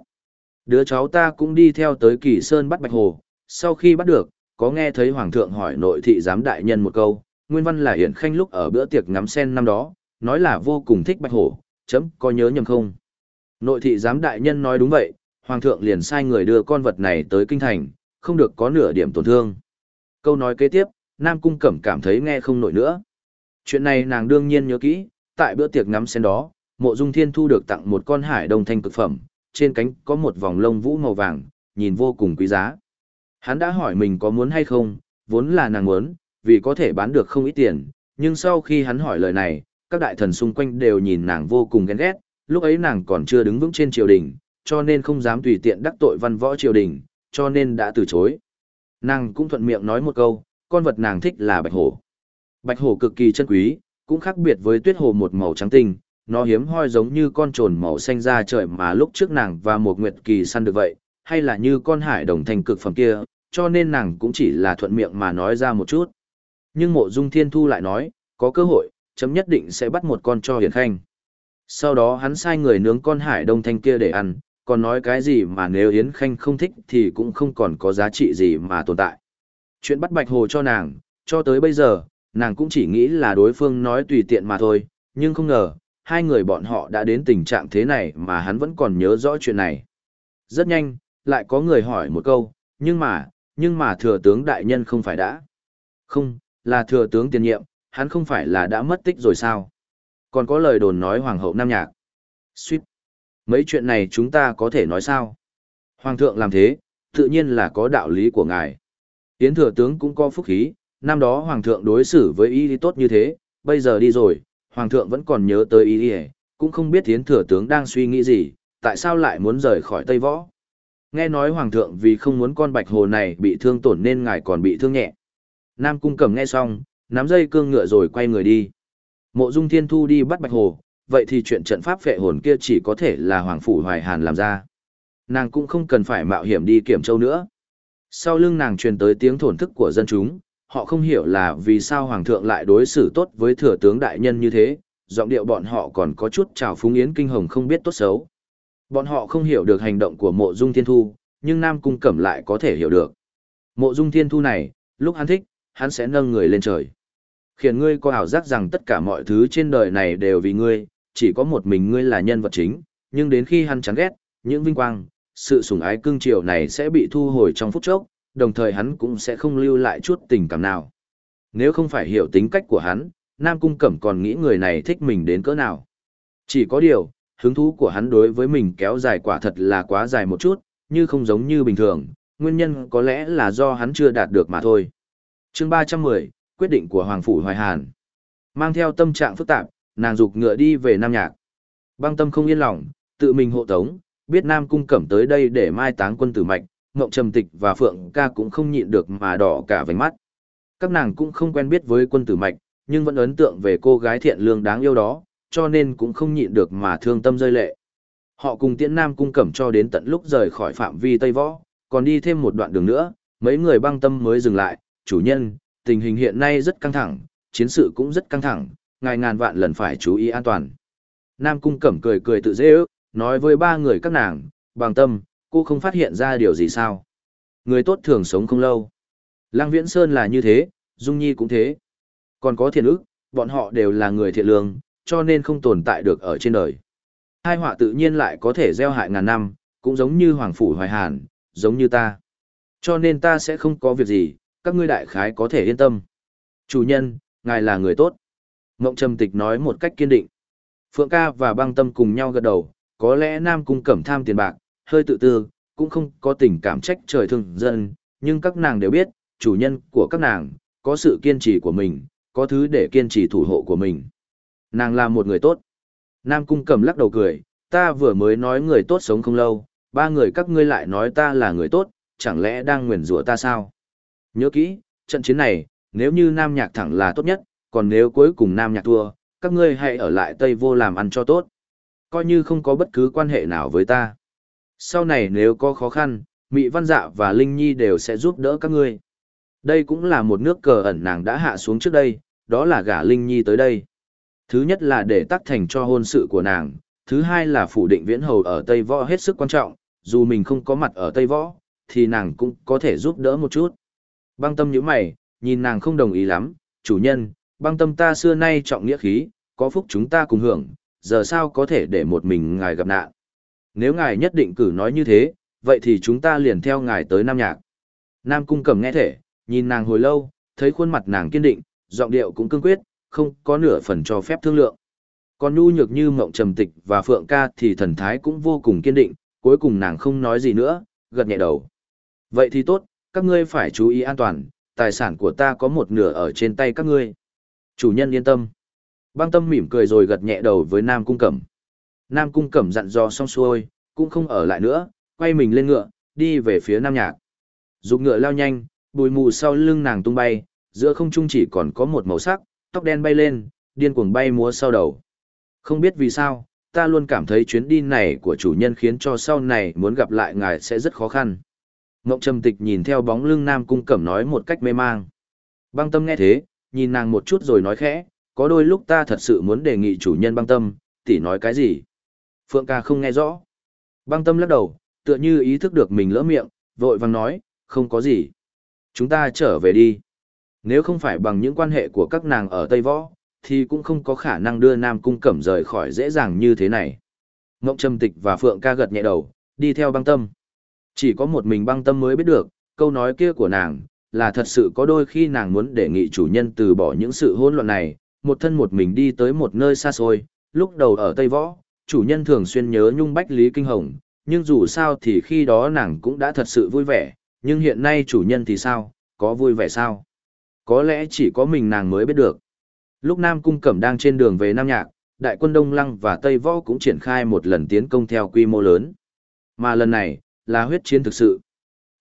Đứa cháu ta cũng đi theo tới kỳ sơn bắt bạch hồ, sau khi bắt được, có nghe thấy hoàng thượng hỏi nội thị giám đại nhân một câu, nguyên văn là hiển khanh lúc ở bữa tiệc ngắm sen năm đó, nói là vô cùng thích bạch hổ, chấm có nhớ nhầm không? Nội thị giám đại nhân nói đúng vậy, hoàng thượng liền sai người đưa con vật này tới kinh thành, không được có nửa điểm tổn thương. Câu nói kế tiếp, Nam Cung Cẩm cảm thấy nghe không nổi nữa. Chuyện này nàng đương nhiên nhớ kỹ, tại bữa tiệc ngắm sen đó, mộ dung thiên thu được tặng một con hải đông thanh cực phẩm, trên cánh có một vòng lông vũ màu vàng, nhìn vô cùng quý giá. Hắn đã hỏi mình có muốn hay không, vốn là nàng muốn, vì có thể bán được không ít tiền, nhưng sau khi hắn hỏi lời này, các đại thần xung quanh đều nhìn nàng vô cùng ghen ghét, lúc ấy nàng còn chưa đứng vững trên triều đình, cho nên không dám tùy tiện đắc tội văn võ triều đình, cho nên đã từ chối. Nàng cũng thuận miệng nói một câu, con vật nàng thích là bạch hổ. Bạch hổ cực kỳ chân quý, cũng khác biệt với tuyết hổ một màu trắng tinh, nó hiếm hoi giống như con trồn màu xanh ra trời mà lúc trước nàng và một nguyệt kỳ săn được vậy, hay là như con hải đồng thành cực phẩm kia, cho nên nàng cũng chỉ là thuận miệng mà nói ra một chút. Nhưng mộ dung thiên thu lại nói, có cơ hội, chấm nhất định sẽ bắt một con cho hiển khanh. Sau đó hắn sai người nướng con hải đông thanh kia để ăn, còn nói cái gì mà nếu Yến Khanh không thích thì cũng không còn có giá trị gì mà tồn tại. Chuyện bắt Bạch Hồ cho nàng, cho tới bây giờ, nàng cũng chỉ nghĩ là đối phương nói tùy tiện mà thôi, nhưng không ngờ, hai người bọn họ đã đến tình trạng thế này mà hắn vẫn còn nhớ rõ chuyện này. Rất nhanh, lại có người hỏi một câu, nhưng mà, nhưng mà thừa tướng đại nhân không phải đã. Không, là thừa tướng tiền nhiệm, hắn không phải là đã mất tích rồi sao? Còn có lời đồn nói hoàng hậu Nam Nhạc. Suýt. Mấy chuyện này chúng ta có thể nói sao? Hoàng thượng làm thế, tự nhiên là có đạo lý của ngài. Tiến thừa tướng cũng có phúc khí, năm đó hoàng thượng đối xử với y tốt như thế, bây giờ đi rồi, hoàng thượng vẫn còn nhớ tới ý ỉa cũng không biết tiến Thừa Tướng đang suy nghĩ gì, tại sao lại muốn rời khỏi Tây Võ. Nghe nói Hoàng thượng vì không muốn con bạch hồ này bị thương tổn nên ngài còn bị thương nhẹ. Nam Cung Cẩm nghe xong, nắm dây cương ngựa rồi quay người đi. Mộ Dung Thiên Thu đi bắt bạch hồ, vậy thì chuyện trận pháp phệ hồn kia chỉ có thể là Hoàng Phủ Hoài Hàn làm ra. Nàng cũng không cần phải mạo hiểm đi kiểm châu nữa. Sau lưng nàng truyền tới tiếng thổn thức của dân chúng, họ không hiểu là vì sao Hoàng thượng lại đối xử tốt với thừa tướng đại nhân như thế, giọng điệu bọn họ còn có chút trào phúng yến kinh hồng không biết tốt xấu. Bọn họ không hiểu được hành động của mộ dung thiên thu, nhưng Nam Cung Cẩm lại có thể hiểu được. Mộ dung thiên thu này, lúc hắn thích, hắn sẽ nâng người lên trời. Khiến ngươi có ảo giác rằng tất cả mọi thứ trên đời này đều vì ngươi, chỉ có một mình ngươi là nhân vật chính, nhưng đến khi hắn chán ghét, những vinh quang, sự sủng ái cưng chiều này sẽ bị thu hồi trong phút chốc, đồng thời hắn cũng sẽ không lưu lại chút tình cảm nào. Nếu không phải hiểu tính cách của hắn, Nam Cung Cẩm còn nghĩ người này thích mình đến cỡ nào. Chỉ có điều, hứng thú của hắn đối với mình kéo dài quả thật là quá dài một chút, như không giống như bình thường, nguyên nhân có lẽ là do hắn chưa đạt được mà thôi. chương 310, quyết định của Hoàng Phủ Hoài Hàn. Mang theo tâm trạng phức tạp, nàng dục ngựa đi về Nam Nhạc. Băng tâm không yên lòng, tự mình hộ tống, biết Nam Cung Cẩm tới đây để mai táng quân tử mạch, Ngộng Trầm Tịch và Phượng ca cũng không nhịn được mà đỏ cả vành mắt. Các nàng cũng không quen biết với quân tử mạch, nhưng vẫn ấn tượng về cô gái thiện lương đáng yêu đó, cho nên cũng không nhịn được mà thương tâm rơi lệ. Họ cùng tiễn Nam Cung Cẩm cho đến tận lúc rời khỏi phạm vi Tây Võ, còn đi thêm một đoạn đường nữa, mấy người băng tâm mới dừng lại, chủ nhân, tình hình hiện nay rất căng thẳng, chiến sự cũng rất căng thẳng, ngài ngàn vạn lần phải chú ý an toàn. Nam Cung Cẩm cười cười tự dễ ước, nói với ba người các nàng, bằng tâm, cô không phát hiện ra điều gì sao. Người tốt thường sống không lâu. Lăng Viễn Sơn là như thế, Dung Nhi cũng thế. Còn có thiện ức, bọn họ đều là người thiện lương, cho nên không tồn tại được ở trên đời. Hai họa tự nhiên lại có thể gieo hại ngàn năm, cũng giống như Hoàng Phủ Hoài Hàn, giống như ta. Cho nên ta sẽ không có việc gì, các ngươi đại khái có thể yên tâm. Chủ nhân, ngài là người tốt. Ngộng Trầm Tịch nói một cách kiên định. Phượng ca và băng tâm cùng nhau gật đầu, có lẽ Nam Cung cẩm tham tiền bạc, hơi tự tư, cũng không có tình cảm trách trời thương dân, nhưng các nàng đều biết, chủ nhân của các nàng, có sự kiên trì của mình, có thứ để kiên trì thủ hộ của mình. Nàng là một người tốt. Nam Cung cầm lắc đầu cười, ta vừa mới nói người tốt sống không lâu, ba người các ngươi lại nói ta là người tốt, chẳng lẽ đang nguyền rủa ta sao? Nhớ kỹ, trận chiến này, nếu như Nam Nhạc thẳng là tốt nhất, còn nếu cuối cùng Nam Nhạc thua, các ngươi hãy ở lại Tây Vô làm ăn cho tốt. Coi như không có bất cứ quan hệ nào với ta. Sau này nếu có khó khăn, Mị Văn Dạ và Linh Nhi đều sẽ giúp đỡ các ngươi. Đây cũng là một nước cờ ẩn nàng đã hạ xuống trước đây, đó là gả Linh Nhi tới đây. Thứ nhất là để tác thành cho hôn sự của nàng, thứ hai là phủ định viễn hầu ở Tây Võ hết sức quan trọng, dù mình không có mặt ở Tây Võ, thì nàng cũng có thể giúp đỡ một chút. Băng tâm như mày, nhìn nàng không đồng ý lắm, chủ nhân, băng tâm ta xưa nay trọng nghĩa khí, có phúc chúng ta cùng hưởng, giờ sao có thể để một mình ngài gặp nạn. Nếu ngài nhất định cử nói như thế, vậy thì chúng ta liền theo ngài tới Nam Nhạc. Nam Cung cầm nghe thể, nhìn nàng hồi lâu, thấy khuôn mặt nàng kiên định, giọng điệu cũng cương quyết, không có nửa phần cho phép thương lượng. Còn nhu nhược như mộng trầm tịch và phượng ca thì thần thái cũng vô cùng kiên định, cuối cùng nàng không nói gì nữa, gật nhẹ đầu. Vậy thì tốt, các ngươi phải chú ý an toàn, tài sản của ta có một nửa ở trên tay các ngươi. Chủ nhân yên tâm. Băng tâm mỉm cười rồi gật nhẹ đầu với Nam Cung Cẩm. Nam Cung Cẩm dặn dò xong xuôi, cũng không ở lại nữa, quay mình lên ngựa, đi về phía Nam Nhạc. Dục ngựa lao nhanh, bùi mù sau lưng nàng tung bay, giữa không trung chỉ còn có một màu sắc, tóc đen bay lên, điên cuồng bay múa sau đầu. Không biết vì sao, ta luôn cảm thấy chuyến đi này của chủ nhân khiến cho sau này muốn gặp lại ngài sẽ rất khó khăn. Ngộng trầm tịch nhìn theo bóng lưng Nam Cung Cẩm nói một cách mê mang. Băng tâm nghe thế, nhìn nàng một chút rồi nói khẽ, có đôi lúc ta thật sự muốn đề nghị chủ nhân băng tâm, tỷ nói cái gì. Phượng ca không nghe rõ. Băng tâm lắc đầu, tựa như ý thức được mình lỡ miệng, vội vàng nói, không có gì. Chúng ta trở về đi. Nếu không phải bằng những quan hệ của các nàng ở Tây Võ, thì cũng không có khả năng đưa Nam Cung Cẩm rời khỏi dễ dàng như thế này. Ngộng Trầm Tịch và Phượng ca gật nhẹ đầu, đi theo băng tâm. Chỉ có một mình băng tâm mới biết được, câu nói kia của nàng, là thật sự có đôi khi nàng muốn đề nghị chủ nhân từ bỏ những sự hỗn loạn này, một thân một mình đi tới một nơi xa xôi, lúc đầu ở Tây Võ, chủ nhân thường xuyên nhớ nhung bách Lý Kinh Hồng, nhưng dù sao thì khi đó nàng cũng đã thật sự vui vẻ, nhưng hiện nay chủ nhân thì sao, có vui vẻ sao? Có lẽ chỉ có mình nàng mới biết được. Lúc Nam Cung Cẩm đang trên đường về Nam Nhạc, đại quân Đông Lăng và Tây Võ cũng triển khai một lần tiến công theo quy mô lớn. Mà lần này, là huyết chiến thực sự.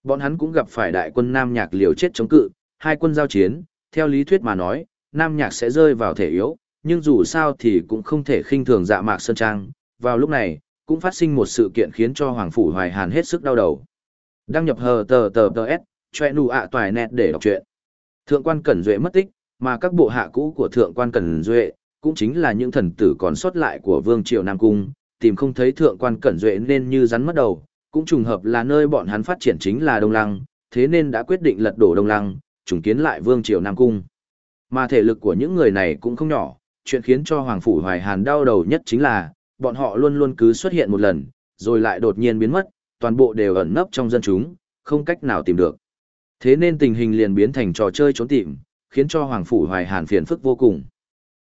Bọn hắn cũng gặp phải đại quân Nam Nhạc liều chết chống cự, hai quân giao chiến, theo lý thuyết mà nói, Nam Nhạc sẽ rơi vào thể yếu, nhưng dù sao thì cũng không thể khinh thường dạ mạc Sơn Trang. Vào lúc này, cũng phát sinh một sự kiện khiến cho Hoàng Phủ Hoài Hàn hết sức đau đầu. Đăng nhập hờ tờ tờ tờ S, choe nụ ạ toài nét để đọc chuyện. Thượng quan Cẩn Duệ mất tích, mà các bộ hạ cũ của Thượng quan Cẩn Duệ, cũng chính là những thần tử còn sót lại của Vương Triều Nam Cung, tìm không thấy Thượng quan Cẩn Duệ nên như rắn mất đầu, cũng trùng hợp là nơi bọn hắn phát triển chính là Đông Lăng, thế nên đã quyết định lật đổ Đông Lăng, trùng kiến lại Vương Triều Nam Cung. Mà thể lực của những người này cũng không nhỏ, chuyện khiến cho Hoàng Phủ Hoài Hàn đau đầu nhất chính là, bọn họ luôn luôn cứ xuất hiện một lần, rồi lại đột nhiên biến mất, toàn bộ đều ẩn nấp trong dân chúng, không cách nào tìm được. Thế nên tình hình liền biến thành trò chơi trốn tìm, khiến cho Hoàng Phủ Hoài Hàn phiền phức vô cùng.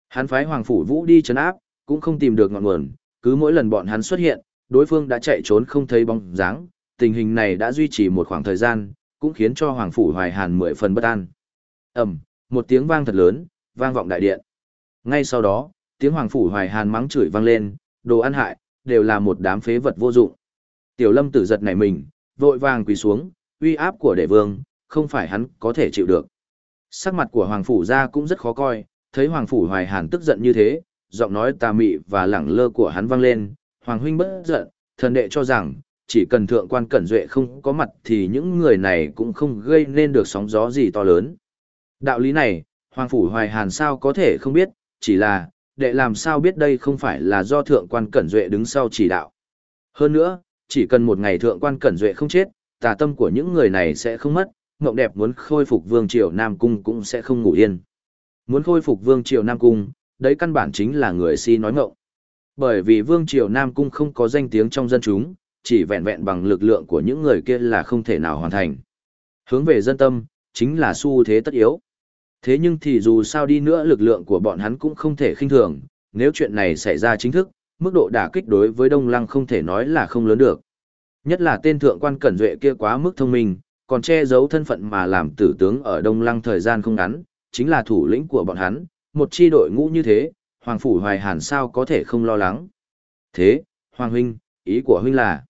Hắn phái Hoàng Phủ Vũ đi chấn áp, cũng không tìm được ngọn nguồn, cứ mỗi lần bọn hắn xuất hiện, đối phương đã chạy trốn không thấy bóng dáng, tình hình này đã duy trì một khoảng thời gian, cũng khiến cho Hoàng Phủ Hoài Hàn mười phần bất an. ầm, một tiếng vang thật lớn, vang vọng đại điện. Ngay sau đó, tiếng Hoàng Phủ Hoài Hàn mắng chửi vang lên, đồ ăn hại, đều là một đám phế vật vô dụng. Tiểu lâm tử giật nảy mình, vội vàng quỳ xuống, uy áp của đệ vương, không phải hắn có thể chịu được. Sắc mặt của Hoàng Phủ ra cũng rất khó coi, thấy Hoàng Phủ Hoài Hàn tức giận như thế, giọng nói tà mị và lẳng lơ của hắn vang lên, Hoàng huynh bất giận, thần đệ cho rằng, chỉ cần thượng quan cẩn duệ không có mặt thì những người này cũng không gây nên được sóng gió gì to lớn. Đạo lý này, Hoàng Phủ Hoài Hàn sao có thể không biết, chỉ là, đệ làm sao biết đây không phải là do thượng quan cẩn duệ đứng sau chỉ đạo. Hơn nữa, chỉ cần một ngày thượng quan cẩn duệ không chết, tà tâm của những người này sẽ không mất, mộng đẹp muốn khôi phục vương triều Nam Cung cũng sẽ không ngủ yên. Muốn khôi phục vương triều Nam Cung, đấy căn bản chính là người si nói ngộng. Bởi vì vương triều Nam Cung không có danh tiếng trong dân chúng, chỉ vẹn vẹn bằng lực lượng của những người kia là không thể nào hoàn thành. Hướng về dân tâm, chính là xu thế tất yếu. Thế nhưng thì dù sao đi nữa lực lượng của bọn hắn cũng không thể khinh thường, nếu chuyện này xảy ra chính thức, mức độ đả kích đối với Đông Lăng không thể nói là không lớn được. Nhất là tên thượng quan cẩn duệ kia quá mức thông minh, còn che giấu thân phận mà làm tử tướng ở Đông Lăng thời gian không ngắn, chính là thủ lĩnh của bọn hắn, một chi đội ngũ như thế, Hoàng Phủ Hoài Hàn sao có thể không lo lắng. Thế, Hoàng Huynh, ý của Huynh là...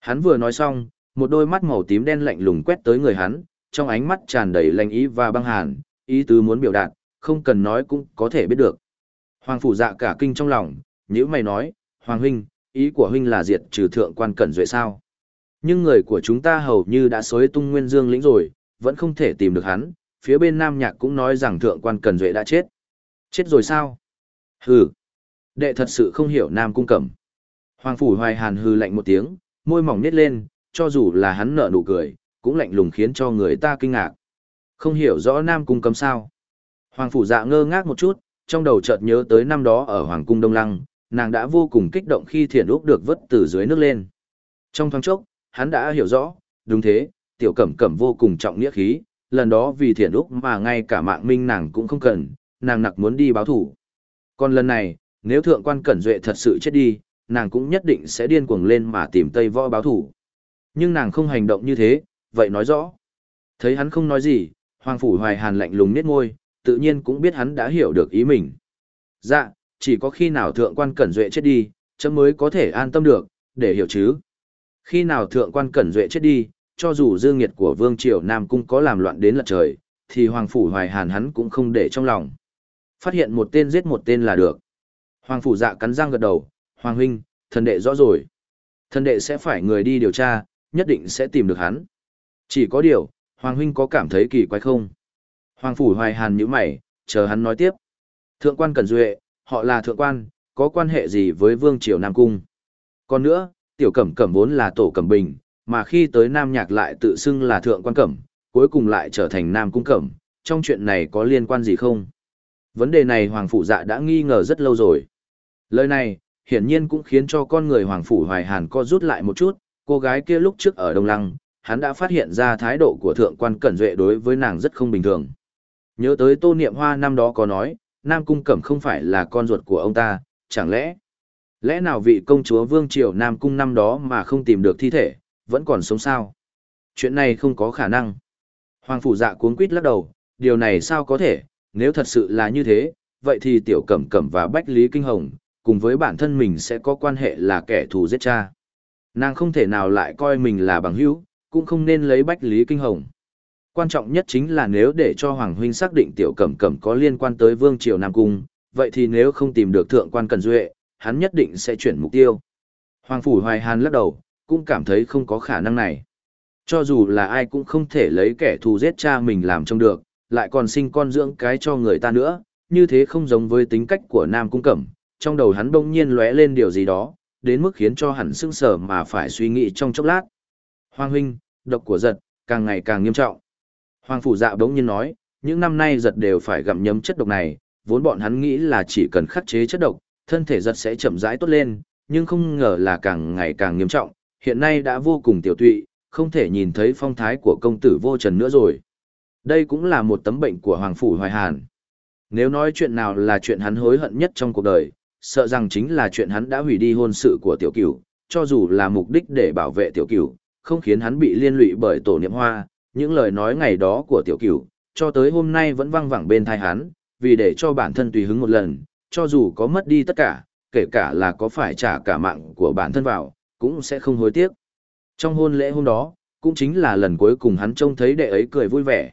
Hắn vừa nói xong, một đôi mắt màu tím đen lạnh lùng quét tới người hắn, trong ánh mắt tràn đầy lạnh ý và băng hàn, ý tứ muốn biểu đạt, không cần nói cũng có thể biết được. Hoàng Phủ dạ cả kinh trong lòng, nếu mày nói, Hoàng Huynh, ý của Huynh là diệt trừ thượng quan cẩn duệ sao. Nhưng người của chúng ta hầu như đã xối tung nguyên dương lĩnh rồi, vẫn không thể tìm được hắn, phía bên Nam Nhạc cũng nói rằng thượng quan cẩn Duệ đã chết. Chết rồi sao? Hừ. Đệ thật sự không hiểu Nam Cung Cẩm. Hoàng Phủ Hoài Hàn hừ lạnh một tiếng, môi mỏng nít lên, cho dù là hắn nở nụ cười, cũng lạnh lùng khiến cho người ta kinh ngạc. Không hiểu rõ Nam Cung cấm sao. Hoàng Phủ dạ ngơ ngác một chút, trong đầu chợt nhớ tới năm đó ở Hoàng Cung Đông Lăng, nàng đã vô cùng kích động khi thiền úc được vớt từ dưới nước lên. Trong thoáng chốc, hắn đã hiểu rõ, đúng thế, tiểu cẩm cẩm vô cùng trọng nghĩa khí, lần đó vì thiền úc mà ngay cả mạng minh nàng cũng không cần, nàng nặc muốn đi báo thủ. Còn lần này, nếu thượng quan cẩn duệ thật sự chết đi, nàng cũng nhất định sẽ điên cuồng lên mà tìm Tây Võ báo thủ. Nhưng nàng không hành động như thế, vậy nói rõ. Thấy hắn không nói gì, Hoàng Phủ Hoài Hàn lạnh lùng niết môi, tự nhiên cũng biết hắn đã hiểu được ý mình. Dạ, chỉ có khi nào thượng quan cẩn duệ chết đi, chấm mới có thể an tâm được, để hiểu chứ. Khi nào thượng quan cẩn duệ chết đi, cho dù dương nghiệt của vương triều Nam Cung có làm loạn đến lật trời, thì Hoàng Phủ Hoài Hàn hắn cũng không để trong lòng. Phát hiện một tên giết một tên là được. Hoàng Phủ dạ cắn răng gật đầu, Hoàng Huynh, thần đệ rõ rồi. Thần đệ sẽ phải người đi điều tra, nhất định sẽ tìm được hắn. Chỉ có điều, Hoàng Huynh có cảm thấy kỳ quái không? Hoàng Phủ Hoài Hàn nhíu mày, chờ hắn nói tiếp. Thượng quan Cẩn Duệ, họ là thượng quan, có quan hệ gì với Vương Triều Nam Cung? Còn nữa, tiểu cẩm cẩm vốn là tổ cẩm bình, mà khi tới Nam Nhạc lại tự xưng là thượng quan cẩm, cuối cùng lại trở thành Nam Cung cẩm, trong chuyện này có liên quan gì không? Vấn đề này Hoàng Phủ Dạ đã nghi ngờ rất lâu rồi. Lời này, hiển nhiên cũng khiến cho con người Hoàng Phủ Hoài Hàn co rút lại một chút, cô gái kia lúc trước ở Đông Lăng, hắn đã phát hiện ra thái độ của thượng quan cẩn duệ đối với nàng rất không bình thường. Nhớ tới tô niệm hoa năm đó có nói, Nam Cung Cẩm không phải là con ruột của ông ta, chẳng lẽ Lẽ nào vị công chúa Vương Triều Nam Cung năm đó mà không tìm được thi thể, vẫn còn sống sao? Chuyện này không có khả năng. Hoàng phủ dạ cuống quít lắc đầu, điều này sao có thể, nếu thật sự là như thế, vậy thì tiểu cẩm cẩm và bách lý kinh hồng, cùng với bản thân mình sẽ có quan hệ là kẻ thù giết cha. Nàng không thể nào lại coi mình là bằng hữu, cũng không nên lấy Bách Lý Kinh Hồng. Quan trọng nhất chính là nếu để cho Hoàng Huynh xác định tiểu cẩm cẩm có liên quan tới Vương Triều Nam Cung, vậy thì nếu không tìm được thượng quan Cần Duệ, hắn nhất định sẽ chuyển mục tiêu. Hoàng Phủ Hoài Hàn lắc đầu, cũng cảm thấy không có khả năng này. Cho dù là ai cũng không thể lấy kẻ thù giết cha mình làm trông được, lại còn sinh con dưỡng cái cho người ta nữa, như thế không giống với tính cách của Nam Cung Cẩm, trong đầu hắn bỗng nhiên lóe lên điều gì đó, đến mức khiến cho hắn sững sờ mà phải suy nghĩ trong chốc lát. Hoàng huynh, độc của giật, càng ngày càng nghiêm trọng. Hoàng phủ dạ bỗng nhiên nói, những năm nay giật đều phải gặm nhấm chất độc này, vốn bọn hắn nghĩ là chỉ cần khắc chế chất độc, thân thể giật sẽ chậm rãi tốt lên, nhưng không ngờ là càng ngày càng nghiêm trọng, hiện nay đã vô cùng tiểu tụy, không thể nhìn thấy phong thái của công tử vô trần nữa rồi. Đây cũng là một tấm bệnh của Hoàng Phủ Hoài Hàn. Nếu nói chuyện nào là chuyện hắn hối hận nhất trong cuộc đời, sợ rằng chính là chuyện hắn đã hủy đi hôn sự của tiểu cửu, cho dù là mục đích để bảo vệ tiểu cửu, không khiến hắn bị liên lụy bởi tổ niệm hoa, những lời nói ngày đó của tiểu cửu, cho tới hôm nay vẫn vang vẳng bên thai hắn, vì để cho bản thân tùy hứng một lần, cho dù có mất đi tất cả, kể cả là có phải trả cả mạng của bản thân vào, cũng sẽ không hối tiếc. Trong hôn lễ hôm đó, cũng chính là lần cuối cùng hắn trông thấy đệ ấy cười vui vẻ.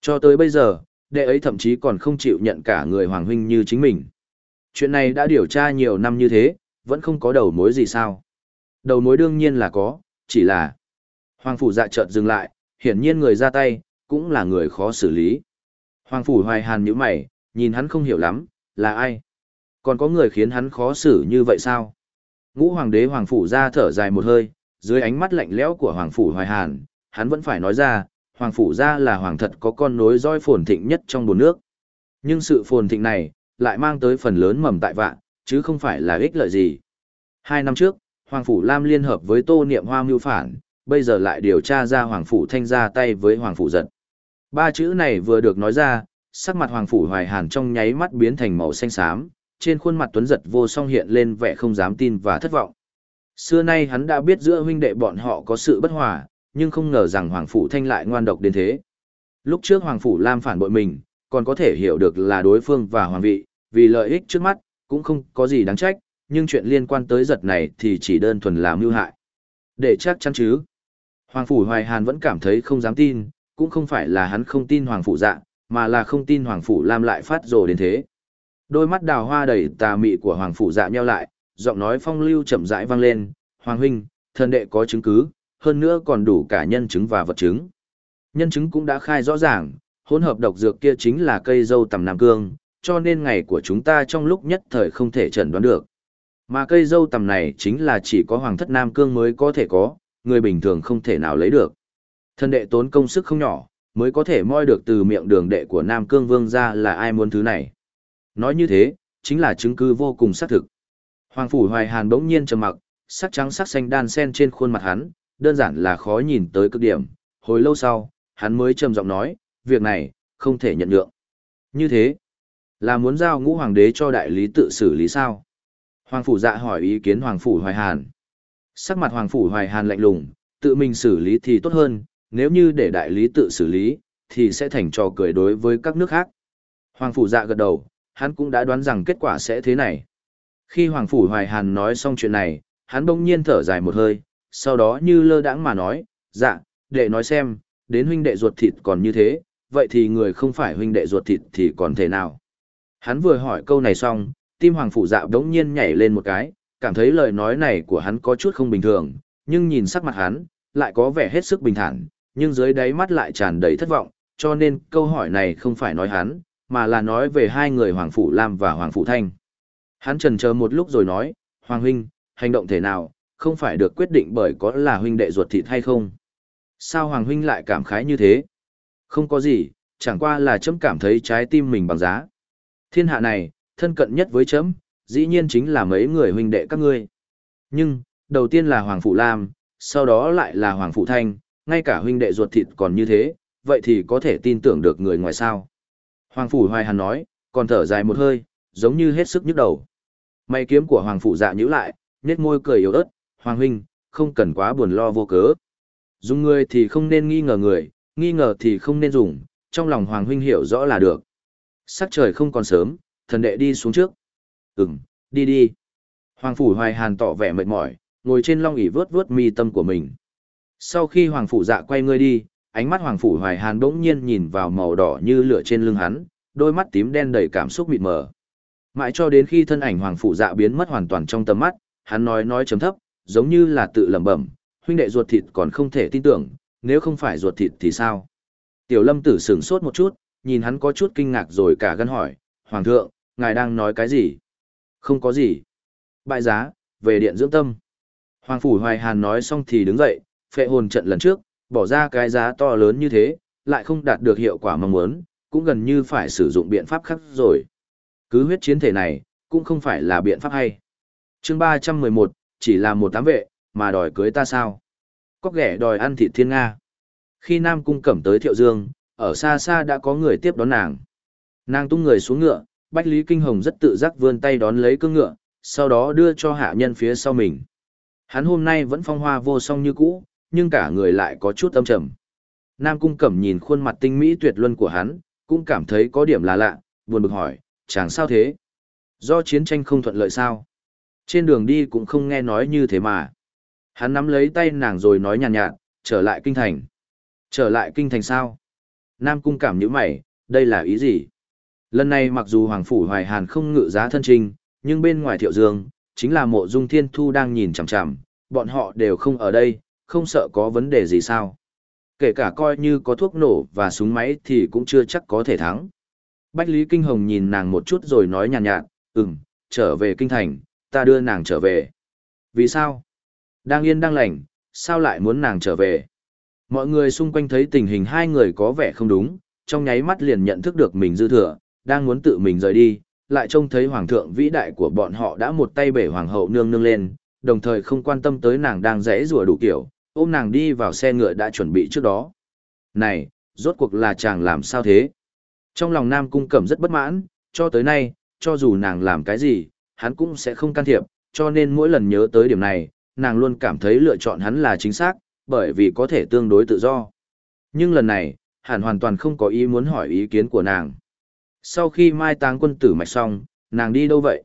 Cho tới bây giờ, đệ ấy thậm chí còn không chịu nhận cả người hoàng huynh như chính mình. Chuyện này đã điều tra nhiều năm như thế, vẫn không có đầu mối gì sao. Đầu mối đương nhiên là có, chỉ là Hoàng phủ dạ chợt dừng lại, hiển nhiên người ra tay, cũng là người khó xử lý. Hoàng phủ hoài hàn nhíu mày, nhìn hắn không hiểu lắm, là ai? Còn có người khiến hắn khó xử như vậy sao? Ngũ hoàng đế hoàng phủ ra thở dài một hơi, dưới ánh mắt lạnh lẽo của hoàng phủ hoài hàn, hắn vẫn phải nói ra, hoàng phủ ra là hoàng thật có con nối roi phồn thịnh nhất trong bồn nước. Nhưng sự phồn thịnh này, lại mang tới phần lớn mầm tại vạn, chứ không phải là ích lợi gì. Hai năm trước, Hoàng Phủ Lam liên hợp với Tô Niệm Hoa mưu phản, bây giờ lại điều tra ra Hoàng Phủ Thanh ra tay với Hoàng Phủ Giật. Ba chữ này vừa được nói ra, sắc mặt Hoàng Phủ Hoài Hàn trong nháy mắt biến thành màu xanh xám, trên khuôn mặt Tuấn Giật vô song hiện lên vẻ không dám tin và thất vọng. Xưa nay hắn đã biết giữa huynh đệ bọn họ có sự bất hòa, nhưng không ngờ rằng Hoàng Phủ Thanh lại ngoan độc đến thế. Lúc trước Hoàng Phủ Lam phản bội mình, còn có thể hiểu được là đối phương và Hoàng vị, vì lợi ích trước mắt, cũng không có gì đáng trách, nhưng chuyện liên quan tới giật này thì chỉ đơn thuần là mưu hại. Để chắc chắn chứ. Hoàng Phủ Hoài Hàn vẫn cảm thấy không dám tin, cũng không phải là hắn không tin Hoàng Phủ dạ, mà là không tin Hoàng Phủ Lam lại phát rồ đến thế. Đôi mắt đào hoa đầy tà mị của Hoàng Phủ dạ nheo lại, giọng nói phong lưu chậm rãi vang lên, Hoàng Huynh, thần đệ có chứng cứ, hơn nữa còn đủ cả nhân chứng và vật chứng. Nhân chứng cũng đã khai rõ ràng, hỗn hợp độc dược kia chính là cây dâu tầm Nam Cương, cho nên ngày của chúng ta trong lúc nhất thời không thể chẩn đoán được. Mà cây dâu tầm này chính là chỉ có Hoàng thất Nam Cương mới có thể có, người bình thường không thể nào lấy được. Thân đệ tốn công sức không nhỏ, mới có thể moi được từ miệng đường đệ của Nam Cương Vương ra là ai muốn thứ này. Nói như thế, chính là chứng cứ vô cùng xác thực. Hoàng Phủ Hoài Hàn bỗng nhiên trầm mặc, sắc trắng sắc xanh đan sen trên khuôn mặt hắn, đơn giản là khó nhìn tới cực điểm. Hồi lâu sau, hắn mới trầm giọng nói, việc này, không thể nhận nhượng. Như thế, là muốn giao ngũ hoàng đế cho đại lý tự xử lý sao? Hoàng Phủ dạ hỏi ý kiến Hoàng Phủ Hoài Hàn. Sắc mặt Hoàng Phủ Hoài Hàn lạnh lùng, tự mình xử lý thì tốt hơn, nếu như để đại lý tự xử lý, thì sẽ thành trò cười đối với các nước khác. Hoàng Phủ dạ gật đầu, hắn cũng đã đoán rằng kết quả sẽ thế này. Khi Hoàng Phủ Hoài Hàn nói xong chuyện này, hắn bỗng nhiên thở dài một hơi, sau đó như lơ đãng mà nói, dạ, đệ nói xem, đến huynh đệ ruột thịt còn như thế, vậy thì người không phải huynh đệ ruột thịt thì còn thể nào. Hắn vừa hỏi câu này xong, tim Hoàng Phủ dạ đống nhiên nhảy lên một cái, cảm thấy lời nói này của hắn có chút không bình thường, nhưng nhìn sắc mặt hắn, lại có vẻ hết sức bình thản, nhưng dưới đáy mắt lại tràn đầy thất vọng, cho nên câu hỏi này không phải nói hắn, mà là nói về hai người Hoàng Phủ Lam và Hoàng Phủ Thanh. Hắn trần chờ một lúc rồi nói, Hoàng Huynh, hành động thể nào, không phải được quyết định bởi có là huynh đệ ruột thịt hay không. Sao Hoàng Huynh lại cảm khái như thế? Không có gì, chẳng qua là chấm cảm thấy trái tim mình bằng giá. Thiên hạ này, thân cận nhất với chấm, dĩ nhiên chính là mấy người huynh đệ các ngươi. Nhưng, đầu tiên là Hoàng Phụ Lam, sau đó lại là Hoàng Phụ Thanh, ngay cả huynh đệ ruột thịt còn như thế, vậy thì có thể tin tưởng được người ngoài sao. Hoàng Phủ Hoài Hàn nói, còn thở dài một hơi, giống như hết sức nhức đầu. May kiếm của Hoàng Phụ dạ nhữ lại, nét môi cười yếu ớt, Hoàng Huynh, không cần quá buồn lo vô cớ. Dùng người thì không nên nghi ngờ người, nghi ngờ thì không nên dùng, trong lòng Hoàng Huynh hiểu rõ là được. Sắc trời không còn sớm, thần đệ đi xuống trước. Ừm, đi đi. Hoàng Phủ Hoài Hàn tỏ vẻ mệt mỏi, ngồi trên long ỷ vớt vớt mi tâm của mình. Sau khi Hoàng Phủ dạ quay người đi, ánh mắt Hoàng Phủ Hoài Hàn bỗng nhiên nhìn vào màu đỏ như lửa trên lưng hắn, đôi mắt tím đen đầy cảm xúc mịt mờ. Mãi cho đến khi thân ảnh Hoàng Phủ dạ biến mất hoàn toàn trong tầm mắt, hắn nói nói chấm thấp, giống như là tự lẩm bẩm, huynh đệ ruột thịt còn không thể tin tưởng, nếu không phải ruột thịt thì sao? Tiểu lâm tử sửng sốt một chút, nhìn hắn có chút kinh ngạc rồi cả gân hỏi, Hoàng thượng, ngài đang nói cái gì? Không có gì. Bại giá, về điện dưỡng tâm. Hoàng Phủ Hoài Hàn nói xong thì đứng dậy, phệ hồn trận lần trước, bỏ ra cái giá to lớn như thế, lại không đạt được hiệu quả mong muốn, cũng gần như phải sử dụng biện pháp khác rồi. Cứ huyết chiến thể này, cũng không phải là biện pháp hay. chương 311, chỉ là một tám vệ, mà đòi cưới ta sao? Cóc ghẻ đòi ăn thịt thiên Nga. Khi Nam Cung cẩm tới Thiệu Dương, ở xa xa đã có người tiếp đón nàng. Nàng tung người xuống ngựa, Bách Lý Kinh Hồng rất tự giác vươn tay đón lấy cương ngựa, sau đó đưa cho hạ nhân phía sau mình. Hắn hôm nay vẫn phong hoa vô song như cũ, nhưng cả người lại có chút âm trầm. Nam Cung Cẩm nhìn khuôn mặt tinh mỹ tuyệt luân của hắn, cũng cảm thấy có điểm là lạ, buồn bực hỏi, chàng sao thế? Do chiến tranh không thuận lợi sao? Trên đường đi cũng không nghe nói như thế mà. Hắn nắm lấy tay nàng rồi nói nhàn nhạt, nhạt, trở lại kinh thành. Trở lại kinh thành sao? Nam Cung Cảm nhíu mày, đây là ý gì? Lần này mặc dù Hoàng Phủ Hoài Hàn không ngự giá thân trình nhưng bên ngoài thiệu dương, chính là mộ dung thiên thu đang nhìn chằm chằm, bọn họ đều không ở đây, không sợ có vấn đề gì sao. Kể cả coi như có thuốc nổ và súng máy thì cũng chưa chắc có thể thắng. Bách Lý Kinh Hồng nhìn nàng một chút rồi nói nhàn nhạt, nhạt, ừm, trở về kinh thành, ta đưa nàng trở về. Vì sao? Đang yên đang lành, sao lại muốn nàng trở về? Mọi người xung quanh thấy tình hình hai người có vẻ không đúng, trong nháy mắt liền nhận thức được mình dư thừa, đang muốn tự mình rời đi, lại trông thấy hoàng thượng vĩ đại của bọn họ đã một tay bể hoàng hậu nương nương lên, đồng thời không quan tâm tới nàng đang rẽ rùa đủ kiểu, ôm nàng đi vào xe ngựa đã chuẩn bị trước đó. Này, rốt cuộc là chàng làm sao thế? Trong lòng Nam Cung Cẩm rất bất mãn, cho tới nay, cho dù nàng làm cái gì, hắn cũng sẽ không can thiệp, cho nên mỗi lần nhớ tới điểm này, nàng luôn cảm thấy lựa chọn hắn là chính xác, bởi vì có thể tương đối tự do. Nhưng lần này, hẳn hoàn toàn không có ý muốn hỏi ý kiến của nàng. Sau khi mai táng quân tử mạch xong, nàng đi đâu vậy?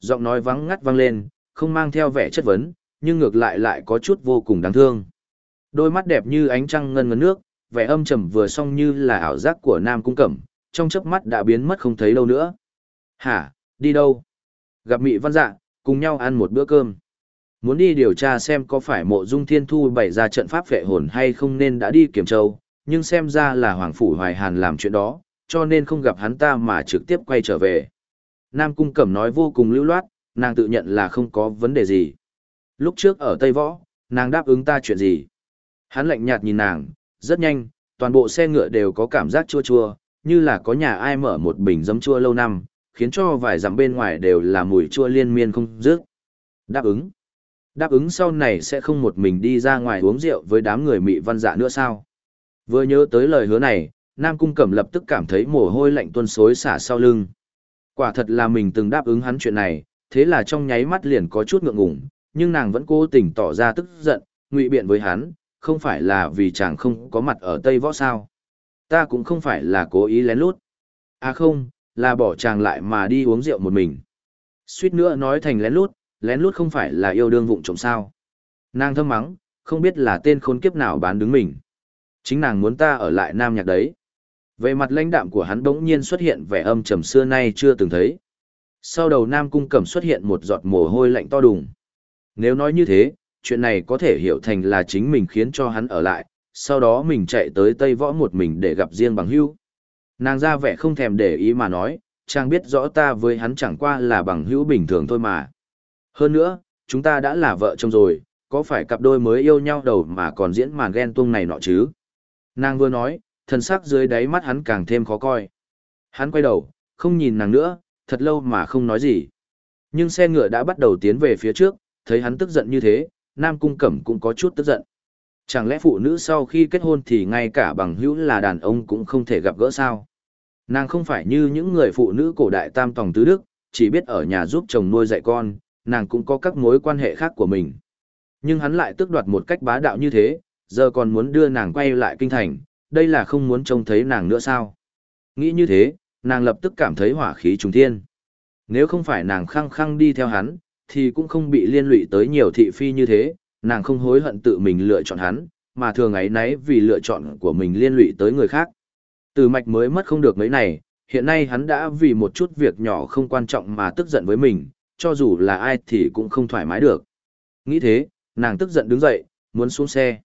Giọng nói vắng ngắt vang lên, không mang theo vẻ chất vấn, nhưng ngược lại lại có chút vô cùng đáng thương. Đôi mắt đẹp như ánh trăng ngân ngấn nước, vẻ âm trầm vừa xong như là ảo giác của Nam Cung Cẩm, trong chớp mắt đã biến mất không thấy đâu nữa. Hả, đi đâu? Gặp Mị Văn Dạ, cùng nhau ăn một bữa cơm. Muốn đi điều tra xem có phải mộ dung thiên thu bày ra trận pháp vệ hồn hay không nên đã đi kiểm châu, nhưng xem ra là Hoàng Phủ Hoài Hàn làm chuyện đó, cho nên không gặp hắn ta mà trực tiếp quay trở về. Nam Cung Cẩm nói vô cùng lưu loát, nàng tự nhận là không có vấn đề gì. Lúc trước ở Tây Võ, nàng đáp ứng ta chuyện gì? Hắn lạnh nhạt nhìn nàng, rất nhanh, toàn bộ xe ngựa đều có cảm giác chua chua, như là có nhà ai mở một bình giấm chua lâu năm, khiến cho vài dặm bên ngoài đều là mùi chua liên miên không dứt. Đáp ứng. Đáp ứng sau này sẽ không một mình đi ra ngoài uống rượu với đám người mị văn dạ nữa sao? Vừa nhớ tới lời hứa này, Nam Cung Cẩm lập tức cảm thấy mồ hôi lạnh tuôn xối xả sau lưng. Quả thật là mình từng đáp ứng hắn chuyện này, thế là trong nháy mắt liền có chút ngượng ngùng, nhưng nàng vẫn cố tình tỏ ra tức giận, ngụy biện với hắn, không phải là vì chàng không có mặt ở Tây Võ sao. Ta cũng không phải là cố ý lén lút. À không, là bỏ chàng lại mà đi uống rượu một mình. Suýt nữa nói thành lén lút, lén lút không phải là yêu đương vụng trộm sao. Nàng thâm mắng, không biết là tên khốn kiếp nào bán đứng mình. Chính nàng muốn ta ở lại Nam Nhạc đấy. Về mặt lãnh đạm của hắn bỗng nhiên xuất hiện vẻ âm trầm xưa nay chưa từng thấy. Sau đầu Nam Cung Cẩm xuất hiện một giọt mồ hôi lạnh to đùng. Nếu nói như thế, chuyện này có thể hiểu thành là chính mình khiến cho hắn ở lại, sau đó mình chạy tới Tây Võ một mình để gặp riêng bằng hữu. Nàng ra vẻ không thèm để ý mà nói, chàng biết rõ ta với hắn chẳng qua là bằng hữu bình thường thôi mà. Hơn nữa, chúng ta đã là vợ chồng rồi, có phải cặp đôi mới yêu nhau đầu mà còn diễn màn ghen tuông này nọ chứ? Nàng vừa nói, thần sắc dưới đáy mắt hắn càng thêm khó coi. Hắn quay đầu, không nhìn nàng nữa, thật lâu mà không nói gì. Nhưng xe ngựa đã bắt đầu tiến về phía trước, thấy hắn tức giận như thế, Nam Cung Cẩm cũng có chút tức giận. Chẳng lẽ phụ nữ sau khi kết hôn thì ngay cả bằng hữu là đàn ông cũng không thể gặp gỡ sao? Nàng không phải như những người phụ nữ cổ đại tam tòng tứ đức, chỉ biết ở nhà giúp chồng nuôi dạy con, nàng cũng có các mối quan hệ khác của mình. Nhưng hắn lại tước đoạt một cách bá đạo như thế, giờ còn muốn đưa nàng quay lại kinh thành, đây là không muốn trông thấy nàng nữa sao? Nghĩ như thế, nàng lập tức cảm thấy hỏa khí trùng thiên. Nếu không phải nàng khăng khăng đi theo hắn, thì cũng không bị liên lụy tới nhiều thị phi như thế, nàng không hối hận tự mình lựa chọn hắn, mà thường ấy nấy vì lựa chọn của mình liên lụy tới người khác. Từ mạch mới mất không được mấy này, hiện nay hắn đã vì một chút việc nhỏ không quan trọng mà tức giận với mình, cho dù là ai thì cũng không thoải mái được. Nghĩ thế, nàng tức giận đứng dậy, muốn xuống xe.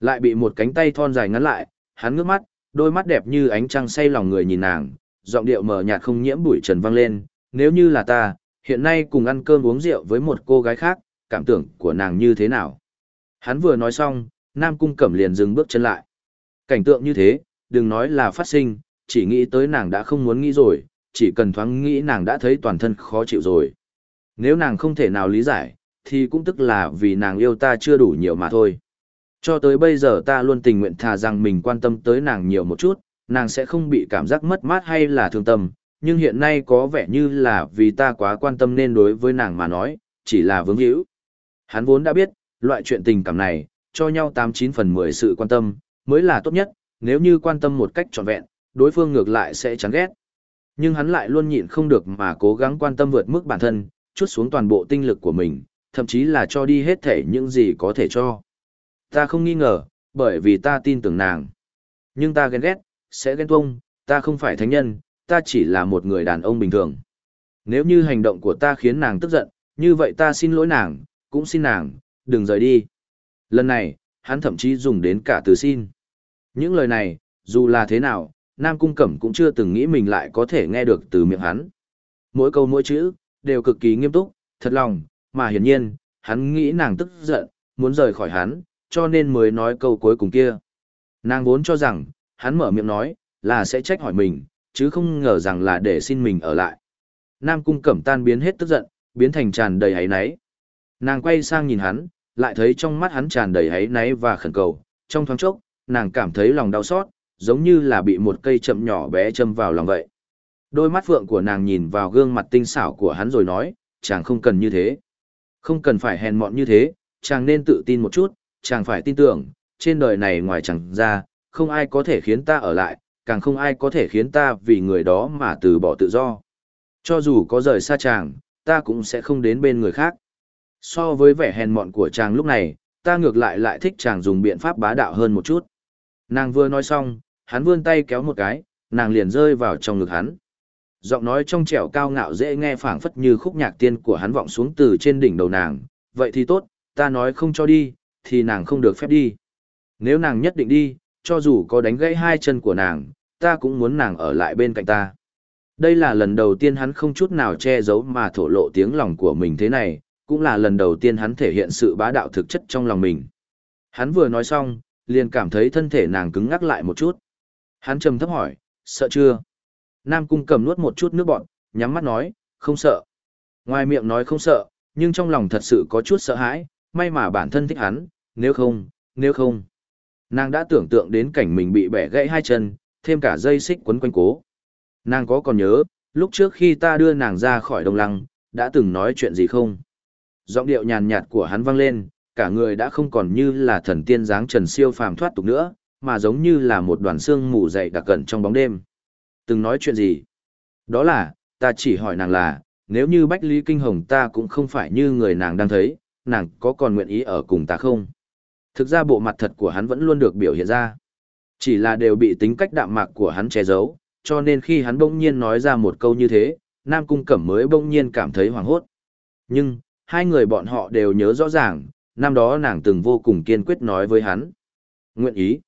Lại bị một cánh tay thon dài ngắn lại, hắn ngước mắt, đôi mắt đẹp như ánh trăng say lòng người nhìn nàng, giọng điệu mờ nhạt không nhiễm bụi trần vang lên, nếu như là ta, hiện nay cùng ăn cơm uống rượu với một cô gái khác, cảm tưởng của nàng như thế nào. Hắn vừa nói xong, Nam Cung Cẩm liền dừng bước chân lại. Cảnh tượng như thế, đừng nói là phát sinh, chỉ nghĩ tới nàng đã không muốn nghĩ rồi, chỉ cần thoáng nghĩ nàng đã thấy toàn thân khó chịu rồi. Nếu nàng không thể nào lý giải, thì cũng tức là vì nàng yêu ta chưa đủ nhiều mà thôi. Cho tới bây giờ ta luôn tình nguyện thà rằng mình quan tâm tới nàng nhiều một chút, nàng sẽ không bị cảm giác mất mát hay là thương tâm, nhưng hiện nay có vẻ như là vì ta quá quan tâm nên đối với nàng mà nói, chỉ là vướng hữu. Hắn vốn đã biết, loại chuyện tình cảm này, cho nhau 89 phần 10 sự quan tâm, mới là tốt nhất, nếu như quan tâm một cách trọn vẹn, đối phương ngược lại sẽ chán ghét. Nhưng hắn lại luôn nhịn không được mà cố gắng quan tâm vượt mức bản thân, chút xuống toàn bộ tinh lực của mình, thậm chí là cho đi hết thể những gì có thể cho. Ta không nghi ngờ, bởi vì ta tin tưởng nàng. Nhưng ta ghen ghét, sẽ ghen tuông, ta không phải thánh nhân, ta chỉ là một người đàn ông bình thường. Nếu như hành động của ta khiến nàng tức giận, như vậy ta xin lỗi nàng, cũng xin nàng, đừng rời đi. Lần này, hắn thậm chí dùng đến cả từ xin. Những lời này, dù là thế nào, Nam Cung Cẩm cũng chưa từng nghĩ mình lại có thể nghe được từ miệng hắn. Mỗi câu mỗi chữ, đều cực kỳ nghiêm túc, thật lòng, mà hiển nhiên, hắn nghĩ nàng tức giận, muốn rời khỏi hắn, cho nên mới nói câu cuối cùng kia. Nàng vốn cho rằng, hắn mở miệng nói, là sẽ trách hỏi mình, chứ không ngờ rằng là để xin mình ở lại. Nam Cung Cẩm tan biến hết tức giận, biến thành tràn đầy hấy náy. Nàng quay sang nhìn hắn, lại thấy trong mắt hắn tràn đầy hấy náy và khẩn cầu, trong thoáng chốc, nàng cảm thấy lòng đau xót, giống như là bị một cây chậm nhỏ bé châm vào lòng vậy. Đôi mắt phượng của nàng nhìn vào gương mặt tinh xảo của hắn rồi nói, chàng không cần như thế. Không cần phải hèn mọn như thế, chàng nên tự tin một chút, chàng phải tin tưởng, trên đời này ngoài chàng ra, không ai có thể khiến ta ở lại, càng không ai có thể khiến ta vì người đó mà từ bỏ tự do. Cho dù có rời xa chàng, ta cũng sẽ không đến bên người khác. So với vẻ hèn mọn của chàng lúc này, ta ngược lại lại thích chàng dùng biện pháp bá đạo hơn một chút. Nàng vừa nói xong, hắn vươn tay kéo một cái, nàng liền rơi vào trong ngực hắn. Giọng nói trong trẻo cao ngạo dễ nghe phảng phất như khúc nhạc tiên của hắn vọng xuống từ trên đỉnh đầu nàng, vậy thì tốt, ta nói không cho đi, thì nàng không được phép đi. Nếu nàng nhất định đi, cho dù có đánh gãy hai chân của nàng, ta cũng muốn nàng ở lại bên cạnh ta. Đây là lần đầu tiên hắn không chút nào che giấu mà thổ lộ tiếng lòng của mình thế này, cũng là lần đầu tiên hắn thể hiện sự bá đạo thực chất trong lòng mình. Hắn vừa nói xong, liền cảm thấy thân thể nàng cứng ngắc lại một chút. Hắn trầm thấp hỏi, sợ chưa? Nam cung cầm nuốt một chút nước bọn, nhắm mắt nói, không sợ. Ngoài miệng nói không sợ, nhưng trong lòng thật sự có chút sợ hãi, may mà bản thân thích hắn, nếu không, nếu không. Nàng đã tưởng tượng đến cảnh mình bị bẻ gãy hai chân, thêm cả dây xích quấn quanh cố. Nàng có còn nhớ, lúc trước khi ta đưa nàng ra khỏi đồng lăng, đã từng nói chuyện gì không? Giọng điệu nhàn nhạt của hắn vang lên, cả người đã không còn như là thần tiên dáng trần siêu phàm thoát tục nữa, mà giống như là một đoàn xương mù dày đặc cẩn trong bóng đêm. Từng nói chuyện gì? Đó là, ta chỉ hỏi nàng là, nếu như Bách Lý Kinh Hồng ta cũng không phải như người nàng đang thấy, nàng có còn nguyện ý ở cùng ta không? Thực ra bộ mặt thật của hắn vẫn luôn được biểu hiện ra. Chỉ là đều bị tính cách đạm mạc của hắn che giấu, cho nên khi hắn bỗng nhiên nói ra một câu như thế, Nam Cung Cẩm mới bỗng nhiên cảm thấy hoảng hốt. Nhưng, hai người bọn họ đều nhớ rõ ràng, năm đó nàng từng vô cùng kiên quyết nói với hắn. Nguyện ý.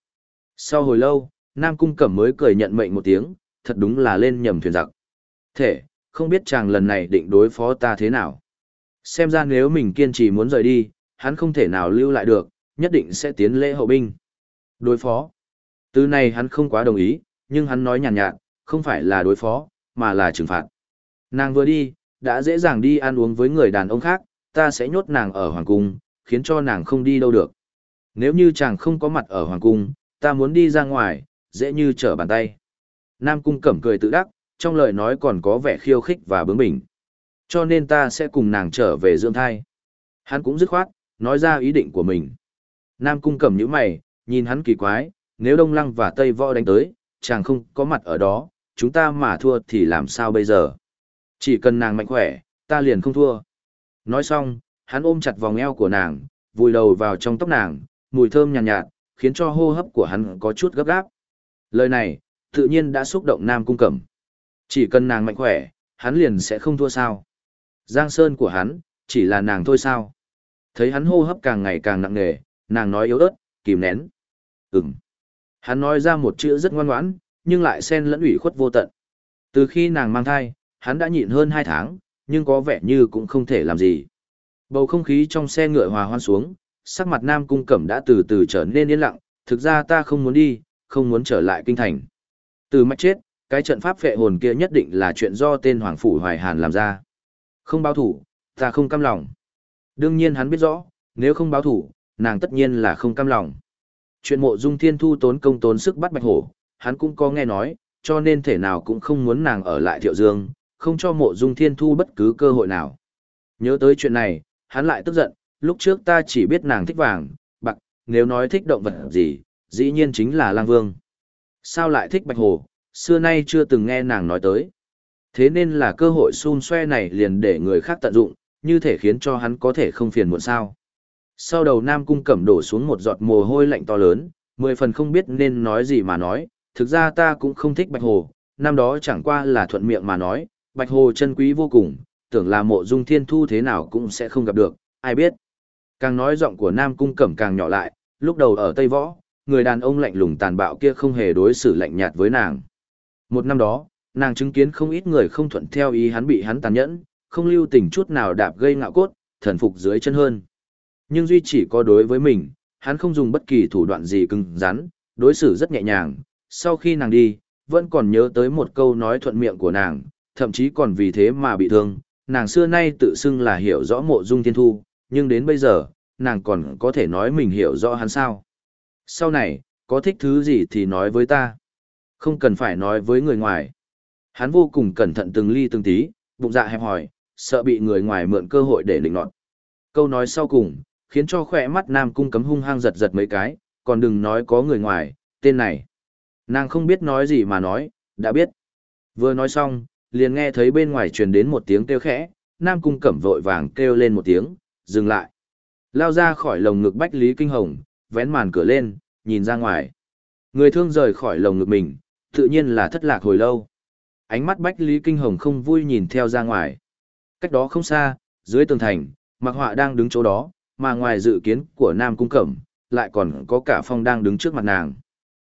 Sau hồi lâu, Nam Cung Cẩm mới cười nhận mệnh một tiếng, thật đúng là lên nhầm thuyền giặc. Thể, không biết chàng lần này định đối phó ta thế nào. Xem ra nếu mình kiên trì muốn rời đi, hắn không thể nào lưu lại được, nhất định sẽ tiến lễ hậu binh. Đối phó. Từ này hắn không quá đồng ý, nhưng hắn nói nhàn nhạt, nhạt, không phải là đối phó, mà là trừng phạt. Nàng vừa đi, đã dễ dàng đi ăn uống với người đàn ông khác, ta sẽ nhốt nàng ở hoàng cung, khiến cho nàng không đi đâu được. Nếu như chàng không có mặt ở hoàng cung, ta muốn đi ra ngoài, dễ như trở bàn tay. Nam cung cẩm cười tự đắc, trong lời nói còn có vẻ khiêu khích và bướng bỉnh. Cho nên ta sẽ cùng nàng trở về dưỡng thai. Hắn cũng dứt khoát, nói ra ý định của mình. Nam cung cẩm những mày, nhìn hắn kỳ quái, nếu Đông Lăng và Tây Võ đánh tới, chàng không có mặt ở đó, chúng ta mà thua thì làm sao bây giờ? Chỉ cần nàng mạnh khỏe, ta liền không thua. Nói xong, hắn ôm chặt vòng eo của nàng, vùi đầu vào trong tóc nàng, mùi thơm nhàn nhạt, nhạt, khiến cho hô hấp của hắn có chút gấp gáp. Lời này, tự nhiên đã xúc động Nam Cung Cẩm. Chỉ cần nàng mạnh khỏe, hắn liền sẽ không thua sao. Giang Sơn của hắn, chỉ là nàng thôi sao. Thấy hắn hô hấp càng ngày càng nặng nề, nàng nói yếu ớt, kìm nén. Ừm. Hắn nói ra một chữ rất ngoan ngoãn, nhưng lại xen lẫn ủy khuất vô tận. Từ khi nàng mang thai, hắn đã nhịn hơn hai tháng, nhưng có vẻ như cũng không thể làm gì. Bầu không khí trong xe ngựa hòa hoan xuống, sắc mặt Nam Cung Cẩm đã từ từ trở nên yên lặng, thực ra ta không muốn đi, không muốn trở lại kinh thành. Từ mạch chết, cái trận pháp phệ hồn kia nhất định là chuyện do tên Hoàng Phủ Hoài Hàn làm ra. Không báo thủ, ta không cam lòng. Đương nhiên hắn biết rõ, nếu không báo thủ, nàng tất nhiên là không cam lòng. Chuyện mộ dung thiên thu tốn công tốn sức bắt bạch hổ, hắn cũng có nghe nói, cho nên thể nào cũng không muốn nàng ở lại thiệu dương, không cho mộ dung thiên thu bất cứ cơ hội nào. Nhớ tới chuyện này, hắn lại tức giận, lúc trước ta chỉ biết nàng thích vàng, bạc, nếu nói thích động vật gì, dĩ nhiên chính là lang vương. Sao lại thích bạch hồ, xưa nay chưa từng nghe nàng nói tới. Thế nên là cơ hội xun xoe này liền để người khác tận dụng, như thể khiến cho hắn có thể không phiền muộn sao. Sau đầu Nam Cung Cẩm đổ xuống một giọt mồ hôi lạnh to lớn, mười phần không biết nên nói gì mà nói, thực ra ta cũng không thích Bạch Hồ, năm đó chẳng qua là thuận miệng mà nói, Bạch Hồ chân quý vô cùng, tưởng là mộ dung thiên thu thế nào cũng sẽ không gặp được, ai biết. Càng nói giọng của Nam Cung Cẩm càng nhỏ lại, lúc đầu ở Tây Võ, người đàn ông lạnh lùng tàn bạo kia không hề đối xử lạnh nhạt với nàng. Một năm đó, nàng chứng kiến không ít người không thuận theo ý hắn bị hắn tàn nhẫn, không lưu tình chút nào đạp gây ngạo cốt, thần phục dưới chân hơn. Nhưng duy chỉ có đối với mình, hắn không dùng bất kỳ thủ đoạn gì cứng rắn, đối xử rất nhẹ nhàng. Sau khi nàng đi, vẫn còn nhớ tới một câu nói thuận miệng của nàng, thậm chí còn vì thế mà bị thương. Nàng xưa nay tự xưng là hiểu rõ mộ dung thiên thu, nhưng đến bây giờ, nàng còn có thể nói mình hiểu rõ hắn sao. Sau này, có thích thứ gì thì nói với ta. Không cần phải nói với người ngoài. Hắn vô cùng cẩn thận từng ly từng tí, bụng dạ hẹp hỏi, sợ bị người ngoài mượn cơ hội để định nọt. Câu nói sau cùng, khiến cho khỏe mắt nam cung cấm hung hăng giật giật mấy cái, còn đừng nói có người ngoài, tên này. Nàng không biết nói gì mà nói, đã biết. Vừa nói xong, liền nghe thấy bên ngoài truyền đến một tiếng kêu khẽ, nam cung cẩm vội vàng kêu lên một tiếng, dừng lại. Lao ra khỏi lồng ngực Bách Lý Kinh Hồng, vén màn cửa lên, nhìn ra ngoài. Người thương rời khỏi lồng ngực mình, tự nhiên là thất lạc hồi lâu. Ánh mắt Bách Lý Kinh Hồng không vui nhìn theo ra ngoài. Cách đó không xa, dưới tường thành, Mạc Họa đang đứng chỗ đó, mà ngoài dự kiến của Nam Cung Cẩm, lại còn có cả Phong đang đứng trước mặt nàng.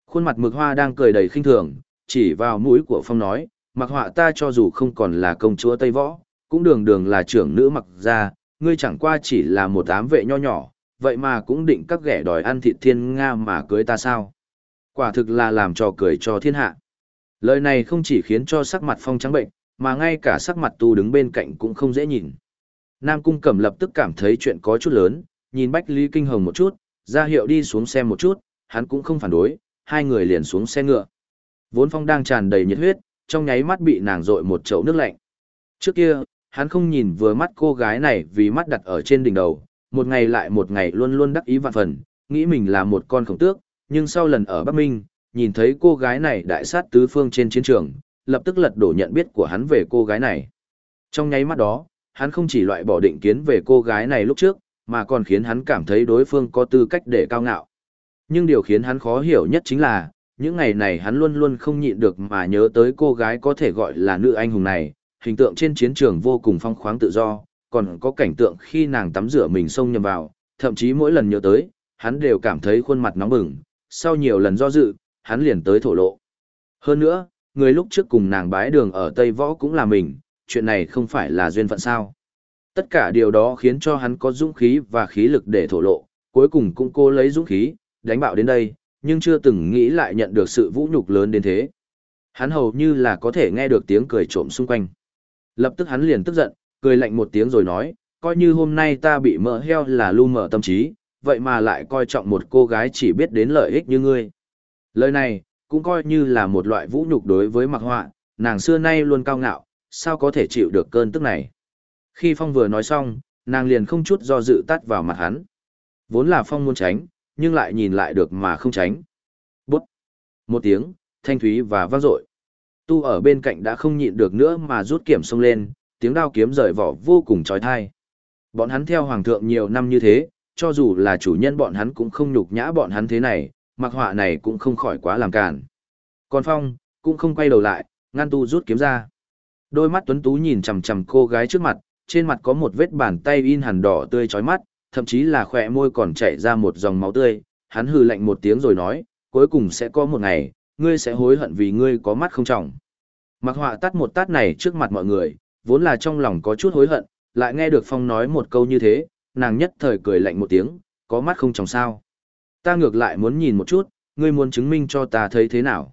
Khuôn mặt Mực Hoa đang cười đầy khinh thường, chỉ vào mũi của Phong nói, mặc Họa ta cho dù không còn là công chúa Tây Võ, cũng đường đường là trưởng nữ mặc ra, ngươi chẳng qua chỉ là một ám vệ nho nhỏ, vậy mà cũng định các ghẻ đòi ăn thịt thiên Nga mà cưới ta sao? Quả thực là làm trò cười cho thiên hạ. Lời này không chỉ khiến cho sắc mặt Phong trắng bệnh, mà ngay cả sắc mặt tu đứng bên cạnh cũng không dễ nhìn. Nam Cung Cẩm lập tức cảm thấy chuyện có chút lớn, nhìn Bách Lý Kinh Hồng một chút, ra hiệu đi xuống xe một chút, hắn cũng không phản đối, hai người liền xuống xe ngựa. Vốn Phong đang tràn đầy nhiệt huyết, trong nháy mắt bị nàng rội một chậu nước lạnh. Trước kia, hắn không nhìn vừa mắt cô gái này vì mắt đặt ở trên đỉnh đầu, một ngày lại một ngày luôn luôn đắc ý vạn phần, nghĩ mình là một con khổng tước, nhưng sau lần ở Bắc Minh, nhìn thấy cô gái này đại sát tứ phương trên chiến trường, lập tức lật đổ nhận biết của hắn về cô gái này. Trong nháy mắt đó, hắn không chỉ loại bỏ định kiến về cô gái này lúc trước, mà còn khiến hắn cảm thấy đối phương có tư cách để cao ngạo. Nhưng điều khiến hắn khó hiểu nhất chính là, những ngày này hắn luôn luôn không nhịn được mà nhớ tới cô gái có thể gọi là nữ anh hùng này, hình tượng trên chiến trường vô cùng phong khoáng tự do, còn có cảnh tượng khi nàng tắm rửa mình xông nhầm vào, thậm chí mỗi lần nhớ tới, hắn đều cảm thấy khuôn mặt nóng bừng, sau nhiều lần do dự, hắn liền tới thổ lộ. Hơn nữa, người lúc trước cùng nàng bái đường ở Tây Võ cũng là mình, chuyện này không phải là duyên phận sao. Tất cả điều đó khiến cho hắn có dũng khí và khí lực để thổ lộ, cuối cùng cũng cô lấy dũng khí, đánh bạo đến đây, nhưng chưa từng nghĩ lại nhận được sự vũ nhục lớn đến thế. Hắn hầu như là có thể nghe được tiếng cười trộm xung quanh. Lập tức hắn liền tức giận, cười lạnh một tiếng rồi nói, coi như hôm nay ta bị mỡ heo là lu mở tâm trí, vậy mà lại coi trọng một cô gái chỉ biết đến lợi ích như ngươi. Lời này, cũng coi như là một loại vũ nhục đối với mặc họa, nàng xưa nay luôn cao ngạo, sao có thể chịu được cơn tức này. Khi Phong vừa nói xong, nàng liền không chút do dự tắt vào mặt hắn. Vốn là Phong muốn tránh, nhưng lại nhìn lại được mà không tránh. Bút! Một tiếng, thanh thúy và vang dội. Tu ở bên cạnh đã không nhịn được nữa mà rút kiểm xông lên, tiếng đao kiếm rời vỏ vô cùng trói thai. Bọn hắn theo hoàng thượng nhiều năm như thế, cho dù là chủ nhân bọn hắn cũng không nhục nhã bọn hắn thế này, mặc họa này cũng không khỏi quá làm cản. Còn Phong, cũng không quay đầu lại, ngăn tu rút kiếm ra. Đôi mắt tuấn tú nhìn chằm chằm cô gái trước mặt, trên mặt có một vết bàn tay in hẳn đỏ tươi chói mắt, thậm chí là khỏe môi còn chảy ra một dòng máu tươi. Hắn hừ lạnh một tiếng rồi nói, cuối cùng sẽ có một ngày, ngươi sẽ hối hận vì ngươi có mắt không trọng. Mặc họa tắt một tát này trước mặt mọi người, vốn là trong lòng có chút hối hận, lại nghe được Phong nói một câu như thế, nàng nhất thời cười lạnh một tiếng, có mắt không trọng sao. Ta ngược lại muốn nhìn một chút, ngươi muốn chứng minh cho ta thấy thế nào.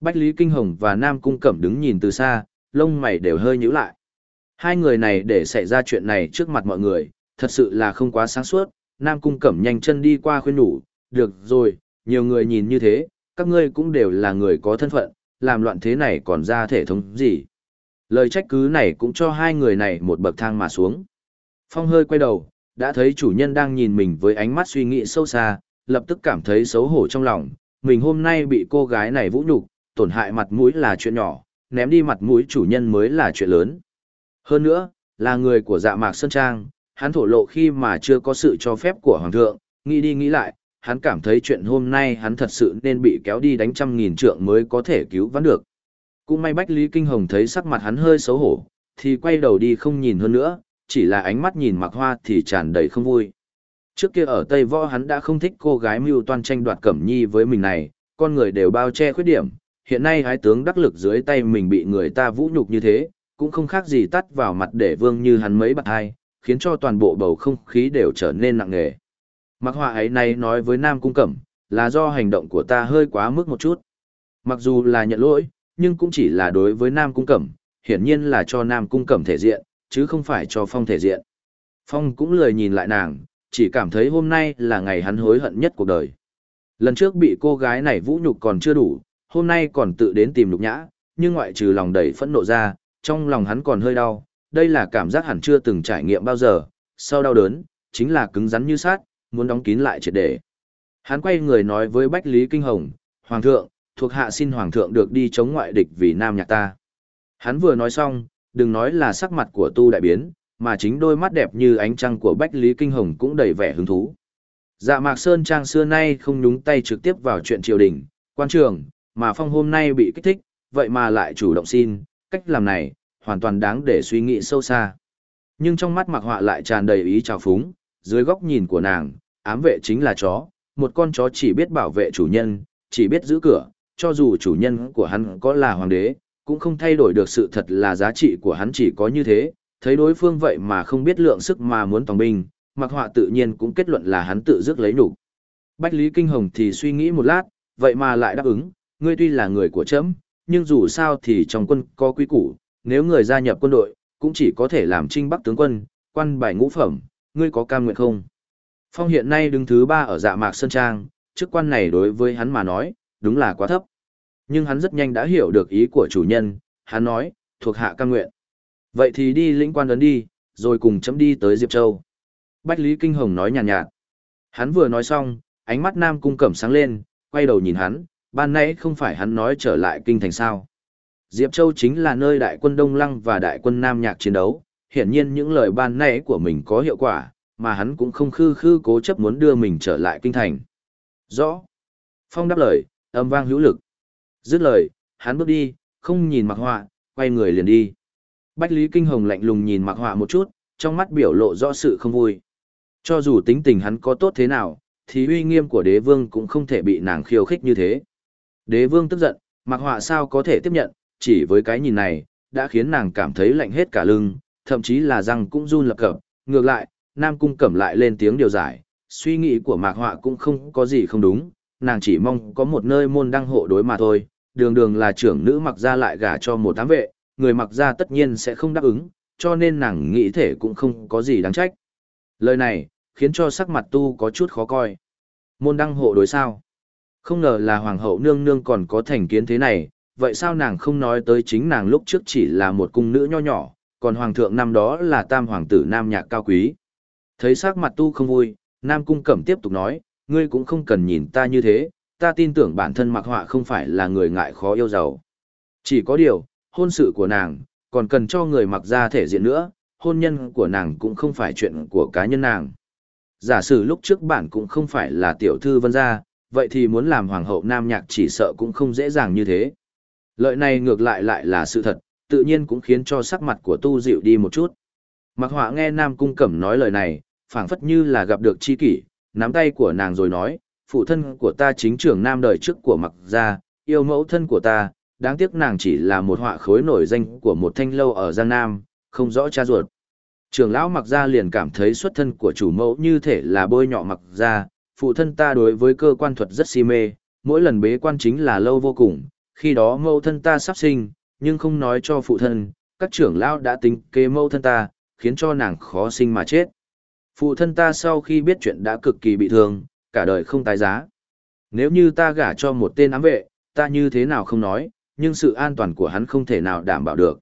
Bách Lý Kinh Hồng và Nam Cung Cẩm đứng nhìn từ xa, lông mày đều hơi nhíu lại. Hai người này để xảy ra chuyện này trước mặt mọi người, thật sự là không quá sáng suốt, Nam Cung Cẩm nhanh chân đi qua khuyên nhủ, được rồi, nhiều người nhìn như thế, các ngươi cũng đều là người có thân phận, làm loạn thế này còn ra thể thống gì. Lời trách cứ này cũng cho hai người này một bậc thang mà xuống. Phong hơi quay đầu, đã thấy chủ nhân đang nhìn mình với ánh mắt suy nghĩ sâu xa, lập tức cảm thấy xấu hổ trong lòng, mình hôm nay bị cô gái này vũ nhục, tổn hại mặt mũi là chuyện nhỏ, ném đi mặt mũi chủ nhân mới là chuyện lớn. Hơn nữa, là người của dạ mạc Sơn Trang, hắn thổ lộ khi mà chưa có sự cho phép của Hoàng thượng, nghĩ đi nghĩ lại, hắn cảm thấy chuyện hôm nay hắn thật sự nên bị kéo đi đánh trăm nghìn trượng mới có thể cứu vãn được. Cũng may Bách Lý Kinh Hồng thấy sắc mặt hắn hơi xấu hổ, thì quay đầu đi không nhìn hơn nữa, chỉ là ánh mắt nhìn mặc hoa thì tràn đầy không vui. Trước kia ở Tây Võ hắn đã không thích cô gái mưu toan tranh đoạt cẩm nhi với mình này, con người đều bao che khuyết điểm, hiện nay hái tướng đắc lực dưới tay mình bị người ta vũ nhục như thế, cũng không khác gì tắt vào mặt để vương như hắn mấy bạc hai, khiến cho toàn bộ bầu không khí đều trở nên nặng nề. Mặc họa ấy này nói với Nam Cung Cẩm, là do hành động của ta hơi quá mức một chút. Mặc dù là nhận lỗi, nhưng cũng chỉ là đối với Nam Cung Cẩm, hiển nhiên là cho Nam Cung Cẩm thể diện, chứ không phải cho Phong thể diện. Phong cũng lười nhìn lại nàng, chỉ cảm thấy hôm nay là ngày hắn hối hận nhất cuộc đời. Lần trước bị cô gái này vũ nhục còn chưa đủ, hôm nay còn tự đến tìm lục nhã, nhưng ngoại trừ lòng đầy phẫn nộ ra, trong lòng hắn còn hơi đau, đây là cảm giác hẳn chưa từng trải nghiệm bao giờ, sau đau đớn, chính là cứng rắn như sát, muốn đóng kín lại triệt để. Hắn quay người nói với Bách Lý Kinh Hồng, Hoàng thượng, thuộc hạ xin Hoàng thượng được đi chống ngoại địch vì nam nhạc ta. Hắn vừa nói xong, đừng nói là sắc mặt của tu đại biến, mà chính đôi mắt đẹp như ánh trăng của Bách Lý Kinh Hồng cũng đầy vẻ hứng thú. Dạ Mạc Sơn Trang xưa nay không nhúng tay trực tiếp vào chuyện triều đình, quan trường, mà Phong hôm nay bị kích thích, vậy mà lại chủ động xin, cách làm này, hoàn toàn đáng để suy nghĩ sâu xa. Nhưng trong mắt Mặc Họa lại tràn đầy ý trào phúng, dưới góc nhìn của nàng, ám vệ chính là chó, một con chó chỉ biết bảo vệ chủ nhân, chỉ biết giữ cửa, cho dù chủ nhân của hắn có là hoàng đế, cũng không thay đổi được sự thật là giá trị của hắn chỉ có như thế, thấy đối phương vậy mà không biết lượng sức mà muốn tòng binh, mặc họa tự nhiên cũng kết luận là hắn tự dứt lấy đủ. Bách Lý Kinh Hồng thì suy nghĩ một lát, vậy mà lại đáp ứng, ngươi tuy là người của trẫm, nhưng dù sao thì trong quân có quy củ, nếu người gia nhập quân đội, cũng chỉ có thể làm trinh bắc tướng quân, quan bài ngũ phẩm, ngươi có cam nguyện không? Phong hiện nay đứng thứ ba ở dạ mạc Sơn Trang, chức quan này đối với hắn mà nói, đúng là quá thấp. Nhưng hắn rất nhanh đã hiểu được ý của chủ nhân, hắn nói, thuộc hạ cam nguyện. Vậy thì đi lĩnh quan ấn đi, rồi cùng chấm đi tới Diệp Châu. Bách Lý Kinh Hồng nói nhàn nhạt, nhạt. Hắn vừa nói xong, ánh mắt Nam Cung Cẩm sáng lên, quay đầu nhìn hắn, ban nãy không phải hắn nói trở lại kinh thành sao. Diệp Châu chính là nơi đại quân Đông Lăng và đại quân Nam Nhạc chiến đấu, hiển nhiên những lời ban nãy của mình có hiệu quả, mà hắn cũng không khư khư cố chấp muốn đưa mình trở lại kinh thành. Rõ. Phong đáp lời, âm vang hữu lực. Dứt lời, hắn bước đi, không nhìn mặc họa, quay người liền đi. Bách Lý Kinh Hồng lạnh lùng nhìn mặc họa một chút, trong mắt biểu lộ rõ sự không vui. Cho dù tính tình hắn có tốt thế nào, thì uy nghiêm của đế vương cũng không thể bị nàng khiêu khích như thế. Đế vương tức giận, mặc họa sao có thể tiếp nhận, chỉ với cái nhìn này, đã khiến nàng cảm thấy lạnh hết cả lưng, thậm chí là răng cũng run lập cập. Ngược lại, Nam Cung cẩm lại lên tiếng điều giải, suy nghĩ của mạc họa cũng không có gì không đúng, nàng chỉ mong có một nơi môn đăng hộ đối mà thôi, đường đường là trưởng nữ mặc ra lại gả cho một tám vệ, người mặc ra tất nhiên sẽ không đáp ứng, cho nên nàng nghĩ thể cũng không có gì đáng trách. Lời này, khiến cho sắc mặt tu có chút khó coi. Môn đăng hộ đối sao? Không ngờ là hoàng hậu nương nương còn có thành kiến thế này, vậy sao nàng không nói tới chính nàng lúc trước chỉ là một cung nữ nho nhỏ, còn hoàng thượng năm đó là tam hoàng tử nam nhạc cao quý. Thấy sắc mặt tu không vui, nam cung cẩm tiếp tục nói, ngươi cũng không cần nhìn ta như thế, ta tin tưởng bản thân mặc họa không phải là người ngại khó yêu giàu. Chỉ có điều, hôn sự của nàng, còn cần cho người mặc ra thể diện nữa, hôn nhân của nàng cũng không phải chuyện của cá nhân nàng. Giả sử lúc trước bạn cũng không phải là tiểu thư vân gia, vậy thì muốn làm hoàng hậu nam nhạc chỉ sợ cũng không dễ dàng như thế. Lợi này ngược lại lại là sự thật, tự nhiên cũng khiến cho sắc mặt của tu dịu đi một chút. Mặc họa nghe Nam Cung Cẩm nói lời này, phảng phất như là gặp được chi kỷ, nắm tay của nàng rồi nói, phụ thân của ta chính trưởng nam đời trước của mặc gia, yêu mẫu thân của ta, đáng tiếc nàng chỉ là một họa khối nổi danh của một thanh lâu ở Giang Nam, không rõ cha ruột. Trưởng lão mặc gia liền cảm thấy xuất thân của chủ mẫu như thể là bôi nhọ mặc gia, phụ thân ta đối với cơ quan thuật rất si mê, mỗi lần bế quan chính là lâu vô cùng, khi đó mẫu thân ta sắp sinh, nhưng không nói cho phụ thân, các trưởng lão đã tính kế mẫu thân ta, khiến cho nàng khó sinh mà chết. Phụ thân ta sau khi biết chuyện đã cực kỳ bị thương, cả đời không tái giá. Nếu như ta gả cho một tên ám vệ, ta như thế nào không nói, nhưng sự an toàn của hắn không thể nào đảm bảo được.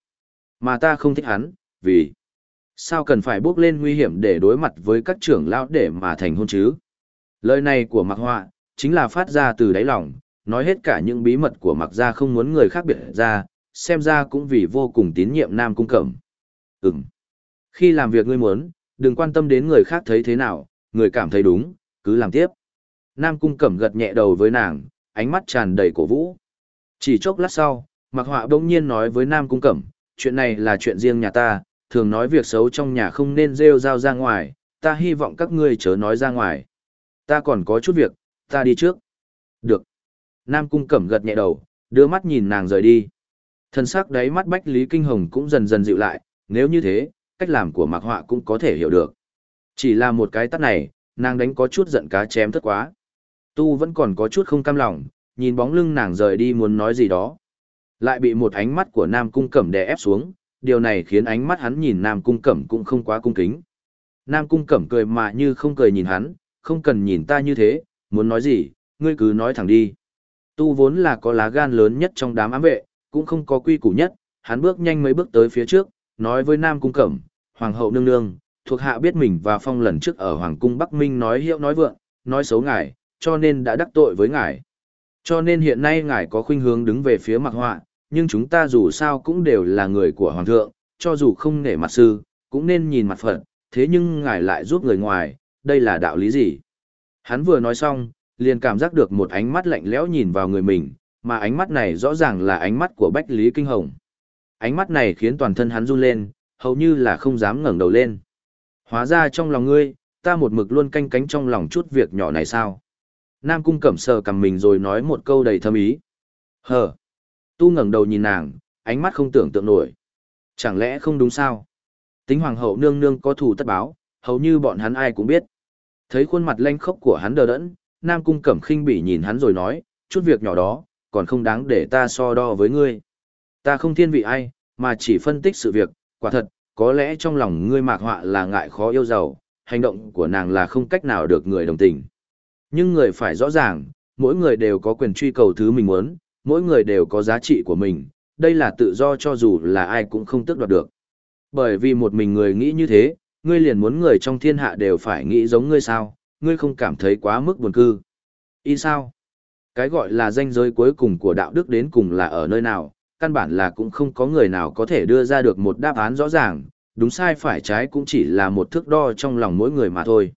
Mà ta không thích hắn, vì sao cần phải bước lên nguy hiểm để đối mặt với các trưởng lão để mà thành hôn chứ? Lời này của Mạc Họa, chính là phát ra từ đáy lòng, nói hết cả những bí mật của Mạc Gia không muốn người khác biết ra, xem ra cũng vì vô cùng tín nhiệm Nam Cung Cẩm. Ừm. Khi làm việc ngươi muốn, đừng quan tâm đến người khác thấy thế nào, người cảm thấy đúng, cứ làm tiếp. Nam Cung Cẩm gật nhẹ đầu với nàng, ánh mắt tràn đầy cổ vũ. Chỉ chốc lát sau, Mạc Họa bỗng nhiên nói với Nam Cung Cẩm, chuyện này là chuyện riêng nhà ta, thường nói việc xấu trong nhà không nên rêu rao ra ngoài, ta hy vọng các ngươi chớ nói ra ngoài. Ta còn có chút việc, ta đi trước. Được. Nam Cung Cẩm gật nhẹ đầu, đưa mắt nhìn nàng rời đi. Thần sắc đáy mắt Bách Lý Kinh Hồng cũng dần dần dịu lại, nếu như thế, cách làm của Mạc Họa cũng có thể hiểu được. Chỉ là một cái tắt này, nàng đánh có chút giận cá chém thất quá. Tu vẫn còn có chút không cam lòng, nhìn bóng lưng nàng rời đi muốn nói gì đó. Lại bị một ánh mắt của Nam Cung Cẩm đè ép xuống, điều này khiến ánh mắt hắn nhìn Nam Cung Cẩm cũng không quá cung kính. Nam Cung Cẩm cười mà như không cười nhìn hắn, không cần nhìn ta như thế, muốn nói gì, ngươi cứ nói thẳng đi. Tu vốn là có lá gan lớn nhất trong đám ám vệ, cũng không có quy củ nhất, hắn bước nhanh mấy bước tới phía trước, nói với Nam Cung Cẩm, Hoàng hậu nương nương, thuộc hạ biết mình và Phong lần trước ở Hoàng Cung Bắc Minh nói hiệu nói vượng, nói xấu ngài, cho nên đã đắc tội với ngài. Cho nên hiện nay ngài có khuynh hướng đứng về phía mặc họa, nhưng chúng ta dù sao cũng đều là người của Hoàng thượng, cho dù không nể mặt sư, cũng nên nhìn mặt Phật, thế nhưng ngài lại giúp người ngoài, đây là đạo lý gì? Hắn vừa nói xong, liền cảm giác được một ánh mắt lạnh lẽo nhìn vào người mình, mà ánh mắt này rõ ràng là ánh mắt của Bách Lý Kinh Hồng. Ánh mắt này khiến toàn thân hắn run lên, hầu như là không dám ngẩng đầu lên. Hóa ra trong lòng ngươi, ta một mực luôn canh cánh trong lòng chút việc nhỏ này sao? Nam Cung Cẩm sờ cầm mình rồi nói một câu đầy thâm ý. Hờ! Tu ngẩng đầu nhìn nàng, ánh mắt không tưởng tượng nổi. Chẳng lẽ không đúng sao? Tính hoàng hậu nương nương có thù tất báo, hầu như bọn hắn ai cũng biết. Thấy khuôn mặt lanh khốc của hắn đờ đẫn, Nam Cung Cẩm khinh bỉ nhìn hắn rồi nói, chút việc nhỏ đó, còn không đáng để ta so đo với ngươi. Ta không thiên vị ai, mà chỉ phân tích sự việc, quả thật, có lẽ trong lòng ngươi mạc họa là ngại khó yêu giàu, hành động của nàng là không cách nào được người đồng tình. Nhưng người phải rõ ràng, mỗi người đều có quyền truy cầu thứ mình muốn, mỗi người đều có giá trị của mình, đây là tự do cho dù là ai cũng không tước đoạt được. Bởi vì một mình người nghĩ như thế, ngươi liền muốn người trong thiên hạ đều phải nghĩ giống ngươi sao, ngươi không cảm thấy quá mức buồn cư. Y sao? Cái gọi là danh giới cuối cùng của đạo đức đến cùng là ở nơi nào, căn bản là cũng không có người nào có thể đưa ra được một đáp án rõ ràng, đúng sai phải trái cũng chỉ là một thước đo trong lòng mỗi người mà thôi.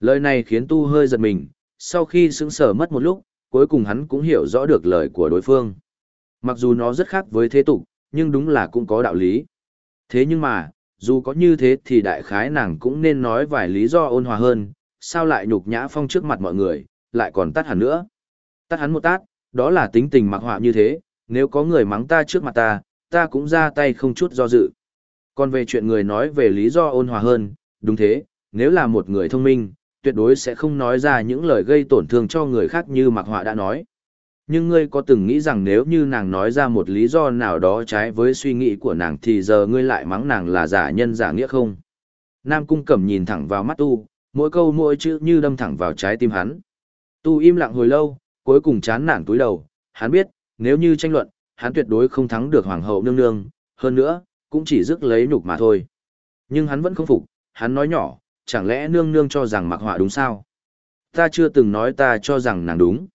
Lời này khiến tu hơi giật mình, sau khi sững sờ mất một lúc, cuối cùng hắn cũng hiểu rõ được lời của đối phương. Mặc dù nó rất khác với thế tục, nhưng đúng là cũng có đạo lý. Thế nhưng mà, dù có như thế thì đại khái nàng cũng nên nói vài lý do ôn hòa hơn, sao lại nhục nhã phong trước mặt mọi người, lại còn tắt hẳn nữa. Tắt hắn một tát, đó là tính tình mặc họa như thế, nếu có người mắng ta trước mặt ta, ta cũng ra tay không chút do dự. Còn về chuyện người nói về lý do ôn hòa hơn, đúng thế, nếu là một người thông minh, tuyệt đối sẽ không nói ra những lời gây tổn thương cho người khác như mặc họa đã nói. Nhưng ngươi có từng nghĩ rằng nếu như nàng nói ra một lý do nào đó trái với suy nghĩ của nàng thì giờ ngươi lại mắng nàng là giả nhân giả nghĩa không? Nam Cung Cẩm nhìn thẳng vào mắt Tu, mỗi câu mỗi chữ như đâm thẳng vào trái tim hắn. Tu im lặng hồi lâu, cuối cùng chán nản túi đầu, hắn biết, nếu như tranh luận, hắn tuyệt đối không thắng được hoàng hậu nương nương, hơn nữa, cũng chỉ rước lấy nhục mà thôi. Nhưng hắn vẫn không phục, hắn nói nhỏ, chẳng lẽ nương nương cho rằng mặc họa đúng sao? Ta chưa từng nói ta cho rằng nàng đúng.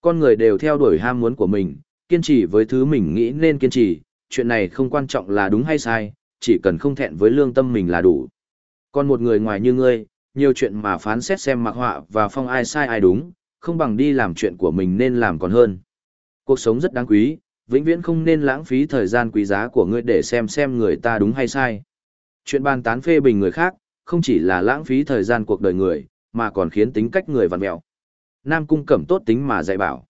Con người đều theo đuổi ham muốn của mình, kiên trì với thứ mình nghĩ nên kiên trì, chuyện này không quan trọng là đúng hay sai, chỉ cần không thẹn với lương tâm mình là đủ. Còn một người ngoài như ngươi, nhiều chuyện mà phán xét xem mặc họa và phong ai sai ai đúng, không bằng đi làm chuyện của mình nên làm còn hơn. Cuộc sống rất đáng quý, vĩnh viễn không nên lãng phí thời gian quý giá của ngươi để xem xem người ta đúng hay sai. Chuyện bàn tán phê bình người khác, không chỉ là lãng phí thời gian cuộc đời người, mà còn khiến tính cách người vặn mẹo. Nam cung cẩm tốt tính mà dạy bảo.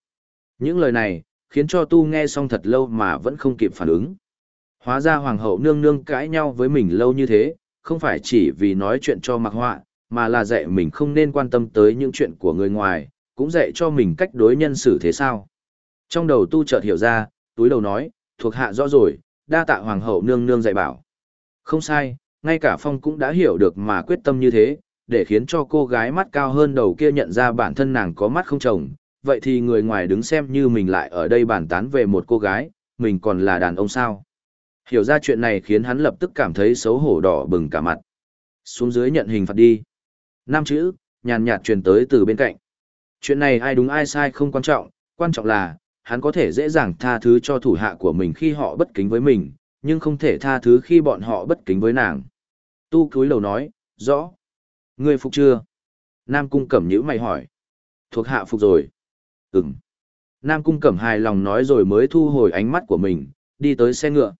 Những lời này, khiến cho tu nghe xong thật lâu mà vẫn không kịp phản ứng. Hóa ra hoàng hậu nương nương cãi nhau với mình lâu như thế, không phải chỉ vì nói chuyện cho mặc họa, mà là dạy mình không nên quan tâm tới những chuyện của người ngoài, cũng dạy cho mình cách đối nhân xử thế sao. Trong đầu tu chợt hiểu ra, túi đầu nói, thuộc hạ rõ rồi, đa tạ hoàng hậu nương nương dạy bảo. Không sai, ngay cả phong cũng đã hiểu được mà quyết tâm như thế, để khiến cho cô gái mắt cao hơn đầu kia nhận ra bản thân nàng có mắt không chồng, vậy thì người ngoài đứng xem như mình lại ở đây bàn tán về một cô gái, mình còn là đàn ông sao. Hiểu ra chuyện này khiến hắn lập tức cảm thấy xấu hổ đỏ bừng cả mặt. Xuống dưới nhận hình phạt đi. Năm chữ, nhàn nhạt truyền tới từ bên cạnh. Chuyện này ai đúng ai sai không quan trọng, quan trọng là, hắn có thể dễ dàng tha thứ cho thủ hạ của mình khi họ bất kính với mình, nhưng không thể tha thứ khi bọn họ bất kính với nàng. Tu cúi đầu nói, rõ. Ngươi phục chưa? Nam cung cẩm nhữ mày hỏi. Thuộc hạ phục rồi. Ừm. Nam cung cẩm hài lòng nói rồi mới thu hồi ánh mắt của mình, đi tới xe ngựa.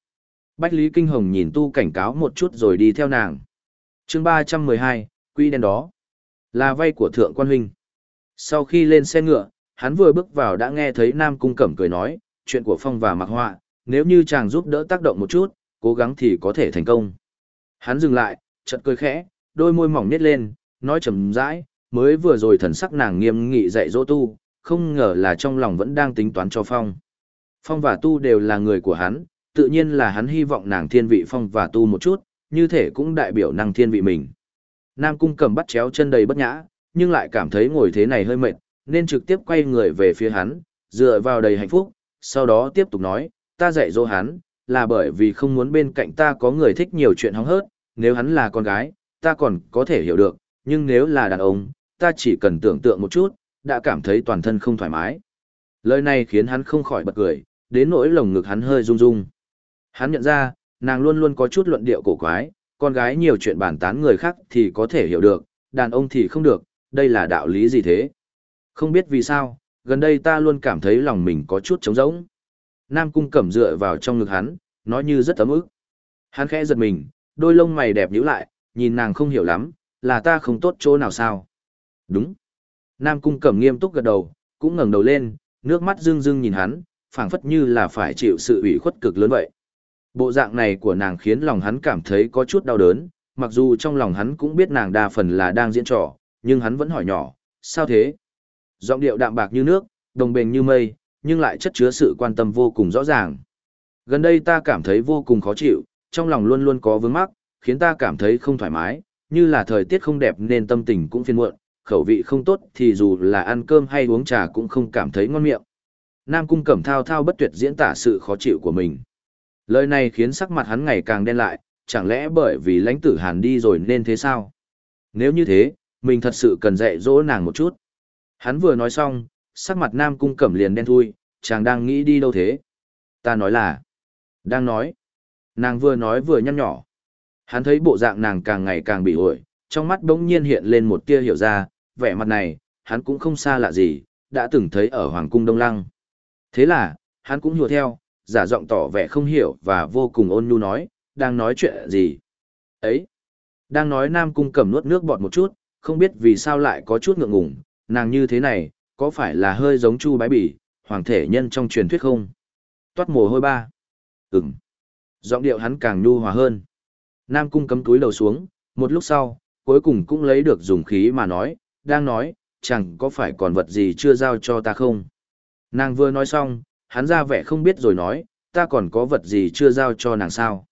Bách Lý Kinh Hồng nhìn tu cảnh cáo một chút rồi đi theo nàng. chương ba trăm mười hai, quy đen đó. Là vay của thượng quan huynh. Sau khi lên xe ngựa, hắn vừa bước vào đã nghe thấy Nam Cung Cẩm cười nói, chuyện của Phong và Mạc Họa, nếu như chàng giúp đỡ tác động một chút, cố gắng thì có thể thành công. Hắn dừng lại, chợt cười khẽ, đôi môi mỏng nhét lên, nói chậm rãi, mới vừa rồi thần sắc nàng nghiêm nghị dạy dỗ tu, không ngờ là trong lòng vẫn đang tính toán cho Phong. Phong và tu đều là người của hắn, tự nhiên là hắn hy vọng nàng thiên vị Phong và tu một chút, như thể cũng đại biểu năng thiên vị mình. Nam Cung cầm bắt chéo chân đầy bất nhã, nhưng lại cảm thấy ngồi thế này hơi mệt, nên trực tiếp quay người về phía hắn, dựa vào đầy hạnh phúc, sau đó tiếp tục nói, ta dạy dỗ hắn, là bởi vì không muốn bên cạnh ta có người thích nhiều chuyện hóng hớt, nếu hắn là con gái, ta còn có thể hiểu được, nhưng nếu là đàn ông, ta chỉ cần tưởng tượng một chút, đã cảm thấy toàn thân không thoải mái. Lời này khiến hắn không khỏi bật cười, đến nỗi lồng ngực hắn hơi rung rung. Hắn nhận ra, nàng luôn luôn có chút luận điệu cổ quái, con gái nhiều chuyện bàn tán người khác thì có thể hiểu được, đàn ông thì không được, đây là đạo lý gì thế? Không biết vì sao, gần đây ta luôn cảm thấy lòng mình có chút trống rỗng. Nam cung cẩm dựa vào trong ngực hắn, nói như rất ấm ức. Hắn khẽ giật mình, đôi lông mày đẹp nhíu lại, nhìn nàng không hiểu lắm, là ta không tốt chỗ nào sao? Đúng. Nam cung cẩm nghiêm túc gật đầu, cũng ngẩng đầu lên, nước mắt rưng rưng nhìn hắn, phảng phất như là phải chịu sự ủy khuất cực lớn vậy. Bộ dạng này của nàng khiến lòng hắn cảm thấy có chút đau đớn, mặc dù trong lòng hắn cũng biết nàng đa phần là đang diễn trò, nhưng hắn vẫn hỏi nhỏ, sao thế? Giọng điệu đạm bạc như nước, đồng bền như mây, nhưng lại chất chứa sự quan tâm vô cùng rõ ràng. Gần đây ta cảm thấy vô cùng khó chịu, trong lòng luôn luôn có vướng mắc, khiến ta cảm thấy không thoải mái, như là thời tiết không đẹp nên tâm tình cũng phiền muộn, khẩu vị không tốt thì dù là ăn cơm hay uống trà cũng không cảm thấy ngon miệng. Nam Cung Cẩm thao thao bất tuyệt diễn tả sự khó chịu của mình. Lời này khiến sắc mặt hắn ngày càng đen lại, chẳng lẽ bởi vì lãnh tử hàn đi rồi nên thế sao? Nếu như thế, mình thật sự cần dạy dỗ nàng một chút. Hắn vừa nói xong, sắc mặt nam cung cẩm liền đen thui, chàng đang nghĩ đi đâu thế? Ta nói là, đang nói. Nàng vừa nói vừa nhăn nhỏ. Hắn thấy bộ dạng nàng càng ngày càng bị ổi, trong mắt bỗng nhiên hiện lên một tia hiểu ra, vẻ mặt này, hắn cũng không xa lạ gì, đã từng thấy ở Hoàng cung Đông Lăng. Thế là, hắn cũng hùa theo, giả giọng tỏ vẻ không hiểu và vô cùng ôn nhu nói, đang nói chuyện gì? Ấy! Đang nói Nam Cung cầm nuốt nước bọt một chút, không biết vì sao lại có chút ngượng ngùng, nàng như thế này, có phải là hơi giống Chu Bái Bỉ, hoàng thể nhân trong truyền thuyết không? Toát mồ hôi ba. Ừm. Giọng điệu hắn càng nhu hòa hơn. Nam Cung cấm túi đầu xuống, một lúc sau, cuối cùng cũng lấy được dùng khí mà nói, đang nói, chẳng có phải còn vật gì chưa giao cho ta không? Nàng vừa nói xong, hắn ra vẻ không biết rồi nói, ta còn có vật gì chưa giao cho nàng sao.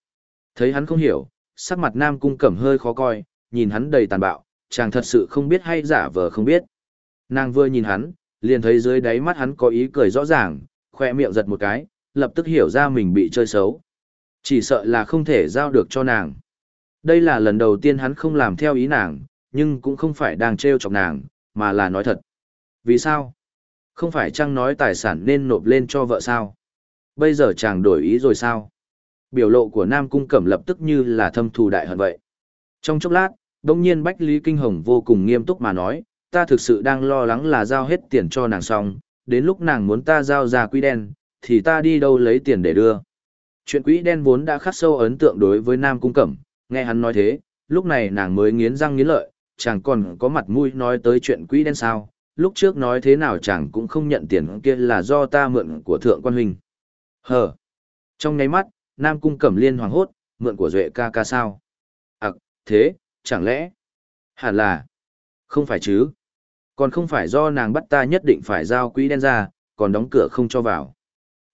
Thấy hắn không hiểu, sắc mặt nam cung cẩm hơi khó coi, nhìn hắn đầy tàn bạo, chàng thật sự không biết hay giả vờ không biết. Nàng vừa nhìn hắn, liền thấy dưới đáy mắt hắn có ý cười rõ ràng, khoe miệng giật một cái, lập tức hiểu ra mình bị chơi xấu. Chỉ sợ là không thể giao được cho nàng. Đây là lần đầu tiên hắn không làm theo ý nàng, nhưng cũng không phải đang trêu chọc nàng, mà là nói thật. Vì sao? Không phải chăng nói tài sản nên nộp lên cho vợ sao? Bây giờ chàng đổi ý rồi sao? Biểu lộ của Nam Cung Cẩm lập tức như là thâm thù đại hận vậy. Trong chốc lát, đông nhiên Bách Lý Kinh Hồng vô cùng nghiêm túc mà nói, ta thực sự đang lo lắng là giao hết tiền cho nàng xong, đến lúc nàng muốn ta giao ra quỹ đen, thì ta đi đâu lấy tiền để đưa. Chuyện quỹ đen vốn đã khắc sâu ấn tượng đối với Nam Cung Cẩm, nghe hắn nói thế, lúc này nàng mới nghiến răng nghiến lợi, chàng còn có mặt mũi nói tới chuyện quỹ đen sao, lúc trước nói thế nào chàng cũng không nhận tiền kia là do ta mượn của thượng quan huynh. Hờ! Trong nháy mắt, Nam Cung Cẩm liên hoàng hốt, mượn của Duệ ca ca sao? À, thế, chẳng lẽ? Hẳn là. Không phải chứ. Còn không phải do nàng bắt ta nhất định phải giao quỹ đen ra, còn đóng cửa không cho vào.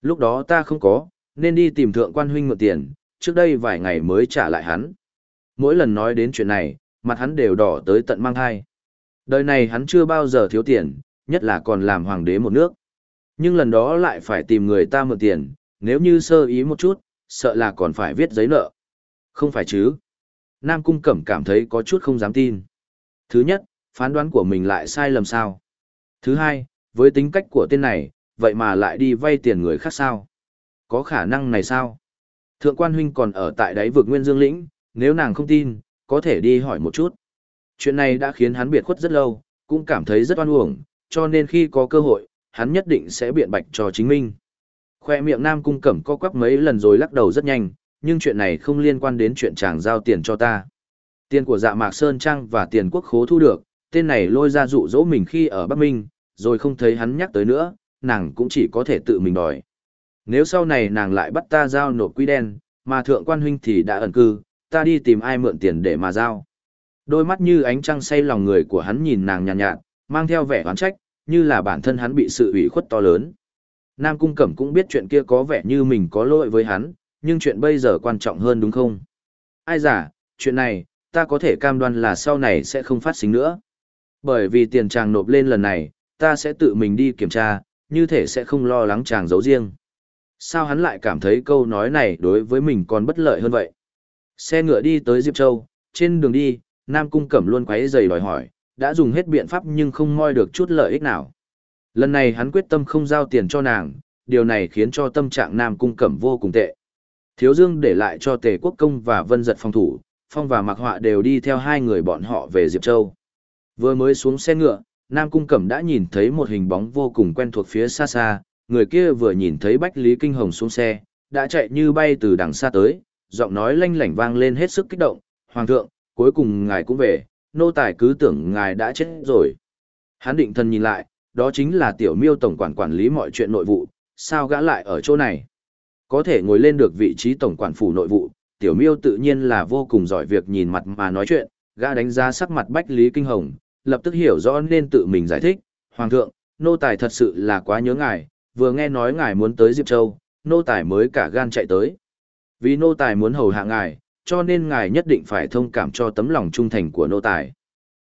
Lúc đó ta không có, nên đi tìm thượng quan huynh mượn tiền, trước đây vài ngày mới trả lại hắn. Mỗi lần nói đến chuyện này, mặt hắn đều đỏ tới tận mang hai. Đời này hắn chưa bao giờ thiếu tiền, nhất là còn làm hoàng đế một nước. Nhưng lần đó lại phải tìm người ta mượn tiền, nếu như sơ ý một chút, sợ là còn phải viết giấy nợ. Không phải chứ? Nam Cung Cẩm cảm thấy có chút không dám tin. Thứ nhất, phán đoán của mình lại sai lầm sao? Thứ hai, với tính cách của tên này, vậy mà lại đi vay tiền người khác sao? Có khả năng này sao? Thượng quan huynh còn ở tại đáy vực Nguyên Dương Lĩnh, nếu nàng không tin, có thể đi hỏi một chút. Chuyện này đã khiến hắn biệt khuất rất lâu, cũng cảm thấy rất oan uổng, cho nên khi có cơ hội, hắn nhất định sẽ biện bạch cho chính mình. Khoe miệng Nam Cung Cẩm co quắp mấy lần rồi lắc đầu rất nhanh, nhưng chuyện này không liên quan đến chuyện chàng giao tiền cho ta. Tiền của dạ mạc Sơn Trang và tiền quốc khố thu được, tên này lôi ra dụ dỗ mình khi ở Bắc Minh, rồi không thấy hắn nhắc tới nữa, nàng cũng chỉ có thể tự mình đòi. Nếu sau này nàng lại bắt ta giao nộp quy đen, mà thượng quan huynh thì đã ẩn cư, ta đi tìm ai mượn tiền để mà giao. Đôi mắt như ánh trăng say lòng người của hắn nhìn nàng nhàn nhạt, nhạt, mang theo vẻ oán trách, như là bản thân hắn bị sự ủy khuất to lớn. Nam Cung Cẩm cũng biết chuyện kia có vẻ như mình có lỗi với hắn, nhưng chuyện bây giờ quan trọng hơn đúng không? Ai giả, chuyện này, ta có thể cam đoan là sau này sẽ không phát sinh nữa. Bởi vì tiền chàng nộp lên lần này, ta sẽ tự mình đi kiểm tra, như thể sẽ không lo lắng chàng giấu riêng. Sao hắn lại cảm thấy câu nói này đối với mình còn bất lợi hơn vậy? Xe ngựa đi tới Diệp Châu, trên đường đi, Nam Cung Cẩm luôn quấy giày đòi hỏi, đã dùng hết biện pháp nhưng không moi được chút lợi ích nào. Lần này hắn quyết tâm không giao tiền cho nàng, điều này khiến cho tâm trạng Nam Cung Cẩm vô cùng tệ. Thiếu Dương để lại cho Tề Quốc Công và Vân Giật phòng thủ, Phong và Mạc Họa đều đi theo hai người bọn họ về Diệp Châu. Vừa mới xuống xe ngựa, Nam Cung Cẩm đã nhìn thấy một hình bóng vô cùng quen thuộc phía xa xa, người kia vừa nhìn thấy Bách Lý Kinh Hồng xuống xe, đã chạy như bay từ đằng xa tới, giọng nói lanh lảnh vang lên hết sức kích động, Hoàng thượng, cuối cùng ngài cũng về, nô tài cứ tưởng ngài đã chết rồi. Hắn định thân nhìn lại, đó chính là tiểu miêu tổng quản quản lý mọi chuyện nội vụ, sao gã lại ở chỗ này? Có thể ngồi lên được vị trí tổng quản phủ nội vụ, tiểu miêu tự nhiên là vô cùng giỏi việc nhìn mặt mà nói chuyện, gã đánh giá sắc mặt Bách Lý Kinh Hồng, lập tức hiểu rõ nên tự mình giải thích, Hoàng thượng, nô tài thật sự là quá nhớ ngài, vừa nghe nói ngài muốn tới Diệp Châu, nô tài mới cả gan chạy tới. Vì nô tài muốn hầu hạ ngài, cho nên ngài nhất định phải thông cảm cho tấm lòng trung thành của nô tài.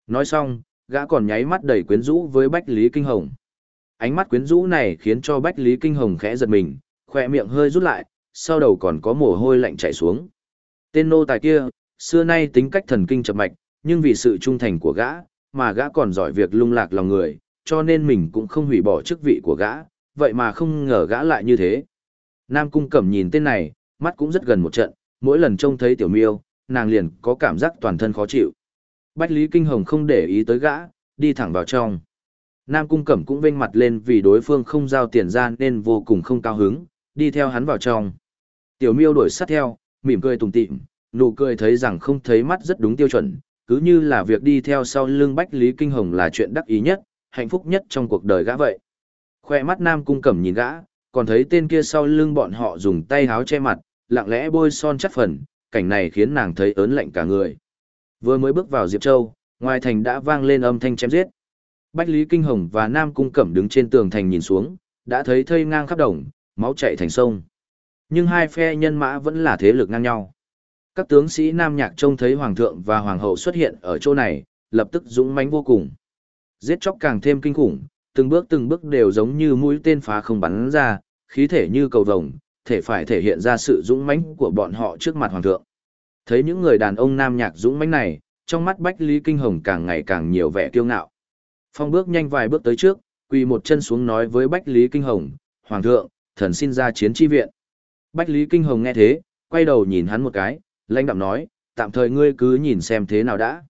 Nói xong, gã còn nháy mắt đầy quyến rũ với Bách Lý Kinh Hồng. Ánh mắt quyến rũ này khiến cho Bách Lý Kinh Hồng khẽ giật mình, khỏe miệng hơi rút lại, sau đầu còn có mồ hôi lạnh chảy xuống. Tên nô tài kia, xưa nay tính cách thần kinh chập mạch, nhưng vì sự trung thành của gã, mà gã còn giỏi việc lung lạc lòng người, cho nên mình cũng không hủy bỏ chức vị của gã, vậy mà không ngờ gã lại như thế. Nam Cung Cẩm nhìn tên này, mắt cũng rất gần một trận, mỗi lần trông thấy tiểu miêu, nàng liền có cảm giác toàn thân khó chịu. Bách Lý Kinh Hồng không để ý tới gã, đi thẳng vào trong. Nam Cung Cẩm cũng vênh mặt lên vì đối phương không giao tiền ra nên vô cùng không cao hứng, đi theo hắn vào trong. Tiểu miêu đuổi sát theo, mỉm cười tùng tịm, nụ cười thấy rằng không thấy mắt rất đúng tiêu chuẩn, cứ như là việc đi theo sau lưng Bách Lý Kinh Hồng là chuyện đắc ý nhất, hạnh phúc nhất trong cuộc đời gã vậy. Khoe mắt Nam Cung Cẩm nhìn gã, còn thấy tên kia sau lưng bọn họ dùng tay háo che mặt, lặng lẽ bôi son chắt phần, cảnh này khiến nàng thấy ớn lạnh cả người. Vừa mới bước vào Diệp Châu, ngoài thành đã vang lên âm thanh chém giết. Bách Lý Kinh Hồng và Nam Cung Cẩm đứng trên tường thành nhìn xuống, đã thấy thây ngang khắp đồng, máu chảy thành sông. Nhưng hai phe nhân mã vẫn là thế lực ngang nhau. Các tướng sĩ Nam Nhạc trông thấy Hoàng thượng và Hoàng hậu xuất hiện ở chỗ này, lập tức dũng mãnh vô cùng. Giết chóc càng thêm kinh khủng, từng bước từng bước đều giống như mũi tên phá không bắn ra, khí thể như cầu vồng, thể phải thể hiện ra sự dũng mãnh của bọn họ trước mặt Hoàng thượng. Thấy những người đàn ông Nam Nhạc dũng mãnh này, trong mắt Bách Lý Kinh Hồng càng ngày càng nhiều vẻ kiêu ngạo. Phong bước nhanh vài bước tới trước, quỳ một chân xuống nói với Bách Lý Kinh Hồng, Hoàng thượng, thần xin ra chiến chi viện. Bách Lý Kinh Hồng nghe thế, quay đầu nhìn hắn một cái, lãnh đạm nói, tạm thời ngươi cứ nhìn xem thế nào đã.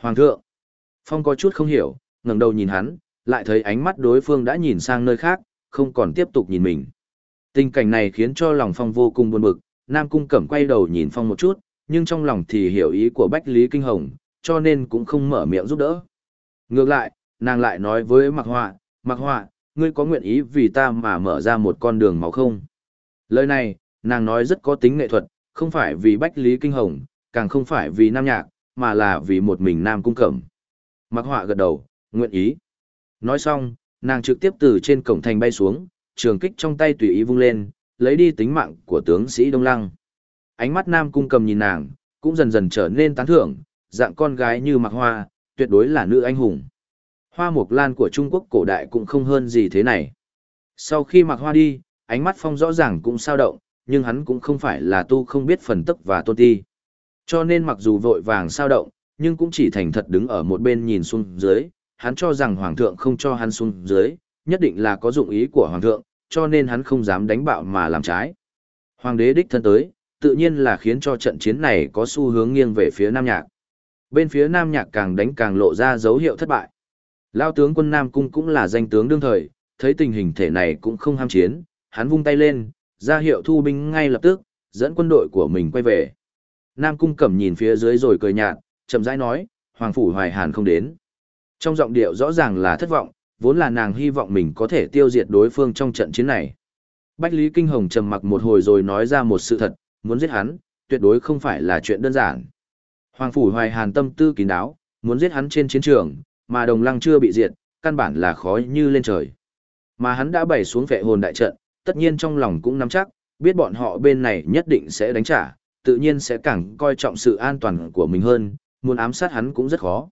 Hoàng thượng, Phong có chút không hiểu, ngẩng đầu nhìn hắn, lại thấy ánh mắt đối phương đã nhìn sang nơi khác, không còn tiếp tục nhìn mình. Tình cảnh này khiến cho lòng Phong vô cùng buồn bực, Nam Cung Cẩm quay đầu nhìn Phong một chút, nhưng trong lòng thì hiểu ý của Bách Lý Kinh Hồng, cho nên cũng không mở miệng giúp đỡ. Ngược lại, nàng lại nói với Mạc Họa, Mạc Họa, ngươi có nguyện ý vì ta mà mở ra một con đường máu không? Lời này, nàng nói rất có tính nghệ thuật, không phải vì Bách Lý Kinh Hồng, càng không phải vì Nam Nhạc, mà là vì một mình Nam Cung Cẩm. Mạc Họa gật đầu, nguyện ý. Nói xong, nàng trực tiếp từ trên cổng thành bay xuống, trường kích trong tay tùy ý vung lên, lấy đi tính mạng của tướng sĩ Đông Lăng. Ánh mắt Nam Cung cầm nhìn nàng, cũng dần dần trở nên tán thưởng, dạng con gái như Mặc Hoa, tuyệt đối là nữ anh hùng. Hoa mộc lan của Trung Quốc cổ đại cũng không hơn gì thế này. Sau khi Mặc Hoa đi, ánh mắt Phong rõ ràng cũng sao động, nhưng hắn cũng không phải là tu không biết phần tức và tôn ti. Cho nên mặc dù vội vàng sao động, nhưng cũng chỉ thành thật đứng ở một bên nhìn xuống dưới, hắn cho rằng hoàng thượng không cho hắn xuống dưới, nhất định là có dụng ý của hoàng thượng, cho nên hắn không dám đánh bạo mà làm trái. Hoàng đế đích thân tới, tự nhiên là khiến cho trận chiến này có xu hướng nghiêng về phía Nam Nhạc. Bên phía Nam Nhạc càng đánh càng lộ ra dấu hiệu thất bại. Lao tướng quân Nam Cung cũng là danh tướng đương thời, thấy tình hình thể này cũng không ham chiến, hắn vung tay lên, ra hiệu thu binh ngay lập tức, dẫn quân đội của mình quay về. Nam Cung cẩm nhìn phía dưới rồi cười nhạt, chậm rãi nói, Hoàng Phủ Hoài Hàn không đến. Trong giọng điệu rõ ràng là thất vọng, vốn là nàng hy vọng mình có thể tiêu diệt đối phương trong trận chiến này. Bách Lý Kinh Hồng trầm mặc một hồi rồi nói ra một sự thật, muốn giết hắn, tuyệt đối không phải là chuyện đơn giản. Hoàng Phủ Hoài Hàn tâm tư kín đáo, muốn giết hắn trên chiến trường, mà đồng lăng chưa bị diệt, căn bản là khó như lên trời. Mà hắn đã bày xuống vệ hồn đại trận, tất nhiên trong lòng cũng nắm chắc, biết bọn họ bên này nhất định sẽ đánh trả, tự nhiên sẽ càng coi trọng sự an toàn của mình hơn, muốn ám sát hắn cũng rất khó.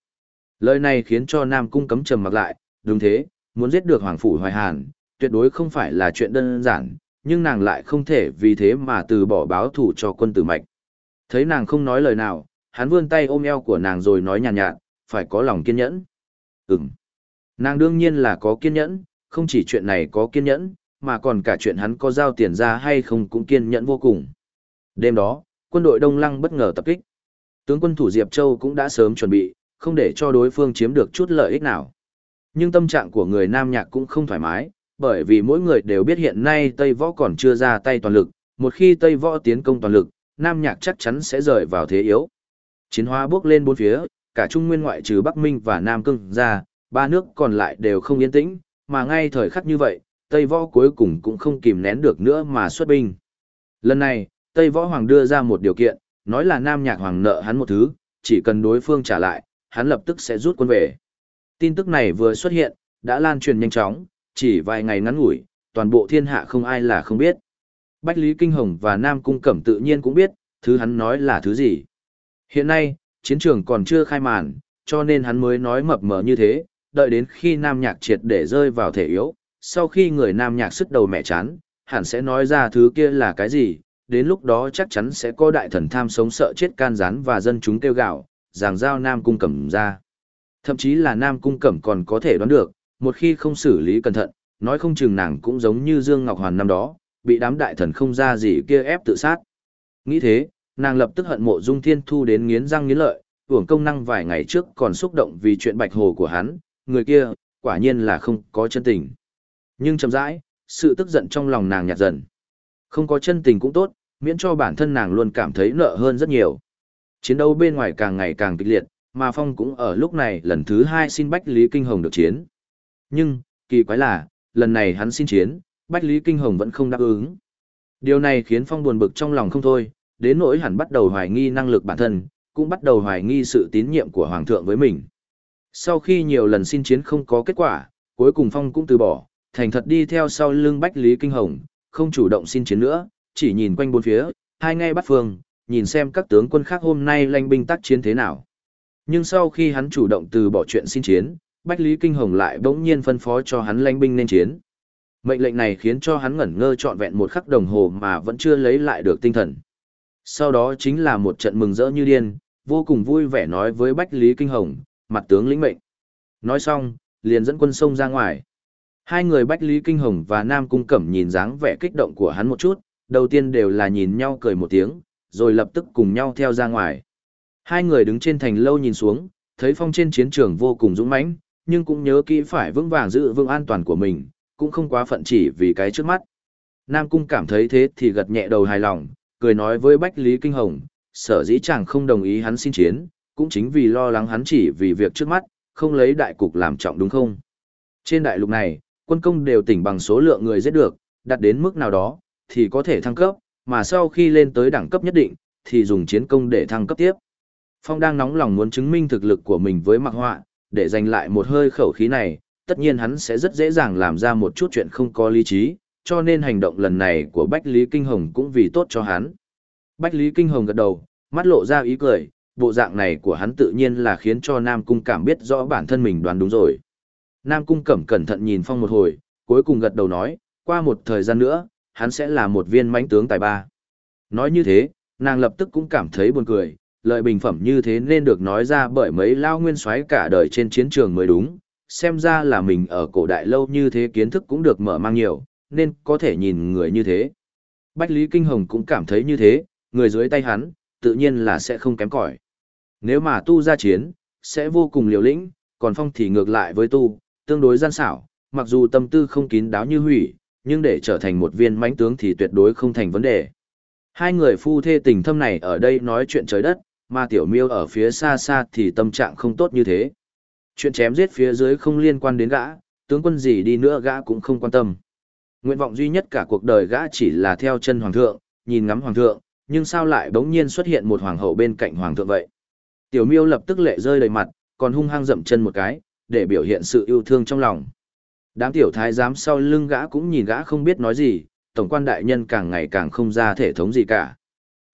Lời này khiến cho Nam Cung cấm trầm mặc lại, đúng thế, muốn giết được Hoàng Phủ Hoài Hàn, tuyệt đối không phải là chuyện đơn giản, nhưng nàng lại không thể vì thế mà từ bỏ báo thủ cho quân tử mạch. Thấy nàng không nói lời nào, hắn vươn tay ôm eo của nàng rồi nói nhàn nhạt, nhạt, phải có lòng kiên nhẫn. Ừm. Nàng đương nhiên là có kiên nhẫn, không chỉ chuyện này có kiên nhẫn, mà còn cả chuyện hắn có giao tiền ra hay không cũng kiên nhẫn vô cùng. Đêm đó, quân đội Đông Lăng bất ngờ tập kích. Tướng quân thủ Diệp Châu cũng đã sớm chuẩn bị, không để cho đối phương chiếm được chút lợi ích nào. Nhưng tâm trạng của người Nam Nhạc cũng không thoải mái, bởi vì mỗi người đều biết hiện nay Tây Võ còn chưa ra tay toàn lực, một khi Tây Võ tiến công toàn lực, Nam Nhạc chắc chắn sẽ rời vào thế yếu. Chiến hóa bước lên bốn phía, cả Trung Nguyên ngoại trừ Bắc Minh và Nam Cương ra, ba nước còn lại đều không yên tĩnh, mà ngay thời khắc như vậy, Tây Võ cuối cùng cũng không kìm nén được nữa mà xuất binh. Lần này, Tây Võ Hoàng đưa ra một điều kiện, nói là Nam Nhạc Hoàng nợ hắn một thứ, chỉ cần đối phương trả lại, hắn lập tức sẽ rút quân về. Tin tức này vừa xuất hiện, đã lan truyền nhanh chóng, chỉ vài ngày ngắn ngủi, toàn bộ thiên hạ không ai là không biết. Bách Lý Kinh Hồng và Nam Cung Cẩm tự nhiên cũng biết, thứ hắn nói là thứ gì. Hiện nay, chiến trường còn chưa khai màn, cho nên hắn mới nói mập mờ như thế, đợi đến khi Nam Nhạc triệt để rơi vào thể yếu, sau khi người Nam Nhạc sức đầu mẹ chán, hẳn sẽ nói ra thứ kia là cái gì, đến lúc đó chắc chắn sẽ có đại thần tham sống sợ chết can gián và dân chúng kêu gạo, giảng giao Nam Cung Cẩm ra. Thậm chí là Nam Cung Cẩm còn có thể đoán được, một khi không xử lý cẩn thận, nói không chừng nàng cũng giống như Dương Ngọc Hoàn năm đó, bị đám đại thần không ra gì kia ép tự sát. Nghĩ thế, nàng lập tức hận mộ Dung Thiên Thu đến nghiến răng nghiến lợi, uổng công năng vài ngày trước còn xúc động vì chuyện bạch hồ của hắn, người kia, quả nhiên là không có chân tình. Nhưng chậm rãi, sự tức giận trong lòng nàng nhạt dần. Không có chân tình cũng tốt, miễn cho bản thân nàng luôn cảm thấy nợ hơn rất nhiều. Chiến đấu bên ngoài càng ngày càng kịch liệt, mà Phong cũng ở lúc này lần thứ hai xin Bách Lý Kinh Hồng được chiến. Nhưng, kỳ quái là, lần này hắn xin chiến, Bách Lý Kinh Hồng vẫn không đáp ứng. Điều này khiến Phong buồn bực trong lòng không thôi, đến nỗi hẳn bắt đầu hoài nghi năng lực bản thân, cũng bắt đầu hoài nghi sự tín nhiệm của Hoàng thượng với mình. Sau khi nhiều lần xin chiến không có kết quả, cuối cùng Phong cũng từ bỏ, thành thật đi theo sau lưng Bách Lý Kinh Hồng, không chủ động xin chiến nữa, chỉ nhìn quanh bốn phía, hai ngay bắt phương, nhìn xem các tướng quân khác hôm nay lanh binh tác chiến thế nào. Nhưng sau khi hắn chủ động từ bỏ chuyện xin chiến, Bách Lý Kinh Hồng lại bỗng nhiên phân phó cho hắn lanh binh nên chiến. Mệnh lệnh này khiến cho hắn ngẩn ngơ trọn vẹn một khắc đồng hồ mà vẫn chưa lấy lại được tinh thần. Sau đó chính là một trận mừng rỡ như điên, vô cùng vui vẻ nói với Bách Lý Kinh Hồng, mặt tướng lĩnh mệnh. Nói xong, liền dẫn quân sông ra ngoài. Hai người Bách Lý Kinh Hồng và Nam Cung Cẩm nhìn dáng vẻ kích động của hắn một chút, Đầu tiên đều là nhìn nhau cười một tiếng, rồi lập tức cùng nhau theo ra ngoài. Hai người đứng trên thành lâu nhìn xuống, thấy phong trên chiến trường vô cùng dũng mãnh, nhưng cũng nhớ kỹ phải vững vàng giữ vững an toàn của mình, cũng không quá phận chỉ vì cái trước mắt. Nam Cung cảm thấy thế thì gật nhẹ đầu hài lòng, cười nói với Bách Lý Kinh Hồng, sở dĩ chàng không đồng ý hắn xin chiến, cũng chính vì lo lắng hắn chỉ vì việc trước mắt, không lấy đại cục làm trọng đúng không? Trên đại lục này, quân công đều tỉnh bằng số lượng người giết được, đạt đến mức nào đó, thì có thể thăng cấp, mà sau khi lên tới đẳng cấp nhất định, thì dùng chiến công để thăng cấp tiếp. Phong đang nóng lòng muốn chứng minh thực lực của mình với Mạc Họa, để giành lại một hơi khẩu khí này, tất nhiên hắn sẽ rất dễ dàng làm ra một chút chuyện không có lý trí, cho nên hành động lần này của Bách Lý Kinh Hồng cũng vì tốt cho hắn. Bách Lý Kinh Hồng gật đầu, mắt lộ ra ý cười, bộ dạng này của hắn tự nhiên là khiến cho Nam Cung cảm biết rõ bản thân mình đoán đúng rồi. Nam Cung cẩm cẩn thận nhìn Phong một hồi, cuối cùng gật đầu nói, qua một thời gian nữa, hắn sẽ là một viên mãnh tướng tài ba. Nói như thế, nàng lập tức cũng cảm thấy buồn cười, lợi bình phẩm như thế nên được nói ra bởi mấy lao nguyên soái cả đời trên chiến trường mới đúng, xem ra là mình ở cổ đại lâu như thế kiến thức cũng được mở mang nhiều, nên có thể nhìn người như thế. Bách Lý Kinh Hồng cũng cảm thấy như thế, người dưới tay hắn, tự nhiên là sẽ không kém cỏi. Nếu mà tu ra chiến, sẽ vô cùng liều lĩnh, còn phong thì ngược lại với tu, tương đối gian xảo, mặc dù tâm tư không kín đáo như hủy, nhưng để trở thành một viên mãnh tướng thì tuyệt đối không thành vấn đề. Hai người phu thê tình thâm này ở đây nói chuyện trời đất, mà tiểu miêu ở phía xa xa thì tâm trạng không tốt như thế. Chuyện chém giết phía dưới không liên quan đến gã, tướng quân gì đi nữa gã cũng không quan tâm. Nguyện vọng duy nhất cả cuộc đời gã chỉ là theo chân hoàng thượng, nhìn ngắm hoàng thượng, nhưng sao lại bỗng nhiên xuất hiện một hoàng hậu bên cạnh hoàng thượng vậy? Tiểu miêu lập tức lệ rơi đầy mặt, còn hung hăng dậm chân một cái, để biểu hiện sự yêu thương trong lòng. Đám tiểu thái giám sau lưng gã cũng nhìn gã không biết nói gì, tổng quan đại nhân càng ngày càng không ra thể thống gì cả.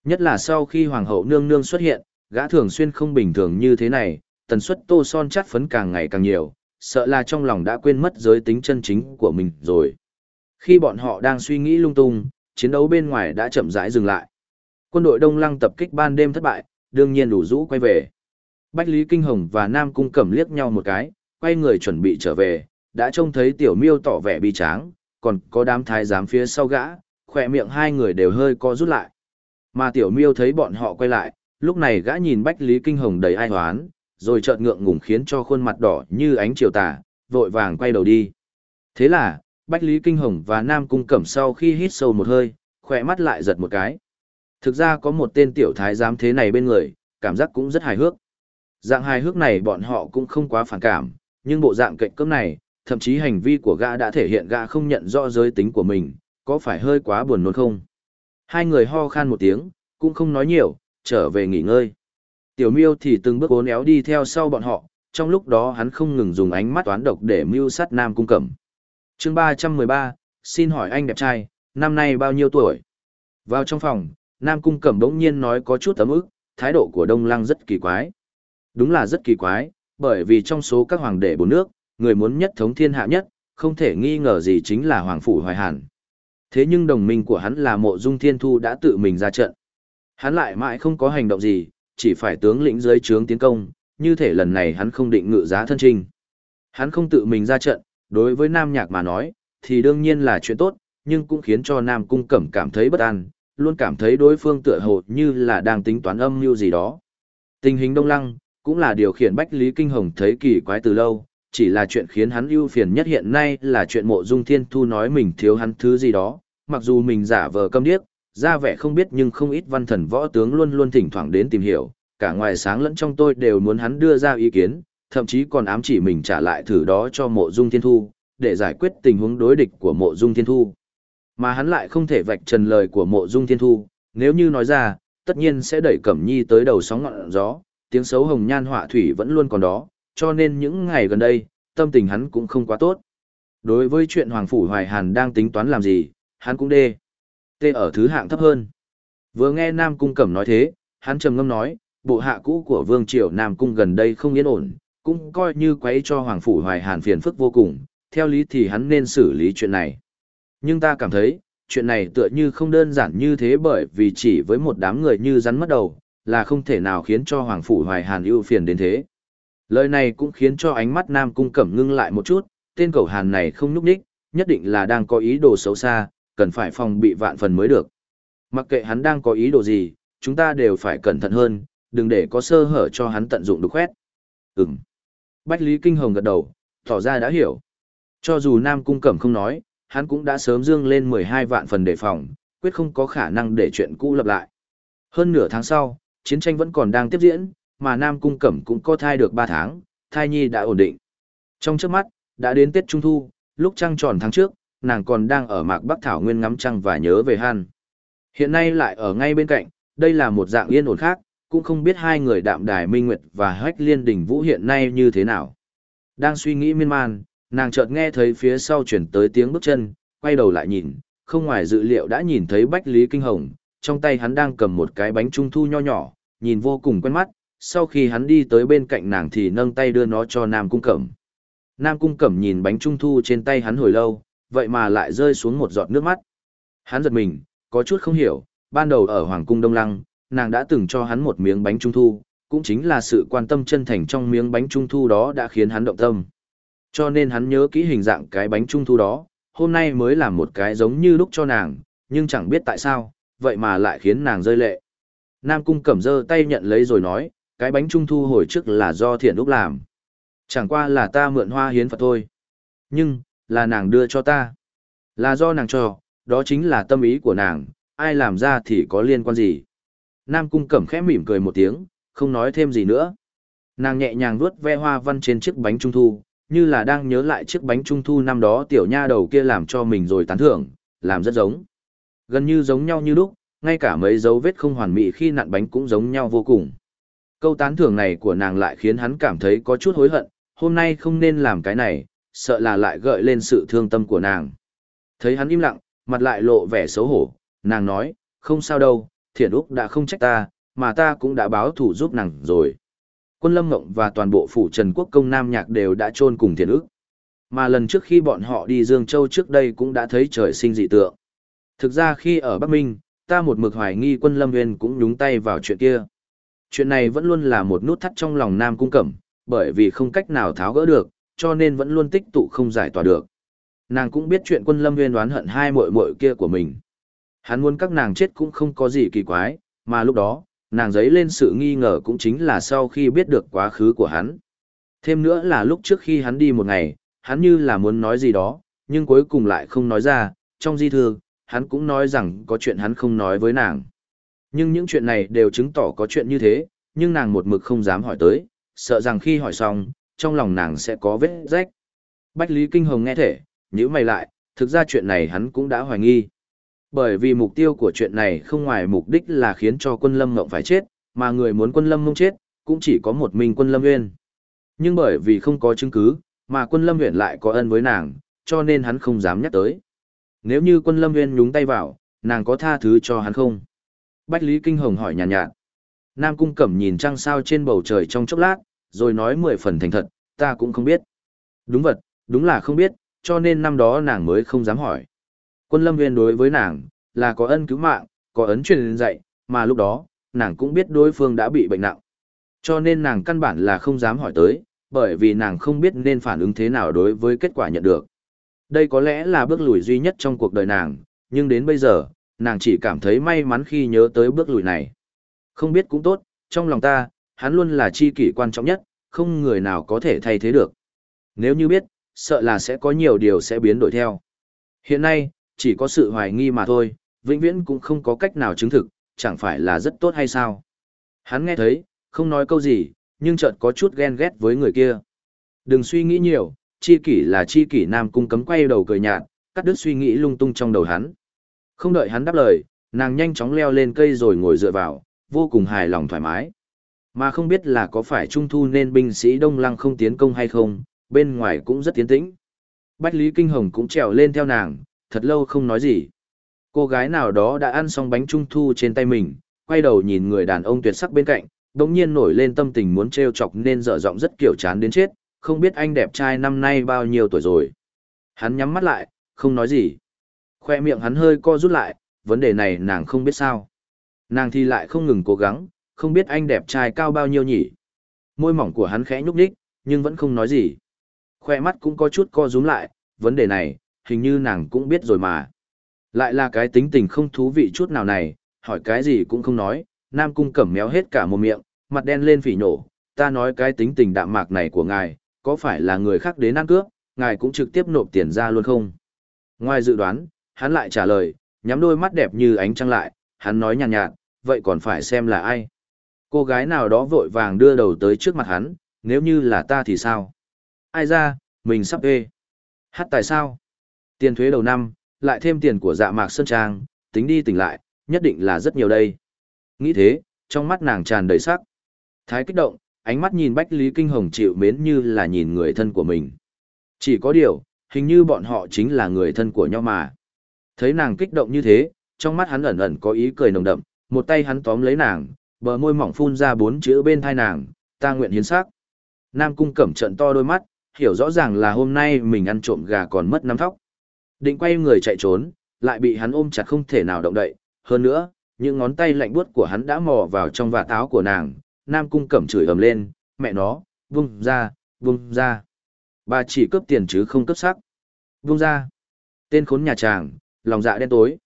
Nhất là sau khi hoàng hậu nương nương xuất hiện, gã thường xuyên không bình thường như thế này, tần suất tô son chát phấn càng ngày càng nhiều, sợ là trong lòng đã quên mất giới tính chân chính của mình rồi. Khi bọn họ đang suy nghĩ lung tung, chiến đấu bên ngoài đã chậm rãi dừng lại. Quân đội Đông Lăng tập kích ban đêm thất bại, đương nhiên đủ rũ quay về. Bách Lý Kinh Hồng và Nam Cung Cẩm liếc nhau một cái, quay người chuẩn bị trở về, đã trông thấy tiểu miêu tỏ vẻ bi tráng, còn có đám thái giám phía sau gã, khỏe miệng hai người đều hơi co rút lại. Mà tiểu miêu thấy bọn họ quay lại, lúc này gã nhìn Bách Lý Kinh Hồng đầy ai hoán, rồi chợt ngượng ngùng khiến cho khuôn mặt đỏ như ánh chiều tà, vội vàng quay đầu đi. Thế là, Bách Lý Kinh Hồng và Nam Cung Cẩm sau khi hít sâu một hơi, khỏe mắt lại giật một cái. Thực ra có một tên tiểu thái giám thế này bên người, cảm giác cũng rất hài hước. Dạng hài hước này bọn họ cũng không quá phản cảm, nhưng bộ dạng cạnh cơm này, thậm chí hành vi của gã đã thể hiện gã không nhận rõ giới tính của mình, có phải hơi quá buồn nôn không? Hai người ho khan một tiếng, cũng không nói nhiều, trở về nghỉ ngơi. Tiểu miêu thì từng bước ốn éo đi theo sau bọn họ, trong lúc đó hắn không ngừng dùng ánh mắt toán độc để mưu sát Nam Cung Cẩm. chương 313, xin hỏi anh đẹp trai, năm nay bao nhiêu tuổi? Vào trong phòng, Nam Cung Cẩm bỗng nhiên nói có chút ấm ức, thái độ của Đông Lăng rất kỳ quái. Đúng là rất kỳ quái, bởi vì trong số các hoàng đệ bốn nước, người muốn nhất thống thiên hạ nhất, không thể nghi ngờ gì chính là Hoàng Phủ Hoài Hàn. Thế nhưng đồng minh của hắn là mộ dung thiên thu đã tự mình ra trận. Hắn lại mãi không có hành động gì, chỉ phải tướng lĩnh dưới trướng tiến công, như thể lần này hắn không định ngự giá thân trinh. Hắn không tự mình ra trận, đối với Nam Nhạc mà nói, thì đương nhiên là chuyện tốt, nhưng cũng khiến cho Nam Cung Cẩm cảm thấy bất an, luôn cảm thấy đối phương tựa hồ như là đang tính toán âm mưu gì đó. Tình hình Đông Lăng, cũng là điều khiển Bách Lý Kinh Hồng thấy kỳ quái từ lâu, chỉ là chuyện khiến hắn ưu phiền nhất hiện nay là chuyện mộ dung thiên thu nói mình thiếu hắn thứ gì đó, mặc dù mình giả vờ câm điếc, ra vẻ không biết nhưng không ít văn thần võ tướng luôn luôn thỉnh thoảng đến tìm hiểu, cả ngoài sáng lẫn trong tôi đều muốn hắn đưa ra ý kiến, thậm chí còn ám chỉ mình trả lại thử đó cho mộ dung thiên thu, để giải quyết tình huống đối địch của mộ dung thiên thu. Mà hắn lại không thể vạch trần lời của mộ dung thiên thu, nếu như nói ra, tất nhiên sẽ đẩy Cẩm Nhi tới đầu sóng ngọn gió, tiếng xấu hồng nhan họa thủy vẫn luôn còn đó, cho nên những ngày gần đây, tâm tình hắn cũng không quá tốt. Đối với chuyện Hoàng Phủ Hoài Hàn đang tính toán làm gì, hắn cũng đê. Tê ở thứ hạng thấp hơn. Vừa nghe Nam Cung Cẩm nói thế, hắn trầm ngâm nói, bộ hạ cũ của Vương Triều Nam Cung gần đây không yên ổn, cũng coi như quấy cho Hoàng Phủ Hoài Hàn phiền phức vô cùng, theo lý thì hắn nên xử lý chuyện này. Nhưng ta cảm thấy, chuyện này tựa như không đơn giản như thế bởi vì chỉ với một đám người như rắn mất đầu, là không thể nào khiến cho Hoàng Phủ Hoài Hàn ưu phiền đến thế. Lời này cũng khiến cho ánh mắt Nam Cung Cẩm ngưng lại một chút, tên cầu Hàn này không nhúc nhích, nhất định là đang có ý đồ xấu xa, cần phải phòng bị vạn phần mới được. Mặc kệ hắn đang có ý đồ gì, chúng ta đều phải cẩn thận hơn, đừng để có sơ hở cho hắn tận dụng được khoét. Ừm. Bách Lý Kinh Hồng gật đầu, tỏ ra đã hiểu. Cho dù Nam Cung Cẩm không nói, hắn cũng đã sớm dương lên 12 vạn phần đề phòng, quyết không có khả năng để chuyện cũ lặp lại. Hơn nửa tháng sau, chiến tranh vẫn còn đang tiếp diễn, mà Nam Cung Cẩm cũng có thai được 3 tháng, thai nhi đã ổn định. Trong trước mắt, đã đến Tết Trung Thu, lúc trăng tròn tháng trước, nàng còn đang ở mạc Bắc Thảo Nguyên ngắm trăng và nhớ về Han. Hiện nay lại ở ngay bên cạnh, đây là một dạng yên ổn khác, cũng không biết hai người đạm đài minh nguyệt và hách liên Đình vũ hiện nay như thế nào. Đang suy nghĩ miên man, nàng chợt nghe thấy phía sau chuyển tới tiếng bước chân, quay đầu lại nhìn, không ngoài dự liệu đã nhìn thấy Bách Lý Kinh Hồng, trong tay hắn đang cầm một cái bánh trung thu nho nhỏ, nhìn vô cùng quen mắt, sau khi hắn đi tới bên cạnh nàng thì nâng tay đưa nó cho Nam Cung Cẩm. Nam Cung Cẩm nhìn bánh trung thu trên tay hắn hồi lâu, vậy mà lại rơi xuống một giọt nước mắt. Hắn giật mình, có chút không hiểu, ban đầu ở Hoàng Cung Đông Lăng, nàng đã từng cho hắn một miếng bánh trung thu, cũng chính là sự quan tâm chân thành trong miếng bánh trung thu đó đã khiến hắn động tâm. Cho nên hắn nhớ kỹ hình dạng cái bánh trung thu đó, hôm nay mới làm một cái giống như lúc cho nàng, nhưng chẳng biết tại sao, vậy mà lại khiến nàng rơi lệ. Nam Cung cẩm giơ tay nhận lấy rồi nói, cái bánh trung thu hồi trước là do thiện úc làm. Chẳng qua là ta mượn hoa hiến Phật thôi. Nhưng, là nàng đưa cho ta. Là do nàng cho, đó chính là tâm ý của nàng, ai làm ra thì có liên quan gì. Nam Cung Cẩm khẽ mỉm cười một tiếng, không nói thêm gì nữa. Nàng nhẹ nhàng vuốt ve hoa văn trên chiếc bánh trung thu, như là đang nhớ lại chiếc bánh trung thu năm đó tiểu nha đầu kia làm cho mình rồi tán thưởng, làm rất giống. Gần như giống nhau như lúc, ngay cả mấy dấu vết không hoàn mỹ khi nặn bánh cũng giống nhau vô cùng. Câu tán thưởng này của nàng lại khiến hắn cảm thấy có chút hối hận, hôm nay không nên làm cái này, sợ là lại gợi lên sự thương tâm của nàng. Thấy hắn im lặng, mặt lại lộ vẻ xấu hổ, nàng nói, không sao đâu, thiện Úc đã không trách ta, mà ta cũng đã báo thủ giúp nàng rồi. Quân Lâm Ngộng và toàn bộ phủ Trần Quốc công Nam Nhạc đều đã chôn cùng thiện ức. Mà lần trước khi bọn họ đi Dương Châu trước đây cũng đã thấy trời sinh dị tượng. Thực ra khi ở Bắc Minh, ta một mực hoài nghi quân Lâm Nguyên cũng nhúng tay vào chuyện kia. Chuyện này vẫn luôn là một nút thắt trong lòng Nam Cung Cẩm, bởi vì không cách nào tháo gỡ được, cho nên vẫn luôn tích tụ không giải tỏa được. Nàng cũng biết chuyện quân Lâm Nguyên đoán hận hai muội muội kia của mình. Hắn muốn các nàng chết cũng không có gì kỳ quái, mà lúc đó, nàng giấy lên sự nghi ngờ cũng chính là sau khi biết được quá khứ của hắn. Thêm nữa là lúc trước khi hắn đi một ngày, hắn như là muốn nói gì đó, nhưng cuối cùng lại không nói ra, trong di thư, hắn cũng nói rằng có chuyện hắn không nói với nàng. Nhưng những chuyện này đều chứng tỏ có chuyện như thế, nhưng nàng một mực không dám hỏi tới, sợ rằng khi hỏi xong, trong lòng nàng sẽ có vết rách. Bách Lý Kinh Hồng nghe thể, nhíu mày lại, thực ra chuyện này hắn cũng đã hoài nghi. Bởi vì mục tiêu của chuyện này không ngoài mục đích là khiến cho quân lâm ngộng phải chết, mà người muốn quân lâm mông chết, cũng chỉ có một mình quân lâm nguyên. Nhưng bởi vì không có chứng cứ, mà quân lâm huyện lại có ân với nàng, cho nên hắn không dám nhắc tới. Nếu như quân lâm nguyên nhúng tay vào, nàng có tha thứ cho hắn không? Bách Lý Kinh Hồng hỏi nhàn nhạt, nhạt. Nam Cung Cẩm nhìn trăng sao trên bầu trời trong chốc lát, rồi nói mười phần thành thật, ta cũng không biết. Đúng vật, đúng là không biết, cho nên năm đó nàng mới không dám hỏi. Quân lâm viên đối với nàng, là có ân cứu mạng, có ấn truyền dạy, mà lúc đó, nàng cũng biết đối phương đã bị bệnh nặng. Cho nên nàng căn bản là không dám hỏi tới, bởi vì nàng không biết nên phản ứng thế nào đối với kết quả nhận được. Đây có lẽ là bước lùi duy nhất trong cuộc đời nàng, nhưng đến bây giờ, nàng chỉ cảm thấy may mắn khi nhớ tới bước lùi này. Không biết cũng tốt, trong lòng ta, hắn luôn là chi kỷ quan trọng nhất, không người nào có thể thay thế được. Nếu như biết, sợ là sẽ có nhiều điều sẽ biến đổi theo. Hiện nay, chỉ có sự hoài nghi mà thôi, vĩnh viễn cũng không có cách nào chứng thực, chẳng phải là rất tốt hay sao. Hắn nghe thấy, không nói câu gì, nhưng chợt có chút ghen ghét với người kia. Đừng suy nghĩ nhiều, chi kỷ là chi kỷ nam cung cấm quay đầu cười nhạt, cắt đứt suy nghĩ lung tung trong đầu hắn. Không đợi hắn đáp lời, nàng nhanh chóng leo lên cây rồi ngồi dựa vào, vô cùng hài lòng thoải mái. Mà không biết là có phải trung thu nên binh sĩ Đông Lăng không tiến công hay không, bên ngoài cũng rất tiến tĩnh. Bách Lý Kinh Hồng cũng trèo lên theo nàng, thật lâu không nói gì. Cô gái nào đó đã ăn xong bánh trung thu trên tay mình, quay đầu nhìn người đàn ông tuyệt sắc bên cạnh, đống nhiên nổi lên tâm tình muốn trêu chọc nên dở giọng rất kiểu chán đến chết, không biết anh đẹp trai năm nay bao nhiêu tuổi rồi. Hắn nhắm mắt lại, không nói gì. Khoe miệng hắn hơi co rút lại, vấn đề này nàng không biết sao. Nàng thì lại không ngừng cố gắng, không biết anh đẹp trai cao bao nhiêu nhỉ. Môi mỏng của hắn khẽ nhúc nhích, nhưng vẫn không nói gì. Khoe mắt cũng có chút co rúm lại, vấn đề này, hình như nàng cũng biết rồi mà. Lại là cái tính tình không thú vị chút nào này, hỏi cái gì cũng không nói, Nam Cung Cẩm méo hết cả một miệng, mặt đen lên phỉ nhổ, ta nói cái tính tình đạm mạc này của ngài, có phải là người khác đến ăn cướp, ngài cũng trực tiếp nộp tiền ra luôn không? Ngoài dự đoán, hắn lại trả lời, nhắm đôi mắt đẹp như ánh trăng lại, hắn nói nhàn nhạt, nhạt, vậy còn phải xem là ai? Cô gái nào đó vội vàng đưa đầu tới trước mặt hắn, nếu như là ta thì sao? Ai ra, mình sắp ê. Hát tại sao? Tiền thuế đầu năm, lại thêm tiền của dạ mạc sơn trang, tính đi tỉnh lại, nhất định là rất nhiều đây. Nghĩ thế, trong mắt nàng tràn đầy sắc. Thái kích động, ánh mắt nhìn Bách Lý Kinh Hồng chịu mến như là nhìn người thân của mình. Chỉ có điều, hình như bọn họ chính là người thân của nhau mà. Thấy nàng kích động như thế, trong mắt hắn ẩn ẩn có ý cười nồng đậm, một tay hắn tóm lấy nàng, bờ môi mỏng phun ra bốn chữ bên thai nàng, ta nguyện hiến sắc. Nam cung cẩm trận to đôi mắt, hiểu rõ ràng là hôm nay mình ăn trộm gà còn mất năm thóc. Định quay người chạy trốn, lại bị hắn ôm chặt không thể nào động đậy, hơn nữa, những ngón tay lạnh buốt của hắn đã mò vào trong vạt áo của nàng, Nam cung cẩm chửi ầm lên, mẹ nó, vung ra, vung ra. Bà chỉ cướp tiền chứ không cướp sắc. Vung ra. Tên khốn nhà chàng, lòng dạ đen tối.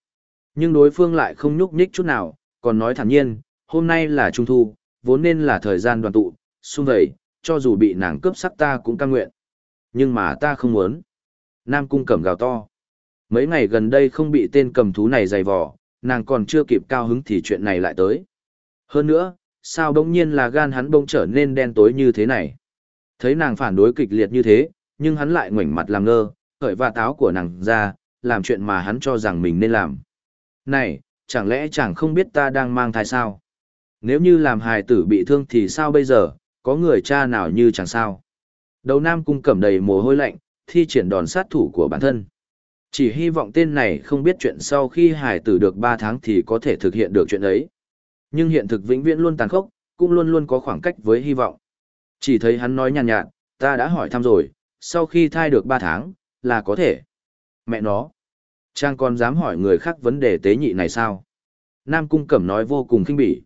Nhưng đối phương lại không nhúc nhích chút nào, còn nói thản nhiên, hôm nay là trung thu, vốn nên là thời gian đoàn tụ, xung vậy, cho dù bị nàng cướp sắc ta cũng căng nguyện. Nhưng mà ta không muốn. Nam cung cẩm gào to. Mấy ngày gần đây không bị tên cầm thú này dày vò, nàng còn chưa kịp cao hứng thì chuyện này lại tới. Hơn nữa, sao bỗng nhiên là gan hắn bỗng trở nên đen tối như thế này. Thấy nàng phản đối kịch liệt như thế, nhưng hắn lại ngoảnh mặt làm ngơ, khởi và táo của nàng ra, làm chuyện mà hắn cho rằng mình nên làm. Này, chẳng lẽ chẳng không biết ta đang mang thai sao? Nếu như làm hài tử bị thương thì sao bây giờ, có người cha nào như chẳng sao? Đầu nam cung cẩm đầy mồ hôi lạnh, thi triển đòn sát thủ của bản thân. Chỉ hy vọng tên này không biết chuyện sau khi hài tử được 3 tháng thì có thể thực hiện được chuyện ấy. Nhưng hiện thực vĩnh viễn luôn tàn khốc, cũng luôn luôn có khoảng cách với hy vọng. Chỉ thấy hắn nói nhàn nhạt, ta đã hỏi thăm rồi, sau khi thai được 3 tháng, là có thể. Mẹ nó. Trang còn dám hỏi người khác vấn đề tế nhị này sao? Nam Cung Cẩm nói vô cùng kinh bỉ.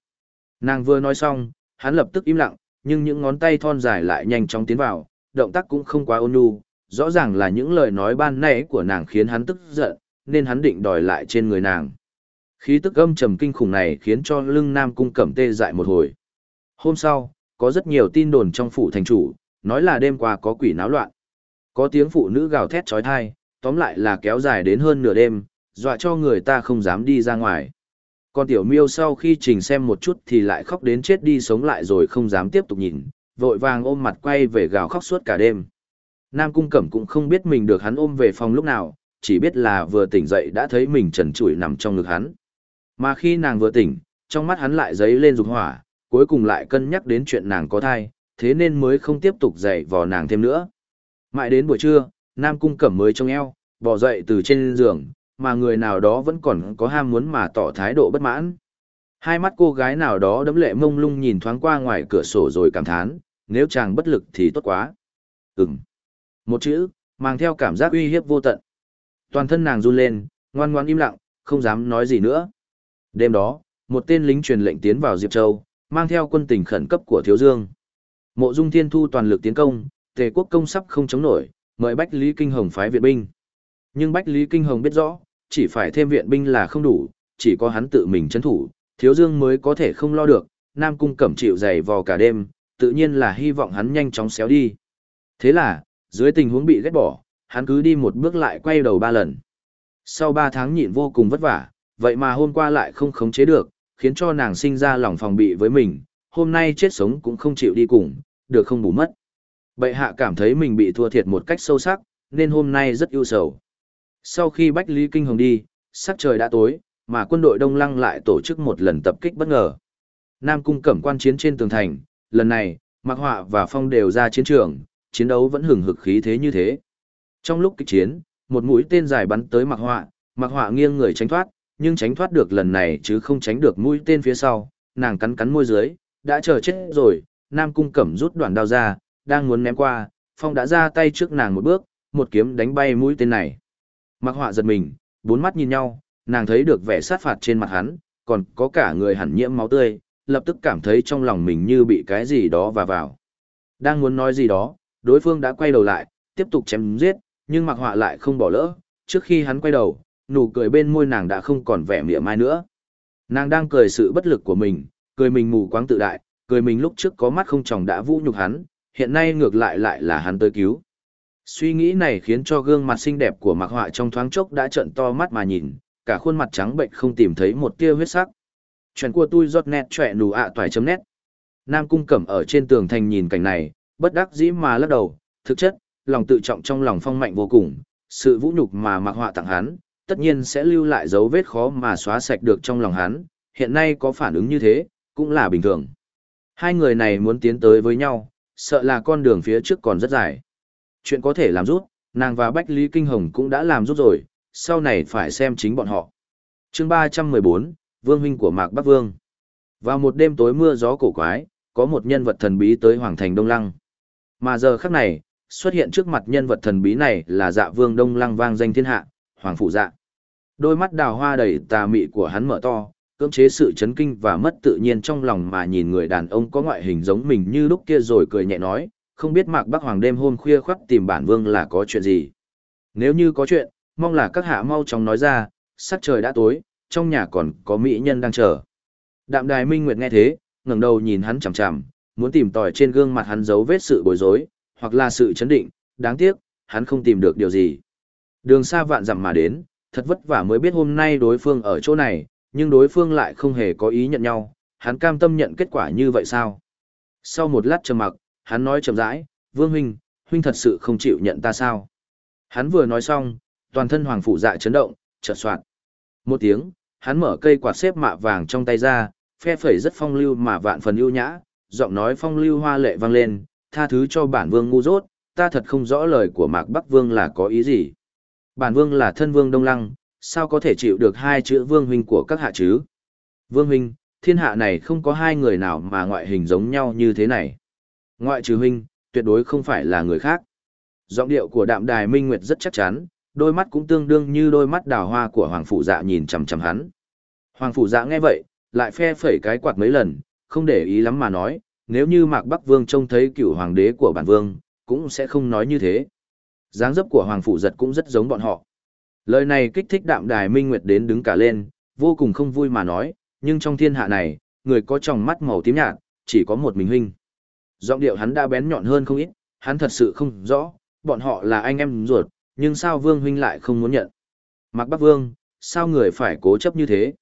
Nàng vừa nói xong, hắn lập tức im lặng, nhưng những ngón tay thon dài lại nhanh chóng tiến vào, động tác cũng không quá ôn nhu, rõ ràng là những lời nói ban nãy của nàng khiến hắn tức giận, nên hắn định đòi lại trên người nàng. Khí tức âm trầm kinh khủng này khiến cho lưng Nam Cung Cẩm tê dại một hồi. Hôm sau, có rất nhiều tin đồn trong phủ thành chủ, nói là đêm qua có quỷ náo loạn. Có tiếng phụ nữ gào thét trói thai, tóm lại là kéo dài đến hơn nửa đêm, dọa cho người ta không dám đi ra ngoài. Còn tiểu miêu sau khi trình xem một chút thì lại khóc đến chết đi sống lại rồi không dám tiếp tục nhìn, vội vàng ôm mặt quay về gào khóc suốt cả đêm. Nam Cung Cẩm cũng không biết mình được hắn ôm về phòng lúc nào, chỉ biết là vừa tỉnh dậy đã thấy mình trần trụi nằm trong ngực hắn. Mà khi nàng vừa tỉnh, trong mắt hắn lại dấy lên dục hỏa, cuối cùng lại cân nhắc đến chuyện nàng có thai, thế nên mới không tiếp tục dậy vò nàng thêm nữa. Mãi đến buổi trưa, Nam Cung Cẩm mới trông eo, bỏ dậy từ trên giường, mà người nào đó vẫn còn có ham muốn mà tỏ thái độ bất mãn. Hai mắt cô gái nào đó đấm lệ mông lung nhìn thoáng qua ngoài cửa sổ rồi cảm thán, nếu chàng bất lực thì tốt quá. Ừm. Một chữ, mang theo cảm giác uy hiếp vô tận. Toàn thân nàng run lên, ngoan ngoan im lặng, không dám nói gì nữa. Đêm đó, một tên lính truyền lệnh tiến vào Diệp Châu, mang theo quân tình khẩn cấp của Thiếu Dương. Mộ Dung Thiên Thu toàn lực tiến công, Tề quốc công sắp không chống nổi, mời Bách Lý Kinh Hồng phái viện binh. Nhưng Bách Lý Kinh Hồng biết rõ, chỉ phải thêm viện binh là không đủ, chỉ có hắn tự mình chấn thủ, Thiếu Dương mới có thể không lo được, Nam Cung Cẩm chịu dày vò cả đêm, tự nhiên là hy vọng hắn nhanh chóng xéo đi. Thế là, dưới tình huống bị ghét bỏ, hắn cứ đi một bước lại quay đầu ba lần. Sau ba tháng nhịn vô cùng vất vả, vậy mà hôm qua lại không khống chế được, khiến cho nàng sinh ra lòng phòng bị với mình, hôm nay chết sống cũng không chịu đi cùng, được không bù mất. Bệ hạ cảm thấy mình bị thua thiệt một cách sâu sắc, nên hôm nay rất ưu sầu. Sau khi Bách Lý Kinh Hồng đi, sắc trời đã tối, mà quân đội Đông Lăng lại tổ chức một lần tập kích bất ngờ. Nam Cung cẩm quan chiến trên tường thành, lần này, Mạc Họa và Phong đều ra chiến trường, chiến đấu vẫn hừng hực khí thế như thế. Trong lúc kịch chiến, một mũi tên dài bắn tới Mạc Họa, Mạc Họa nghiêng người tránh thoát, nhưng tránh thoát được lần này chứ không tránh được mũi tên phía sau, nàng cắn cắn môi dưới, đã chờ chết rồi, Nam Cung Cẩm rút đoạn đao ra, đang muốn ném qua, Phong đã ra tay trước nàng một bước, một kiếm đánh bay mũi tên này. Mạc Họa giật mình, bốn mắt nhìn nhau, nàng thấy được vẻ sát phạt trên mặt hắn, còn có cả người hẳn nhiễm máu tươi, lập tức cảm thấy trong lòng mình như bị cái gì đó va vào. Đang muốn nói gì đó, đối phương đã quay đầu lại, tiếp tục chém giết, nhưng Mạc Họa lại không bỏ lỡ, trước khi hắn quay đầu, nụ cười bên môi nàng đã không còn vẻ mỉa mai nữa. Nàng đang cười sự bất lực của mình, cười mình mù quáng tự đại, cười mình lúc trước có mắt không tròng đã vũ nhục hắn, hiện nay ngược lại lại là hắn tới cứu. Suy nghĩ này khiến cho gương mặt xinh đẹp của Mạc Họa trong thoáng chốc đã trợn to mắt mà nhìn, cả khuôn mặt trắng bệnh không tìm thấy một tia huyết sắc. Chuyện của tôi giọt nét trẻ nù ạ toài chấm nét. Nam cung cẩm ở trên tường thành nhìn cảnh này, bất đắc dĩ mà lắc đầu, thực chất, lòng tự trọng trong lòng phong mạnh vô cùng, sự vũ nhục mà Mạc Họa tặng hắn, tất nhiên sẽ lưu lại dấu vết khó mà xóa sạch được trong lòng hắn, hiện nay có phản ứng như thế, cũng là bình thường. Hai người này muốn tiến tới với nhau, sợ là con đường phía trước còn rất dài. Chuyện có thể làm rút, nàng và Bách Lý Kinh Hồng cũng đã làm rút rồi, sau này phải xem chính bọn họ. chương 314, Vương huynh của Mạc Bắc Vương. Vào một đêm tối mưa gió cổ quái, có một nhân vật thần bí tới Hoàng Thành Đông Lăng. Mà giờ khắc này, xuất hiện trước mặt nhân vật thần bí này là dạ vương Đông Lăng vang danh thiên hạ, Hoàng Phụ Dạ. Đôi mắt đào hoa đầy tà mị của hắn mở to, cưỡng chế sự chấn kinh và mất tự nhiên trong lòng mà nhìn người đàn ông có ngoại hình giống mình như lúc kia rồi cười nhẹ nói, không biết Mạc Bắc Hoàng đêm hôm khuya khoắt tìm bản vương là có chuyện gì. Nếu như có chuyện, mong là các hạ mau chóng nói ra, sắc trời đã tối, trong nhà còn có mỹ nhân đang chờ. Đạm Đài Minh Nguyệt nghe thế, ngẩng đầu nhìn hắn chằm chằm, muốn tìm tòi trên gương mặt hắn dấu vết sự bối rối, hoặc là sự chấn định, đáng tiếc, hắn không tìm được điều gì. Đường xa vạn dặm mà đến, thật vất vả mới biết hôm nay đối phương ở chỗ này, nhưng đối phương lại không hề có ý nhận nhau, hắn cam tâm nhận kết quả như vậy sao? Sau một lát trầm mặc, hắn nói chậm rãi, Vương huynh, huynh thật sự không chịu nhận ta sao? Hắn vừa nói xong, toàn thân hoàng phủ dạ chấn động, chợt soạn. Một tiếng, hắn mở cây quạt xếp mạ vàng trong tay ra, phe phẩy rất phong lưu mà vạn phần ưu nhã, giọng nói phong lưu hoa lệ vang lên, tha thứ cho bản vương ngu dốt, ta thật không rõ lời của Mạc Bắc Vương là có ý gì. Bản vương là thân vương Đông Lăng, sao có thể chịu được hai chữ vương huynh của các hạ chứ? Vương huynh, thiên hạ này không có hai người nào mà ngoại hình giống nhau như thế này. Ngoại trừ huynh, tuyệt đối không phải là người khác. Giọng điệu của đạm đài minh nguyệt rất chắc chắn, đôi mắt cũng tương đương như đôi mắt đào hoa của hoàng phụ dạ nhìn chằm chằm hắn. Hoàng phụ dạ nghe vậy, lại phe phẩy cái quạt mấy lần, không để ý lắm mà nói, nếu như Mạc Bắc Vương trông thấy cựu hoàng đế của bản vương, cũng sẽ không nói như thế. dáng dấp của hoàng phụ giật cũng rất giống bọn họ. Lời này kích thích đạm đài minh nguyệt đến đứng cả lên, vô cùng không vui mà nói, nhưng trong thiên hạ này, người có tròng mắt màu tím nhạt, chỉ có một mình huynh. Giọng điệu hắn đã bén nhọn hơn không ít, hắn thật sự không rõ, bọn họ là anh em ruột, nhưng sao vương huynh lại không muốn nhận. Mạc Bắc Vương, sao người phải cố chấp như thế?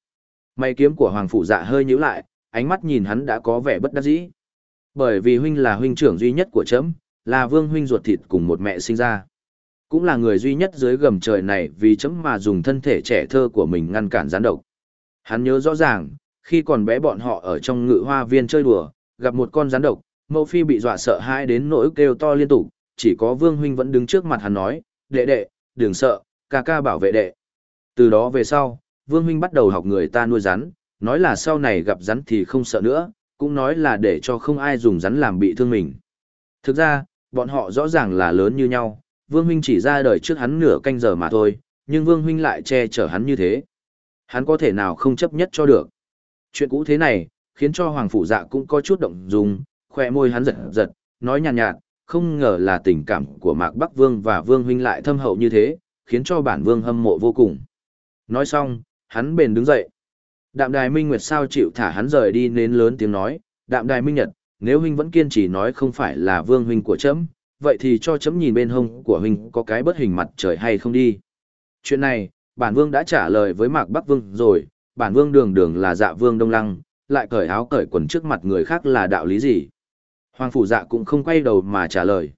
Mày kiếm của Hoàng Phụ Dạ hơi nhíu lại, ánh mắt nhìn hắn đã có vẻ bất đắc dĩ. Bởi vì huynh là huynh trưởng duy nhất của chấm, là vương huynh ruột thịt cùng một mẹ sinh ra. Cũng là người duy nhất dưới gầm trời này vì chấm mà dùng thân thể trẻ thơ của mình ngăn cản gián độc. Hắn nhớ rõ ràng, khi còn bé bọn họ ở trong ngự hoa viên chơi đùa, gặp một con gián độc, mẫu phi bị dọa sợ hãi đến nỗi kêu to liên tục, chỉ có vương huynh vẫn đứng trước mặt hắn nói, đệ đệ, đừng sợ, ca ca bảo vệ đệ. Từ đó về sau, vương huynh bắt đầu học người ta nuôi rắn, nói là sau này gặp rắn thì không sợ nữa, cũng nói là để cho không ai dùng rắn làm bị thương mình. Thực ra, bọn họ rõ ràng là lớn như nhau, Vương huynh chỉ ra đời trước hắn nửa canh giờ mà thôi, nhưng Vương huynh lại che chở hắn như thế. Hắn có thể nào không chấp nhất cho được. Chuyện cũ thế này, khiến cho Hoàng Phủ Dạ cũng có chút động dung, khỏe môi hắn giật giật, nói nhàn nhạt, nhạt, không ngờ là tình cảm của Mạc Bắc Vương và Vương huynh lại thâm hậu như thế, khiến cho bản Vương hâm mộ vô cùng. Nói xong, hắn bền đứng dậy. Đạm Đài Minh Nguyệt sao chịu thả hắn rời đi nên lớn tiếng nói, Đạm Đài Minh Nhật, nếu huynh vẫn kiên trì nói không phải là Vương huynh của chấm, vậy thì cho chấm nhìn bên hông của huynh có cái bất hình mặt trời hay không đi. Chuyện này, bản vương đã trả lời với Mạc Bắc Vương rồi, bản vương đường đường là dạ vương Đông Lăng, lại cởi áo cởi quần trước mặt người khác là đạo lý gì. Hoàng phủ dạ cũng không quay đầu mà trả lời.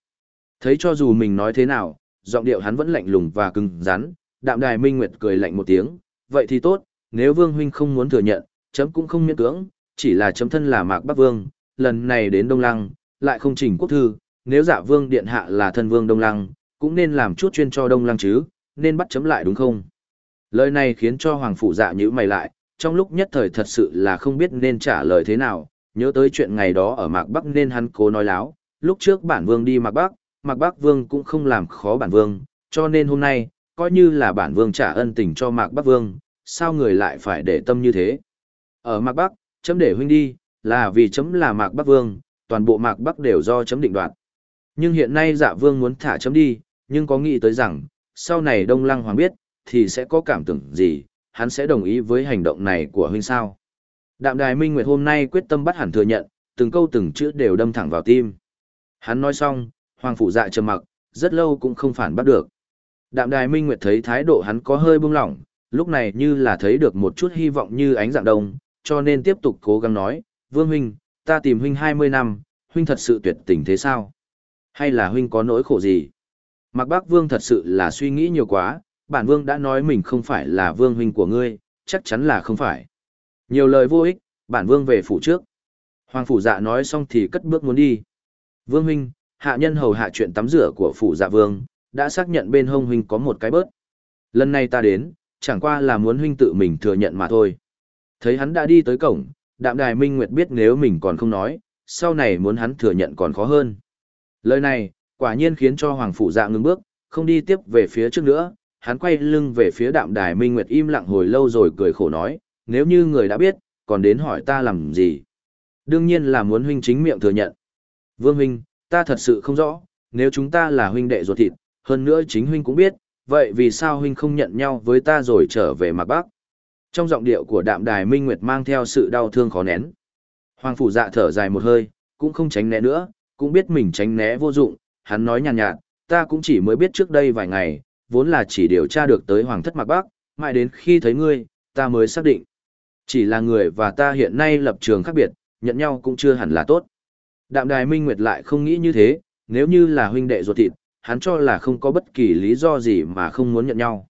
Thấy cho dù mình nói thế nào, giọng điệu hắn vẫn lạnh lùng và cứng rắn, đạm đài minh nguyệt cười lạnh một tiếng, vậy thì tốt, nếu vương huynh không muốn thừa nhận, chấm cũng không miễn cưỡng, chỉ là chấm thân là Mạc Bắc Vương, lần này đến Đông Lăng, lại không chỉnh quốc thư, nếu dạ vương điện hạ là thân vương Đông Lăng, cũng nên làm chút chuyên cho Đông Lăng chứ, nên bắt chấm lại đúng không? Lời này khiến cho Hoàng Phủ dạ nhữ mày lại, trong lúc nhất thời thật sự là không biết nên trả lời thế nào, nhớ tới chuyện ngày đó ở Mạc Bắc nên hắn cố nói láo, lúc trước bản vương đi Mạc Bắc, Mạc Bắc vương cũng không làm khó bản vương, cho nên hôm nay, coi như là bản vương trả ân tình cho Mạc Bắc vương, sao người lại phải để tâm như thế? Ở Mạc Bắc, chấm để huynh đi, là vì chấm là Mạc Bắc vương, toàn bộ Mạc Bắc đều do chấm định đoạt. Nhưng hiện nay dạ vương muốn thả chấm đi, nhưng có nghĩ tới rằng, sau này Đông Lăng Hoàng biết, thì sẽ có cảm tưởng gì, hắn sẽ đồng ý với hành động này của huynh sao. Đạm đài minh nguyệt hôm nay quyết tâm bắt hẳn thừa nhận, từng câu từng chữ đều đâm thẳng vào tim. Hắn nói xong, hoàng phủ dạ trầm mặc, rất lâu cũng không phản bắt được. Đạm đài minh nguyệt thấy thái độ hắn có hơi buông lỏng, lúc này như là thấy được một chút hy vọng như ánh dạng đông, cho nên tiếp tục cố gắng nói, vương huynh, ta tìm huynh 20 năm, huynh thật sự tuyệt tình thế sao? Hay là huynh có nỗi khổ gì? Mạc Bác Vương thật sự là suy nghĩ nhiều quá, bản vương đã nói mình không phải là vương huynh của ngươi, chắc chắn là không phải. Nhiều lời vô ích, bản vương về phủ trước. Hoàng phủ dạ nói xong thì cất bước muốn đi. Vương huynh, hạ nhân hầu hạ chuyện tắm rửa của phủ dạ vương, đã xác nhận bên hông huynh có một cái bớt. Lần này ta đến, chẳng qua là muốn huynh tự mình thừa nhận mà thôi. Thấy hắn đã đi tới cổng, đạm đài minh nguyệt biết nếu mình còn không nói, sau này muốn hắn thừa nhận còn khó hơn. Lời này, quả nhiên khiến cho Hoàng Phủ Dạ ngừng bước, không đi tiếp về phía trước nữa, hắn quay lưng về phía đạm đài Minh Nguyệt im lặng hồi lâu rồi cười khổ nói, nếu như người đã biết, còn đến hỏi ta làm gì? Đương nhiên là muốn huynh chính miệng thừa nhận. Vương huynh, ta thật sự không rõ, nếu chúng ta là huynh đệ ruột thịt, hơn nữa chính huynh cũng biết, vậy vì sao huynh không nhận nhau với ta rồi trở về mặt bắc? Trong giọng điệu của đạm đài Minh Nguyệt mang theo sự đau thương khó nén. Hoàng phủ dạ thở dài một hơi, cũng không tránh né nữa, cũng biết mình tránh né vô dụng, hắn nói nhàn nhạt, nhạt, ta cũng chỉ mới biết trước đây vài ngày, vốn là chỉ điều tra được tới Hoàng thất Mạc Bắc, mãi đến khi thấy ngươi, ta mới xác định. Chỉ là người và ta hiện nay lập trường khác biệt, nhận nhau cũng chưa hẳn là tốt. Đạm Đài Minh Nguyệt lại không nghĩ như thế, nếu như là huynh đệ ruột thịt, hắn cho là không có bất kỳ lý do gì mà không muốn nhận nhau.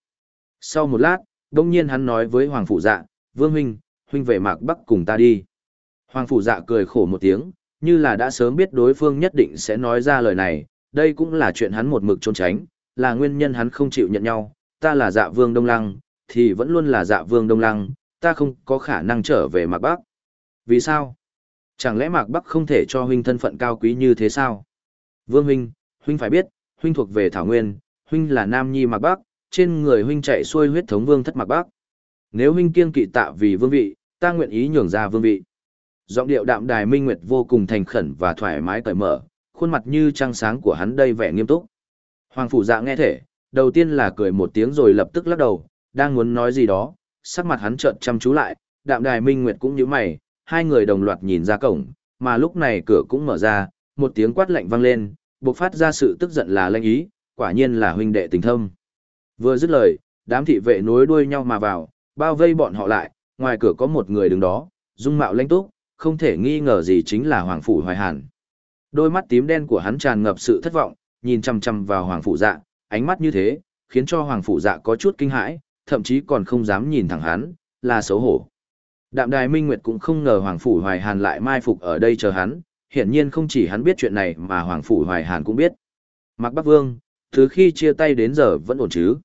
Sau một lát, đông nhiên hắn nói với Hoàng Phủ Dạ, Vương Huynh, Huynh về Mạc Bắc cùng ta đi. Hoàng Phủ Dạ cười khổ một tiếng, như là đã sớm biết đối phương nhất định sẽ nói ra lời này, đây cũng là chuyện hắn một mực trốn tránh, là nguyên nhân hắn không chịu nhận nhau, ta là dạ vương Đông Lăng, thì vẫn luôn là dạ vương Đông Lăng, ta không có khả năng trở về Mạc Bắc. Vì sao? Chẳng lẽ Mạc Bắc không thể cho huynh thân phận cao quý như thế sao? Vương huynh, huynh phải biết, huynh thuộc về Thảo Nguyên, huynh là Nam Nhi Mạc Bắc, trên người huynh chạy xuôi huyết thống vương thất Mạc Bắc. Nếu huynh kiêng kỵ tạ vì vương vị, ta nguyện ý nhường ra vương vị. Giọng điệu đạm đài minh nguyệt vô cùng thành khẩn và thoải mái cởi mở, khuôn mặt như trăng sáng của hắn đây vẻ nghiêm túc. Hoàng phủ dạ nghe thể, đầu tiên là cười một tiếng rồi lập tức lắc đầu, đang muốn nói gì đó, sắc mặt hắn trợn chăm chú lại, đạm đài minh nguyệt cũng như mày, hai người đồng loạt nhìn ra cổng, mà lúc này cửa cũng mở ra, một tiếng quát lạnh vang lên, bộc phát ra sự tức giận là lanh ý, quả nhiên là huynh đệ tình thâm. Vừa dứt lời, đám thị vệ nối đuôi nhau mà vào, bao vây bọn họ lại, ngoài cửa có một người đứng đó, dung mạo lãnh túc, không thể nghi ngờ gì chính là Hoàng Phủ Hoài Hàn. Đôi mắt tím đen của hắn tràn ngập sự thất vọng, nhìn chăm chăm vào Hoàng Phủ Dạ, ánh mắt như thế, khiến cho Hoàng Phủ Dạ có chút kinh hãi, thậm chí còn không dám nhìn thẳng hắn, là xấu hổ. Đạm Đài Minh Nguyệt cũng không ngờ Hoàng Phủ Hoài Hàn lại mai phục ở đây chờ hắn, hiển nhiên không chỉ hắn biết chuyện này mà Hoàng Phủ Hoài Hàn cũng biết. Mạc Bắc Vương, từ khi chia tay đến giờ vẫn ổn chứ?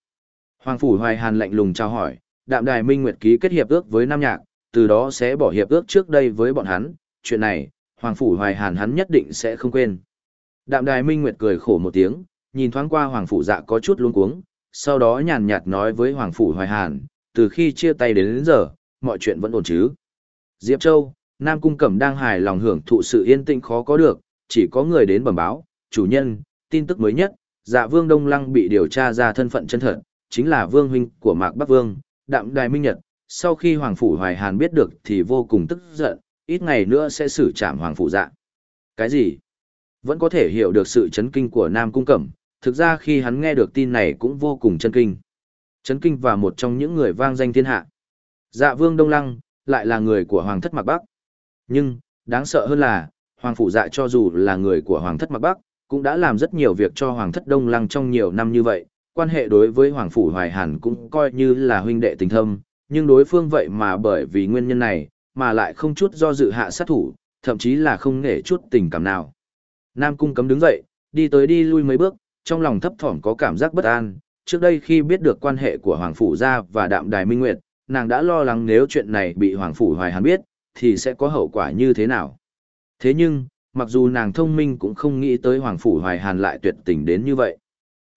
Hoàng Phủ Hoài Hàn lạnh lùng chào hỏi, Đạm Đài Minh Nguyệt ký kết hiệp ước với Nam Nhạc, từ đó sẽ bỏ hiệp ước trước đây với bọn hắn, chuyện này, Hoàng Phủ Hoài Hàn hắn nhất định sẽ không quên. Đạm Đài Minh Nguyệt cười khổ một tiếng, nhìn thoáng qua Hoàng Phủ dạ có chút luống cuống, sau đó nhàn nhạt nói với Hoàng Phủ Hoài Hàn, từ khi chia tay đến, đến giờ, mọi chuyện vẫn ổn chứ. Diệp Châu, Nam Cung Cẩm đang hài lòng hưởng thụ sự yên tĩnh khó có được, chỉ có người đến bẩm báo, chủ nhân, tin tức mới nhất, dạ vương Đông Lăng bị điều tra ra thân phận chân thật, chính là vương huynh của Mạc Bắc Vương, Đạm Đài Minh Nhật, sau khi Hoàng Phủ Hoài Hàn biết được thì vô cùng tức giận, ít ngày nữa sẽ xử trảm Hoàng Phủ dạ. Cái gì? Vẫn có thể hiểu được sự chấn kinh của Nam Cung Cẩm, thực ra khi hắn nghe được tin này cũng vô cùng chấn kinh. Chấn kinh và một trong những người vang danh thiên hạ. Dạ Vương Đông Lăng, lại là người của Hoàng thất Mạc Bắc. Nhưng, đáng sợ hơn là, Hoàng Phủ dạ cho dù là người của Hoàng thất Mạc Bắc, cũng đã làm rất nhiều việc cho Hoàng thất Đông Lăng trong nhiều năm như vậy, quan hệ đối với Hoàng Phủ Hoài Hàn cũng coi như là huynh đệ tình thâm, nhưng đối phương vậy mà bởi vì nguyên nhân này, mà lại không chút do dự hạ sát thủ, thậm chí là không nể chút tình cảm nào. Nam Cung cấm đứng dậy, đi tới đi lui mấy bước, trong lòng thấp thỏm có cảm giác bất an, trước đây khi biết được quan hệ của Hoàng Phủ Gia và Đạm Đài Minh Nguyệt, nàng đã lo lắng nếu chuyện này bị Hoàng Phủ Hoài Hàn biết, thì sẽ có hậu quả như thế nào. Thế nhưng, mặc dù nàng thông minh cũng không nghĩ tới Hoàng Phủ Hoài Hàn lại tuyệt tình đến như vậy.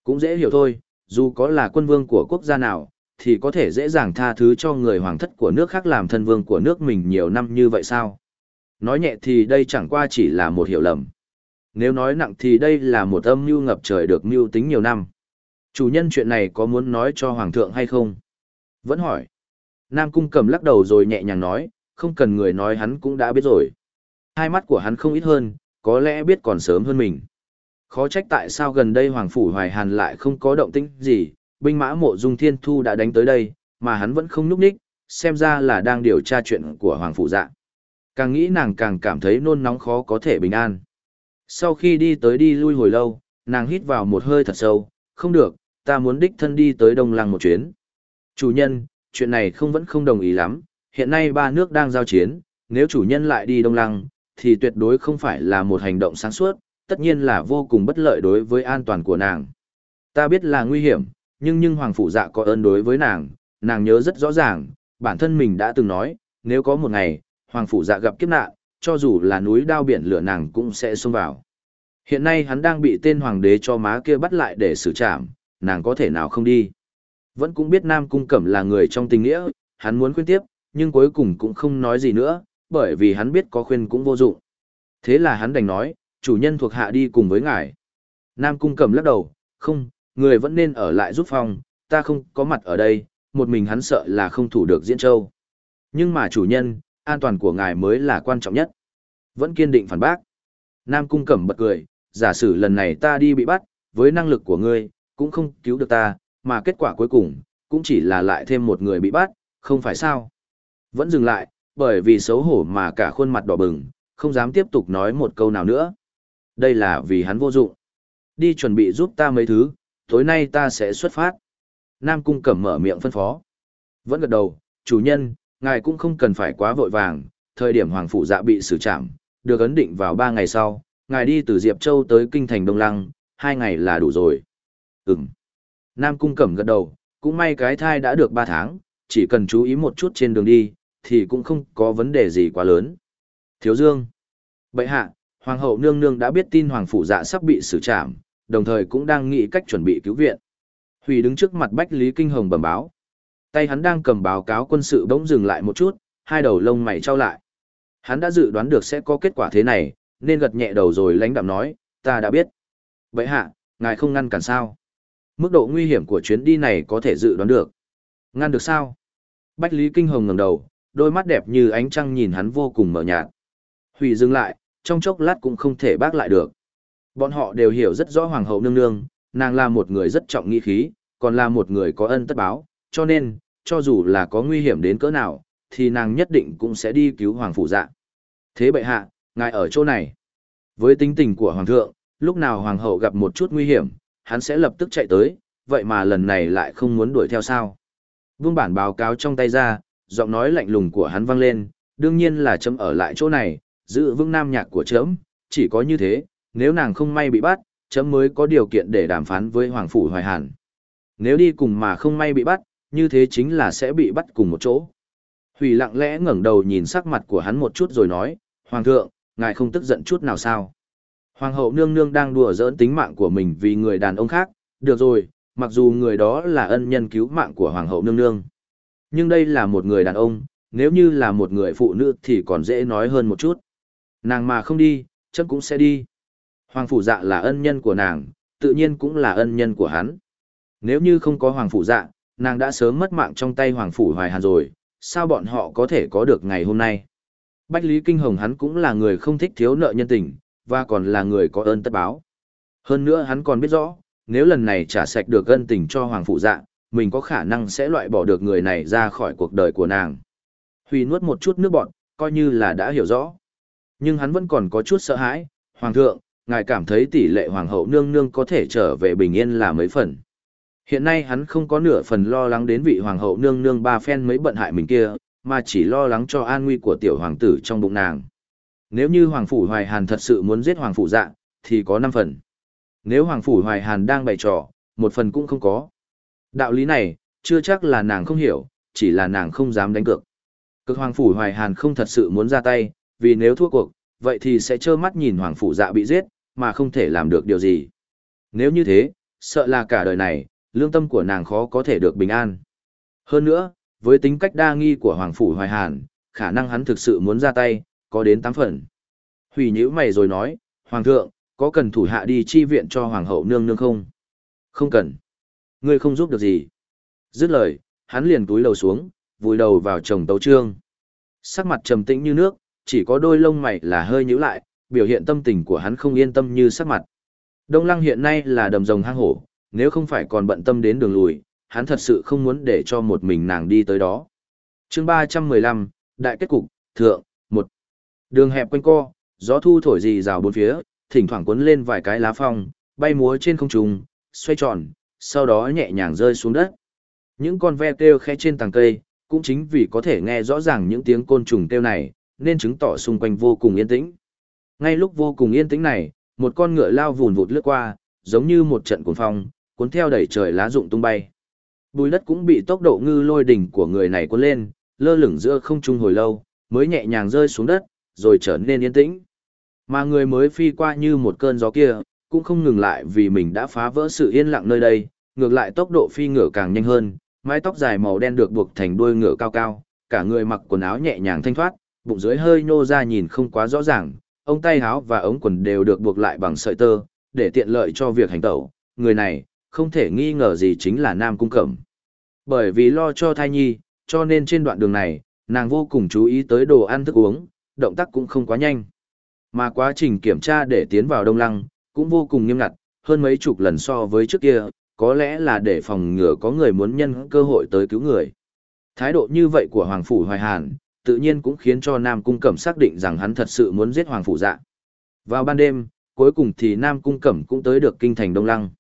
Cũng dễ hiểu thôi, dù có là quân vương của quốc gia nào, thì có thể dễ dàng tha thứ cho người hoàng thất của nước khác làm thân vương của nước mình nhiều năm như vậy sao? Nói nhẹ thì đây chẳng qua chỉ là một hiểu lầm. Nếu nói nặng thì đây là một âm mưu ngập trời được mưu tính nhiều năm. Chủ nhân chuyện này có muốn nói cho hoàng thượng hay không? Vẫn hỏi. Nam Cung cầm lắc đầu rồi nhẹ nhàng nói, không cần người nói hắn cũng đã biết rồi. Hai mắt của hắn không ít hơn, có lẽ biết còn sớm hơn mình. Khó trách tại sao gần đây Hoàng Phủ Hoài Hàn lại không có động tĩnh gì, binh mã mộ dung thiên thu đã đánh tới đây, mà hắn vẫn không núp ních, xem ra là đang điều tra chuyện của Hoàng phụ Dạ. Càng nghĩ nàng càng cảm thấy nôn nóng khó có thể bình an. Sau khi đi tới đi lui hồi lâu, nàng hít vào một hơi thật sâu, không được, ta muốn đích thân đi tới Đông Lăng một chuyến. Chủ nhân, chuyện này không vẫn không đồng ý lắm, hiện nay ba nước đang giao chiến, nếu chủ nhân lại đi Đông Lăng, thì tuyệt đối không phải là một hành động sáng suốt, tất nhiên là vô cùng bất lợi đối với an toàn của nàng. Ta biết là nguy hiểm, nhưng nhưng Hoàng Phụ Dạ có ơn đối với nàng, nàng nhớ rất rõ ràng, bản thân mình đã từng nói, nếu có một ngày, Hoàng Phụ Dạ gặp kiếp nạn, cho dù là núi đao biển lửa nàng cũng sẽ xông vào. Hiện nay hắn đang bị tên hoàng đế cho má kia bắt lại để xử trảm, nàng có thể nào không đi. Vẫn cũng biết Nam Cung Cẩm là người trong tình nghĩa, hắn muốn khuyên tiếp, nhưng cuối cùng cũng không nói gì nữa, bởi vì hắn biết có khuyên cũng vô dụng. Thế là hắn đành nói, chủ nhân thuộc hạ đi cùng với ngài. Nam Cung Cẩm lắc đầu, không, người vẫn nên ở lại giúp phong, ta không có mặt ở đây, một mình hắn sợ là không thủ được Diễn Châu. Nhưng mà chủ nhân, an toàn của ngài mới là quan trọng nhất. Vẫn kiên định phản bác. Nam Cung Cẩm bật cười, giả sử lần này ta đi bị bắt, với năng lực của ngươi, cũng không cứu được ta, mà kết quả cuối cùng, cũng chỉ là lại thêm một người bị bắt, không phải sao. Vẫn dừng lại, bởi vì xấu hổ mà cả khuôn mặt đỏ bừng, không dám tiếp tục nói một câu nào nữa. Đây là vì hắn vô dụng. Đi chuẩn bị giúp ta mấy thứ, tối nay ta sẽ xuất phát. Nam Cung Cẩm mở miệng phân phó. Vẫn gật đầu, chủ nhân, ngài cũng không cần phải quá vội vàng, thời điểm Hoàng Phủ dạ bị xử trảm, được ấn định vào ba ngày sau, ngài đi từ Diệp Châu tới Kinh Thành Đông Lăng, hai ngày là đủ rồi. Ừm. Nam Cung Cẩm gật đầu, cũng may cái thai đã được ba tháng, chỉ cần chú ý một chút trên đường đi, thì cũng không có vấn đề gì quá lớn. Thiếu Dương. Bậy hạ, Hoàng hậu nương nương đã biết tin Hoàng Phủ dạ sắp bị xử trảm, đồng thời cũng đang nghĩ cách chuẩn bị cứu viện. Hủy đứng trước mặt Bách Lý Kinh Hồng bẩm báo. Tay hắn đang cầm báo cáo quân sự bỗng dừng lại một chút, hai đầu lông mày trao lại. Hắn đã dự đoán được sẽ có kết quả thế này, nên gật nhẹ đầu rồi lãnh đạm nói, ta đã biết. Vậy hạ, ngài không ngăn cản sao? Mức độ nguy hiểm của chuyến đi này có thể dự đoán được. Ngăn được sao? Bách Lý Kinh Hồng ngẩng đầu, đôi mắt đẹp như ánh trăng nhìn hắn vô cùng mở nhạt. Hủy dừng lại, trong chốc lát cũng không thể bác lại được. Bọn họ đều hiểu rất rõ Hoàng hậu nương nương, nàng là một người rất trọng nghi khí, còn là một người có ân tất báo, cho nên, cho dù là có nguy hiểm đến cỡ nào, thì nàng nhất định cũng sẽ đi cứu Hoàng Phủ Dạ. Thế bệ hạ, ngài ở chỗ này. Với tính tình của Hoàng thượng, lúc nào Hoàng hậu gặp một chút nguy hiểm, hắn sẽ lập tức chạy tới, vậy mà lần này lại không muốn đuổi theo sao. Vương bản báo cáo trong tay ra, giọng nói lạnh lùng của hắn vang lên, đương nhiên là chấm ở lại chỗ này, giữ vững nam nhạc của chấm, chỉ có như thế, nếu nàng không may bị bắt, chấm mới có điều kiện để đàm phán với Hoàng Phủ Hoài Hàn. Nếu đi cùng mà không may bị bắt, như thế chính là sẽ bị bắt cùng một chỗ. Hủy lặng lẽ ngẩng đầu nhìn sắc mặt của hắn một chút rồi nói, Hoàng thượng, ngài không tức giận chút nào sao? Hoàng hậu nương nương đang đùa giỡn tính mạng của mình vì người đàn ông khác, được rồi, mặc dù người đó là ân nhân cứu mạng của Hoàng hậu nương nương. Nhưng đây là một người đàn ông, nếu như là một người phụ nữ thì còn dễ nói hơn một chút. Nàng mà không đi, chắc cũng sẽ đi. Hoàng phủ dạ là ân nhân của nàng, tự nhiên cũng là ân nhân của hắn. Nếu như không có hoàng phủ dạ, nàng đã sớm mất mạng trong tay hoàng phủ hoài hàn rồi, sao bọn họ có thể có được ngày hôm nay? Bách Lý Kinh Hồng hắn cũng là người không thích thiếu nợ nhân tình, và còn là người có ơn tất báo. Hơn nữa hắn còn biết rõ, nếu lần này trả sạch được ân tình cho hoàng phụ dạ, mình có khả năng sẽ loại bỏ được người này ra khỏi cuộc đời của nàng. Huy nuốt một chút nước bọn, coi như là đã hiểu rõ. Nhưng hắn vẫn còn có chút sợ hãi, Hoàng thượng, ngài cảm thấy tỷ lệ Hoàng hậu nương nương có thể trở về bình yên là mấy phần. Hiện nay hắn không có nửa phần lo lắng đến vị Hoàng hậu nương nương ba phen mấy bận hại mình kia, mà chỉ lo lắng cho an nguy của tiểu hoàng tử trong bụng nàng. Nếu như Hoàng Phủ Hoài Hàn thật sự muốn giết Hoàng Phủ dạ, thì có 5 phần. Nếu Hoàng Phủ Hoài Hàn đang bày trò, một phần cũng không có. Đạo lý này, chưa chắc là nàng không hiểu, chỉ là nàng không dám đánh cược. Cực Hoàng Phủ Hoài Hàn không thật sự muốn ra tay, vì nếu thua cuộc, vậy thì sẽ trơ mắt nhìn Hoàng Phủ dạ bị giết, mà không thể làm được điều gì. Nếu như thế, sợ là cả đời này, lương tâm của nàng khó có thể được bình an. Hơn nữa, với tính cách đa nghi của Hoàng Phủ Hoài Hàn, khả năng hắn thực sự muốn ra tay, có đến tám phần. Hủy nhữ mày rồi nói, Hoàng thượng, có cần thủ hạ đi chi viện cho Hoàng hậu nương nương không? Không cần. Ngươi không giúp được gì. Dứt lời, hắn liền túi lầu xuống, vùi đầu vào chồng tấu trương. Sắc mặt trầm tĩnh như nước, chỉ có đôi lông mày là hơi nhíu lại, biểu hiện tâm tình của hắn không yên tâm như sắc mặt. Đông Lăng hiện nay là đầm rồng hang hổ, nếu không phải còn bận tâm đến đường lùi, hắn thật sự không muốn để cho một mình nàng đi tới đó. chương 315, Đại kết cục, Thượng, một Đường hẹp quanh co, gió thu thổi rì rào bốn phía, thỉnh thoảng cuốn lên vài cái lá phong, bay múa trên không trung, xoay tròn, sau đó nhẹ nhàng rơi xuống đất. Những con ve kêu khẽ trên tàng cây, cũng chính vì có thể nghe rõ ràng những tiếng côn trùng kêu này, nên chứng tỏ xung quanh vô cùng yên tĩnh. Ngay lúc vô cùng yên tĩnh này, một con ngựa lao vùn vụt lướt qua, giống như một trận cuồng phong, cuốn theo đẩy trời lá rụng tung bay. Bùi đất cũng bị tốc độ ngư lôi đỉnh của người này cuốn lên, lơ lửng giữa không trung hồi lâu, mới nhẹ nhàng rơi xuống đất, rồi trở nên yên tĩnh. Mà người mới phi qua như một cơn gió kia, cũng không ngừng lại vì mình đã phá vỡ sự yên lặng nơi đây, ngược lại tốc độ phi ngựa càng nhanh hơn, mái tóc dài màu đen được buộc thành đuôi ngựa cao cao, cả người mặc quần áo nhẹ nhàng thanh thoát, bụng dưới hơi nhô ra nhìn không quá rõ ràng, ông tay áo và ống quần đều được buộc lại bằng sợi tơ, để tiện lợi cho việc hành tẩu. Người này, không thể nghi ngờ gì chính là Nam Cung Cẩm. Bởi vì lo cho thai nhi, cho nên trên đoạn đường này, nàng vô cùng chú ý tới đồ ăn thức uống, động tác cũng không quá nhanh. Mà quá trình kiểm tra để tiến vào Đông Lăng, cũng vô cùng nghiêm ngặt, hơn mấy chục lần so với trước kia, có lẽ là để phòng ngừa có người muốn nhân cơ hội tới cứu người. Thái độ như vậy của Hoàng Phủ Hoài Hàn, tự nhiên cũng khiến cho Nam Cung Cẩm xác định rằng hắn thật sự muốn giết Hoàng Phủ Dạ. Vào ban đêm, cuối cùng thì Nam Cung Cẩm cũng tới được kinh thành Đông Lăng.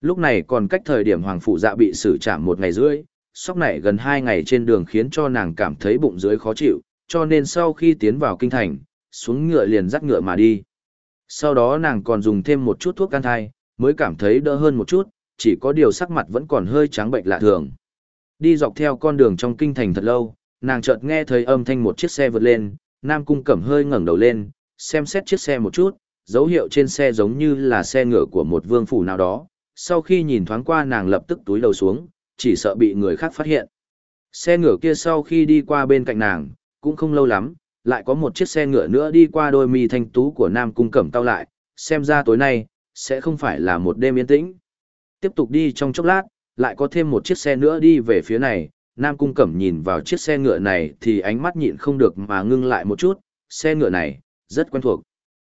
Lúc này còn cách thời điểm Hoàng Phủ Dạ bị xử trảm một ngày rưỡi, sóc này gần hai ngày trên đường khiến cho nàng cảm thấy bụng dưới khó chịu, cho nên sau khi tiến vào kinh thành, xuống ngựa liền dắt ngựa mà đi. Sau đó nàng còn dùng thêm một chút thuốc can thai, mới cảm thấy đỡ hơn một chút, chỉ có điều sắc mặt vẫn còn hơi trắng bệnh lạ thường. Đi dọc theo con đường trong kinh thành thật lâu, nàng chợt nghe thấy âm thanh một chiếc xe vượt lên, Nam Cung Cẩm hơi ngẩng đầu lên, xem xét chiếc xe một chút, dấu hiệu trên xe giống như là xe ngựa của một vương phủ nào đó. Sau khi nhìn thoáng qua nàng lập tức túi đầu xuống, chỉ sợ bị người khác phát hiện. Xe ngựa kia sau khi đi qua bên cạnh nàng, cũng không lâu lắm, lại có một chiếc xe ngựa nữa đi qua đôi mi thanh tú của Nam Cung Cẩm tao lại, xem ra tối nay, sẽ không phải là một đêm yên tĩnh. Tiếp tục đi trong chốc lát, lại có thêm một chiếc xe nữa đi về phía này, Nam Cung Cẩm nhìn vào chiếc xe ngựa này thì ánh mắt nhịn không được mà ngưng lại một chút, xe ngựa này, rất quen thuộc.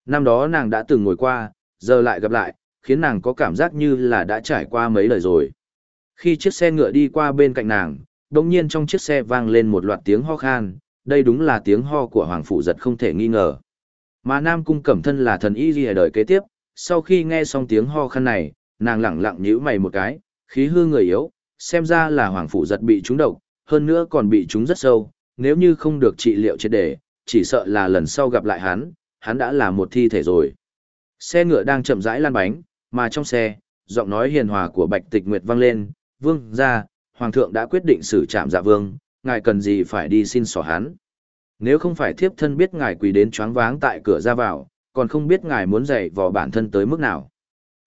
Năm đó nàng đã từng ngồi qua, giờ lại gặp lại, khiến nàng có cảm giác như là đã trải qua mấy lời rồi. Khi chiếc xe ngựa đi qua bên cạnh nàng, đồng nhiên trong chiếc xe vang lên một loạt tiếng ho khan, đây đúng là tiếng ho của Hoàng phụ Giật không thể nghi ngờ. Mà Nam Cung Cẩm thân là thần y ghi đời kế tiếp, sau khi nghe xong tiếng ho khan này, nàng lẳng lặng nhíu mày một cái, khí hư người yếu, xem ra là Hoàng Phủ Giật bị trúng độc, hơn nữa còn bị trúng rất sâu, nếu như không được trị liệu triệt để, chỉ sợ là lần sau gặp lại hắn, hắn đã là một thi thể rồi. Xe ngựa đang chậm rãi lan bánh, mà trong xe, giọng nói hiền hòa của Bạch Tịch Nguyệt vang lên, "Vương gia, hoàng thượng đã quyết định xử trảm Dạ Vương, ngài cần gì phải đi xin xỏ hắn? Nếu không phải thiếp thân biết ngài quỳ đến choáng váng tại cửa ra vào, còn không biết ngài muốn dạy vò bản thân tới mức nào."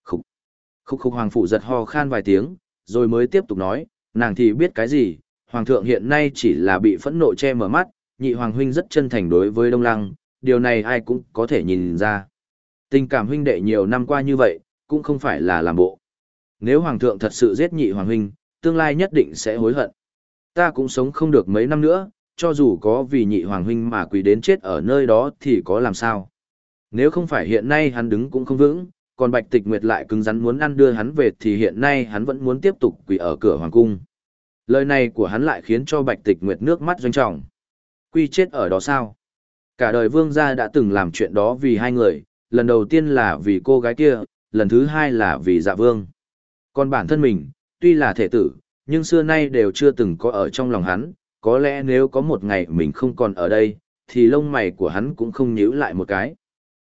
Khúc khúc khúc hoàng phụ giật ho khan vài tiếng, rồi mới tiếp tục nói, nàng thì biết cái gì, hoàng thượng hiện nay chỉ là bị phẫn nộ che mở mắt, nhị hoàng huynh rất chân thành đối với Đông Lăng, điều này ai cũng có thể nhìn ra. Tình cảm huynh đệ nhiều năm qua như vậy, cũng không phải là làm bộ. Nếu hoàng thượng thật sự giết nhị hoàng huynh, tương lai nhất định sẽ hối hận. Ta cũng sống không được mấy năm nữa, cho dù có vì nhị hoàng huynh mà quỳ đến chết ở nơi đó thì có làm sao. Nếu không phải hiện nay hắn đứng cũng không vững, còn Bạch Tịch Nguyệt lại cứng rắn muốn ăn đưa hắn về thì hiện nay hắn vẫn muốn tiếp tục quỳ ở cửa hoàng cung. Lời này của hắn lại khiến cho Bạch Tịch Nguyệt nước mắt doanh trọng. Quy chết ở đó sao? Cả đời vương gia đã từng làm chuyện đó vì hai người, lần đầu tiên là vì cô gái kia, lần thứ hai là vì dạ vương. Còn bản thân mình, tuy là thể tử, nhưng xưa nay đều chưa từng có ở trong lòng hắn, có lẽ nếu có một ngày mình không còn ở đây, thì lông mày của hắn cũng không nhíu lại một cái.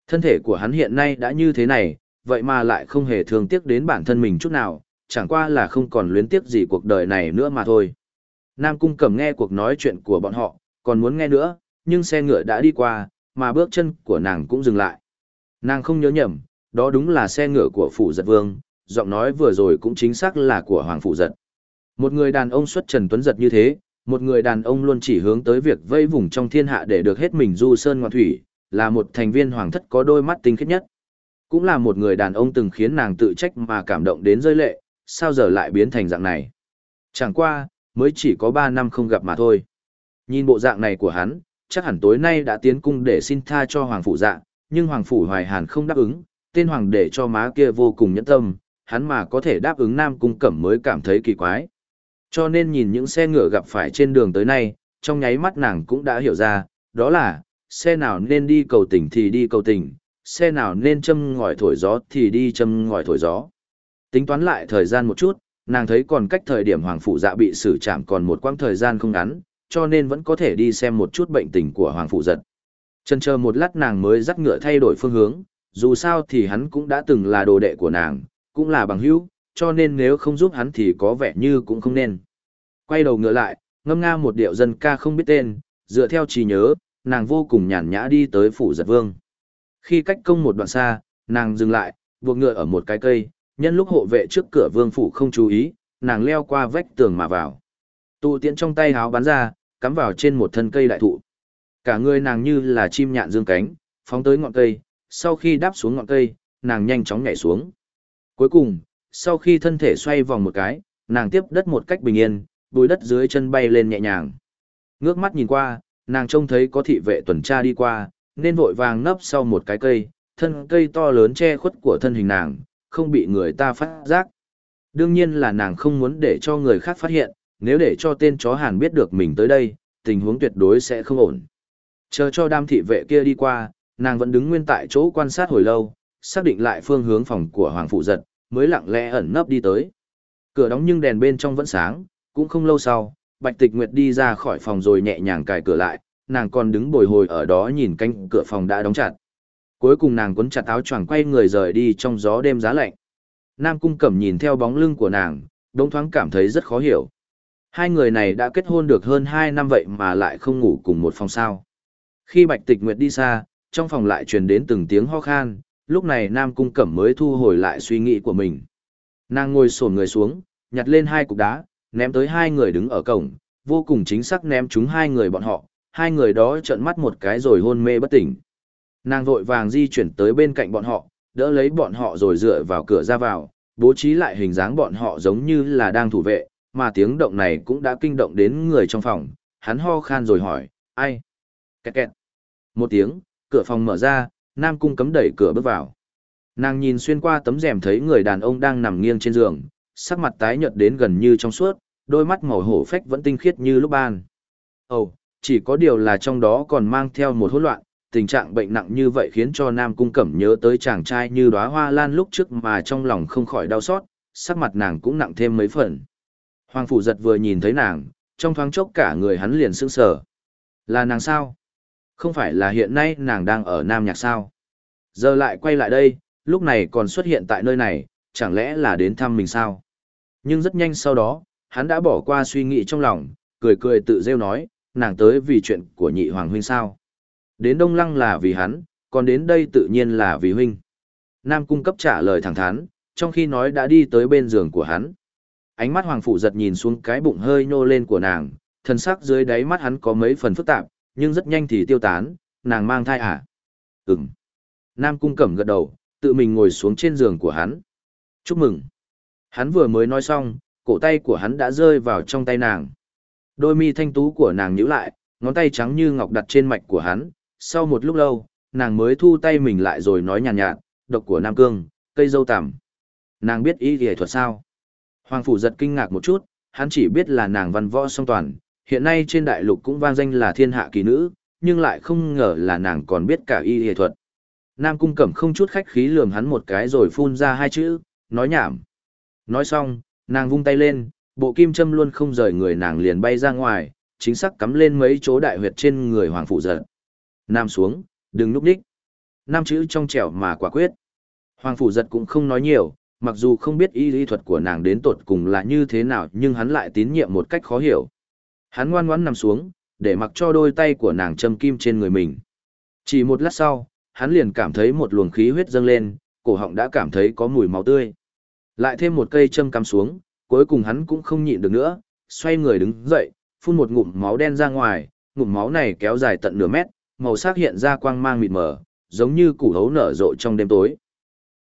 Thân thể của hắn hiện nay đã như thế này, vậy mà lại không hề thương tiếc đến bản thân mình chút nào, chẳng qua là không còn luyến tiếc gì cuộc đời này nữa mà thôi. Nam Cung cẩm nghe cuộc nói chuyện của bọn họ, còn muốn nghe nữa, nhưng xe ngựa đã đi qua, mà bước chân của nàng cũng dừng lại. Nàng không nhớ nhầm, đó đúng là xe ngựa của Phủ Giật Vương, giọng nói vừa rồi cũng chính xác là của Hoàng Phủ Giật. Một người đàn ông xuất trần tuấn giật như thế, một người đàn ông luôn chỉ hướng tới việc vây vùng trong thiên hạ để được hết mình du sơn ngoạn thủy, là một thành viên hoàng thất có đôi mắt tinh khiết nhất. Cũng là một người đàn ông từng khiến nàng tự trách mà cảm động đến rơi lệ, sao giờ lại biến thành dạng này. Chẳng qua, mới chỉ có 3 năm không gặp mà thôi. Nhìn bộ dạng này của hắn, chắc hẳn tối nay đã tiến cung để xin tha cho Hoàng Phủ Dạ, nhưng Hoàng Phủ Hoài Hàn không đáp ứng, tên Hoàng để cho má kia vô cùng nhẫn tâm, hắn mà có thể đáp ứng Nam Cung Cẩm mới cảm thấy kỳ quái. Cho nên nhìn những xe ngựa gặp phải trên đường tới nay, trong nháy mắt nàng cũng đã hiểu ra, đó là, xe nào nên đi cầu tỉnh thì đi cầu tỉnh, xe nào nên châm ngòi thổi gió thì đi châm ngòi thổi gió. Tính toán lại thời gian một chút, nàng thấy còn cách thời điểm Hoàng Phụ Dạ bị xử trảm còn một quãng thời gian không ngắn, cho nên vẫn có thể đi xem một chút bệnh tình của Hoàng Phụ Giật. Chân chờ một lát nàng mới dắt ngựa thay đổi phương hướng, dù sao thì hắn cũng đã từng là đồ đệ của nàng, cũng là bằng hữu, cho nên nếu không giúp hắn thì có vẻ như cũng không nên. Quay đầu ngựa lại, ngâm nga một điệu dân ca không biết tên, dựa theo trí nhớ, nàng vô cùng nhàn nhã đi tới phủ giật vương. Khi cách công một đoạn xa, nàng dừng lại, buộc ngựa ở một cái cây, nhân lúc hộ vệ trước cửa vương phủ không chú ý, nàng leo qua vách tường mà vào. Tụ tiễn trong tay háo bắn ra, cắm vào trên một thân cây đại thụ. Cả người nàng như là chim nhạn dương cánh, phóng tới ngọn cây, sau khi đáp xuống ngọn cây, nàng nhanh chóng nhảy xuống. Cuối cùng, sau khi thân thể xoay vòng một cái, nàng tiếp đất một cách bình yên, bùi đất dưới chân bay lên nhẹ nhàng. Ngước mắt nhìn qua, nàng trông thấy có thị vệ tuần tra đi qua, nên vội vàng nấp sau một cái cây, thân cây to lớn che khuất của thân hình nàng, không bị người ta phát giác. Đương nhiên là nàng không muốn để cho người khác phát hiện, nếu để cho tên chó hàn biết được mình tới đây, tình huống tuyệt đối sẽ không ổn. Chờ cho đam thị vệ kia đi qua, nàng vẫn đứng nguyên tại chỗ quan sát hồi lâu, xác định lại phương hướng phòng của Hoàng Phụ Giật, mới lặng lẽ ẩn nấp đi tới. Cửa đóng nhưng đèn bên trong vẫn sáng, cũng không lâu sau, Bạch Tịch Nguyệt đi ra khỏi phòng rồi nhẹ nhàng cài cửa lại, nàng còn đứng bồi hồi ở đó nhìn cánh cửa phòng đã đóng chặt. Cuối cùng nàng cuốn chặt áo choàng quay người rời đi trong gió đêm giá lạnh. Nam Cung Cẩm nhìn theo bóng lưng của nàng, đống thoáng cảm thấy rất khó hiểu. Hai người này đã kết hôn được hơn hai năm vậy mà lại không ngủ cùng một phòng sao. Khi Bạch Tịch Nguyệt đi xa, trong phòng lại truyền đến từng tiếng ho khan, lúc này Nam Cung Cẩm mới thu hồi lại suy nghĩ của mình. Nàng ngồi sổn người xuống, nhặt lên hai cục đá, ném tới hai người đứng ở cổng, vô cùng chính xác ném chúng hai người bọn họ, hai người đó trợn mắt một cái rồi hôn mê bất tỉnh. Nàng vội vàng di chuyển tới bên cạnh bọn họ, đỡ lấy bọn họ rồi dựa vào cửa ra vào, bố trí lại hình dáng bọn họ giống như là đang thủ vệ, mà tiếng động này cũng đã kinh động đến người trong phòng, hắn ho khan rồi hỏi, ai? Kẹt kẹt. Một tiếng, cửa phòng mở ra, Nam Cung cấm đẩy cửa bước vào. Nàng nhìn xuyên qua tấm rèm thấy người đàn ông đang nằm nghiêng trên giường, sắc mặt tái nhợt đến gần như trong suốt, đôi mắt màu hổ phách vẫn tinh khiết như lúc ban. Ồ, chỉ có điều là trong đó còn mang theo một hỗn loạn, tình trạng bệnh nặng như vậy khiến cho Nam Cung Cẩm nhớ tới chàng trai như đóa hoa lan lúc trước mà trong lòng không khỏi đau xót, sắc mặt nàng cũng nặng thêm mấy phần. Hoàng Phủ giật vừa nhìn thấy nàng, trong thoáng chốc cả người hắn liền sững sờ. Là nàng sao? Không phải là hiện nay nàng đang ở Nam Nhạc sao? Giờ lại quay lại đây, lúc này còn xuất hiện tại nơi này, chẳng lẽ là đến thăm mình sao? Nhưng rất nhanh sau đó, hắn đã bỏ qua suy nghĩ trong lòng, cười cười tự rêu nói, nàng tới vì chuyện của nhị hoàng huynh sao. Đến Đông Lăng là vì hắn, còn đến đây tự nhiên là vì huynh. Nam cung cấp trả lời thẳng thắn, trong khi nói đã đi tới bên giường của hắn. Ánh mắt hoàng phụ giật nhìn xuống cái bụng hơi nhô lên của nàng, thân sắc dưới đáy mắt hắn có mấy phần phức tạp, nhưng rất nhanh thì tiêu tán, nàng mang thai à? Ừm. Nam cung cẩm gật đầu, tự mình ngồi xuống trên giường của hắn. Chúc mừng. Hắn vừa mới nói xong, cổ tay của hắn đã rơi vào trong tay nàng. Đôi mi thanh tú của nàng nhíu lại, ngón tay trắng như ngọc đặt trên mạch của hắn. Sau một lúc lâu, nàng mới thu tay mình lại rồi nói nhàn nhạt, nhạt, độc của Nam Cương, cây dâu tằm. Nàng biết ý y thuật sao? Hoàng Phủ giật kinh ngạc một chút, hắn chỉ biết là nàng văn võ song toàn, hiện nay trên đại lục cũng vang danh là thiên hạ kỳ nữ, nhưng lại không ngờ là nàng còn biết cả y y thuật. Nam Cung Cẩm không chút khách khí lườm hắn một cái rồi phun ra hai chữ, nói nhảm. Nói xong, nàng vung tay lên, bộ kim châm luôn không rời người nàng liền bay ra ngoài, chính xác cắm lên mấy chỗ đại huyệt trên người hoàng phụ giật. Nam xuống, đừng núp đích. Nam chữ trong trẻo mà quả quyết. Hoàng phủ giật cũng không nói nhiều, mặc dù không biết y lý thuật của nàng đến tột cùng là như thế nào nhưng hắn lại tín nhiệm một cách khó hiểu. Hắn ngoan ngoãn nằm xuống, để mặc cho đôi tay của nàng châm kim trên người mình. Chỉ một lát sau, hắn liền cảm thấy một luồng khí huyết dâng lên, cổ họng đã cảm thấy có mùi máu tươi. Lại thêm một cây châm cắm xuống, cuối cùng hắn cũng không nhịn được nữa, xoay người đứng dậy, phun một ngụm máu đen ra ngoài, ngụm máu này kéo dài tận nửa mét, màu sắc hiện ra quang mang mịt mờ, giống như củ hấu nở rộ trong đêm tối.